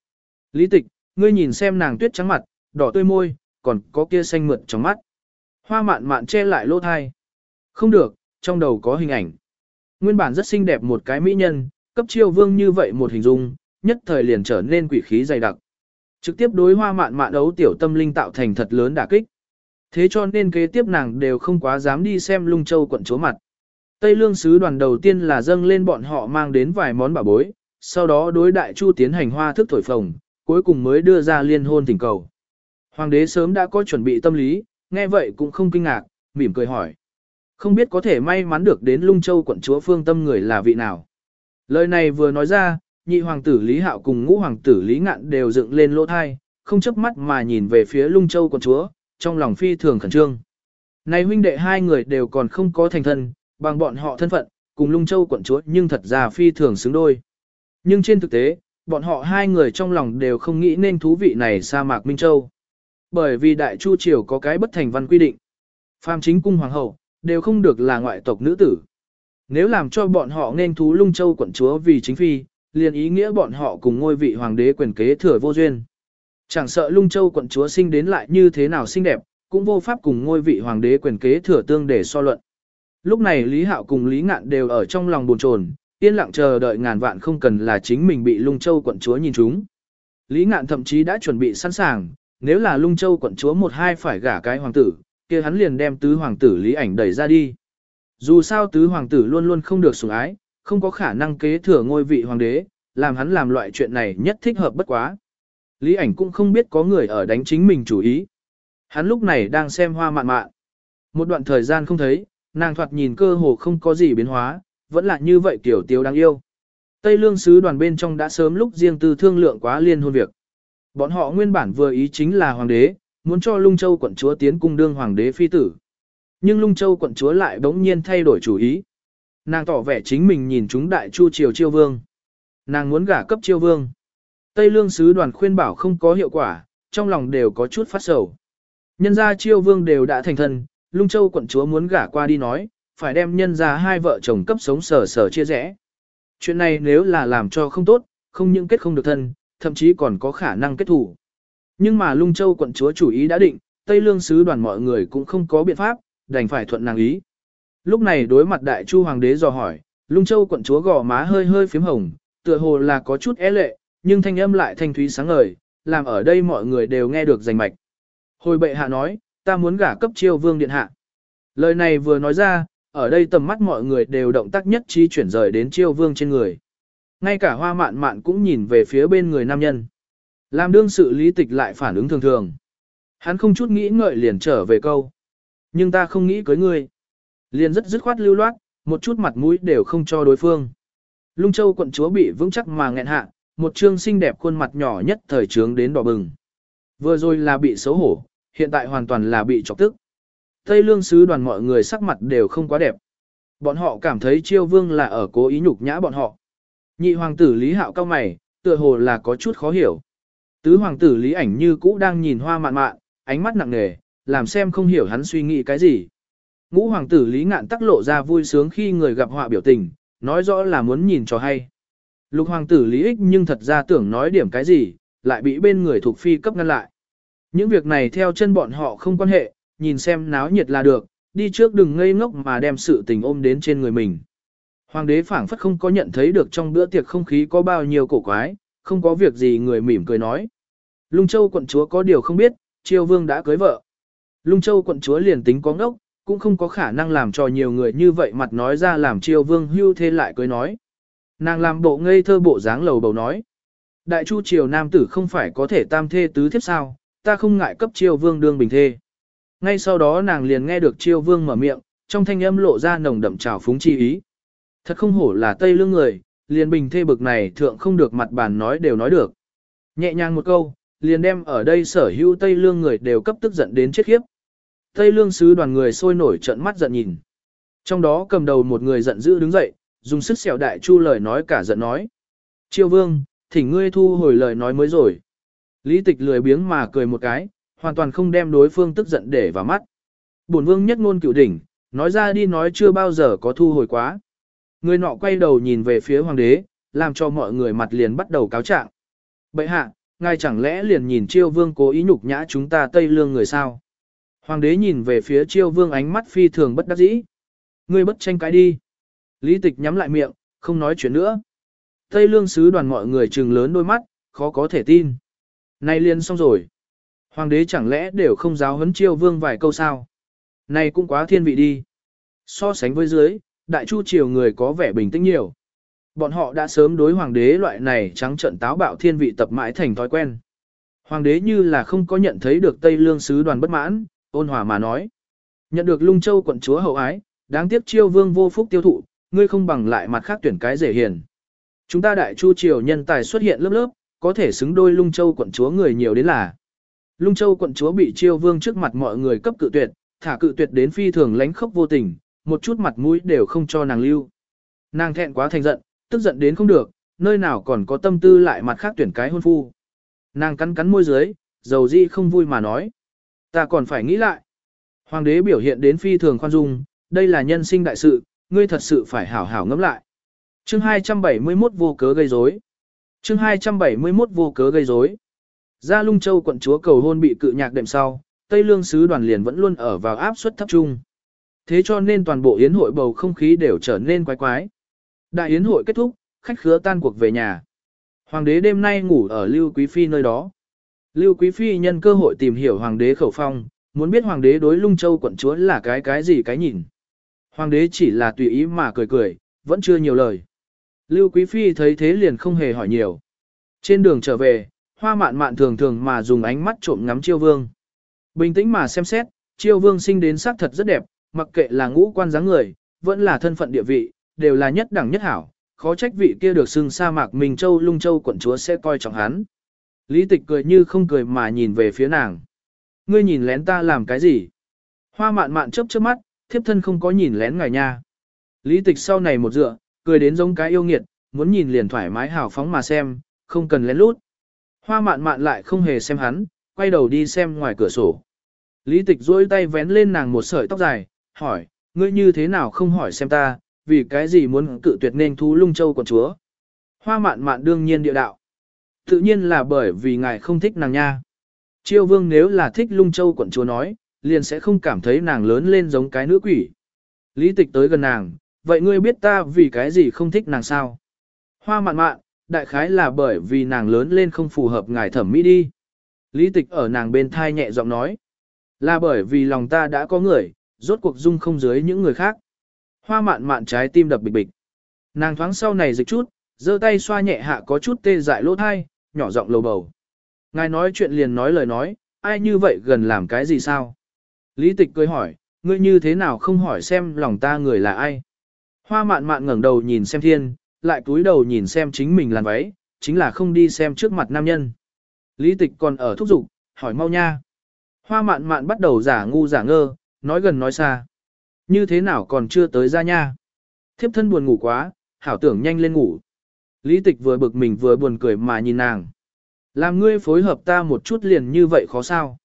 Lý tịch, ngươi nhìn xem nàng tuyết trắng mặt, đỏ tươi môi, còn có kia xanh mượt trong mắt. Hoa mạn mạn che lại lỗ thai. Không được, trong đầu có hình ảnh. Nguyên bản rất xinh đẹp một cái mỹ nhân, cấp chiêu vương như vậy một hình dung, nhất thời liền trở nên quỷ khí dày đặc. Trực tiếp đối hoa mạn mạn đấu tiểu tâm linh tạo thành thật lớn đả kích. Thế cho nên kế tiếp nàng đều không quá dám đi xem lung châu quận chúa mặt. Tây lương sứ đoàn đầu tiên là dâng lên bọn họ mang đến vài món bảo bối, sau đó đối đại chu tiến hành hoa thức thổi phồng, cuối cùng mới đưa ra liên hôn tình cầu. Hoàng đế sớm đã có chuẩn bị tâm lý, nghe vậy cũng không kinh ngạc, mỉm cười hỏi. Không biết có thể may mắn được đến lung châu quận chúa phương tâm người là vị nào. Lời này vừa nói ra, nhị hoàng tử Lý Hạo cùng ngũ hoàng tử Lý Ngạn đều dựng lên lỗ thai, không chớp mắt mà nhìn về phía lung châu quận chúa, trong lòng phi thường khẩn trương. Này huynh đệ hai người đều còn không có thành thân, bằng bọn họ thân phận, cùng lung châu quận chúa nhưng thật ra phi thường xứng đôi. Nhưng trên thực tế, bọn họ hai người trong lòng đều không nghĩ nên thú vị này sa mạc Minh Châu. Bởi vì Đại Chu Triều có cái bất thành văn quy định. Phàm chính cung hoàng hậu, đều không được là ngoại tộc nữ tử. Nếu làm cho bọn họ nên thú lung châu quận chúa vì chính phi, liền ý nghĩa bọn họ cùng ngôi vị hoàng đế quyền kế thừa vô duyên. Chẳng sợ lung châu quận chúa sinh đến lại như thế nào xinh đẹp, cũng vô pháp cùng ngôi vị hoàng đế quyền kế thừa tương để so luận. Lúc này Lý Hạo cùng Lý Ngạn đều ở trong lòng buồn chồn, yên lặng chờ đợi ngàn vạn không cần là chính mình bị lung châu quận chúa nhìn chúng. Lý Ngạn thậm chí đã chuẩn bị sẵn sàng, nếu là lung châu quận chúa một hai phải gả cái hoàng tử, kia hắn liền đem tứ hoàng tử Lý ảnh đẩy ra đi. Dù sao tứ hoàng tử luôn luôn không được sủng ái, không có khả năng kế thừa ngôi vị hoàng đế, làm hắn làm loại chuyện này nhất thích hợp bất quá. Lý ảnh cũng không biết có người ở đánh chính mình chủ ý. Hắn lúc này đang xem hoa mạn mạn. Một đoạn thời gian không thấy, nàng thoạt nhìn cơ hồ không có gì biến hóa, vẫn là như vậy tiểu tiểu đáng yêu. Tây lương sứ đoàn bên trong đã sớm lúc riêng tư thương lượng quá liên hôn việc. Bọn họ nguyên bản vừa ý chính là hoàng đế, muốn cho lung châu quận chúa tiến cung đương hoàng đế phi tử. Nhưng lung châu quận chúa lại bỗng nhiên thay đổi chủ ý. Nàng tỏ vẻ chính mình nhìn chúng đại chu triều chiêu vương. Nàng muốn gả cấp chiêu vương. Tây lương sứ đoàn khuyên bảo không có hiệu quả, trong lòng đều có chút phát sầu. Nhân gia chiêu vương đều đã thành thân, lung châu quận chúa muốn gả qua đi nói, phải đem nhân gia hai vợ chồng cấp sống sở sở chia rẽ. Chuyện này nếu là làm cho không tốt, không những kết không được thân, thậm chí còn có khả năng kết thủ. Nhưng mà lung châu quận chúa chủ ý đã định, Tây lương sứ đoàn mọi người cũng không có biện pháp, đành phải thuận nàng ý. Lúc này đối mặt đại chu hoàng đế dò hỏi, lung châu quận chúa gò má hơi hơi phím hồng, tựa hồ là có chút é lệ, nhưng thanh âm lại thanh thúy sáng ngời, làm ở đây mọi người đều nghe được rành mạch. Hồi bệ hạ nói, ta muốn gả cấp chiêu vương điện hạ. Lời này vừa nói ra, ở đây tầm mắt mọi người đều động tác nhất trí chuyển rời đến chiêu vương trên người. Ngay cả hoa mạn mạn cũng nhìn về phía bên người nam nhân. Làm đương sự lý tịch lại phản ứng thường thường. Hắn không chút nghĩ ngợi liền trở về câu. Nhưng ta không nghĩ cưới ngươi. Liền rất dứt khoát lưu loát, một chút mặt mũi đều không cho đối phương. Lung châu quận chúa bị vững chắc mà nghẹn hạ, một trương xinh đẹp khuôn mặt nhỏ nhất thời trướng đến đỏ bừng. Vừa rồi là bị xấu hổ, hiện tại hoàn toàn là bị chọc tức. Tây lương sứ đoàn mọi người sắc mặt đều không quá đẹp. Bọn họ cảm thấy chiêu vương là ở cố ý nhục nhã bọn họ. Nhị hoàng tử Lý Hạo cao mày, tựa hồ là có chút khó hiểu. Tứ hoàng tử Lý ảnh như cũ đang nhìn hoa mạn mạn, ánh mắt nặng nề, làm xem không hiểu hắn suy nghĩ cái gì. Ngũ hoàng tử Lý ngạn tắc lộ ra vui sướng khi người gặp họa biểu tình, nói rõ là muốn nhìn cho hay. Lục hoàng tử Lý ích nhưng thật ra tưởng nói điểm cái gì, lại bị bên người thuộc phi cấp ngăn lại. Những việc này theo chân bọn họ không quan hệ, nhìn xem náo nhiệt là được, đi trước đừng ngây ngốc mà đem sự tình ôm đến trên người mình. Hoàng đế phảng phất không có nhận thấy được trong bữa tiệc không khí có bao nhiêu cổ quái, không có việc gì người mỉm cười nói. Lung Châu quận chúa có điều không biết, Triều Vương đã cưới vợ. Lung Châu quận chúa liền tính có ngốc, cũng không có khả năng làm cho nhiều người như vậy mặt nói ra làm Triều Vương hưu thế lại cưới nói. Nàng làm bộ ngây thơ bộ dáng lầu bầu nói. Đại chu triều nam tử không phải có thể tam thê tứ thiếp sao, ta không ngại cấp Triều Vương đương bình thê. Ngay sau đó nàng liền nghe được Triều Vương mở miệng, trong thanh âm lộ ra nồng đậm trào phúng chi ý. Thật không hổ là Tây lương người, liền bình thê bực này thượng không được mặt bàn nói đều nói được. Nhẹ nhàng một câu, liền đem ở đây sở hữu Tây lương người đều cấp tức giận đến chết khiếp. Tây lương sứ đoàn người sôi nổi trận mắt giận nhìn. Trong đó cầm đầu một người giận dữ đứng dậy, dùng sức xẻo đại chu lời nói cả giận nói. Triều vương, thỉnh ngươi thu hồi lời nói mới rồi. Lý tịch lười biếng mà cười một cái, hoàn toàn không đem đối phương tức giận để vào mắt. Bổn vương nhất ngôn cựu đỉnh, nói ra đi nói chưa bao giờ có thu hồi quá. Người nọ quay đầu nhìn về phía hoàng đế, làm cho mọi người mặt liền bắt đầu cáo trạng. Bệ hạ, ngài chẳng lẽ liền nhìn chiêu vương cố ý nhục nhã chúng ta Tây Lương người sao? Hoàng đế nhìn về phía chiêu vương ánh mắt phi thường bất đắc dĩ. Ngươi bất tranh cãi đi. Lý tịch nhắm lại miệng, không nói chuyện nữa. Tây Lương sứ đoàn mọi người trừng lớn đôi mắt, khó có thể tin. Này liền xong rồi. Hoàng đế chẳng lẽ đều không giáo huấn chiêu vương vài câu sao? Này cũng quá thiên vị đi. So sánh với dưới, đại chu triều người có vẻ bình tĩnh nhiều. Bọn họ đã sớm đối hoàng đế loại này trắng trận táo bạo thiên vị tập mãi thành thói quen. Hoàng đế như là không có nhận thấy được Tây Lương sứ đoàn bất mãn, ôn hòa mà nói. Nhận được lung châu quận chúa hậu ái, đáng tiếc chiêu vương vô phúc tiêu thụ, ngươi không bằng lại mặt khác tuyển cái dễ hiền. Chúng ta đại chu triều nhân tài xuất hiện lớp lớp, có thể xứng đôi lung châu quận chúa người nhiều đến là. Lung châu quận chúa bị chiêu vương trước mặt mọi người cấp cự tuyệt, thả cự tuyệt đến phi thường lánh khốc vô tình, một chút mặt mũi đều không cho nàng lưu. Nàng thẹn quá thành giận, tức giận đến không được, nơi nào còn có tâm tư lại mặt khác tuyển cái hôn phu. Nàng cắn cắn môi dưới, dầu di không vui mà nói. Ta còn phải nghĩ lại. Hoàng đế biểu hiện đến phi thường khoan dung, đây là nhân sinh đại sự, ngươi thật sự phải hảo hảo ngẫm lại. Chương 271 vô cớ gây rối. Chương 271 vô cớ gây rối. Gia Lung Châu quận chúa cầu hôn bị cự nhạc đệm sau, Tây Lương sứ đoàn liền vẫn luôn ở vào áp suất thấp trung. Thế cho nên toàn bộ yến hội bầu không khí đều trở nên quái quái. Đại yến hội kết thúc, khách khứa tan cuộc về nhà. Hoàng đế đêm nay ngủ ở Lưu Quý Phi nơi đó. Lưu Quý Phi nhân cơ hội tìm hiểu hoàng đế khẩu phong, muốn biết hoàng đế đối lung châu quận chúa là cái cái gì cái nhìn. Hoàng đế chỉ là tùy ý mà cười cười, vẫn chưa nhiều lời. Lưu Quý Phi thấy thế liền không hề hỏi nhiều. Trên đường trở về, hoa mạn mạn thường thường mà dùng ánh mắt trộm ngắm chiêu vương. Bình tĩnh mà xem xét, chiêu vương sinh đến sắc thật rất đẹp, mặc kệ là ngũ quan dáng người, vẫn là thân phận địa vị, đều là nhất đẳng nhất hảo, khó trách vị kia được xưng sa mạc Minh Châu Lung Châu quận chúa sẽ coi trọng hắn. Lý tịch cười như không cười mà nhìn về phía nàng. Ngươi nhìn lén ta làm cái gì? Hoa mạn mạn chớp chớp mắt, thiếp thân không có nhìn lén ngài nha. Lý tịch sau này một dựa, cười đến giống cái yêu nghiệt, muốn nhìn liền thoải mái hào phóng mà xem, không cần lén lút. Hoa mạn mạn lại không hề xem hắn, quay đầu đi xem ngoài cửa sổ. Lý tịch duỗi tay vén lên nàng một sợi tóc dài, hỏi, ngươi như thế nào không hỏi xem ta, vì cái gì muốn cự tuyệt nên thú lung châu quận chúa. Hoa mạn mạn đương nhiên địa đạo. Tự nhiên là bởi vì ngài không thích nàng nha. Chiêu vương nếu là thích lung châu quận chúa nói, liền sẽ không cảm thấy nàng lớn lên giống cái nữ quỷ. Lý tịch tới gần nàng, vậy ngươi biết ta vì cái gì không thích nàng sao? Hoa mạn mạn, đại khái là bởi vì nàng lớn lên không phù hợp ngài thẩm mỹ đi. Lý tịch ở nàng bên thai nhẹ giọng nói. Là bởi vì lòng ta đã có người, rốt cuộc dung không dưới những người khác. Hoa mạn mạn trái tim đập bịch bịch. Nàng thoáng sau này dịch chút, giơ tay xoa nhẹ hạ có chút tê dại lỗ thai, nhỏ giọng lầu bầu. Ngài nói chuyện liền nói lời nói, ai như vậy gần làm cái gì sao? Lý tịch cười hỏi, ngươi như thế nào không hỏi xem lòng ta người là ai? Hoa mạn mạn ngẩng đầu nhìn xem thiên, lại cúi đầu nhìn xem chính mình làn váy, chính là không đi xem trước mặt nam nhân. Lý tịch còn ở thúc giục, hỏi mau nha. Hoa mạn mạn bắt đầu giả ngu giả ngơ, nói gần nói xa. Như thế nào còn chưa tới ra nha. Thiếp thân buồn ngủ quá, hảo tưởng nhanh lên ngủ. Lý tịch vừa bực mình vừa buồn cười mà nhìn nàng. Làm ngươi phối hợp ta một chút liền như vậy khó sao.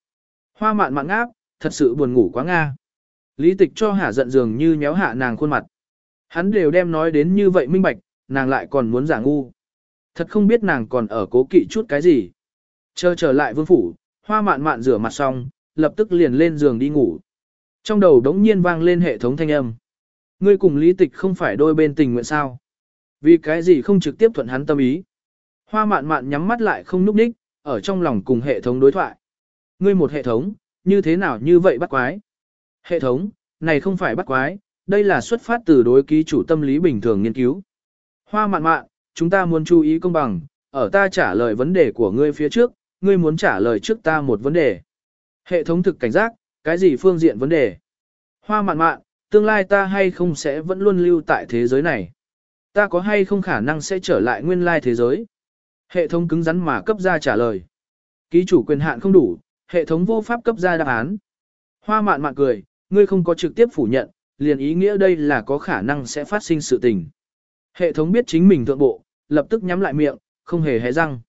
Hoa mạn mạn áp, thật sự buồn ngủ quá nga. Lý tịch cho hả giận dường như nhéo hạ nàng khuôn mặt. Hắn đều đem nói đến như vậy minh bạch, nàng lại còn muốn giả ngu. Thật không biết nàng còn ở cố kỵ chút cái gì. Chờ trở lại vương phủ, hoa mạn mạn rửa mặt xong, lập tức liền lên giường đi ngủ. Trong đầu đống nhiên vang lên hệ thống thanh âm. Ngươi cùng lý tịch không phải đôi bên tình nguyện sao. Vì cái gì không trực tiếp thuận hắn tâm ý. Hoa mạn mạn nhắm mắt lại không núp đích, ở trong lòng cùng hệ thống đối thoại. Ngươi một hệ thống, như thế nào như vậy bắt quái? Hệ thống, này không phải bắt quái, đây là xuất phát từ đối ký chủ tâm lý bình thường nghiên cứu. Hoa mạn mạn, chúng ta muốn chú ý công bằng, ở ta trả lời vấn đề của ngươi phía trước, ngươi muốn trả lời trước ta một vấn đề. Hệ thống thực cảnh giác, cái gì phương diện vấn đề? Hoa mạn mạn, tương lai ta hay không sẽ vẫn luôn lưu tại thế giới này? Ta có hay không khả năng sẽ trở lại nguyên lai thế giới? Hệ thống cứng rắn mà cấp ra trả lời. Ký chủ quyền hạn không đủ, hệ thống vô pháp cấp ra đáp án. Hoa mạn mạn cười, ngươi không có trực tiếp phủ nhận, liền ý nghĩa đây là có khả năng sẽ phát sinh sự tình. Hệ thống biết chính mình thượng bộ, lập tức nhắm lại miệng, không hề hé răng.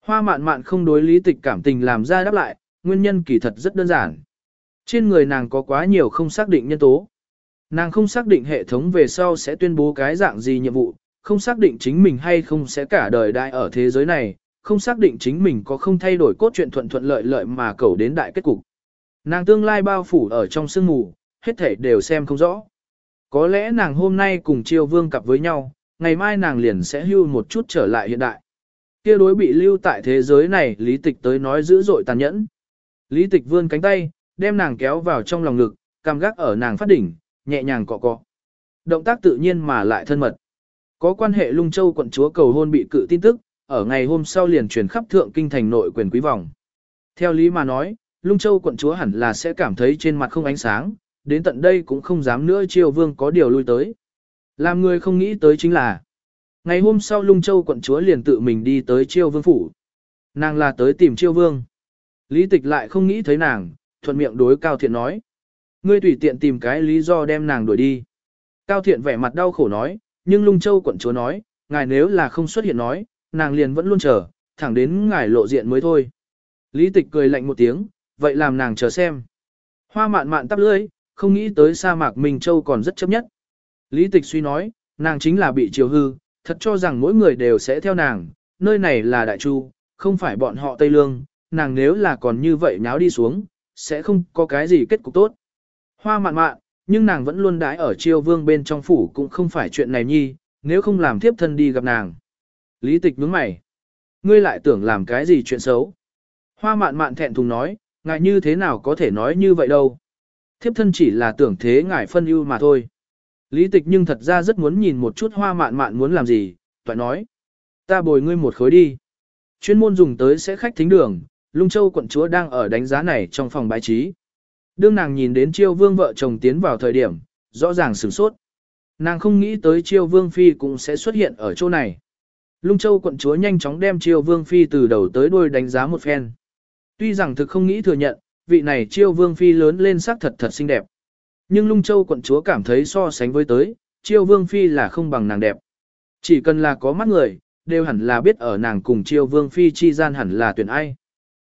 Hoa mạn mạn không đối lý tịch cảm tình làm ra đáp lại, nguyên nhân kỳ thật rất đơn giản. Trên người nàng có quá nhiều không xác định nhân tố. Nàng không xác định hệ thống về sau sẽ tuyên bố cái dạng gì nhiệm vụ, không xác định chính mình hay không sẽ cả đời đại ở thế giới này, không xác định chính mình có không thay đổi cốt truyện thuận thuận lợi lợi mà cầu đến đại kết cục. Nàng tương lai bao phủ ở trong sương mù, hết thể đều xem không rõ. Có lẽ nàng hôm nay cùng triều vương cặp với nhau, ngày mai nàng liền sẽ hưu một chút trở lại hiện đại. Kia đối bị lưu tại thế giới này lý tịch tới nói dữ dội tàn nhẫn. Lý tịch vươn cánh tay, đem nàng kéo vào trong lòng ngực, cảm gác ở nàng phát đỉnh, nhẹ nhàng cọ cọ. Động tác tự nhiên mà lại thân mật. Có quan hệ lung châu quận chúa cầu hôn bị cự tin tức, ở ngày hôm sau liền truyền khắp thượng kinh thành nội quyền quý vòng. Theo lý mà nói, lung châu quận chúa hẳn là sẽ cảm thấy trên mặt không ánh sáng, đến tận đây cũng không dám nữa triều vương có điều lui tới. Làm người không nghĩ tới chính là, ngày hôm sau lung châu quận chúa liền tự mình đi tới triều vương phủ, Nàng là tới tìm triều vương. Lý tịch lại không nghĩ thấy nàng, thuận miệng đối Cao Thiện nói. Ngươi tùy tiện tìm cái lý do đem nàng đuổi đi. Cao Thiện vẻ mặt đau khổ nói, nhưng lung châu quận chúa nói, ngài nếu là không xuất hiện nói, nàng liền vẫn luôn chờ, thẳng đến ngài lộ diện mới thôi. Lý tịch cười lạnh một tiếng, vậy làm nàng chờ xem. Hoa mạn mạn tắp lưỡi, không nghĩ tới sa mạc Minh Châu còn rất chấp nhất. Lý tịch suy nói, nàng chính là bị chiều hư, thật cho rằng mỗi người đều sẽ theo nàng, nơi này là Đại Chu, không phải bọn họ Tây Lương, nàng nếu là còn như vậy nháo đi xuống, sẽ không có cái gì kết cục tốt. Hoa mạn mạn, nhưng nàng vẫn luôn đãi ở triều vương bên trong phủ cũng không phải chuyện này nhi, nếu không làm Thiếp thân đi gặp nàng. Lý tịch nhướng mày. Ngươi lại tưởng làm cái gì chuyện xấu. Hoa mạn mạn thẹn thùng nói, ngài như thế nào có thể nói như vậy đâu. Thiếp thân chỉ là tưởng thế ngài phân ưu mà thôi. Lý tịch nhưng thật ra rất muốn nhìn một chút hoa mạn mạn muốn làm gì, toại nói. Ta bồi ngươi một khối đi. Chuyên môn dùng tới sẽ khách thính đường, Lung Châu quận chúa đang ở đánh giá này trong phòng bài trí. Đương nàng nhìn đến chiêu vương vợ chồng tiến vào thời điểm, rõ ràng sửng sốt. Nàng không nghĩ tới chiêu vương phi cũng sẽ xuất hiện ở chỗ này. Lung Châu quận chúa nhanh chóng đem chiêu vương phi từ đầu tới đuôi đánh giá một phen. Tuy rằng thực không nghĩ thừa nhận, vị này chiêu vương phi lớn lên sắc thật thật xinh đẹp. Nhưng Lung Châu quận chúa cảm thấy so sánh với tới, chiêu vương phi là không bằng nàng đẹp. Chỉ cần là có mắt người, đều hẳn là biết ở nàng cùng chiêu vương phi chi gian hẳn là tuyển ai.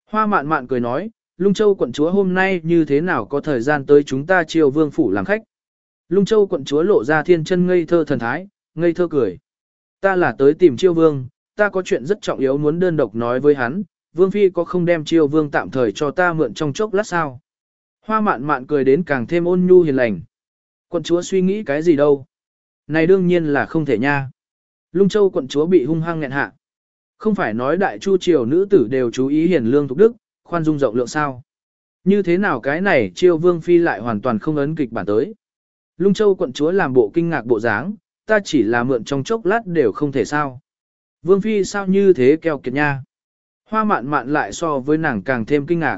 Hoa mạn mạn cười nói, Lung Châu quận chúa hôm nay như thế nào có thời gian tới chúng ta triều vương phủ làm khách. Lung Châu quận chúa lộ ra thiên chân ngây thơ thần thái, ngây thơ cười. Ta là tới tìm triều vương, ta có chuyện rất trọng yếu muốn đơn độc nói với hắn, vương phi có không đem triều vương tạm thời cho ta mượn trong chốc lát sao. Hoa mạn mạn cười đến càng thêm ôn nhu hiền lành. Quận chúa suy nghĩ cái gì đâu? Này đương nhiên là không thể nha. Lung Châu quận chúa bị hung hăng nghẹn hạ. Không phải nói đại chu triều nữ tử đều chú ý hiền lương thục đức, khoan dung rộng lượng sao. Như thế nào cái này chiêu vương phi lại hoàn toàn không ấn kịch bản tới. Lung Châu quận chúa làm bộ kinh ngạc bộ dáng, ta chỉ là mượn trong chốc lát đều không thể sao. Vương phi sao như thế keo kiệt nha. Hoa mạn mạn lại so với nàng càng thêm kinh ngạc.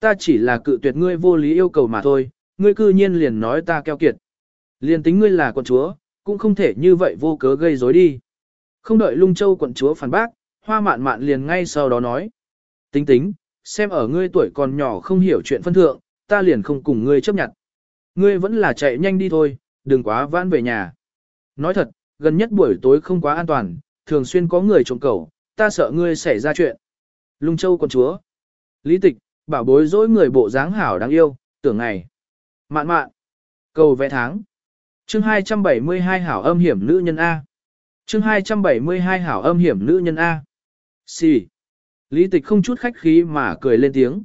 Ta chỉ là cự tuyệt ngươi vô lý yêu cầu mà thôi, ngươi cư nhiên liền nói ta keo kiệt. Liền tính ngươi là quận chúa, cũng không thể như vậy vô cớ gây rối đi. Không đợi lung châu quận chúa phản bác, hoa mạn mạn liền ngay sau đó nói. Tính tính, xem ở ngươi tuổi còn nhỏ không hiểu chuyện phân thượng, ta liền không cùng ngươi chấp nhận. Ngươi vẫn là chạy nhanh đi thôi, đừng quá vãn về nhà. Nói thật, gần nhất buổi tối không quá an toàn, thường xuyên có người trộm cẩu, ta sợ ngươi xảy ra chuyện. Lung châu con chúa. Lý tịch, bảo bối dối người bộ dáng hảo đáng yêu, tưởng ngày. Mạn mạn. Cầu vẽ tháng. Chương 272 hảo âm hiểm nữ nhân A. Chương 272 hảo âm hiểm nữ nhân A. Xì. Lý tịch không chút khách khí mà cười lên tiếng.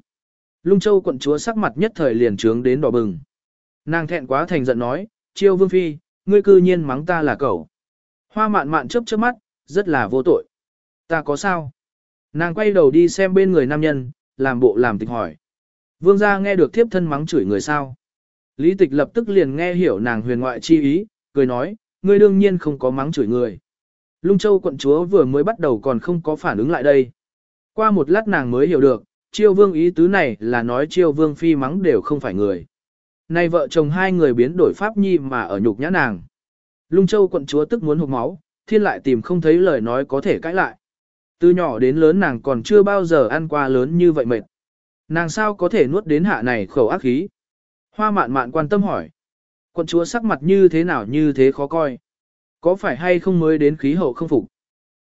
Lung châu quận chúa sắc mặt nhất thời liền trướng đến đỏ bừng. Nàng thẹn quá thành giận nói, chiêu vương phi, ngươi cư nhiên mắng ta là cậu. Hoa mạn mạn chớp chớp mắt, rất là vô tội. Ta có sao? Nàng quay đầu đi xem bên người nam nhân, làm bộ làm tịch hỏi. Vương gia nghe được thiếp thân mắng chửi người sao? Lý tịch lập tức liền nghe hiểu nàng huyền ngoại chi ý, cười nói, ngươi đương nhiên không có mắng chửi người. Lung Châu quận chúa vừa mới bắt đầu còn không có phản ứng lại đây. Qua một lát nàng mới hiểu được, chiêu vương ý tứ này là nói chiêu vương phi mắng đều không phải người. Nay vợ chồng hai người biến đổi pháp nhi mà ở nhục nhã nàng. Lung Châu quận chúa tức muốn hụt máu, thiên lại tìm không thấy lời nói có thể cãi lại. Từ nhỏ đến lớn nàng còn chưa bao giờ ăn qua lớn như vậy mệt. Nàng sao có thể nuốt đến hạ này khẩu ác khí. Hoa mạn mạn quan tâm hỏi. Quận chúa sắc mặt như thế nào như thế khó coi. Có phải hay không mới đến khí hậu không phục.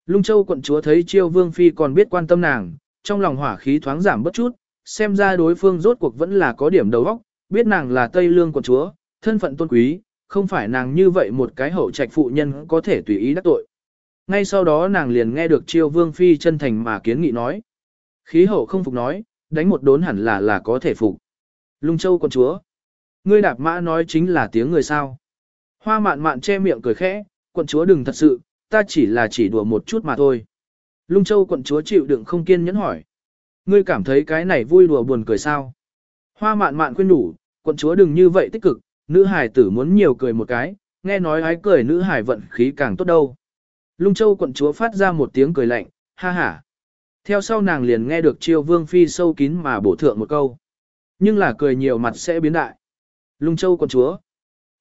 Lung châu quận chúa thấy chiêu vương phi còn biết quan tâm nàng, trong lòng hỏa khí thoáng giảm bất chút, xem ra đối phương rốt cuộc vẫn là có điểm đầu óc, biết nàng là Tây Lương quận chúa, thân phận tôn quý, không phải nàng như vậy một cái hậu trạch phụ nhân có thể tùy ý đắc tội. Ngay sau đó nàng liền nghe được chiêu vương phi chân thành mà kiến nghị nói. Khí hậu không phục nói, đánh một đốn hẳn là là có thể phục. Lung châu quận chúa. Ngươi đạp mã nói chính là tiếng người sao. Hoa mạn mạn che miệng cười khẽ, quận chúa đừng thật sự, ta chỉ là chỉ đùa một chút mà thôi. Lung châu quận chúa chịu đựng không kiên nhẫn hỏi. Ngươi cảm thấy cái này vui đùa buồn cười sao? Hoa mạn mạn khuyên đủ, quận chúa đừng như vậy tích cực, nữ hải tử muốn nhiều cười một cái, nghe nói ái cười nữ hải vận khí càng tốt đâu. Lung châu quận chúa phát ra một tiếng cười lạnh, ha ha. Theo sau nàng liền nghe được chiêu vương phi sâu kín mà bổ thượng một câu. Nhưng là cười nhiều mặt sẽ biến đại. Lung châu quận chúa.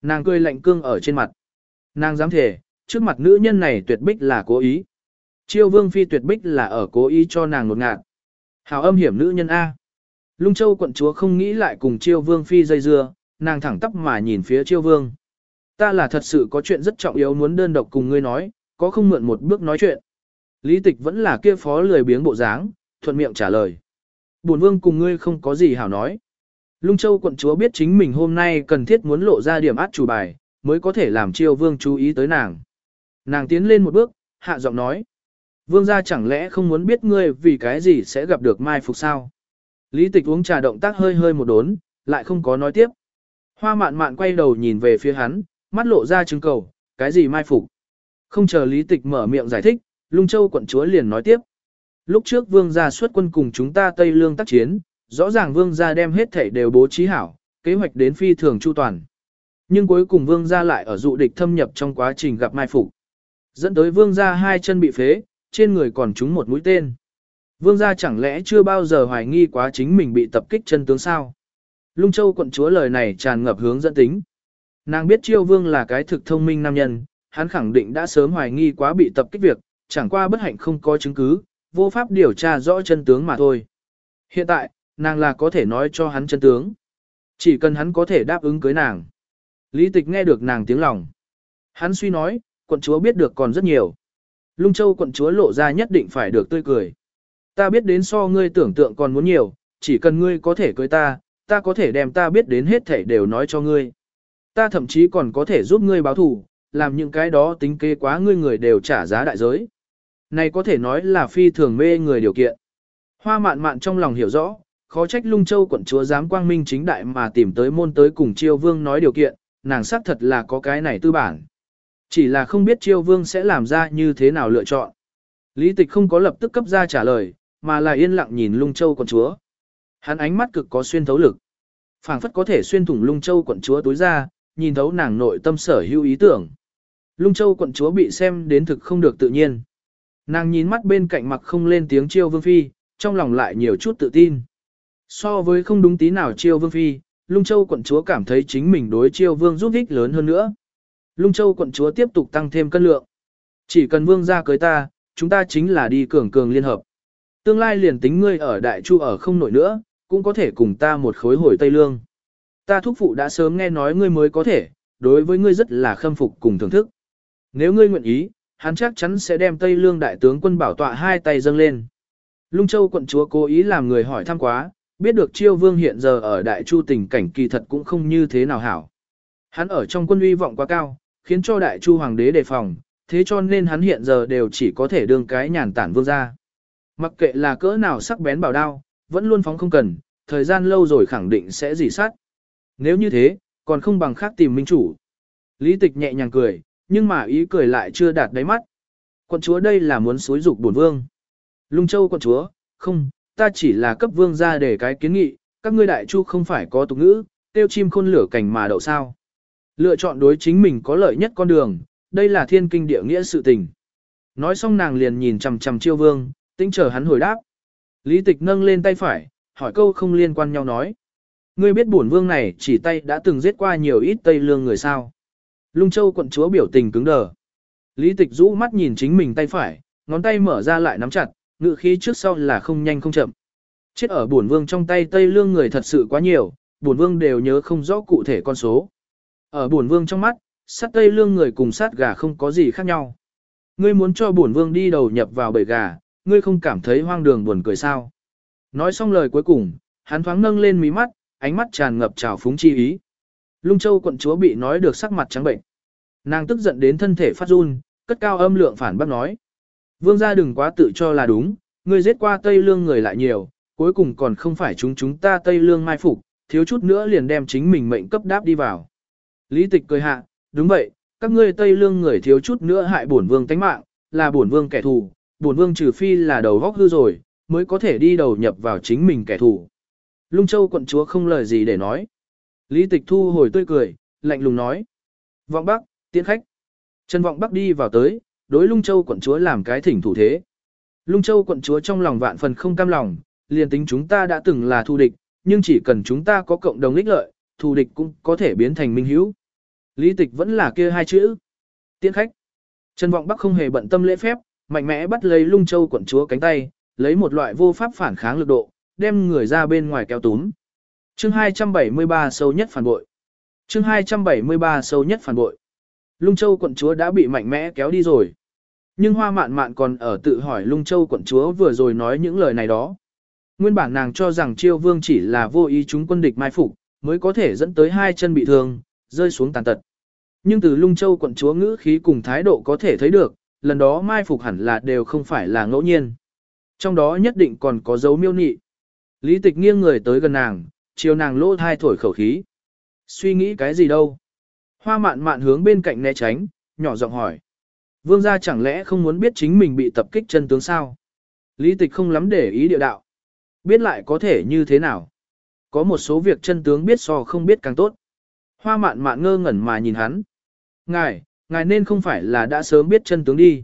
Nàng cười lạnh cương ở trên mặt. Nàng dám thể, trước mặt nữ nhân này tuyệt bích là cố ý. Chiêu vương phi tuyệt bích là ở cố ý cho nàng ngột ngạt. Hào âm hiểm nữ nhân A. Lung châu quận chúa không nghĩ lại cùng chiêu vương phi dây dưa, nàng thẳng tắp mà nhìn phía chiêu vương. Ta là thật sự có chuyện rất trọng yếu muốn đơn độc cùng ngươi nói, có không mượn một bước nói chuyện. Lý tịch vẫn là kia phó lười biếng bộ dáng, thuận miệng trả lời. Bổn vương cùng ngươi không có gì hảo nói. Lung Châu quận chúa biết chính mình hôm nay cần thiết muốn lộ ra điểm át chủ bài, mới có thể làm chiêu vương chú ý tới nàng. Nàng tiến lên một bước, hạ giọng nói. Vương gia chẳng lẽ không muốn biết ngươi vì cái gì sẽ gặp được mai phục sao? Lý tịch uống trà động tác hơi hơi một đốn, lại không có nói tiếp. Hoa mạn mạn quay đầu nhìn về phía hắn, mắt lộ ra trứng cầu, cái gì mai phục? Không chờ lý tịch mở miệng giải thích, lung châu quận chúa liền nói tiếp. Lúc trước vương gia xuất quân cùng chúng ta Tây Lương tác chiến, rõ ràng vương gia đem hết thảy đều bố trí hảo, kế hoạch đến phi thường chu toàn. Nhưng cuối cùng vương gia lại ở dụ địch thâm nhập trong quá trình gặp mai phục. Dẫn tới vương gia hai chân bị phế, trên người còn trúng một mũi tên. Vương gia chẳng lẽ chưa bao giờ hoài nghi quá chính mình bị tập kích chân tướng sao? Lung Châu quận chúa lời này tràn ngập hướng dẫn tính. Nàng biết Chiêu Vương là cái thực thông minh nam nhân, hắn khẳng định đã sớm hoài nghi quá bị tập kích việc, chẳng qua bất hạnh không có chứng cứ, vô pháp điều tra rõ chân tướng mà thôi. Hiện tại, nàng là có thể nói cho hắn chân tướng. Chỉ cần hắn có thể đáp ứng cưới nàng. Lý tịch nghe được nàng tiếng lòng. Hắn suy nói, quận chúa biết được còn rất nhiều. Lung châu quận chúa lộ ra nhất định phải được tươi cười. Ta biết đến so ngươi tưởng tượng còn muốn nhiều, chỉ cần ngươi có thể cưới ta, ta có thể đem ta biết đến hết thể đều nói cho ngươi. Ta thậm chí còn có thể giúp ngươi báo thù, làm những cái đó tính kế quá ngươi người đều trả giá đại giới. Này có thể nói là phi thường mê người điều kiện. Hoa mạn mạn trong lòng hiểu rõ, khó trách lung châu quận chúa dám quang minh chính đại mà tìm tới môn tới cùng chiêu vương nói điều kiện, nàng xác thật là có cái này tư bản. Chỉ là không biết chiêu vương sẽ làm ra như thế nào lựa chọn. Lý tịch không có lập tức cấp ra trả lời, mà là yên lặng nhìn lung châu quận chúa. Hắn ánh mắt cực có xuyên thấu lực. phảng phất có thể xuyên thủng lung châu quận chúa tối ra, nhìn thấu nàng nội tâm sở hữu ý tưởng. Lung châu quận chúa bị xem đến thực không được tự nhiên. Nàng nhìn mắt bên cạnh mặc không lên tiếng chiêu vương phi, trong lòng lại nhiều chút tự tin. So với không đúng tí nào chiêu vương phi, lung châu quận chúa cảm thấy chính mình đối chiêu vương giúp ích lớn hơn nữa. Lung châu quận chúa tiếp tục tăng thêm cân lượng. Chỉ cần vương gia cưới ta, chúng ta chính là đi cường cường liên hợp. Tương lai liền tính ngươi ở đại chu ở không nổi nữa, cũng có thể cùng ta một khối hồi Tây Lương. Ta thúc phụ đã sớm nghe nói ngươi mới có thể, đối với ngươi rất là khâm phục cùng thưởng thức. Nếu ngươi nguyện ý, hắn chắc chắn sẽ đem Tây Lương đại tướng quân bảo tọa hai tay dâng lên. Lung Châu quận chúa cố ý làm người hỏi thăm quá, biết được chiêu vương hiện giờ ở đại chu tình cảnh kỳ thật cũng không như thế nào hảo. Hắn ở trong quân uy vọng quá cao, khiến cho đại chu hoàng đế đề phòng, thế cho nên hắn hiện giờ đều chỉ có thể đương cái nhàn tản vương ra. Mặc kệ là cỡ nào sắc bén bảo đao, vẫn luôn phóng không cần, thời gian lâu rồi khẳng định sẽ dì sát. Nếu như thế, còn không bằng khác tìm minh chủ. Lý tịch nhẹ nhàng cười, nhưng mà ý cười lại chưa đạt đáy mắt. Quận chúa đây là muốn xối dục bổn vương. Lung châu quận chúa, không, ta chỉ là cấp vương ra để cái kiến nghị, các ngươi đại chu không phải có tục ngữ, tiêu chim khôn lửa cảnh mà đậu sao. Lựa chọn đối chính mình có lợi nhất con đường, đây là thiên kinh địa nghĩa sự tình. Nói xong nàng liền nhìn chằm chằm chiêu vương, tinh chờ hắn hồi đáp. Lý tịch nâng lên tay phải, hỏi câu không liên quan nhau nói. Ngươi biết bổn vương này chỉ tay đã từng giết qua nhiều ít tây lương người sao. Lung châu quận chúa biểu tình cứng đờ. Lý tịch rũ mắt nhìn chính mình tay phải, ngón tay mở ra lại nắm chặt, ngự khí trước sau là không nhanh không chậm. Chết ở bổn vương trong tay tây lương người thật sự quá nhiều, bổn vương đều nhớ không rõ cụ thể con số. Ở bổn vương trong mắt, sát tây lương người cùng sát gà không có gì khác nhau. Ngươi muốn cho bổn vương đi đầu nhập vào bầy gà, ngươi không cảm thấy hoang đường buồn cười sao. Nói xong lời cuối cùng, hắn thoáng nâng lên mí mắt, ánh mắt tràn ngập trào phúng chi ý. Lung Châu quận chúa bị nói được sắc mặt trắng bệnh. Nàng tức giận đến thân thể phát run, cất cao âm lượng phản bác nói. Vương gia đừng quá tự cho là đúng, ngươi giết qua Tây Lương người lại nhiều, cuối cùng còn không phải chúng chúng ta Tây Lương mai phục, thiếu chút nữa liền đem chính mình mệnh cấp đáp đi vào. Lý tịch cười hạ, đúng vậy, các ngươi Tây Lương người thiếu chút nữa hại bổn vương tánh mạng, là bổn vương kẻ thù, bổn vương trừ phi là đầu góc hư rồi, mới có thể đi đầu nhập vào chính mình kẻ thù. Lung Châu quận chúa không lời gì để nói. Lý tịch thu hồi tươi cười, lạnh lùng nói. Vọng Bắc, tiến khách. Trần Vọng Bắc đi vào tới, đối Lung Châu quận chúa làm cái thỉnh thủ thế. Lung Châu quận chúa trong lòng vạn phần không cam lòng, liền tính chúng ta đã từng là thù địch, nhưng chỉ cần chúng ta có cộng đồng ích lợi, thù địch cũng có thể biến thành minh hữu. Lý tịch vẫn là kia hai chữ. Tiễn khách. Trần Vọng Bắc không hề bận tâm lễ phép, mạnh mẽ bắt lấy lung châu quận chúa cánh tay, lấy một loại vô pháp phản kháng lực độ, đem người ra bên ngoài kéo túm. Chương 273 sâu nhất phản bội. Chương 273 sâu nhất phản bội. Lung Châu quận chúa đã bị mạnh mẽ kéo đi rồi. Nhưng hoa mạn mạn còn ở tự hỏi Lung Châu quận chúa vừa rồi nói những lời này đó. Nguyên bản nàng cho rằng chiêu vương chỉ là vô ý chúng quân địch mai phục, mới có thể dẫn tới hai chân bị thương, rơi xuống tàn tật. Nhưng từ Lung Châu quận chúa ngữ khí cùng thái độ có thể thấy được, lần đó mai phục hẳn là đều không phải là ngẫu nhiên. Trong đó nhất định còn có dấu miêu nị. Lý tịch nghiêng người tới gần nàng, chiều nàng lỗ thai thổi khẩu khí. Suy nghĩ cái gì đâu? Hoa mạn mạn hướng bên cạnh né tránh, nhỏ giọng hỏi. Vương gia chẳng lẽ không muốn biết chính mình bị tập kích chân tướng sao? Lý tịch không lắm để ý địa đạo. Biết lại có thể như thế nào? Có một số việc chân tướng biết so không biết càng tốt. Hoa mạn mạn ngơ ngẩn mà nhìn hắn. Ngài, ngài nên không phải là đã sớm biết chân tướng đi.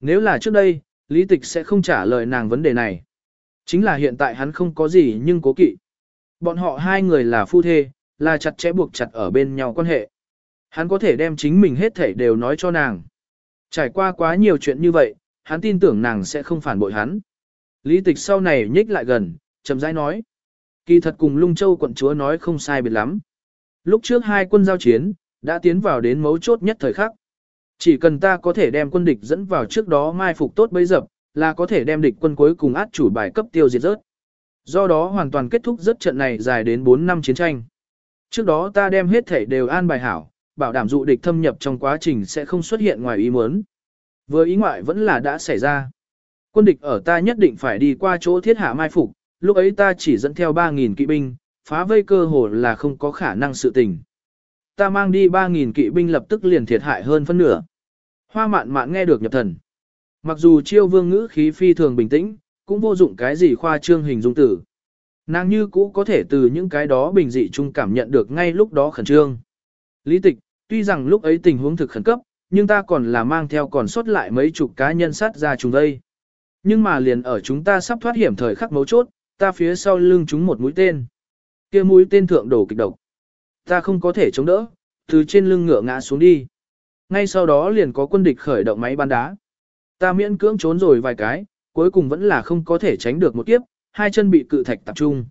Nếu là trước đây, lý tịch sẽ không trả lời nàng vấn đề này. Chính là hiện tại hắn không có gì nhưng cố kỵ. Bọn họ hai người là phu thê, là chặt chẽ buộc chặt ở bên nhau quan hệ. Hắn có thể đem chính mình hết thảy đều nói cho nàng. Trải qua quá nhiều chuyện như vậy, hắn tin tưởng nàng sẽ không phản bội hắn. Lý tịch sau này nhích lại gần, chậm rãi nói. Kỳ thật cùng lung châu quận chúa nói không sai biệt lắm. Lúc trước hai quân giao chiến, đã tiến vào đến mấu chốt nhất thời khắc. Chỉ cần ta có thể đem quân địch dẫn vào trước đó mai phục tốt bấy dập, là có thể đem địch quân cuối cùng át chủ bài cấp tiêu diệt rớt. Do đó hoàn toàn kết thúc rất trận này dài đến 4 năm chiến tranh. Trước đó ta đem hết thể đều an bài hảo, bảo đảm dụ địch thâm nhập trong quá trình sẽ không xuất hiện ngoài ý muốn. Vừa ý ngoại vẫn là đã xảy ra. Quân địch ở ta nhất định phải đi qua chỗ thiết hạ mai phục, lúc ấy ta chỉ dẫn theo 3.000 kỵ binh, phá vây cơ hồ là không có khả năng sự tình. Ta mang đi 3.000 kỵ binh lập tức liền thiệt hại hơn phân nửa. Hoa mạn mạn nghe được nhập thần. Mặc dù chiêu vương ngữ khí phi thường bình tĩnh, cũng vô dụng cái gì khoa trương hình dung tử. Nàng như cũ có thể từ những cái đó bình dị chung cảm nhận được ngay lúc đó khẩn trương. Lý tịch, tuy rằng lúc ấy tình huống thực khẩn cấp, nhưng ta còn là mang theo còn sót lại mấy chục cá nhân sát ra chúng đây. Nhưng mà liền ở chúng ta sắp thoát hiểm thời khắc mấu chốt, ta phía sau lưng chúng một mũi tên. kia mũi tên thượng đổ kịch độc. Ta không có thể chống đỡ, từ trên lưng ngựa ngã xuống đi. Ngay sau đó liền có quân địch khởi động máy bắn đá. Ta miễn cưỡng trốn rồi vài cái, cuối cùng vẫn là không có thể tránh được một kiếp, hai chân bị cự thạch tập trung.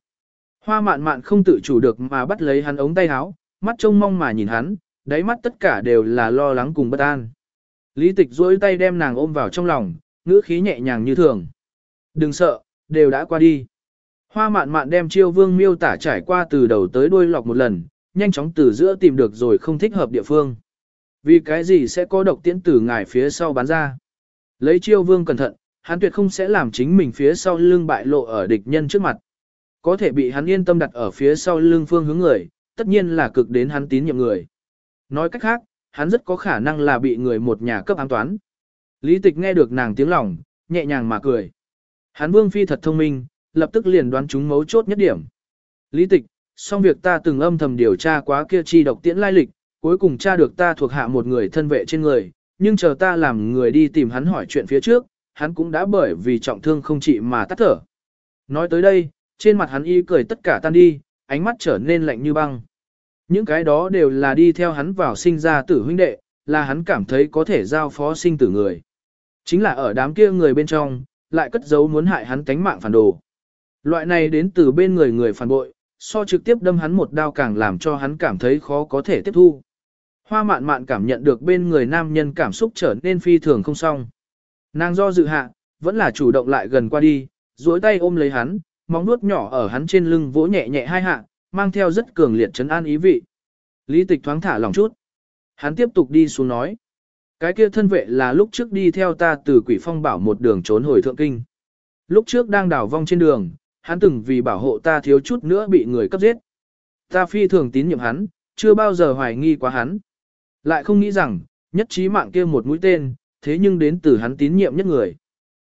Hoa mạn mạn không tự chủ được mà bắt lấy hắn ống tay áo, mắt trông mong mà nhìn hắn, đáy mắt tất cả đều là lo lắng cùng bất an. Lý tịch duỗi tay đem nàng ôm vào trong lòng, ngữ khí nhẹ nhàng như thường. Đừng sợ, đều đã qua đi. Hoa mạn mạn đem chiêu vương miêu tả trải qua từ đầu tới đuôi lọc một lần, nhanh chóng từ giữa tìm được rồi không thích hợp địa phương. Vì cái gì sẽ có độc tiễn từ ngài phía sau bán ra. Lấy chiêu vương cẩn thận, hắn tuyệt không sẽ làm chính mình phía sau lưng bại lộ ở địch nhân trước mặt. Có thể bị hắn yên tâm đặt ở phía sau lưng phương hướng người, tất nhiên là cực đến hắn tín nhiệm người. Nói cách khác, hắn rất có khả năng là bị người một nhà cấp ám toán. Lý tịch nghe được nàng tiếng lòng, nhẹ nhàng mà cười. Hắn vương phi thật thông minh, lập tức liền đoán chúng mấu chốt nhất điểm. Lý tịch, xong việc ta từng âm thầm điều tra quá kia chi độc tiễn lai lịch, cuối cùng tra được ta thuộc hạ một người thân vệ trên người, nhưng chờ ta làm người đi tìm hắn hỏi chuyện phía trước, hắn cũng đã bởi vì trọng thương không trị mà tắt thở. Nói tới đây, trên mặt hắn y cười tất cả tan đi, ánh mắt trở nên lạnh như băng. Những cái đó đều là đi theo hắn vào sinh ra tử huynh đệ, là hắn cảm thấy có thể giao phó sinh tử người. Chính là ở đám kia người bên trong, lại cất giấu muốn hại hắn tánh mạng phản đồ. Loại này đến từ bên người người phản bội, so trực tiếp đâm hắn một đao càng làm cho hắn cảm thấy khó có thể tiếp thu. Hoa mạn mạn cảm nhận được bên người nam nhân cảm xúc trở nên phi thường không xong. Nàng do dự hạ, vẫn là chủ động lại gần qua đi, duỗi tay ôm lấy hắn, móng nuốt nhỏ ở hắn trên lưng vỗ nhẹ nhẹ hai hạ, mang theo rất cường liệt chấn an ý vị. Lý tịch thoáng thả lòng chút. Hắn tiếp tục đi xuống nói. Cái kia thân vệ là lúc trước đi theo ta từ quỷ phong bảo một đường trốn hồi thượng kinh. Lúc trước đang đảo vong trên đường, hắn từng vì bảo hộ ta thiếu chút nữa bị người cấp giết. Ta phi thường tín nhiệm hắn, chưa bao giờ hoài nghi quá hắn. Lại không nghĩ rằng, nhất trí mạng kia một mũi tên, thế nhưng đến từ hắn tín nhiệm nhất người.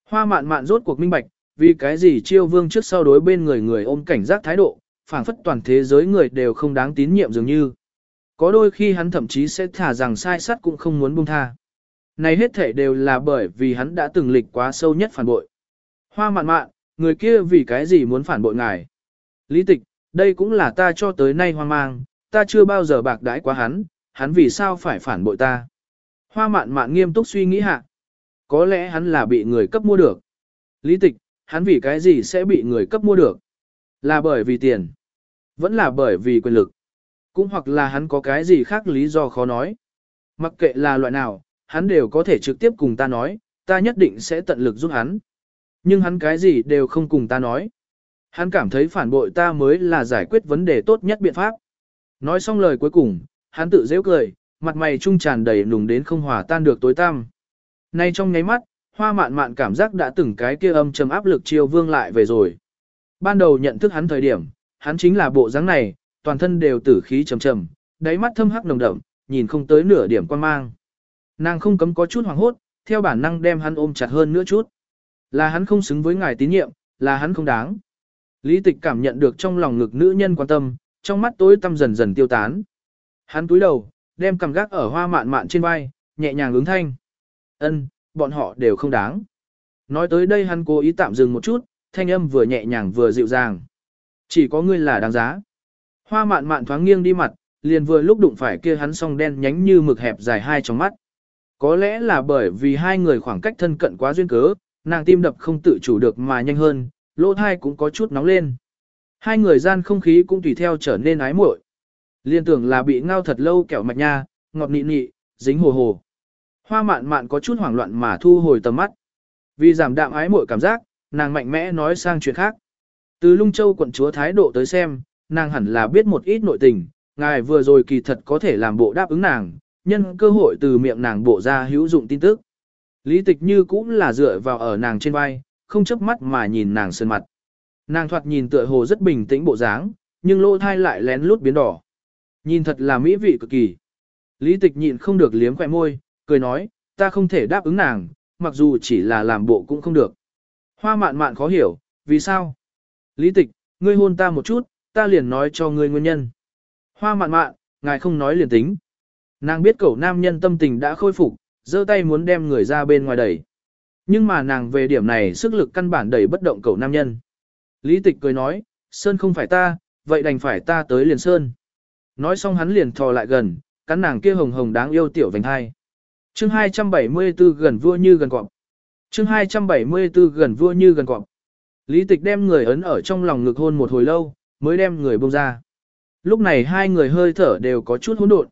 Hoa mạn mạn rốt cuộc minh bạch, vì cái gì chiêu vương trước sau đối bên người người ôm cảnh giác thái độ, phảng phất toàn thế giới người đều không đáng tín nhiệm dường như. Có đôi khi hắn thậm chí sẽ thả rằng sai sắt cũng không muốn buông tha. Này hết thể đều là bởi vì hắn đã từng lịch quá sâu nhất phản bội. Hoa mạn mạn, người kia vì cái gì muốn phản bội ngài? Lý tịch, đây cũng là ta cho tới nay hoang mang, ta chưa bao giờ bạc đãi quá hắn, hắn vì sao phải phản bội ta? Hoa mạn mạn nghiêm túc suy nghĩ hạ. có lẽ hắn là bị người cấp mua được. Lý tịch, hắn vì cái gì sẽ bị người cấp mua được? Là bởi vì tiền. Vẫn là bởi vì quyền lực. Cũng hoặc là hắn có cái gì khác lý do khó nói. Mặc kệ là loại nào, hắn đều có thể trực tiếp cùng ta nói, ta nhất định sẽ tận lực giúp hắn. Nhưng hắn cái gì đều không cùng ta nói. Hắn cảm thấy phản bội ta mới là giải quyết vấn đề tốt nhất biện pháp. Nói xong lời cuối cùng, hắn tự dễ cười, mặt mày trung tràn đầy nùng đến không hòa tan được tối tăm. Nay trong nháy mắt, hoa mạn mạn cảm giác đã từng cái kia âm trầm áp lực chiêu vương lại về rồi. Ban đầu nhận thức hắn thời điểm, hắn chính là bộ dáng này, toàn thân đều tử khí trầm trầm, đáy mắt thâm hắc nồng đậm, nhìn không tới nửa điểm quan mang. Nàng không cấm có chút hoảng hốt, theo bản năng đem hắn ôm chặt hơn nữa chút. Là hắn không xứng với ngài tín nhiệm, là hắn không đáng. Lý tịch cảm nhận được trong lòng ngực nữ nhân quan tâm, trong mắt tối tâm dần dần tiêu tán. Hắn túi đầu, đem cầm gác ở hoa mạn mạn trên vai, nhẹ nhàng ứng thanh. Ân, bọn họ đều không đáng. Nói tới đây hắn cố ý tạm dừng một chút, thanh âm vừa nhẹ nhàng vừa dịu dàng. Chỉ có ngươi là đáng giá. Hoa mạn mạn thoáng nghiêng đi mặt, liền vừa lúc đụng phải kia hắn song đen nhánh như mực hẹp dài hai trong mắt. Có lẽ là bởi vì hai người khoảng cách thân cận quá duyên cớ, nàng tim đập không tự chủ được mà nhanh hơn, lỗ thai cũng có chút nóng lên. Hai người gian không khí cũng tùy theo trở nên ái muội. Liên tưởng là bị ngao thật lâu kẹo mạch nha, ngọt nị nị, dính hồ hồ. Hoa mạn mạn có chút hoảng loạn mà thu hồi tầm mắt. Vì giảm đạm ái muội cảm giác, nàng mạnh mẽ nói sang chuyện khác. Từ lung châu quận chúa thái độ tới xem, nàng hẳn là biết một ít nội tình, ngài vừa rồi kỳ thật có thể làm bộ đáp ứng nàng, nhân cơ hội từ miệng nàng bộ ra hữu dụng tin tức. Lý tịch như cũng là dựa vào ở nàng trên vai, không chớp mắt mà nhìn nàng sơn mặt. Nàng thoạt nhìn tựa hồ rất bình tĩnh bộ dáng, nhưng lỗ thai lại lén lút biến đỏ. Nhìn thật là mỹ vị cực kỳ. Lý tịch nhịn không được liếm khỏe môi, cười nói, ta không thể đáp ứng nàng, mặc dù chỉ là làm bộ cũng không được. Hoa mạn mạn khó hiểu, vì sao? Lý tịch, ngươi hôn ta một chút, ta liền nói cho ngươi nguyên nhân. Hoa mạn mạn, ngài không nói liền tính. Nàng biết cậu nam nhân tâm tình đã khôi phục, giơ tay muốn đem người ra bên ngoài đẩy. Nhưng mà nàng về điểm này sức lực căn bản đẩy bất động cậu nam nhân. Lý tịch cười nói, Sơn không phải ta, vậy đành phải ta tới liền Sơn. Nói xong hắn liền thò lại gần, cắn nàng kia hồng hồng đáng yêu tiểu vành hai. Chương 274 gần vua như gần cọp. Chương 274 gần vua như gần cọp. Lý tịch đem người ấn ở trong lòng ngực hôn một hồi lâu, mới đem người bông ra. Lúc này hai người hơi thở đều có chút hỗn độn.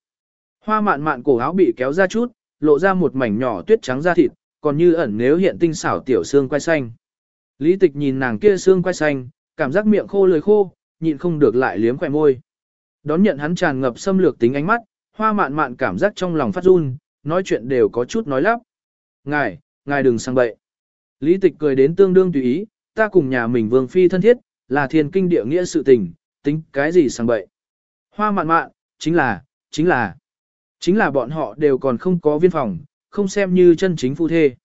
Hoa mạn mạn cổ áo bị kéo ra chút, lộ ra một mảnh nhỏ tuyết trắng da thịt, còn như ẩn nếu hiện tinh xảo tiểu xương quay xanh. Lý tịch nhìn nàng kia xương quay xanh, cảm giác miệng khô lưỡi khô, nhịn không được lại liếm khỏe môi. Đón nhận hắn tràn ngập xâm lược tính ánh mắt, hoa mạn mạn cảm giác trong lòng phát run, nói chuyện đều có chút nói lắp. Ngài, ngài đừng sang bậy. Lý tịch cười đến tương đương tùy ý, ta cùng nhà mình vương phi thân thiết, là thiên kinh địa nghĩa sự tình, tính cái gì sang bậy. Hoa mạn mạn, chính là, chính là, chính là bọn họ đều còn không có viên phòng, không xem như chân chính phu thê.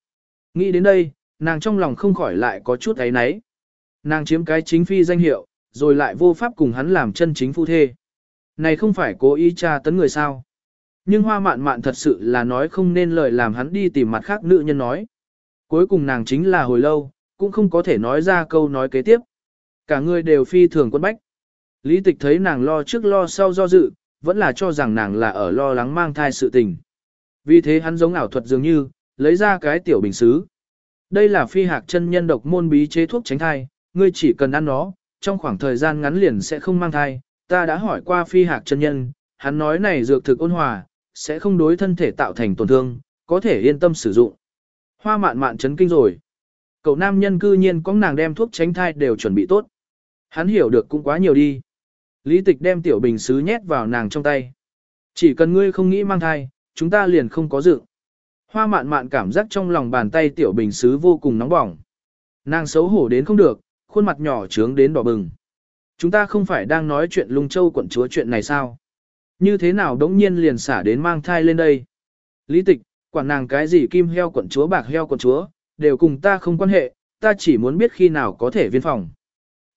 Nghĩ đến đây, nàng trong lòng không khỏi lại có chút ấy náy. Nàng chiếm cái chính phi danh hiệu, rồi lại vô pháp cùng hắn làm chân chính phu thê. Này không phải cố ý tra tấn người sao. Nhưng hoa mạn mạn thật sự là nói không nên lời làm hắn đi tìm mặt khác nữ nhân nói. Cuối cùng nàng chính là hồi lâu, cũng không có thể nói ra câu nói kế tiếp. Cả người đều phi thường quân bách. Lý tịch thấy nàng lo trước lo sau do dự, vẫn là cho rằng nàng là ở lo lắng mang thai sự tình. Vì thế hắn giống ảo thuật dường như, lấy ra cái tiểu bình xứ. Đây là phi hạc chân nhân độc môn bí chế thuốc tránh thai, ngươi chỉ cần ăn nó, trong khoảng thời gian ngắn liền sẽ không mang thai. Ta đã hỏi qua phi hạc chân nhân, hắn nói này dược thực ôn hòa, sẽ không đối thân thể tạo thành tổn thương, có thể yên tâm sử dụng. Hoa mạn mạn chấn kinh rồi. Cậu nam nhân cư nhiên có nàng đem thuốc tránh thai đều chuẩn bị tốt. Hắn hiểu được cũng quá nhiều đi. Lý tịch đem tiểu bình xứ nhét vào nàng trong tay. Chỉ cần ngươi không nghĩ mang thai, chúng ta liền không có dự. Hoa mạn mạn cảm giác trong lòng bàn tay tiểu bình xứ vô cùng nóng bỏng. Nàng xấu hổ đến không được, khuôn mặt nhỏ trướng đến đỏ bừng. Chúng ta không phải đang nói chuyện lung châu quận chúa chuyện này sao? Như thế nào đống nhiên liền xả đến mang thai lên đây? Lý tịch, quản nàng cái gì kim heo quận chúa bạc heo quận chúa, đều cùng ta không quan hệ, ta chỉ muốn biết khi nào có thể viên phòng.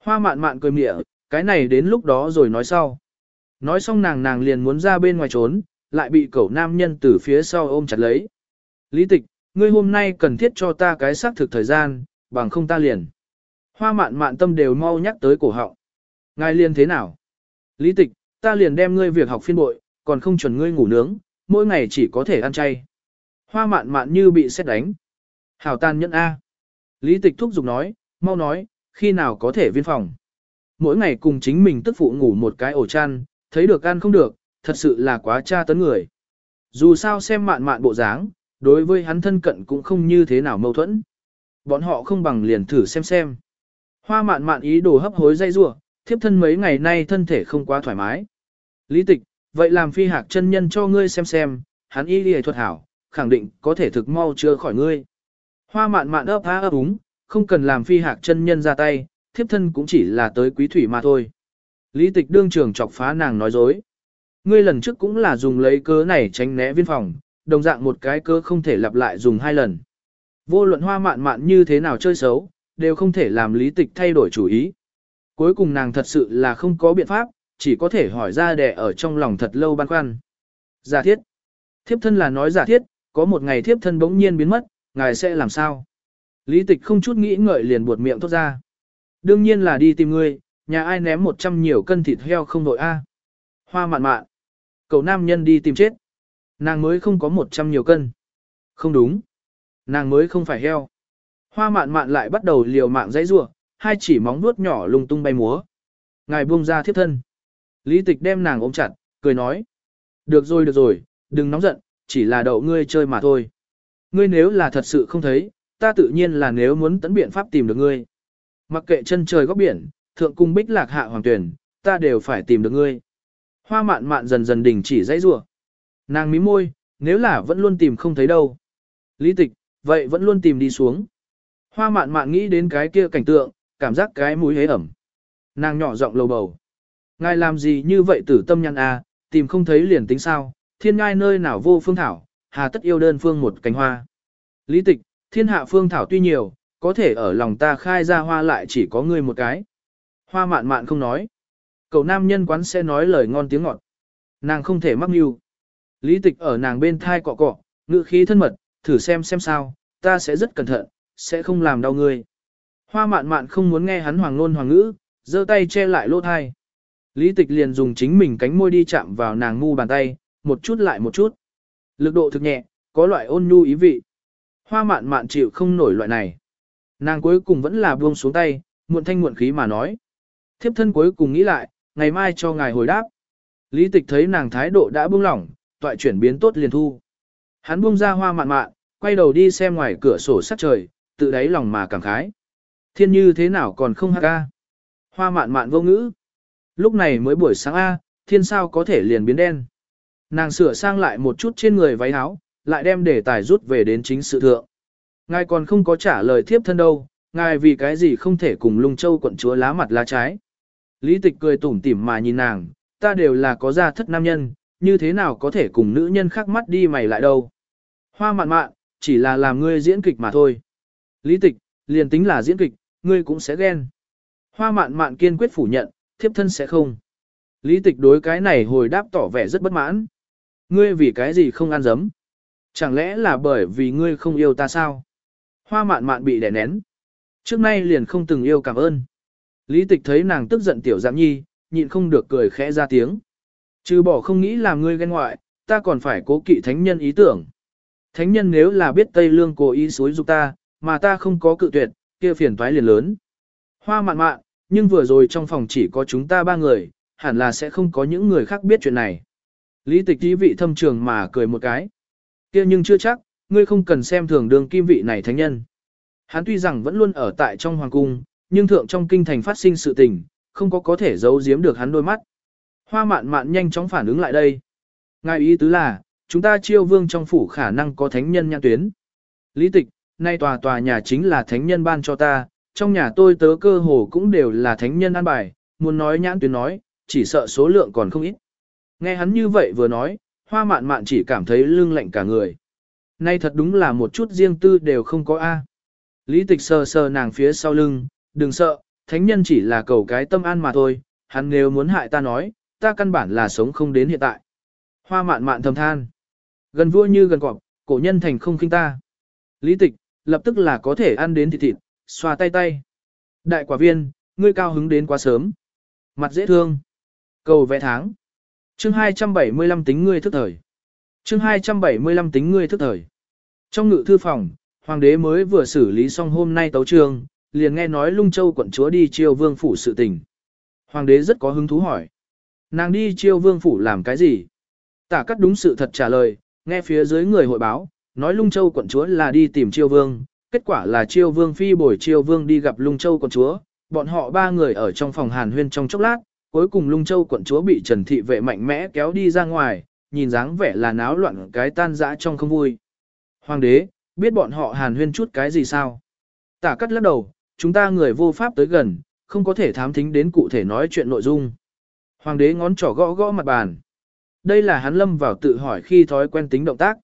Hoa mạn mạn cười mỉa, cái này đến lúc đó rồi nói sau. Nói xong nàng nàng liền muốn ra bên ngoài trốn, lại bị cậu nam nhân từ phía sau ôm chặt lấy. Lý tịch, ngươi hôm nay cần thiết cho ta cái xác thực thời gian, bằng không ta liền. Hoa mạn mạn tâm đều mau nhắc tới cổ họng. Ngài liền thế nào? Lý tịch, ta liền đem ngươi việc học phiên bội, còn không chuẩn ngươi ngủ nướng, mỗi ngày chỉ có thể ăn chay. Hoa mạn mạn như bị xét đánh. Hảo tàn nhẫn A. Lý tịch thúc giục nói, mau nói, khi nào có thể viên phòng. Mỗi ngày cùng chính mình tức phụ ngủ một cái ổ chăn, thấy được ăn không được, thật sự là quá tra tấn người. Dù sao xem mạn mạn bộ dáng, đối với hắn thân cận cũng không như thế nào mâu thuẫn. Bọn họ không bằng liền thử xem xem. Hoa mạn mạn ý đồ hấp hối dây rua, thiếp thân mấy ngày nay thân thể không quá thoải mái. Lý tịch, vậy làm phi hạc chân nhân cho ngươi xem xem, hắn y lìa thuật hảo, khẳng định có thể thực mau chữa khỏi ngươi. Hoa mạn mạn ấp há ấp úng, không cần làm phi hạc chân nhân ra tay, thiếp thân cũng chỉ là tới quý thủy mà thôi. Lý tịch đương trường chọc phá nàng nói dối. Ngươi lần trước cũng là dùng lấy cớ này tránh né viên phòng, đồng dạng một cái cớ không thể lặp lại dùng hai lần. Vô luận hoa mạn mạn như thế nào chơi xấu, đều không thể làm lý tịch thay đổi chủ ý. Cuối cùng nàng thật sự là không có biện pháp, chỉ có thể hỏi ra đẻ ở trong lòng thật lâu băn khoăn. Giả thiết. Thiếp thân là nói giả thiết, có một ngày thiếp thân bỗng nhiên biến mất, ngài sẽ làm sao? Lý tịch không chút nghĩ ngợi liền buột miệng thốt ra. Đương nhiên là đi tìm ngươi, nhà ai ném một trăm nhiều cân thịt heo không đội a. Hoa mạn mạn. Cậu nam nhân đi tìm chết. Nàng mới không có một trăm nhiều cân. Không đúng. Nàng mới không phải heo. Hoa mạn mạn lại bắt đầu liều mạng dãy rủa, hai chỉ móng nuốt nhỏ lung tung bay múa. Ngài buông ra thiếp thân. Lý tịch đem nàng ôm chặt, cười nói. Được rồi được rồi, đừng nóng giận, chỉ là đậu ngươi chơi mà thôi. Ngươi nếu là thật sự không thấy, ta tự nhiên là nếu muốn tấn biện pháp tìm được ngươi. Mặc kệ chân trời góc biển, thượng cung bích lạc hạ hoàng tuyển, ta đều phải tìm được ngươi. Hoa mạn mạn dần dần đình chỉ dãy rủa. Nàng mím môi, nếu là vẫn luôn tìm không thấy đâu. Lý tịch, vậy vẫn luôn tìm đi xuống. Hoa mạn mạn nghĩ đến cái kia cảnh tượng, cảm giác cái mũi hế ẩm. Nàng nhỏ giọng lầu bầu. Ngài làm gì như vậy tử tâm nhăn à, tìm không thấy liền tính sao, thiên ngai nơi nào vô phương thảo, hà tất yêu đơn phương một cánh hoa. Lý tịch, thiên hạ phương thảo tuy nhiều, có thể ở lòng ta khai ra hoa lại chỉ có ngươi một cái. Hoa mạn mạn không nói. Cậu nam nhân quán sẽ nói lời ngon tiếng ngọt. Nàng không thể mắc mưu. Lý tịch ở nàng bên thai cọ cọ, ngự khí thân mật, thử xem xem sao, ta sẽ rất cẩn thận, sẽ không làm đau ngươi. Hoa mạn mạn không muốn nghe hắn hoàng ngôn hoàng ngữ, giơ tay che lại lỗ thai. Lý tịch liền dùng chính mình cánh môi đi chạm vào nàng ngu bàn tay, một chút lại một chút. Lực độ thực nhẹ, có loại ôn nhu ý vị. Hoa mạn mạn chịu không nổi loại này. Nàng cuối cùng vẫn là buông xuống tay, muộn thanh muộn khí mà nói. Thiếp thân cuối cùng nghĩ lại, ngày mai cho ngài hồi đáp. Lý tịch thấy nàng thái độ đã buông lỏng, toại chuyển biến tốt liền thu. Hắn buông ra hoa mạn mạn, quay đầu đi xem ngoài cửa sổ sắc trời, tự đáy lòng mà cảm khái. Thiên như thế nào còn không hát ca. Hoa mạn mạn vô ngữ. Lúc này mới buổi sáng A, thiên sao có thể liền biến đen. Nàng sửa sang lại một chút trên người váy áo, lại đem đề tài rút về đến chính sự thượng. Ngài còn không có trả lời thiếp thân đâu, ngài vì cái gì không thể cùng lung châu quận chúa lá mặt lá trái. Lý tịch cười tủm tỉm mà nhìn nàng, ta đều là có gia thất nam nhân, như thế nào có thể cùng nữ nhân khác mắt đi mày lại đâu. Hoa mạn mạn, chỉ là làm ngươi diễn kịch mà thôi. Lý tịch, liền tính là diễn kịch, ngươi cũng sẽ ghen. Hoa mạn mạn kiên quyết phủ nhận, thiếp thân sẽ không. Lý tịch đối cái này hồi đáp tỏ vẻ rất bất mãn. Ngươi vì cái gì không ăn dấm? Chẳng lẽ là bởi vì ngươi không yêu ta sao? Hoa mạn mạn bị đè nén. Trước nay liền không từng yêu cảm ơn. Lý tịch thấy nàng tức giận tiểu giảm nhi, nhịn không được cười khẽ ra tiếng. Trừ bỏ không nghĩ làm ngươi ghen ngoại, ta còn phải cố kỵ thánh nhân ý tưởng. Thánh nhân nếu là biết Tây Lương cố ý xối dục ta, mà ta không có cự tuyệt, kia phiền toái liền lớn. Hoa mạn mạn, nhưng vừa rồi trong phòng chỉ có chúng ta ba người, hẳn là sẽ không có những người khác biết chuyện này. Lý tịch ý vị thâm trường mà cười một cái. kia nhưng chưa chắc, ngươi không cần xem thường đường kim vị này thánh nhân. Hắn tuy rằng vẫn luôn ở tại trong hoàng cung, nhưng thượng trong kinh thành phát sinh sự tình, không có có thể giấu giếm được hắn đôi mắt. Hoa mạn mạn nhanh chóng phản ứng lại đây. Ngài ý tứ là, chúng ta chiêu vương trong phủ khả năng có thánh nhân nhãn tuyến. Lý tịch, nay tòa tòa nhà chính là thánh nhân ban cho ta, trong nhà tôi tớ cơ hồ cũng đều là thánh nhân an bài, muốn nói nhãn tuyến nói, chỉ sợ số lượng còn không ít. Nghe hắn như vậy vừa nói, hoa mạn mạn chỉ cảm thấy lưng lạnh cả người. Nay thật đúng là một chút riêng tư đều không có A. Lý tịch sờ sờ nàng phía sau lưng, đừng sợ, thánh nhân chỉ là cầu cái tâm an mà thôi, hắn nếu muốn hại ta nói, ta căn bản là sống không đến hiện tại. Hoa mạn mạn thầm than. Gần vua như gần cọp, cổ nhân thành không khinh ta. Lý tịch, lập tức là có thể ăn đến thịt thịt, xoa tay tay. Đại quả viên, ngươi cao hứng đến quá sớm. Mặt dễ thương. Cầu vẽ tháng. Chương 275 tính ngươi thức thời. Chương 275 tính ngươi thức thời. Trong ngự thư phòng, hoàng đế mới vừa xử lý xong hôm nay tấu trương, liền nghe nói lung châu quận chúa đi chiêu vương phủ sự tình. Hoàng đế rất có hứng thú hỏi. Nàng đi chiêu vương phủ làm cái gì? Tả cắt đúng sự thật trả lời, nghe phía dưới người hội báo, nói lung châu quận chúa là đi tìm chiêu vương, kết quả là chiêu vương phi bồi chiêu vương đi gặp lung châu quận chúa, bọn họ ba người ở trong phòng hàn huyên trong chốc lát, cuối cùng lung châu quận chúa bị trần thị vệ mạnh mẽ kéo đi ra ngoài, nhìn dáng vẻ là náo loạn cái tan dã trong không vui. Hoàng đế, biết bọn họ hàn huyên chút cái gì sao? Tả cắt lắc đầu, chúng ta người vô pháp tới gần, không có thể thám thính đến cụ thể nói chuyện nội dung. Hoàng đế ngón trỏ gõ gõ mặt bàn. Đây là hắn lâm vào tự hỏi khi thói quen tính động tác.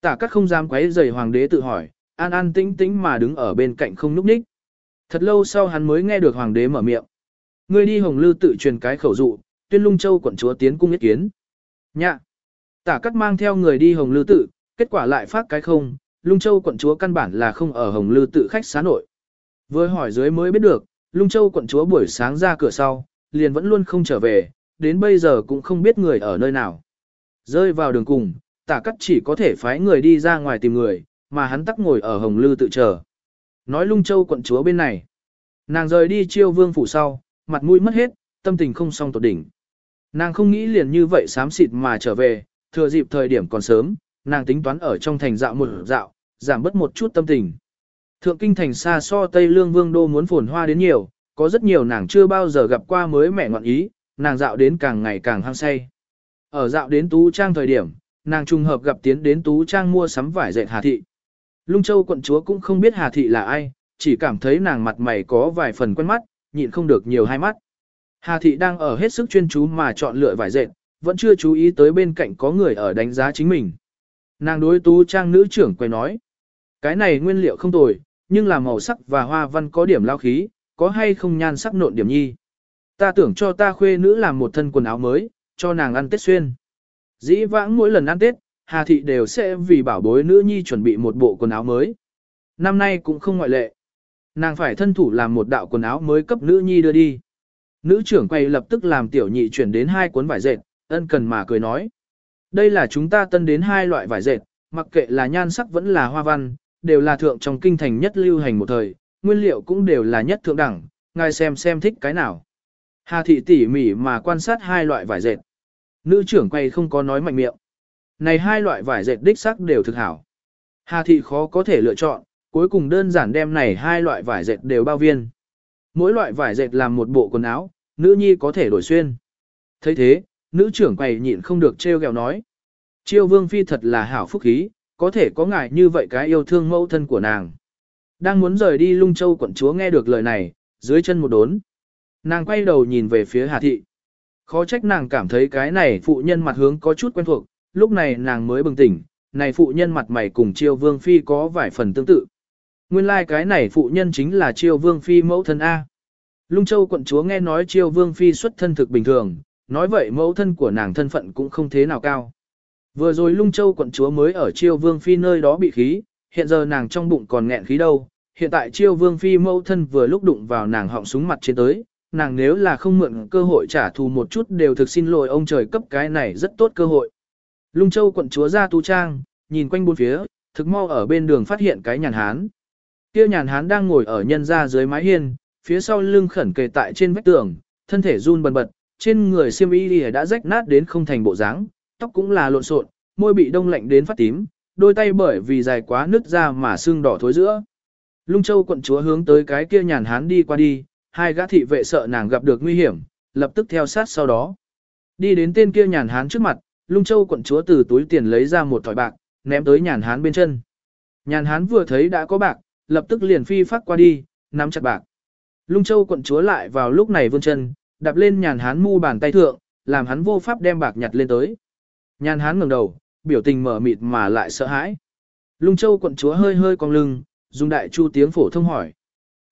Tả cắt không dám quấy rầy hoàng đế tự hỏi, an an tĩnh tĩnh mà đứng ở bên cạnh không núp ních. Thật lâu sau hắn mới nghe được hoàng đế mở miệng. Ngươi đi hồng lư tự truyền cái khẩu dụ, tuyên lung châu quận chúa tiến cung ý kiến. Nhạ. Tả cắt mang theo người đi hồng lư tự, kết quả lại phát cái không, lung châu quận chúa căn bản là không ở hồng lư tự khách xá nội. Với hỏi dưới mới biết được, lung châu quận chúa buổi sáng ra cửa sau, liền vẫn luôn không trở về, đến bây giờ cũng không biết người ở nơi nào. Rơi vào đường cùng, tả cắt chỉ có thể phái người đi ra ngoài tìm người, mà hắn tắc ngồi ở hồng lư tự chờ. Nói lung châu quận chúa bên này. Nàng rời đi chiêu vương phủ sau, mặt mũi mất hết, tâm tình không song tột đỉnh. Nàng không nghĩ liền như vậy xám xịt mà trở về, thừa dịp thời điểm còn sớm, nàng tính toán ở trong thành dạo một dạo, giảm bớt một chút tâm tình. Thượng kinh thành xa so Tây Lương Vương Đô muốn phồn hoa đến nhiều, có rất nhiều nàng chưa bao giờ gặp qua mới mẹ ngoạn ý, nàng dạo đến càng ngày càng hăng say. Ở dạo đến Tú Trang thời điểm, nàng trùng hợp gặp tiến đến Tú Trang mua sắm vải dệt Hà Thị. Lung Châu quận chúa cũng không biết Hà Thị là ai, chỉ cảm thấy nàng mặt mày có vài phần quen mắt, nhịn không được nhiều hai mắt. Hà Thị đang ở hết sức chuyên chú mà chọn lựa vải dệt, vẫn chưa chú ý tới bên cạnh có người ở đánh giá chính mình. Nàng đối Tú Trang nữ trưởng quay nói, cái này nguyên liệu không tồi, nhưng là màu sắc và hoa văn có điểm lao khí, có hay không nhan sắc nộn điểm nhi. Ta tưởng cho ta khuê nữ làm một thân quần áo mới, cho nàng ăn Tết xuyên. Dĩ vãng mỗi lần ăn Tết, Hà Thị đều sẽ vì bảo bối nữ nhi chuẩn bị một bộ quần áo mới. Năm nay cũng không ngoại lệ. Nàng phải thân thủ làm một đạo quần áo mới cấp nữ nhi đưa đi. Nữ trưởng quay lập tức làm tiểu nhị chuyển đến hai cuốn vải dệt, ân cần mà cười nói. Đây là chúng ta tân đến hai loại vải dệt, mặc kệ là nhan sắc vẫn là hoa văn, đều là thượng trong kinh thành nhất lưu hành một thời, nguyên liệu cũng đều là nhất thượng đẳng, ngài xem xem thích cái nào. Hà thị tỉ mỉ mà quan sát hai loại vải dệt. Nữ trưởng quay không có nói mạnh miệng. Này hai loại vải dệt đích sắc đều thực hảo. Hà thị khó có thể lựa chọn, cuối cùng đơn giản đem này hai loại vải dệt đều bao viên. Mỗi loại vải dệt làm một bộ quần áo, nữ nhi có thể đổi xuyên. thấy thế, nữ trưởng quầy nhịn không được trêu ghẹo nói. Chiêu vương phi thật là hảo phúc khí, có thể có ngài như vậy cái yêu thương mẫu thân của nàng. Đang muốn rời đi lung châu quận chúa nghe được lời này, dưới chân một đốn. Nàng quay đầu nhìn về phía Hà Thị. Khó trách nàng cảm thấy cái này phụ nhân mặt hướng có chút quen thuộc, lúc này nàng mới bừng tỉnh, này phụ nhân mặt mày cùng chiêu vương phi có vài phần tương tự. Nguyên lai like cái này phụ nhân chính là chiêu vương phi mẫu thân A. Lung châu quận chúa nghe nói chiêu vương phi xuất thân thực bình thường, nói vậy mẫu thân của nàng thân phận cũng không thế nào cao. Vừa rồi lung châu quận chúa mới ở chiêu vương phi nơi đó bị khí, hiện giờ nàng trong bụng còn nghẹn khí đâu. Hiện tại chiêu vương phi mẫu thân vừa lúc đụng vào nàng họng súng mặt trên tới, nàng nếu là không mượn cơ hội trả thù một chút đều thực xin lỗi ông trời cấp cái này rất tốt cơ hội. Lung châu quận chúa ra tu trang, nhìn quanh bốn phía, thực mau ở bên đường phát hiện cái nhàn hán. Kia nhàn hán đang ngồi ở nhân ra dưới mái hiên, phía sau lưng khẩn kề tại trên vách tường, thân thể run bần bật, trên người xiêm y đã rách nát đến không thành bộ dáng, tóc cũng là lộn xộn, môi bị đông lạnh đến phát tím, đôi tay bởi vì dài quá nứt ra mà xương đỏ thối giữa. Lung Châu quận chúa hướng tới cái kia nhàn hán đi qua đi, hai gã thị vệ sợ nàng gặp được nguy hiểm, lập tức theo sát sau đó. Đi đến tên kia nhàn hán trước mặt, Lung Châu quận chúa từ túi tiền lấy ra một thỏi bạc, ném tới nhàn hán bên chân. Nhàn hán vừa thấy đã có bạc, lập tức liền phi phát qua đi, nắm chặt bạc. Lung Châu quận chúa lại vào lúc này vươn chân, đạp lên nhàn hán mu bàn tay thượng, làm hắn vô pháp đem bạc nhặt lên tới. Nhàn hán ngẩng đầu, biểu tình mở mịt mà lại sợ hãi. Lung Châu quận chúa hơi hơi cong lưng, dùng đại chu tiếng phổ thông hỏi.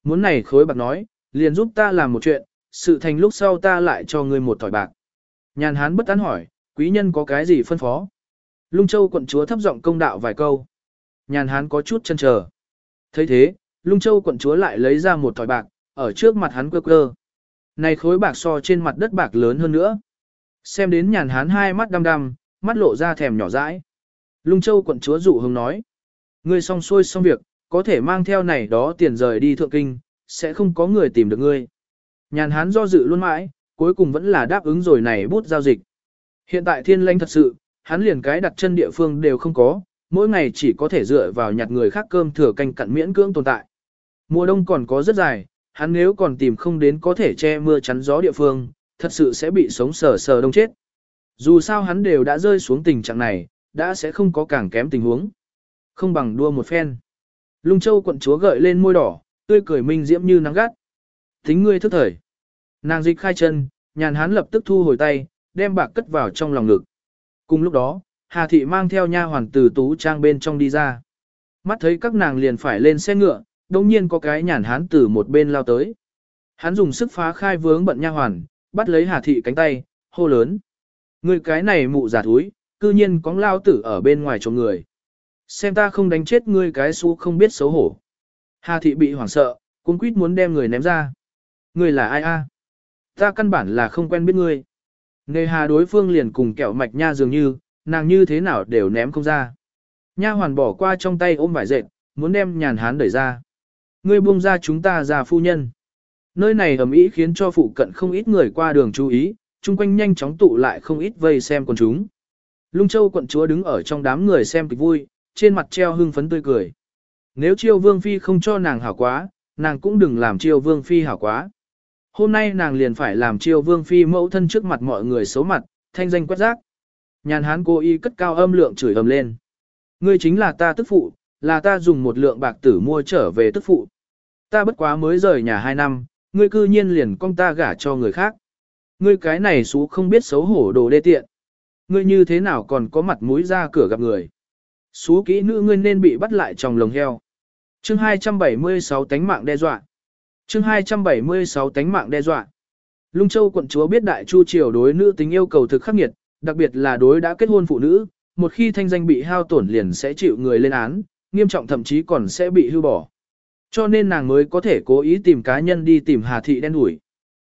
Muốn này khối bạc nói, liền giúp ta làm một chuyện, sự thành lúc sau ta lại cho ngươi một thỏi bạc. Nhàn hán bất tán hỏi, quý nhân có cái gì phân phó? Lung Châu quận chúa thấp giọng công đạo vài câu. Nhàn hán có chút chân chờ. thấy thế, Lung Châu quận chúa lại lấy ra một thỏi bạc, ở trước mặt hắn quơ quơ. Này khối bạc so trên mặt đất bạc lớn hơn nữa. Xem đến nhàn hán hai mắt đăm đăm, mắt lộ ra thèm nhỏ dãi. Lung Châu quận chúa dụ hứng nói. Ngươi xong xuôi xong việc, có thể mang theo này đó tiền rời đi thượng kinh, sẽ không có người tìm được ngươi. Nhàn hán do dự luôn mãi, cuối cùng vẫn là đáp ứng rồi này bút giao dịch. Hiện tại thiên lãnh thật sự, hắn liền cái đặt chân địa phương đều không có, mỗi ngày chỉ có thể dựa vào nhặt người khác cơm thừa canh cặn miễn cưỡng tồn tại. Mùa đông còn có rất dài, hắn nếu còn tìm không đến có thể che mưa chắn gió địa phương, thật sự sẽ bị sống sờ sờ đông chết. Dù sao hắn đều đã rơi xuống tình trạng này, đã sẽ không có càng kém tình huống. Không bằng đua một phen. Lung châu quận chúa gợi lên môi đỏ, tươi cười minh diễm như nắng gắt. Thính ngươi thức thời. Nàng dịch khai chân, nhàn hắn lập tức thu hồi tay, đem bạc cất vào trong lòng ngực. Cùng lúc đó, Hà Thị mang theo nha hoàn từ tú trang bên trong đi ra. Mắt thấy các nàng liền phải lên xe ngựa, đồng nhiên có cái nhàn hán từ một bên lao tới. Hắn dùng sức phá khai vướng bận nha hoàn, bắt lấy Hà Thị cánh tay, hô lớn. Người cái này mụ giả thúi, cư nhiên có lao tử ở bên ngoài cho người. Xem ta không đánh chết ngươi cái xu không biết xấu hổ. Hà Thị bị hoảng sợ, cuống quýt muốn đem người ném ra. Ngươi là ai a? Ta căn bản là không quen biết ngươi. Nề hà đối phương liền cùng kẹo mạch nha dường như, nàng như thế nào đều ném không ra. Nha hoàn bỏ qua trong tay ôm vải dệt, muốn đem nhàn hán đẩy ra. Ngươi buông ra chúng ta ra phu nhân. Nơi này ầm ĩ khiến cho phụ cận không ít người qua đường chú ý, chung quanh nhanh chóng tụ lại không ít vây xem con chúng. Lung Châu quận chúa đứng ở trong đám người xem kịch vui, trên mặt treo hưng phấn tươi cười. Nếu chiêu vương phi không cho nàng hảo quá, nàng cũng đừng làm chiêu vương phi hảo quá. Hôm nay nàng liền phải làm chiêu vương phi mẫu thân trước mặt mọi người xấu mặt, thanh danh quét rác. Nhàn hán cô y cất cao âm lượng chửi ầm lên. Ngươi chính là ta tức phụ, là ta dùng một lượng bạc tử mua trở về tức phụ. Ta bất quá mới rời nhà hai năm, ngươi cư nhiên liền con ta gả cho người khác. Ngươi cái này xú không biết xấu hổ đồ đê tiện. Ngươi như thế nào còn có mặt mũi ra cửa gặp người. Xú kỹ nữ ngươi nên bị bắt lại trong lồng heo. Chương 276 tánh mạng đe dọa. Chương 276 tánh mạng đe dọa. Lung Châu quận chúa biết đại chu triều đối nữ tính yêu cầu thực khắc nghiệt, đặc biệt là đối đã kết hôn phụ nữ, một khi thanh danh bị hao tổn liền sẽ chịu người lên án, nghiêm trọng thậm chí còn sẽ bị hưu bỏ. Cho nên nàng mới có thể cố ý tìm cá nhân đi tìm Hà Thị đen đuổi.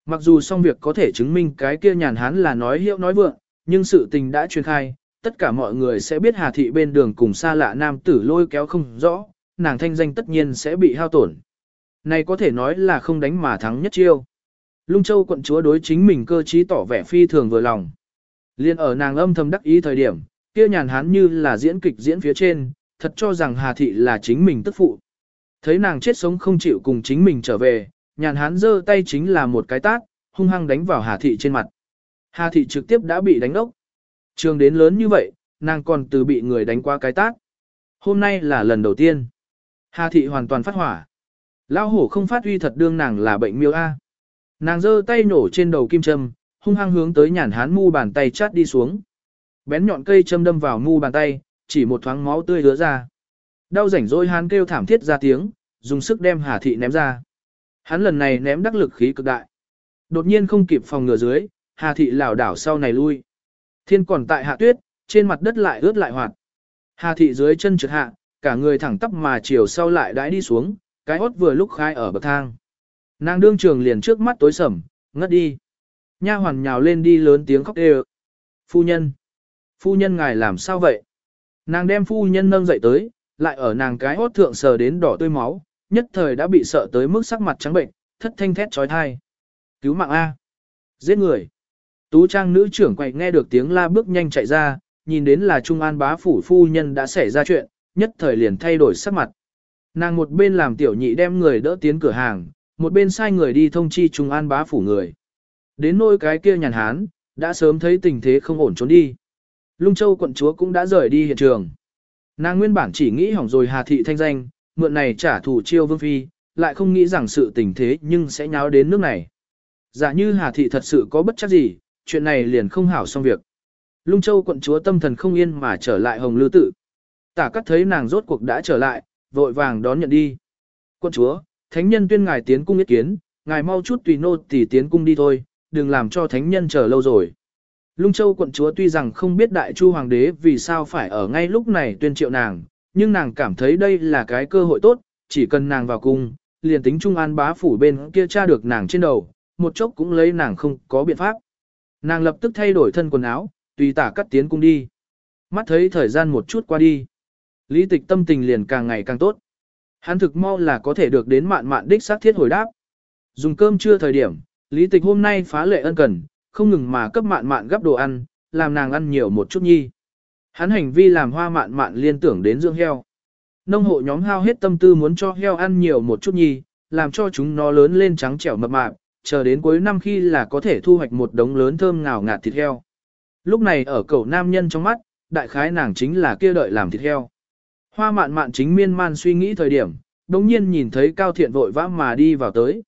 Mặc dù xong việc có thể chứng minh cái kia nhàn hán là nói hiệu nói vượng, nhưng sự tình đã truyền khai, tất cả mọi người sẽ biết Hà Thị bên đường cùng xa lạ nam tử lôi kéo không rõ, nàng thanh danh tất nhiên sẽ bị hao tổn. Này có thể nói là không đánh mà thắng nhất chiêu. Lung Châu quận chúa đối chính mình cơ trí tỏ vẻ phi thường vừa lòng. Liên ở nàng âm thầm đắc ý thời điểm, kia nhàn hán như là diễn kịch diễn phía trên, thật cho rằng Hà Thị là chính mình tức phụ. Thấy nàng chết sống không chịu cùng chính mình trở về, nhàn hán giơ tay chính là một cái tát, hung hăng đánh vào Hà Thị trên mặt. Hà Thị trực tiếp đã bị đánh ốc. Trường đến lớn như vậy, nàng còn từ bị người đánh qua cái tát. Hôm nay là lần đầu tiên. Hà Thị hoàn toàn phát hỏa. Lão hổ không phát uy thật đương nàng là bệnh miêu A. Nàng giơ tay nổ trên đầu kim châm, hung hăng hướng tới nhàn hán mu bàn tay chát đi xuống. Bén nhọn cây châm đâm vào mu bàn tay, chỉ một thoáng máu tươi hứa ra. Đau rảnh rỗi hắn kêu thảm thiết ra tiếng, dùng sức đem Hà Thị ném ra. Hắn lần này ném đắc lực khí cực đại. Đột nhiên không kịp phòng ngừa dưới, Hà Thị lảo đảo sau này lui. Thiên còn tại hạ tuyết, trên mặt đất lại ướt lại hoạt. Hà Thị dưới chân trượt hạ, cả người thẳng tắp mà chiều sau lại đãi đi xuống, cái hốt vừa lúc khai ở bậc thang. Nàng đương trường liền trước mắt tối sầm, ngất đi. Nha hoàn nhào lên đi lớn tiếng khóc đều. Phu nhân! Phu nhân ngài làm sao vậy? Nàng đem phu nhân nâng dậy tới, lại ở nàng cái hốt thượng sờ đến đỏ tươi máu, nhất thời đã bị sợ tới mức sắc mặt trắng bệnh, thất thanh thét trói thai. Cứu mạng A! Giết người! Tú trang nữ trưởng quậy nghe được tiếng la bước nhanh chạy ra, nhìn đến là Trung An bá phủ phu nhân đã xảy ra chuyện, nhất thời liền thay đổi sắc mặt. Nàng một bên làm tiểu nhị đem người đỡ tiến cửa hàng, một bên sai người đi thông chi Trung An bá phủ người. Đến nôi cái kia nhàn hán, đã sớm thấy tình thế không ổn trốn đi. Lung Châu quận chúa cũng đã rời đi hiện trường. Nàng nguyên bản chỉ nghĩ hỏng rồi Hà Thị thanh danh, mượn này trả thù chiêu vương phi, lại không nghĩ rằng sự tình thế nhưng sẽ nháo đến nước này. Giả như Hà Thị thật sự có bất chắc gì, chuyện này liền không hảo xong việc. Lung Châu quận chúa tâm thần không yên mà trở lại Hồng Lư tự. Tả cắt thấy nàng rốt cuộc đã trở lại, vội vàng đón nhận đi. Quận chúa, thánh nhân tuyên ngài tiến cung ý kiến, ngài mau chút tùy nô tỳ tiến cung đi thôi, đừng làm cho thánh nhân chờ lâu rồi. Lung Châu quận chúa tuy rằng không biết đại chu hoàng đế vì sao phải ở ngay lúc này tuyên triệu nàng, nhưng nàng cảm thấy đây là cái cơ hội tốt, chỉ cần nàng vào cung, liền tính trung an bá phủ bên kia tra được nàng trên đầu, một chốc cũng lấy nàng không có biện pháp. Nàng lập tức thay đổi thân quần áo, tùy tả cắt tiến cung đi. Mắt thấy thời gian một chút qua đi. Lý tịch tâm tình liền càng ngày càng tốt. Hắn thực mau là có thể được đến mạn mạn đích xác thiết hồi đáp. Dùng cơm trưa thời điểm, lý tịch hôm nay phá lệ ân cần, không ngừng mà cấp mạn mạn gấp đồ ăn, làm nàng ăn nhiều một chút nhi. Hắn hành vi làm hoa mạn mạn liên tưởng đến dưỡng heo. Nông hộ nhóm hao hết tâm tư muốn cho heo ăn nhiều một chút nhi, làm cho chúng nó lớn lên trắng trẻo mập mạp, chờ đến cuối năm khi là có thể thu hoạch một đống lớn thơm ngào ngạt thịt heo. Lúc này ở cậu nam nhân trong mắt, đại khái nàng chính là kia đợi làm thịt heo. Hoa mạn mạn chính miên man suy nghĩ thời điểm, đồng nhiên nhìn thấy Cao Thiện vội vã mà đi vào tới.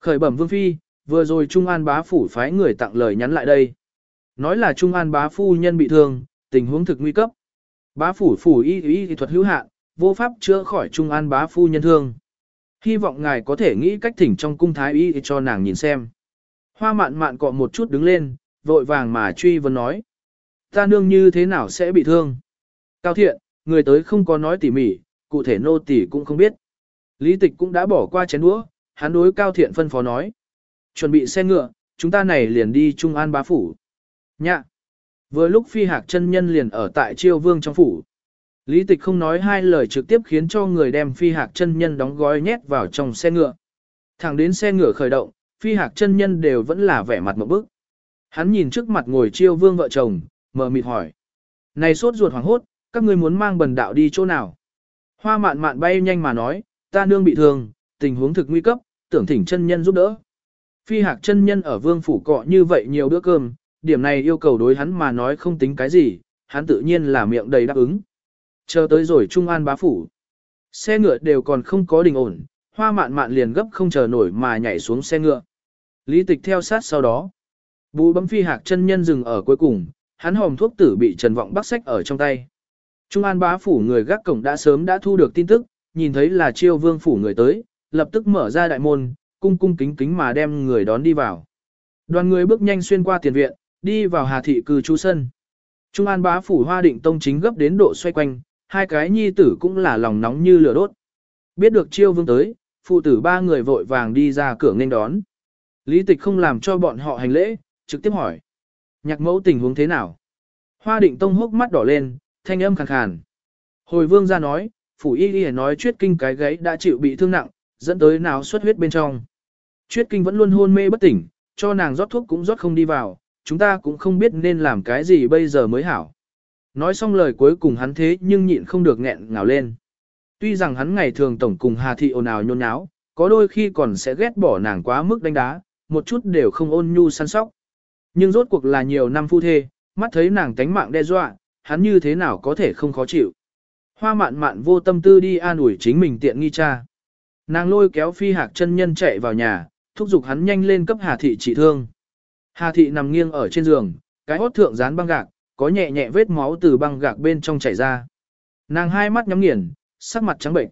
Khởi bẩm vương phi, vừa rồi Trung An bá phủ phái người tặng lời nhắn lại đây. Nói là Trung An bá phu nhân bị thương, tình huống thực nguy cấp. Bá phủ phủ y y thuật hữu hạn, vô pháp chữa khỏi Trung An bá phu nhân thương. Hy vọng ngài có thể nghĩ cách thỉnh trong cung thái y cho nàng nhìn xem. Hoa mạn mạn cọ một chút đứng lên, vội vàng mà truy vấn nói. Ta nương như thế nào sẽ bị thương? Cao thiện, người tới không có nói tỉ mỉ, cụ thể nô tỉ cũng không biết. Lý tịch cũng đã bỏ qua chén đũa, hắn đối cao thiện phân phó nói. Chuẩn bị xe ngựa, chúng ta này liền đi Trung An bá phủ. Nhạ. Vừa lúc phi hạc chân nhân liền ở tại chiêu vương trong phủ. Lý tịch không nói hai lời trực tiếp khiến cho người đem phi hạc chân nhân đóng gói nhét vào trong xe ngựa. Thẳng đến xe ngựa khởi động, phi hạc chân nhân đều vẫn là vẻ mặt một bức. Hắn nhìn trước mặt ngồi chiêu vương vợ chồng, mờ mịt hỏi. Này sốt ruột hoảng hốt, các ngươi muốn mang bần đạo đi chỗ nào? Hoa mạn mạn bay nhanh mà nói, ta nương bị thương, tình huống thực nguy cấp, tưởng thỉnh chân nhân giúp đỡ. Phi hạc chân nhân ở vương phủ cọ như vậy nhiều bữa cơm, điểm này yêu cầu đối hắn mà nói không tính cái gì, hắn tự nhiên là miệng đầy đáp ứng. Chờ tới rồi Trung An bá phủ. Xe ngựa đều còn không có đình ổn, hoa mạn mạn liền gấp không chờ nổi mà nhảy xuống xe ngựa. Lý tịch theo sát sau đó. Bú bấm phi hạc chân nhân dừng ở cuối cùng, hắn hòm thuốc tử bị Trần Vọng bắt sách ở trong tay. Trung An bá phủ người gác cổng đã sớm đã thu được tin tức, nhìn thấy là chiêu vương phủ người tới, lập tức mở ra đại môn, cung cung kính kính mà đem người đón đi vào. Đoàn người bước nhanh xuyên qua tiền viện, đi vào Hà thị cư trú sân. Trung An bá phủ hoa định tông chính gấp đến độ xoay quanh, hai cái nhi tử cũng là lòng nóng như lửa đốt. Biết được chiêu vương tới, phụ tử ba người vội vàng đi ra cửa nghênh đón. Lý tịch không làm cho bọn họ hành lễ, trực tiếp hỏi. Nhạc mẫu tình huống thế nào? Hoa định tông hốc mắt đỏ lên, thanh âm khàn khàn. Hồi vương ra nói, phủ y y nói chuyết kinh cái gáy đã chịu bị thương nặng, dẫn tới nào xuất huyết bên trong. Chuyết kinh vẫn luôn hôn mê bất tỉnh, cho nàng rót thuốc cũng rót không đi vào, chúng ta cũng không biết nên làm cái gì bây giờ mới hảo. Nói xong lời cuối cùng hắn thế nhưng nhịn không được nghẹn ngào lên. Tuy rằng hắn ngày thường tổng cùng Hà Thị ồn ào nhôn nháo, có đôi khi còn sẽ ghét bỏ nàng quá mức đánh đá, một chút đều không ôn nhu săn sóc. Nhưng rốt cuộc là nhiều năm phu thê, mắt thấy nàng tánh mạng đe dọa, hắn như thế nào có thể không khó chịu. Hoa mạn mạn vô tâm tư đi an ủi chính mình tiện nghi cha. Nàng lôi kéo phi hạc chân nhân chạy vào nhà, thúc giục hắn nhanh lên cấp Hà Thị trị thương. Hà Thị nằm nghiêng ở trên giường, cái hốt thượng dán băng gạc, có nhẹ nhẹ vết máu từ băng gạc bên trong chảy ra. Nàng hai mắt nhắm nghiền, sắc mặt trắng bệnh.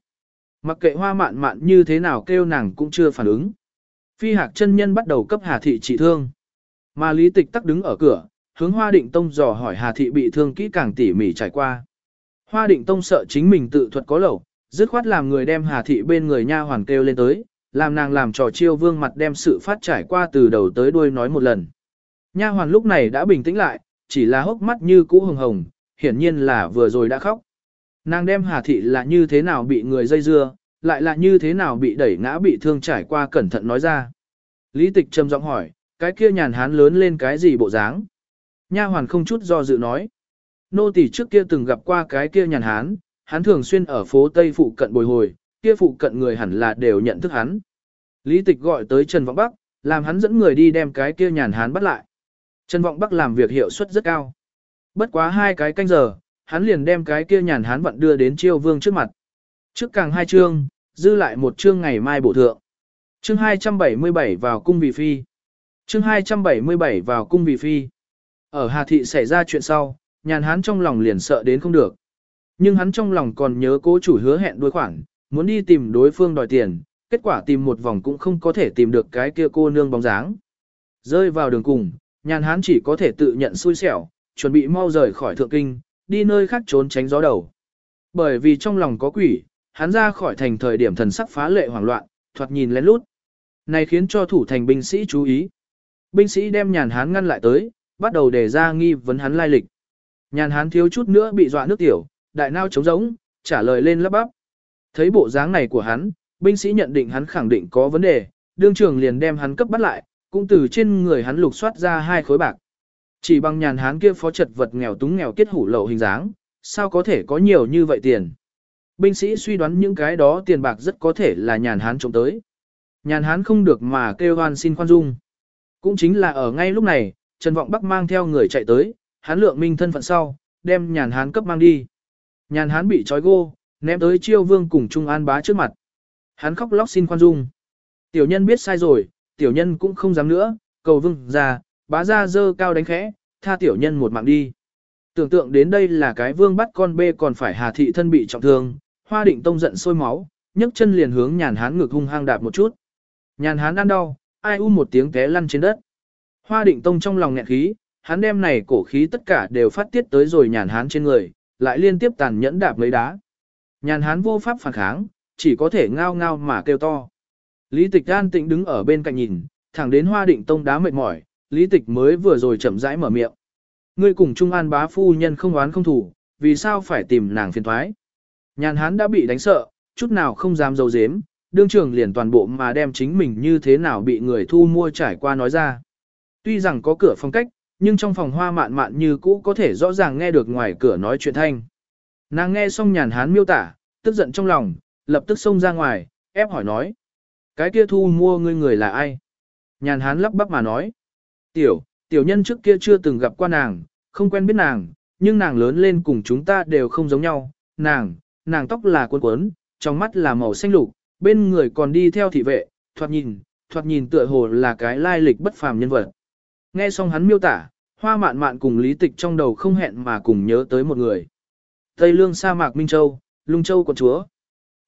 Mặc kệ hoa mạn mạn như thế nào kêu nàng cũng chưa phản ứng. Phi hạc chân nhân bắt đầu cấp Hà Thị trị thương. Mà lý tịch tắc đứng ở cửa, hướng hoa định tông dò hỏi Hà Thị bị thương kỹ càng tỉ mỉ trải qua. Hoa định tông sợ chính mình tự thuật có lẩu, dứt khoát làm người đem Hà Thị bên người nha hoàn kêu lên tới, làm nàng làm trò chiêu vương mặt đem sự phát trải qua từ đầu tới đuôi nói một lần. Nha hoàn lúc này đã bình tĩnh lại, chỉ là hốc mắt như cũ hồng hồng, hiển nhiên là vừa rồi đã khóc. Nàng đem Hà Thị là như thế nào bị người dây dưa, lại là như thế nào bị đẩy ngã bị thương trải qua cẩn thận nói ra. Lý tịch trầm giọng hỏi, cái kia nhàn hán lớn lên cái gì bộ dáng? Nha hoàn không chút do dự nói. Nô tỳ trước kia từng gặp qua cái kia nhàn hán, hắn thường xuyên ở phố Tây phụ cận bồi hồi, kia phụ cận người hẳn là đều nhận thức hắn. Lý tịch gọi tới Trần Vọng Bắc, làm hắn dẫn người đi đem cái kia nhàn hán bắt lại. Trần Vọng Bắc làm việc hiệu suất rất cao. Bất quá hai cái canh giờ, hắn liền đem cái kia nhàn hán vận đưa đến chiêu vương trước mặt. Trước càng hai chương, dư lại một chương ngày mai bổ thượng. Chương 277 vào cung vị phi. Chương 277 vào cung vị phi. Ở Hà Thị xảy ra chuyện sau, nhàn hán trong lòng liền sợ đến không được. Nhưng hắn trong lòng còn nhớ cố chủ hứa hẹn đối khoản, muốn đi tìm đối phương đòi tiền, kết quả tìm một vòng cũng không có thể tìm được cái kia cô nương bóng dáng. Rơi vào đường cùng, nhàn hắn chỉ có thể tự nhận xui xẻo, chuẩn bị mau rời khỏi thượng kinh, đi nơi khác trốn tránh gió đầu. Bởi vì trong lòng có quỷ, hắn ra khỏi thành thời điểm thần sắc phá lệ hoảng loạn, thoạt nhìn lén lút. Này khiến cho thủ thành binh sĩ chú ý. Binh sĩ đem nhàn hán ngăn lại tới, bắt đầu đề ra nghi vấn hắn lai lịch. Nhàn hán thiếu chút nữa bị dọa nước tiểu, đại nao trống rỗng, trả lời lên lắp bắp. Thấy bộ dáng này của hắn, binh sĩ nhận định hắn khẳng định có vấn đề, đương trường liền đem hắn cấp bắt lại, cũng từ trên người hắn lục soát ra hai khối bạc. Chỉ bằng nhàn hắn kia phó trật vật nghèo túng nghèo kết hủ lậu hình dáng, sao có thể có nhiều như vậy tiền. Binh sĩ suy đoán những cái đó tiền bạc rất có thể là nhàn hán trộm tới. Nhàn hán không được mà kêu hoan xin khoan dung. Cũng chính là ở ngay lúc này, Trần Vọng Bắc mang theo người chạy tới, hán lượng minh thân phận sau, đem nhàn hán cấp mang đi. Nhàn hán bị trói gô, ném tới chiêu vương cùng Trung An bá trước mặt. Hắn khóc lóc xin khoan dung. Tiểu nhân biết sai rồi, tiểu nhân cũng không dám nữa, cầu vương ra, bá ra dơ cao đánh khẽ, tha tiểu nhân một mạng đi. Tưởng tượng đến đây là cái vương bắt con bê còn phải hà thị thân bị trọng thương, hoa định tông giận sôi máu, nhấc chân liền hướng nhàn hán ngực hung hăng đạp một chút. Nhàn hán ăn đau, ai u một tiếng té lăn trên đất. Hoa định tông trong lòng nghẹn khí, hắn đem này cổ khí tất cả đều phát tiết tới rồi nhàn hán trên người, lại liên tiếp tàn nhẫn đạp mấy đá. Nhàn hán vô pháp phản kháng, chỉ có thể ngao ngao mà kêu to. Lý tịch an tĩnh đứng ở bên cạnh nhìn, thẳng đến hoa định tông đá mệt mỏi, lý tịch mới vừa rồi chậm rãi mở miệng. Ngươi cùng Trung An bá phu nhân không oán không thủ, vì sao phải tìm nàng phiền thoái. Nhàn hán đã bị đánh sợ, chút nào không dám dấu dếm, đương trường liền toàn bộ mà đem chính mình như thế nào bị người thu mua trải qua nói ra. Tuy rằng có cửa phong cách, nhưng trong phòng hoa mạn mạn như cũ có thể rõ ràng nghe được ngoài cửa nói chuyện thanh. Nàng nghe xong nhàn hán miêu tả, tức giận trong lòng, lập tức xông ra ngoài, ép hỏi nói. Cái kia thu mua ngươi người là ai? Nhàn hán lắp bắp mà nói. Tiểu, tiểu nhân trước kia chưa từng gặp qua nàng, không quen biết nàng, nhưng nàng lớn lên cùng chúng ta đều không giống nhau. Nàng, nàng tóc là cuốn cuốn, trong mắt là màu xanh lục, bên người còn đi theo thị vệ, thoạt nhìn, thoạt nhìn tựa hồ là cái lai lịch bất phàm nhân vật. Nghe xong hắn miêu tả, hoa mạn mạn cùng lý tịch trong đầu không hẹn mà cùng nhớ tới một người. Tây lương sa mạc Minh Châu, Lung Châu quận chúa.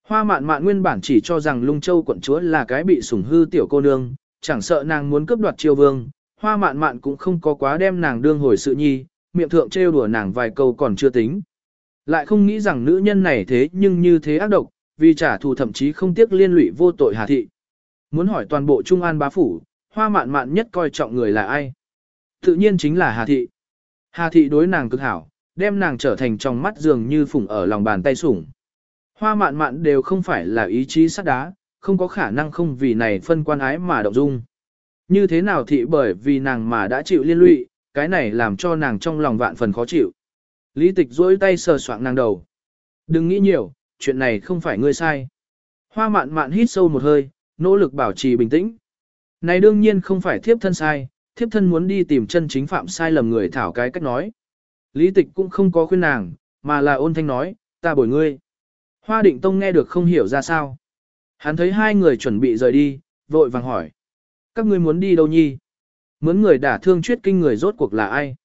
Hoa mạn mạn nguyên bản chỉ cho rằng Lung Châu quận chúa là cái bị sủng hư tiểu cô nương, chẳng sợ nàng muốn cướp đoạt triều vương, hoa mạn mạn cũng không có quá đem nàng đương hồi sự nhi, miệng thượng trêu đùa nàng vài câu còn chưa tính. Lại không nghĩ rằng nữ nhân này thế nhưng như thế ác độc, vì trả thù thậm chí không tiếc liên lụy vô tội Hà Thị. Muốn hỏi toàn bộ Trung An bá phủ, hoa mạn mạn nhất coi trọng người là ai? Tự nhiên chính là Hà Thị. Hà Thị đối nàng cực hảo, đem nàng trở thành trong mắt dường như phủng ở lòng bàn tay sủng. Hoa mạn mạn đều không phải là ý chí sắt đá, không có khả năng không vì này phân quan ái mà động dung. Như thế nào thị bởi vì nàng mà đã chịu liên lụy, cái này làm cho nàng trong lòng vạn phần khó chịu. Lý tịch duỗi tay sờ soạng nàng đầu. Đừng nghĩ nhiều, chuyện này không phải ngươi sai. Hoa mạn mạn hít sâu một hơi, nỗ lực bảo trì bình tĩnh. Này đương nhiên không phải thiếp thân sai, thiếp thân muốn đi tìm chân chính phạm sai lầm người thảo cái cách nói. Lý tịch cũng không có khuyên nàng, mà là ôn thanh nói, ta bồi ngươi. Hoa định tông nghe được không hiểu ra sao. Hắn thấy hai người chuẩn bị rời đi, vội vàng hỏi. Các ngươi muốn đi đâu nhi? Mướn người đả thương chuyết kinh người rốt cuộc là ai?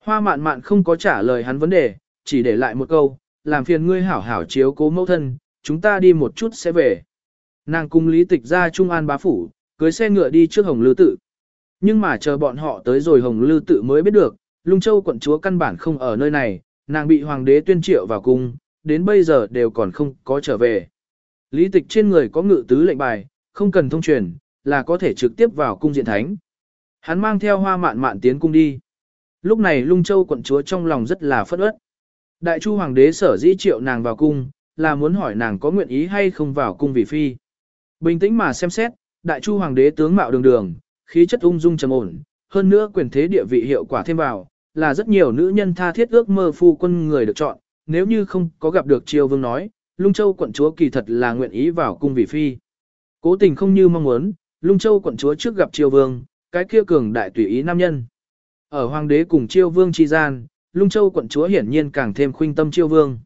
Hoa mạn mạn không có trả lời hắn vấn đề, chỉ để lại một câu, làm phiền ngươi hảo hảo chiếu cố mẫu thân, chúng ta đi một chút sẽ về. Nàng cùng lý tịch ra Trung An bá phủ, cưới xe ngựa đi trước Hồng Lư Tự. Nhưng mà chờ bọn họ tới rồi Hồng Lư Tự mới biết được, Lung Châu quận chúa căn bản không ở nơi này, nàng bị hoàng đế tuyên triệu vào cung, đến bây giờ đều còn không có trở về. Lý tịch trên người có ngự tứ lệnh bài, không cần thông truyền, là có thể trực tiếp vào cung diện thánh. Hắn mang theo hoa mạn mạn tiến cung đi. Lúc này lung châu quận chúa trong lòng rất là phất ớt. Đại chu hoàng đế sở dĩ triệu nàng vào cung, là muốn hỏi nàng có nguyện ý hay không vào cung vì phi. Bình tĩnh mà xem xét, đại chu hoàng đế tướng mạo đường đường, khí chất ung dung trầm ổn, hơn nữa quyền thế địa vị hiệu quả thêm vào, là rất nhiều nữ nhân tha thiết ước mơ phu quân người được chọn, nếu như không có gặp được triều vương nói, lung châu quận chúa kỳ thật là nguyện ý vào cung vị phi. Cố tình không như mong muốn, lung châu quận chúa trước gặp triều vương, cái kia cường đại tùy ý nam nhân. Ở hoàng đế cùng triều vương chi gian, lung châu quận chúa hiển nhiên càng thêm khuynh tâm triều vương.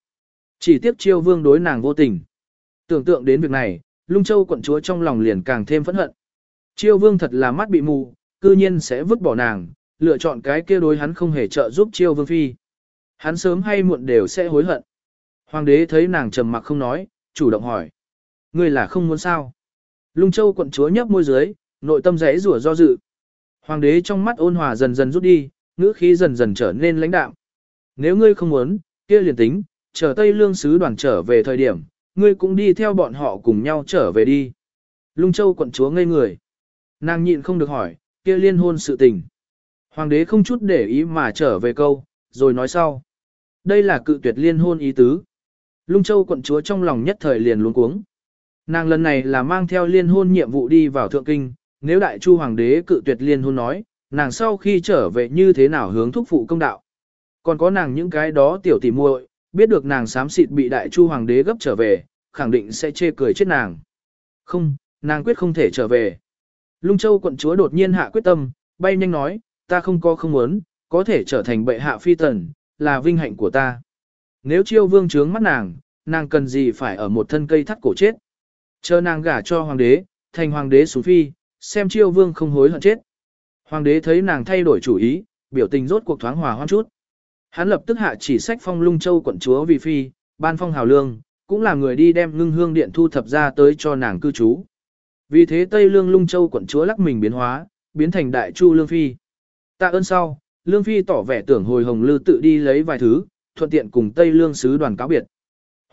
Chỉ tiếc triều vương đối nàng vô tình. Tưởng tượng đến việc này, lung châu quận chúa trong lòng liền càng thêm phẫn hận. Chiêu vương thật là mắt bị mù, cư nhiên sẽ vứt bỏ nàng, lựa chọn cái kia đối hắn không hề trợ giúp chiêu vương phi. Hắn sớm hay muộn đều sẽ hối hận. Hoàng đế thấy nàng trầm mặc không nói, chủ động hỏi. Ngươi là không muốn sao? Lung châu quận chúa nhấp môi dưới, nội tâm rẽ rủa do dự. Hoàng đế trong mắt ôn hòa dần dần rút đi, ngữ khí dần dần trở nên lãnh đạm. Nếu ngươi không muốn, kia liền tính, chờ Tây Lương sứ đoàn trở về thời điểm, ngươi cũng đi theo bọn họ cùng nhau trở về đi. Lung Châu quận chúa ngây người. Nàng nhịn không được hỏi, kia liên hôn sự tình. Hoàng đế không chút để ý mà trở về câu, rồi nói sau. Đây là cự tuyệt liên hôn ý tứ. Lung Châu quận chúa trong lòng nhất thời liền luống cuống. Nàng lần này là mang theo liên hôn nhiệm vụ đi vào thượng kinh, nếu đại chu hoàng đế cự tuyệt liên hôn nói, nàng sau khi trở về như thế nào hướng thúc phụ công đạo. Còn có nàng những cái đó tiểu tỉ muội, biết được nàng xám xịt bị đại chu hoàng đế gấp trở về, khẳng định sẽ chê cười chết nàng. Không, nàng quyết không thể trở về. Lung Châu quận chúa đột nhiên hạ quyết tâm, bay nhanh nói, ta không có không muốn, có thể trở thành bệ hạ phi tần, là vinh hạnh của ta. Nếu chiêu vương trướng mắt nàng, nàng cần gì phải ở một thân cây thắt cổ chết. Chờ nàng gả cho hoàng đế, thành hoàng đế xuống phi, xem chiêu vương không hối hận chết. Hoàng đế thấy nàng thay đổi chủ ý, biểu tình rốt cuộc thoáng hòa hoan chút. Hắn lập tức hạ chỉ sách phong lung châu quận chúa vì phi, ban phong hào lương, cũng là người đi đem ngưng hương điện thu thập ra tới cho nàng cư trú. Vì thế Tây Lương lung châu quận chúa lắc mình biến hóa, biến thành đại chu lương phi. Tạ ơn sau, lương phi tỏ vẻ tưởng hồi hồng lư tự đi lấy vài thứ, thuận tiện cùng Tây Lương sứ đoàn cáo biệt.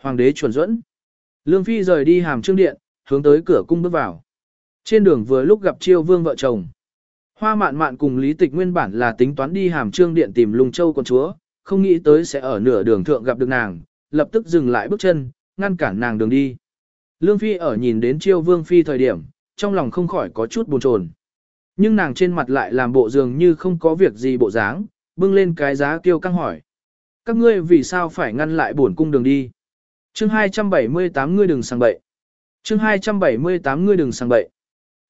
Hoàng đế chuẩn dẫn. Lương phi rời đi hàm trương điện, hướng tới cửa cung bước vào. Trên đường vừa lúc gặp chiêu vương vợ chồng. Hoa mạn mạn cùng Lý Tịch nguyên bản là tính toán đi hàm trương điện tìm lung châu quận chúa, không nghĩ tới sẽ ở nửa đường thượng gặp được nàng, lập tức dừng lại bước chân, ngăn cản nàng đường đi. Lương Phi ở nhìn đến chiêu vương Phi thời điểm, trong lòng không khỏi có chút buồn chồn. Nhưng nàng trên mặt lại làm bộ dường như không có việc gì bộ dáng, bưng lên cái giá kêu căng hỏi. Các ngươi vì sao phải ngăn lại bổn cung đường đi? chương 278 ngươi đừng sang bậy. chương 278 ngươi đừng sang bậy.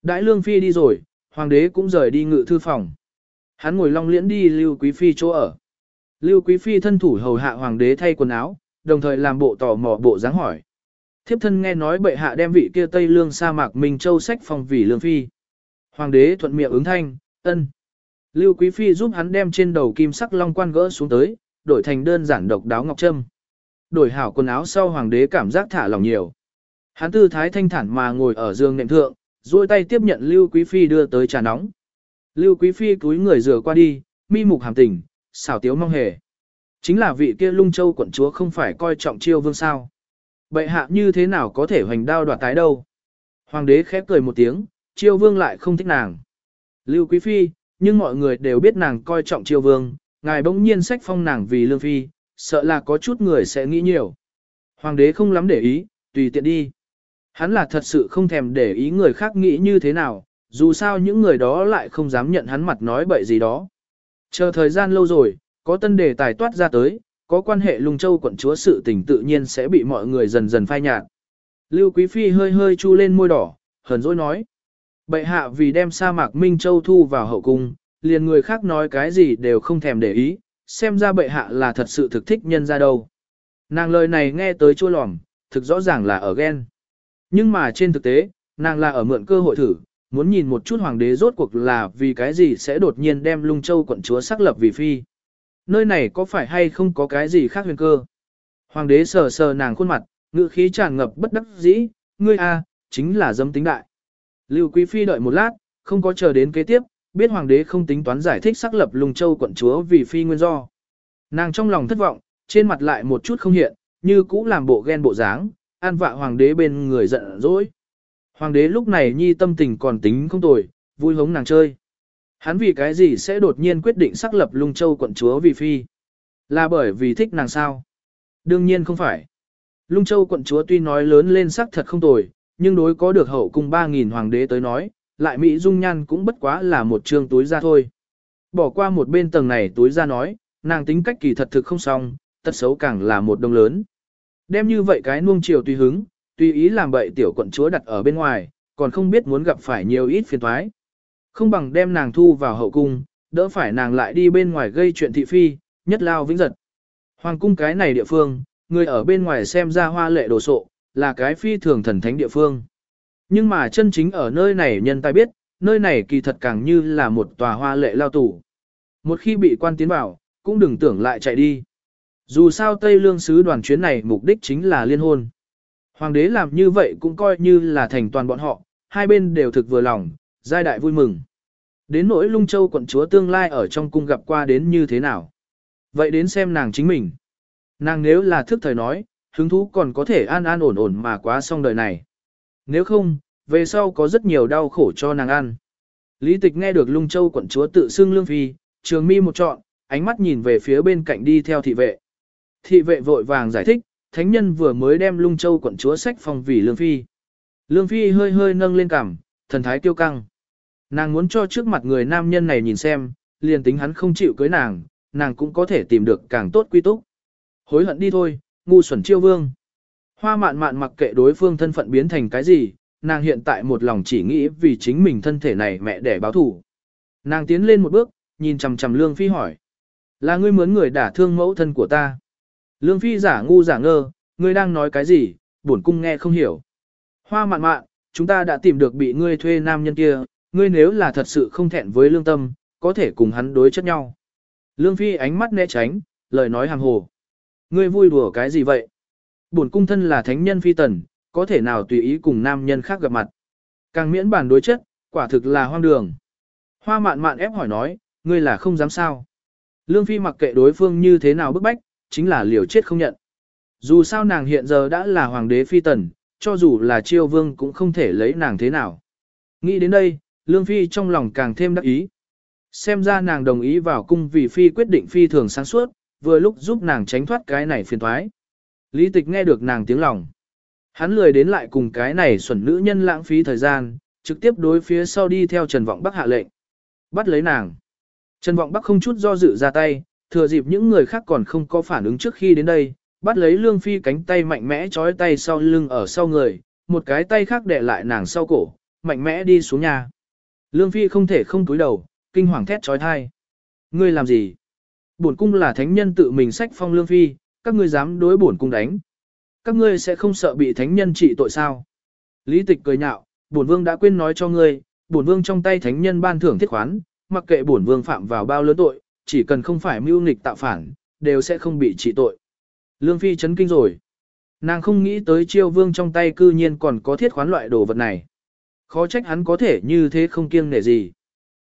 Đại lương phi đi rồi, hoàng đế cũng rời đi ngự thư phòng. Hắn ngồi long liễn đi Lưu Quý Phi chỗ ở. Lưu Quý Phi thân thủ hầu hạ hoàng đế thay quần áo, đồng thời làm bộ tò mò bộ dáng hỏi. Thiếp thân nghe nói bệ hạ đem vị kia Tây Lương sa mạc Minh Châu sách phòng vì lương phi. Hoàng đế thuận miệng ứng thanh, ân. Lưu Quý Phi giúp hắn đem trên đầu kim sắc long quan gỡ xuống tới, đổi thành đơn giản độc đáo ngọc trâm. Đổi hảo quần áo sau hoàng đế cảm giác thả lòng nhiều. Hắn tư thái thanh thản mà ngồi ở giường nệm thượng, duỗi tay tiếp nhận Lưu Quý Phi đưa tới trà nóng. Lưu Quý Phi cúi người rửa qua đi, mi mục hàm tình, xảo tiếu mong hề. Chính là vị kia lung châu quận chúa không phải coi trọng chiêu vương sao. Bệ hạ như thế nào có thể hoành đao đoạt tái đâu. Hoàng đế khép cười một tiếng, chiêu vương lại không thích nàng. Lưu Quý Phi, nhưng mọi người đều biết nàng coi trọng chiêu vương, ngài bỗng nhiên sách phong nàng vì lương phi, sợ là có chút người sẽ nghĩ nhiều. Hoàng đế không lắm để ý, tùy tiện đi. Hắn là thật sự không thèm để ý người khác nghĩ như thế nào, dù sao những người đó lại không dám nhận hắn mặt nói bậy gì đó. Chờ thời gian lâu rồi, có tân đề tài toát ra tới, có quan hệ lung châu quận chúa sự tình tự nhiên sẽ bị mọi người dần dần phai nhạt. Lưu Quý Phi hơi hơi chu lên môi đỏ, hờn dỗi nói. Bệ hạ vì đem sa mạc Minh Châu thu vào hậu cung, liền người khác nói cái gì đều không thèm để ý, xem ra bệ hạ là thật sự thực thích nhân ra đâu. Nàng lời này nghe tới chua lòm, thực rõ ràng là ở ghen. Nhưng mà trên thực tế, nàng là ở mượn cơ hội thử, muốn nhìn một chút hoàng đế rốt cuộc là vì cái gì sẽ đột nhiên đem lung châu quận chúa xác lập vì phi. Nơi này có phải hay không có cái gì khác huyền cơ? Hoàng đế sờ sờ nàng khuôn mặt, ngữ khí tràn ngập bất đắc dĩ, ngươi a, chính là dâm tính đại. Lưu Quý Phi đợi một lát, không có chờ đến kế tiếp, biết hoàng đế không tính toán giải thích xác lập lùng châu quận chúa vì phi nguyên do. Nàng trong lòng thất vọng, trên mặt lại một chút không hiện, như cũ làm bộ ghen bộ dáng, an vạ hoàng đế bên người giận dỗi. Hoàng đế lúc này nhi tâm tình còn tính không tồi, vui hống nàng chơi. Hắn vì cái gì sẽ đột nhiên quyết định xác lập lung châu quận chúa vì phi? Là bởi vì thích nàng sao? Đương nhiên không phải. Lung châu quận chúa tuy nói lớn lên sắc thật không tồi, nhưng đối có được hậu cung 3.000 hoàng đế tới nói, lại Mỹ dung nhan cũng bất quá là một trương túi ra thôi. Bỏ qua một bên tầng này túi ra nói, nàng tính cách kỳ thật thực không xong, tật xấu càng là một đồng lớn. Đem như vậy cái nuông chiều tùy hứng, tùy ý làm bậy tiểu quận chúa đặt ở bên ngoài, còn không biết muốn gặp phải nhiều ít phiền toái. Không bằng đem nàng thu vào hậu cung, đỡ phải nàng lại đi bên ngoài gây chuyện thị phi, nhất lao vĩnh giật. Hoàng cung cái này địa phương, người ở bên ngoài xem ra hoa lệ đồ sộ, là cái phi thường thần thánh địa phương. Nhưng mà chân chính ở nơi này nhân tài biết, nơi này kỳ thật càng như là một tòa hoa lệ lao tủ. Một khi bị quan tiến vào, cũng đừng tưởng lại chạy đi. Dù sao Tây Lương sứ đoàn chuyến này mục đích chính là liên hôn. Hoàng đế làm như vậy cũng coi như là thành toàn bọn họ, hai bên đều thực vừa lòng, giai đại vui mừng. Đến nỗi lung châu quận chúa tương lai ở trong cung gặp qua đến như thế nào. Vậy đến xem nàng chính mình. Nàng nếu là thức thời nói, hứng thú còn có thể an an ổn ổn mà quá xong đời này. Nếu không, về sau có rất nhiều đau khổ cho nàng ăn. Lý tịch nghe được lung châu quận chúa tự xưng lương phi, trường mi một trọn, ánh mắt nhìn về phía bên cạnh đi theo thị vệ. Thị vệ vội vàng giải thích, thánh nhân vừa mới đem lung châu quận chúa sách phong vì Lương Phi. Lương Phi hơi hơi nâng lên cằm, thần thái tiêu căng. Nàng muốn cho trước mặt người nam nhân này nhìn xem, liền tính hắn không chịu cưới nàng, nàng cũng có thể tìm được càng tốt quy túc. Hối hận đi thôi, ngu xuẩn chiêu vương. Hoa mạn mạn mặc kệ đối phương thân phận biến thành cái gì, nàng hiện tại một lòng chỉ nghĩ vì chính mình thân thể này mẹ để báo thủ. Nàng tiến lên một bước, nhìn chằm chằm Lương Phi hỏi. Là ngươi mướn người đả thương mẫu thân của ta. Lương Phi giả ngu giả ngơ, ngươi đang nói cái gì, bổn cung nghe không hiểu. Hoa mạn mạn, chúng ta đã tìm được bị ngươi thuê nam nhân kia, ngươi nếu là thật sự không thẹn với lương tâm, có thể cùng hắn đối chất nhau. Lương Phi ánh mắt né tránh, lời nói hàng hồ. Ngươi vui đùa cái gì vậy? Bổn cung thân là thánh nhân phi tần, có thể nào tùy ý cùng nam nhân khác gặp mặt. Càng miễn bản đối chất, quả thực là hoang đường. Hoa mạn mạn ép hỏi nói, ngươi là không dám sao. Lương Phi mặc kệ đối phương như thế nào bức bách, chính là liều chết không nhận. Dù sao nàng hiện giờ đã là hoàng đế phi tần, cho dù là chiêu vương cũng không thể lấy nàng thế nào. Nghĩ đến đây, Lương Phi trong lòng càng thêm đắc ý. Xem ra nàng đồng ý vào cung vì Phi quyết định Phi thường sáng suốt, vừa lúc giúp nàng tránh thoát cái này phiền thoái. Lý tịch nghe được nàng tiếng lòng. Hắn lười đến lại cùng cái này xuẩn nữ nhân lãng phí thời gian, trực tiếp đối phía sau đi theo Trần Vọng Bắc hạ lệnh. Bắt lấy nàng. Trần Vọng Bắc không chút do dự ra tay, thừa dịp những người khác còn không có phản ứng trước khi đến đây, bắt lấy Lương Phi cánh tay mạnh mẽ trói tay sau lưng ở sau người, một cái tay khác đè lại nàng sau cổ, mạnh mẽ đi xuống nhà. Lương Phi không thể không cúi đầu, kinh hoàng thét trói thai. Ngươi làm gì? Bổn cung là thánh nhân tự mình sách phong Lương Phi, các ngươi dám đối bổn cung đánh. Các ngươi sẽ không sợ bị thánh nhân trị tội sao? Lý tịch cười nhạo, bổn vương đã quên nói cho ngươi, bổn vương trong tay thánh nhân ban thưởng thiết khoán, mặc kệ bổn vương phạm vào bao lớn tội, chỉ cần không phải mưu nghịch tạo phản, đều sẽ không bị trị tội. Lương Phi chấn kinh rồi. Nàng không nghĩ tới chiêu vương trong tay cư nhiên còn có thiết khoán loại đồ vật này. Khó trách hắn có thể như thế không kiêng nể gì.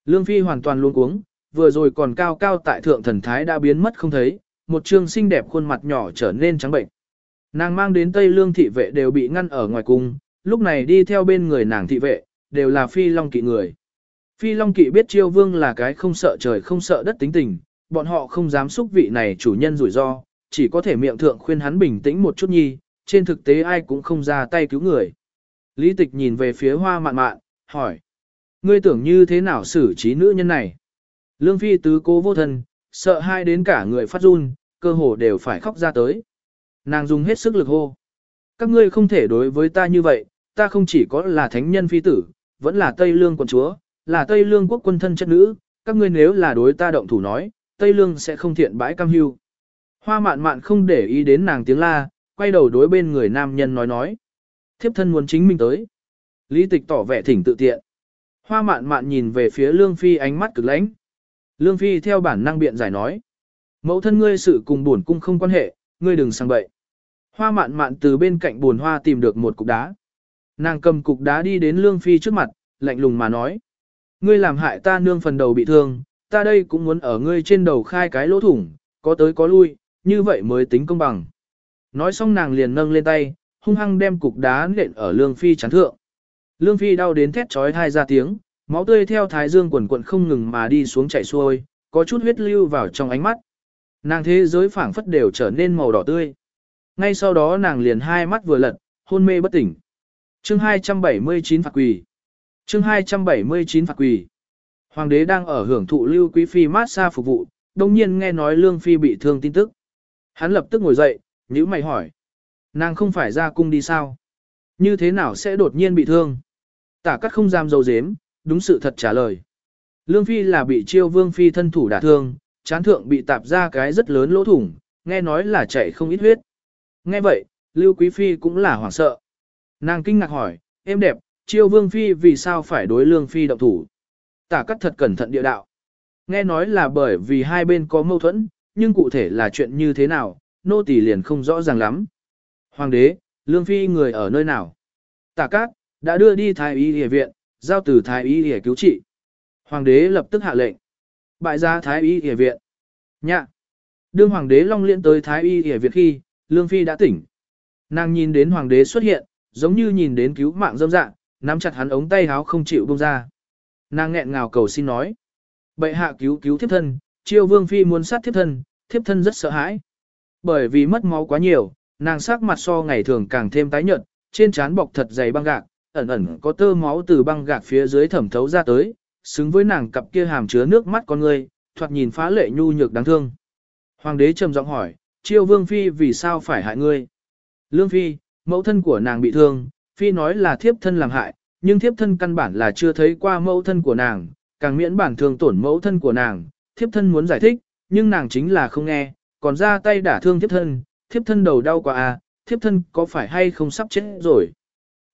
Lương Phi hoàn toàn luôn cuống, vừa rồi còn cao cao tại thượng thần thái đã biến mất không thấy, một trương xinh đẹp khuôn mặt nhỏ trở nên trắng bệnh. Nàng mang đến Tây Lương thị vệ đều bị ngăn ở ngoài cung, lúc này đi theo bên người nàng thị vệ, đều là Phi Long kỵ người. Phi Long kỵ biết chiêu vương là cái không sợ trời không sợ đất tính tình, bọn họ không dám xúc vị này chủ nhân rủi ro, chỉ có thể miệng thượng khuyên hắn bình tĩnh một chút nhi, trên thực tế ai cũng không ra tay cứu người. Lý tịch nhìn về phía hoa mạn mạn, hỏi. Ngươi tưởng như thế nào xử trí nữ nhân này? Lương phi tứ cố vô thân, sợ hai đến cả người phát run, cơ hồ đều phải khóc ra tới. Nàng dùng hết sức lực hô. Các ngươi không thể đối với ta như vậy, ta không chỉ có là thánh nhân phi tử, vẫn là Tây Lương quận chúa, là Tây Lương quốc quân thân chất nữ, các ngươi nếu là đối ta động thủ nói, Tây Lương sẽ không thiện bãi cam hưu. Hoa mạn mạn không để ý đến nàng tiếng la, quay đầu đối bên người nam nhân nói nói. Thiếp thân muốn chính mình tới. Lý tịch tỏ vẻ thỉnh tự tiện. Hoa mạn mạn nhìn về phía Lương Phi ánh mắt cực lãnh. Lương Phi theo bản năng biện giải nói. Mẫu thân ngươi sự cùng buồn cung không quan hệ, ngươi đừng sang bậy. Hoa mạn mạn từ bên cạnh buồn hoa tìm được một cục đá. Nàng cầm cục đá đi đến Lương Phi trước mặt, lạnh lùng mà nói. Ngươi làm hại ta nương phần đầu bị thương, ta đây cũng muốn ở ngươi trên đầu khai cái lỗ thủng, có tới có lui, như vậy mới tính công bằng. Nói xong nàng liền nâng lên tay, hung hăng đem cục đá nện ở Lương Phi chán thượng. Lương Phi đau đến thét trói thai ra tiếng, máu tươi theo thái dương quần quận không ngừng mà đi xuống chảy xuôi, có chút huyết lưu vào trong ánh mắt. Nàng thế giới phảng phất đều trở nên màu đỏ tươi. Ngay sau đó nàng liền hai mắt vừa lật, hôn mê bất tỉnh. Chương 279 phạt quỳ. Chương 279 phạt quỳ. Hoàng đế đang ở hưởng thụ lưu quý phi mát xa phục vụ, đồng nhiên nghe nói lương phi bị thương tin tức. Hắn lập tức ngồi dậy, nhíu mày hỏi. Nàng không phải ra cung đi sao? Như thế nào sẽ đột nhiên bị thương? Tả cắt không giam dầu dếm, đúng sự thật trả lời. Lương Phi là bị chiêu vương Phi thân thủ đả thương, chán thượng bị tạp ra cái rất lớn lỗ thủng, nghe nói là chảy không ít huyết. Nghe vậy, Lưu Quý Phi cũng là hoảng sợ. Nàng kinh ngạc hỏi, em đẹp, chiêu vương Phi vì sao phải đối Lương Phi động thủ? Tả cắt thật cẩn thận địa đạo. Nghe nói là bởi vì hai bên có mâu thuẫn, nhưng cụ thể là chuyện như thế nào, nô tỳ liền không rõ ràng lắm. Hoàng đế, Lương Phi người ở nơi nào? Tả cát, đã đưa đi thái y địa viện, giao từ thái y địa cứu trị. Hoàng đế lập tức hạ lệnh. Bại ra thái y địa viện. Nhạ. Đương hoàng đế long liên tới thái y địa viện khi, Lương Phi đã tỉnh. Nàng nhìn đến hoàng đế xuất hiện, giống như nhìn đến cứu mạng dâm dạng, nắm chặt hắn ống tay háo không chịu buông ra. Nàng nghẹn ngào cầu xin nói. Bệ hạ cứu cứu thiếp thân, chiêu vương phi muốn sát thiếp thân, thiếp thân rất sợ hãi. Bởi vì mất máu quá nhiều, nàng sắc mặt so ngày thường càng thêm tái nhợt, trên trán bọc thật dày băng gạc, ẩn ẩn có tơ máu từ băng gạc phía dưới thẩm thấu ra tới, xứng với nàng cặp kia hàm chứa nước mắt con người, thoạt nhìn phá lệ nhu nhược đáng thương. Hoàng đế trầm giọng hỏi, chiêu vương phi vì sao phải hại ngươi? Lương phi, mẫu thân của nàng bị thương, phi nói là thiếp thân làm hại, nhưng thiếp thân căn bản là chưa thấy qua mẫu thân của nàng, càng miễn bản thương tổn mẫu thân của nàng, thiếp thân muốn giải thích, nhưng nàng chính là không nghe, còn ra tay đả thương thiếp thân, thiếp thân đầu đau quá à, thiếp thân có phải hay không sắp chết rồi.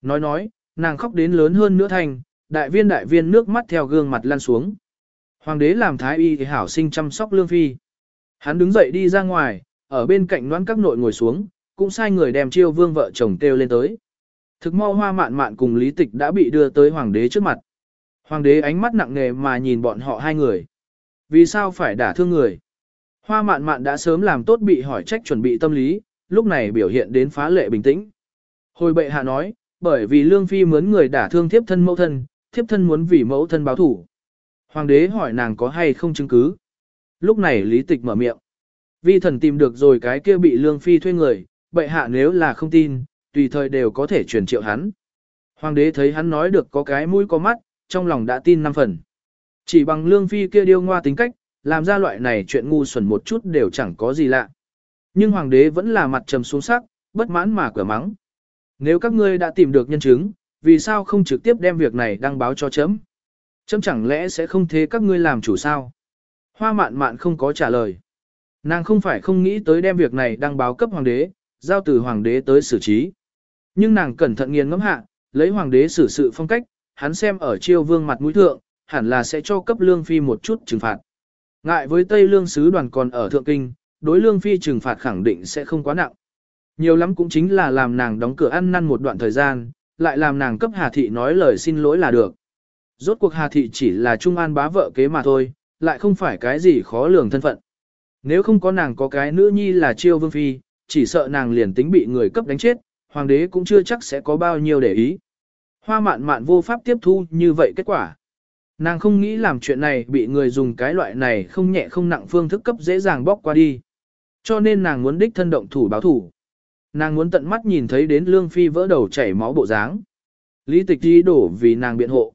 Nói nói, nàng khóc đến lớn hơn nữa thành, đại viên đại viên nước mắt theo gương mặt lăn xuống. Hoàng đế làm thái y thì hảo sinh chăm sóc lương phi. Hắn đứng dậy đi ra ngoài, ở bên cạnh noan các nội ngồi xuống, cũng sai người đem chiêu vương vợ chồng kêu lên tới. Thực mau hoa mạn mạn cùng lý tịch đã bị đưa tới hoàng đế trước mặt. Hoàng đế ánh mắt nặng nề mà nhìn bọn họ hai người. Vì sao phải đả thương người? Hoa mạn mạn đã sớm làm tốt bị hỏi trách chuẩn bị tâm lý, lúc này biểu hiện đến phá lệ bình tĩnh. Hồi bệ hạ nói, bởi vì lương phi mướn người đả thương thiếp thân mẫu thân, thiếp thân muốn vì mẫu thân báo thủ. Hoàng đế hỏi nàng có hay không chứng cứ. Lúc này lý tịch mở miệng. Vi thần tìm được rồi cái kia bị lương phi thuê người, bệ hạ nếu là không tin, tùy thời đều có thể truyền triệu hắn. Hoàng đế thấy hắn nói được có cái mũi có mắt, trong lòng đã tin năm phần. Chỉ bằng lương phi kia điêu ngoa tính cách, làm ra loại này chuyện ngu xuẩn một chút đều chẳng có gì lạ. Nhưng hoàng đế vẫn là mặt trầm xuống sắc, bất mãn mà cửa mắng. Nếu các ngươi đã tìm được nhân chứng, vì sao không trực tiếp đem việc này đăng báo cho chấm? Chấm chẳng lẽ sẽ không thế các ngươi làm chủ sao? Hoa mạn mạn không có trả lời. Nàng không phải không nghĩ tới đem việc này đăng báo cấp hoàng đế, giao từ hoàng đế tới xử trí. Nhưng nàng cẩn thận nghiền ngẫm hạ, lấy hoàng đế xử sự phong cách, hắn xem ở chiêu vương mặt mũi thượng, hẳn là sẽ cho cấp lương phi một chút trừng phạt. Ngại với Tây Lương sứ đoàn còn ở thượng kinh, đối lương phi trừng phạt khẳng định sẽ không quá nặng. Nhiều lắm cũng chính là làm nàng đóng cửa ăn năn một đoạn thời gian, lại làm nàng cấp Hà Thị nói lời xin lỗi là được. Rốt cuộc Hà Thị chỉ là trung an bá vợ kế mà thôi, lại không phải cái gì khó lường thân phận. Nếu không có nàng có cái nữ nhi là chiêu vương phi, chỉ sợ nàng liền tính bị người cấp đánh chết, hoàng đế cũng chưa chắc sẽ có bao nhiêu để ý. Hoa mạn mạn vô pháp tiếp thu như vậy kết quả. Nàng không nghĩ làm chuyện này bị người dùng cái loại này không nhẹ không nặng phương thức cấp dễ dàng bóc qua đi. Cho nên nàng muốn đích thân động thủ báo thủ. Nàng muốn tận mắt nhìn thấy đến lương phi vỡ đầu chảy máu bộ dáng. Lý tịch đi đổ vì nàng biện hộ.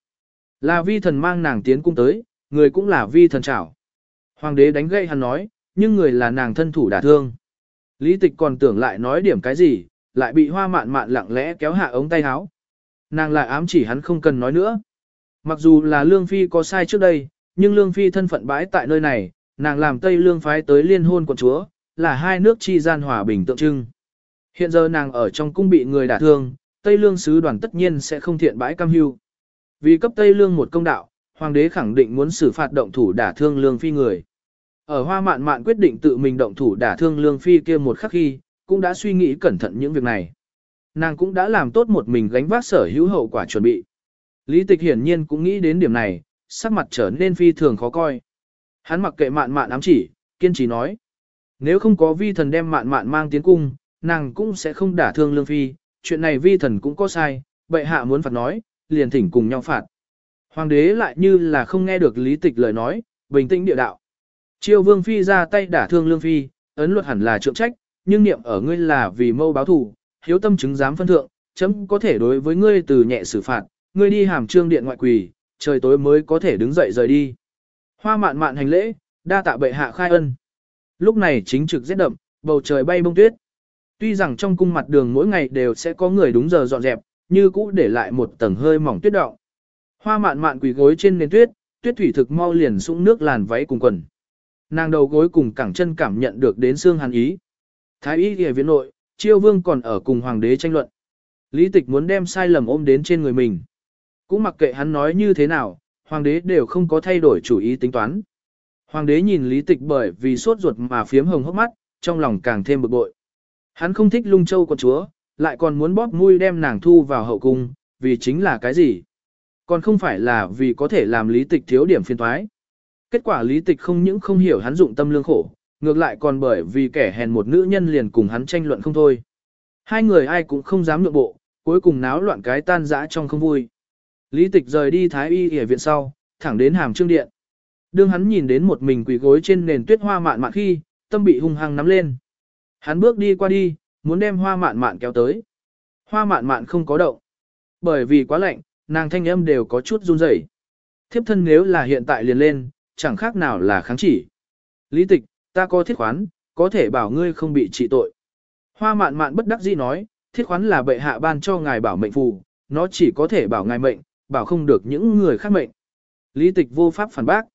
Là vi thần mang nàng tiến cung tới, người cũng là vi thần chảo. Hoàng đế đánh gậy hắn nói, nhưng người là nàng thân thủ đả thương. Lý tịch còn tưởng lại nói điểm cái gì, lại bị hoa mạn mạn lặng lẽ kéo hạ ống tay áo. Nàng lại ám chỉ hắn không cần nói nữa. Mặc dù là Lương Phi có sai trước đây, nhưng Lương Phi thân phận bãi tại nơi này, nàng làm Tây Lương phái tới liên hôn quận chúa, là hai nước chi gian hòa bình tượng trưng. Hiện giờ nàng ở trong cung bị người đả thương, Tây Lương sứ đoàn tất nhiên sẽ không thiện bãi cam hưu. Vì cấp Tây Lương một công đạo, hoàng đế khẳng định muốn xử phạt động thủ đả thương Lương Phi người. Ở Hoa Mạn Mạn quyết định tự mình động thủ đả thương Lương Phi kia một khắc khi, cũng đã suy nghĩ cẩn thận những việc này. Nàng cũng đã làm tốt một mình gánh vác sở hữu hậu quả chuẩn bị. Lý tịch hiển nhiên cũng nghĩ đến điểm này, sắc mặt trở nên phi thường khó coi. Hắn mặc kệ mạn mạn ám chỉ, kiên trì nói. Nếu không có vi thần đem mạn mạn mang tiến cung, nàng cũng sẽ không đả thương lương phi, chuyện này vi thần cũng có sai, bệ hạ muốn phạt nói, liền thỉnh cùng nhau phạt. Hoàng đế lại như là không nghe được lý tịch lời nói, bình tĩnh địa đạo. Triều vương phi ra tay đả thương lương phi, ấn luật hẳn là trượng trách, nhưng niệm ở ngươi là vì mâu báo thù, hiếu tâm chứng dám phân thượng, chấm có thể đối với ngươi từ nhẹ xử phạt, ngươi đi hàm trương điện ngoại quỳ, trời tối mới có thể đứng dậy rời đi. Hoa mạn mạn hành lễ, đa tạ bệ hạ khai ân. Lúc này chính trực rét đậm, bầu trời bay bông tuyết. Tuy rằng trong cung mặt đường mỗi ngày đều sẽ có người đúng giờ dọn dẹp, như cũ để lại một tầng hơi mỏng tuyết động. Hoa mạn mạn quỳ gối trên nền tuyết, tuyết thủy thực mau liền sũng nước làn váy cùng quần. Nàng đầu gối cùng cẳng chân cảm nhận được đến xương hàn ý. Thái y ghi viện nội, chiêu vương còn ở cùng hoàng đế tranh luận. Lý tịch muốn đem sai lầm ôm đến trên người mình. Cũng mặc kệ hắn nói như thế nào, hoàng đế đều không có thay đổi chủ ý tính toán. Hoàng đế nhìn lý tịch bởi vì sốt ruột mà phiếm hồng hốc mắt, trong lòng càng thêm bực bội. Hắn không thích lung châu con chúa, lại còn muốn bóp mũi đem nàng thu vào hậu cung, vì chính là cái gì? Còn không phải là vì có thể làm lý tịch thiếu điểm phiên thoái. Kết quả lý tịch không những không hiểu hắn dụng tâm lương khổ, ngược lại còn bởi vì kẻ hèn một nữ nhân liền cùng hắn tranh luận không thôi. Hai người ai cũng không dám nhượng bộ, cuối cùng náo loạn cái tan dã trong không vui. Lý tịch rời đi thái y y viện sau, thẳng đến hàm trương điện. Đương hắn nhìn đến một mình quỳ gối trên nền tuyết hoa mạn mạn khi, tâm bị hung hăng nắm lên. Hắn bước đi qua đi, muốn đem hoa mạn mạn kéo tới. Hoa mạn mạn không có động. Bởi vì quá lạnh, nàng thanh âm đều có chút run rẩy. Thiếp thân nếu là hiện tại liền lên, chẳng khác nào là kháng chỉ. Lý tịch, ta có thiết khoán, có thể bảo ngươi không bị trị tội. Hoa mạn mạn bất đắc dĩ nói, thiết khoán là bệ hạ ban cho ngài bảo mệnh phù, nó chỉ có thể bảo ngài mệnh, bảo không được những người khác mệnh. Lý tịch vô pháp phản bác.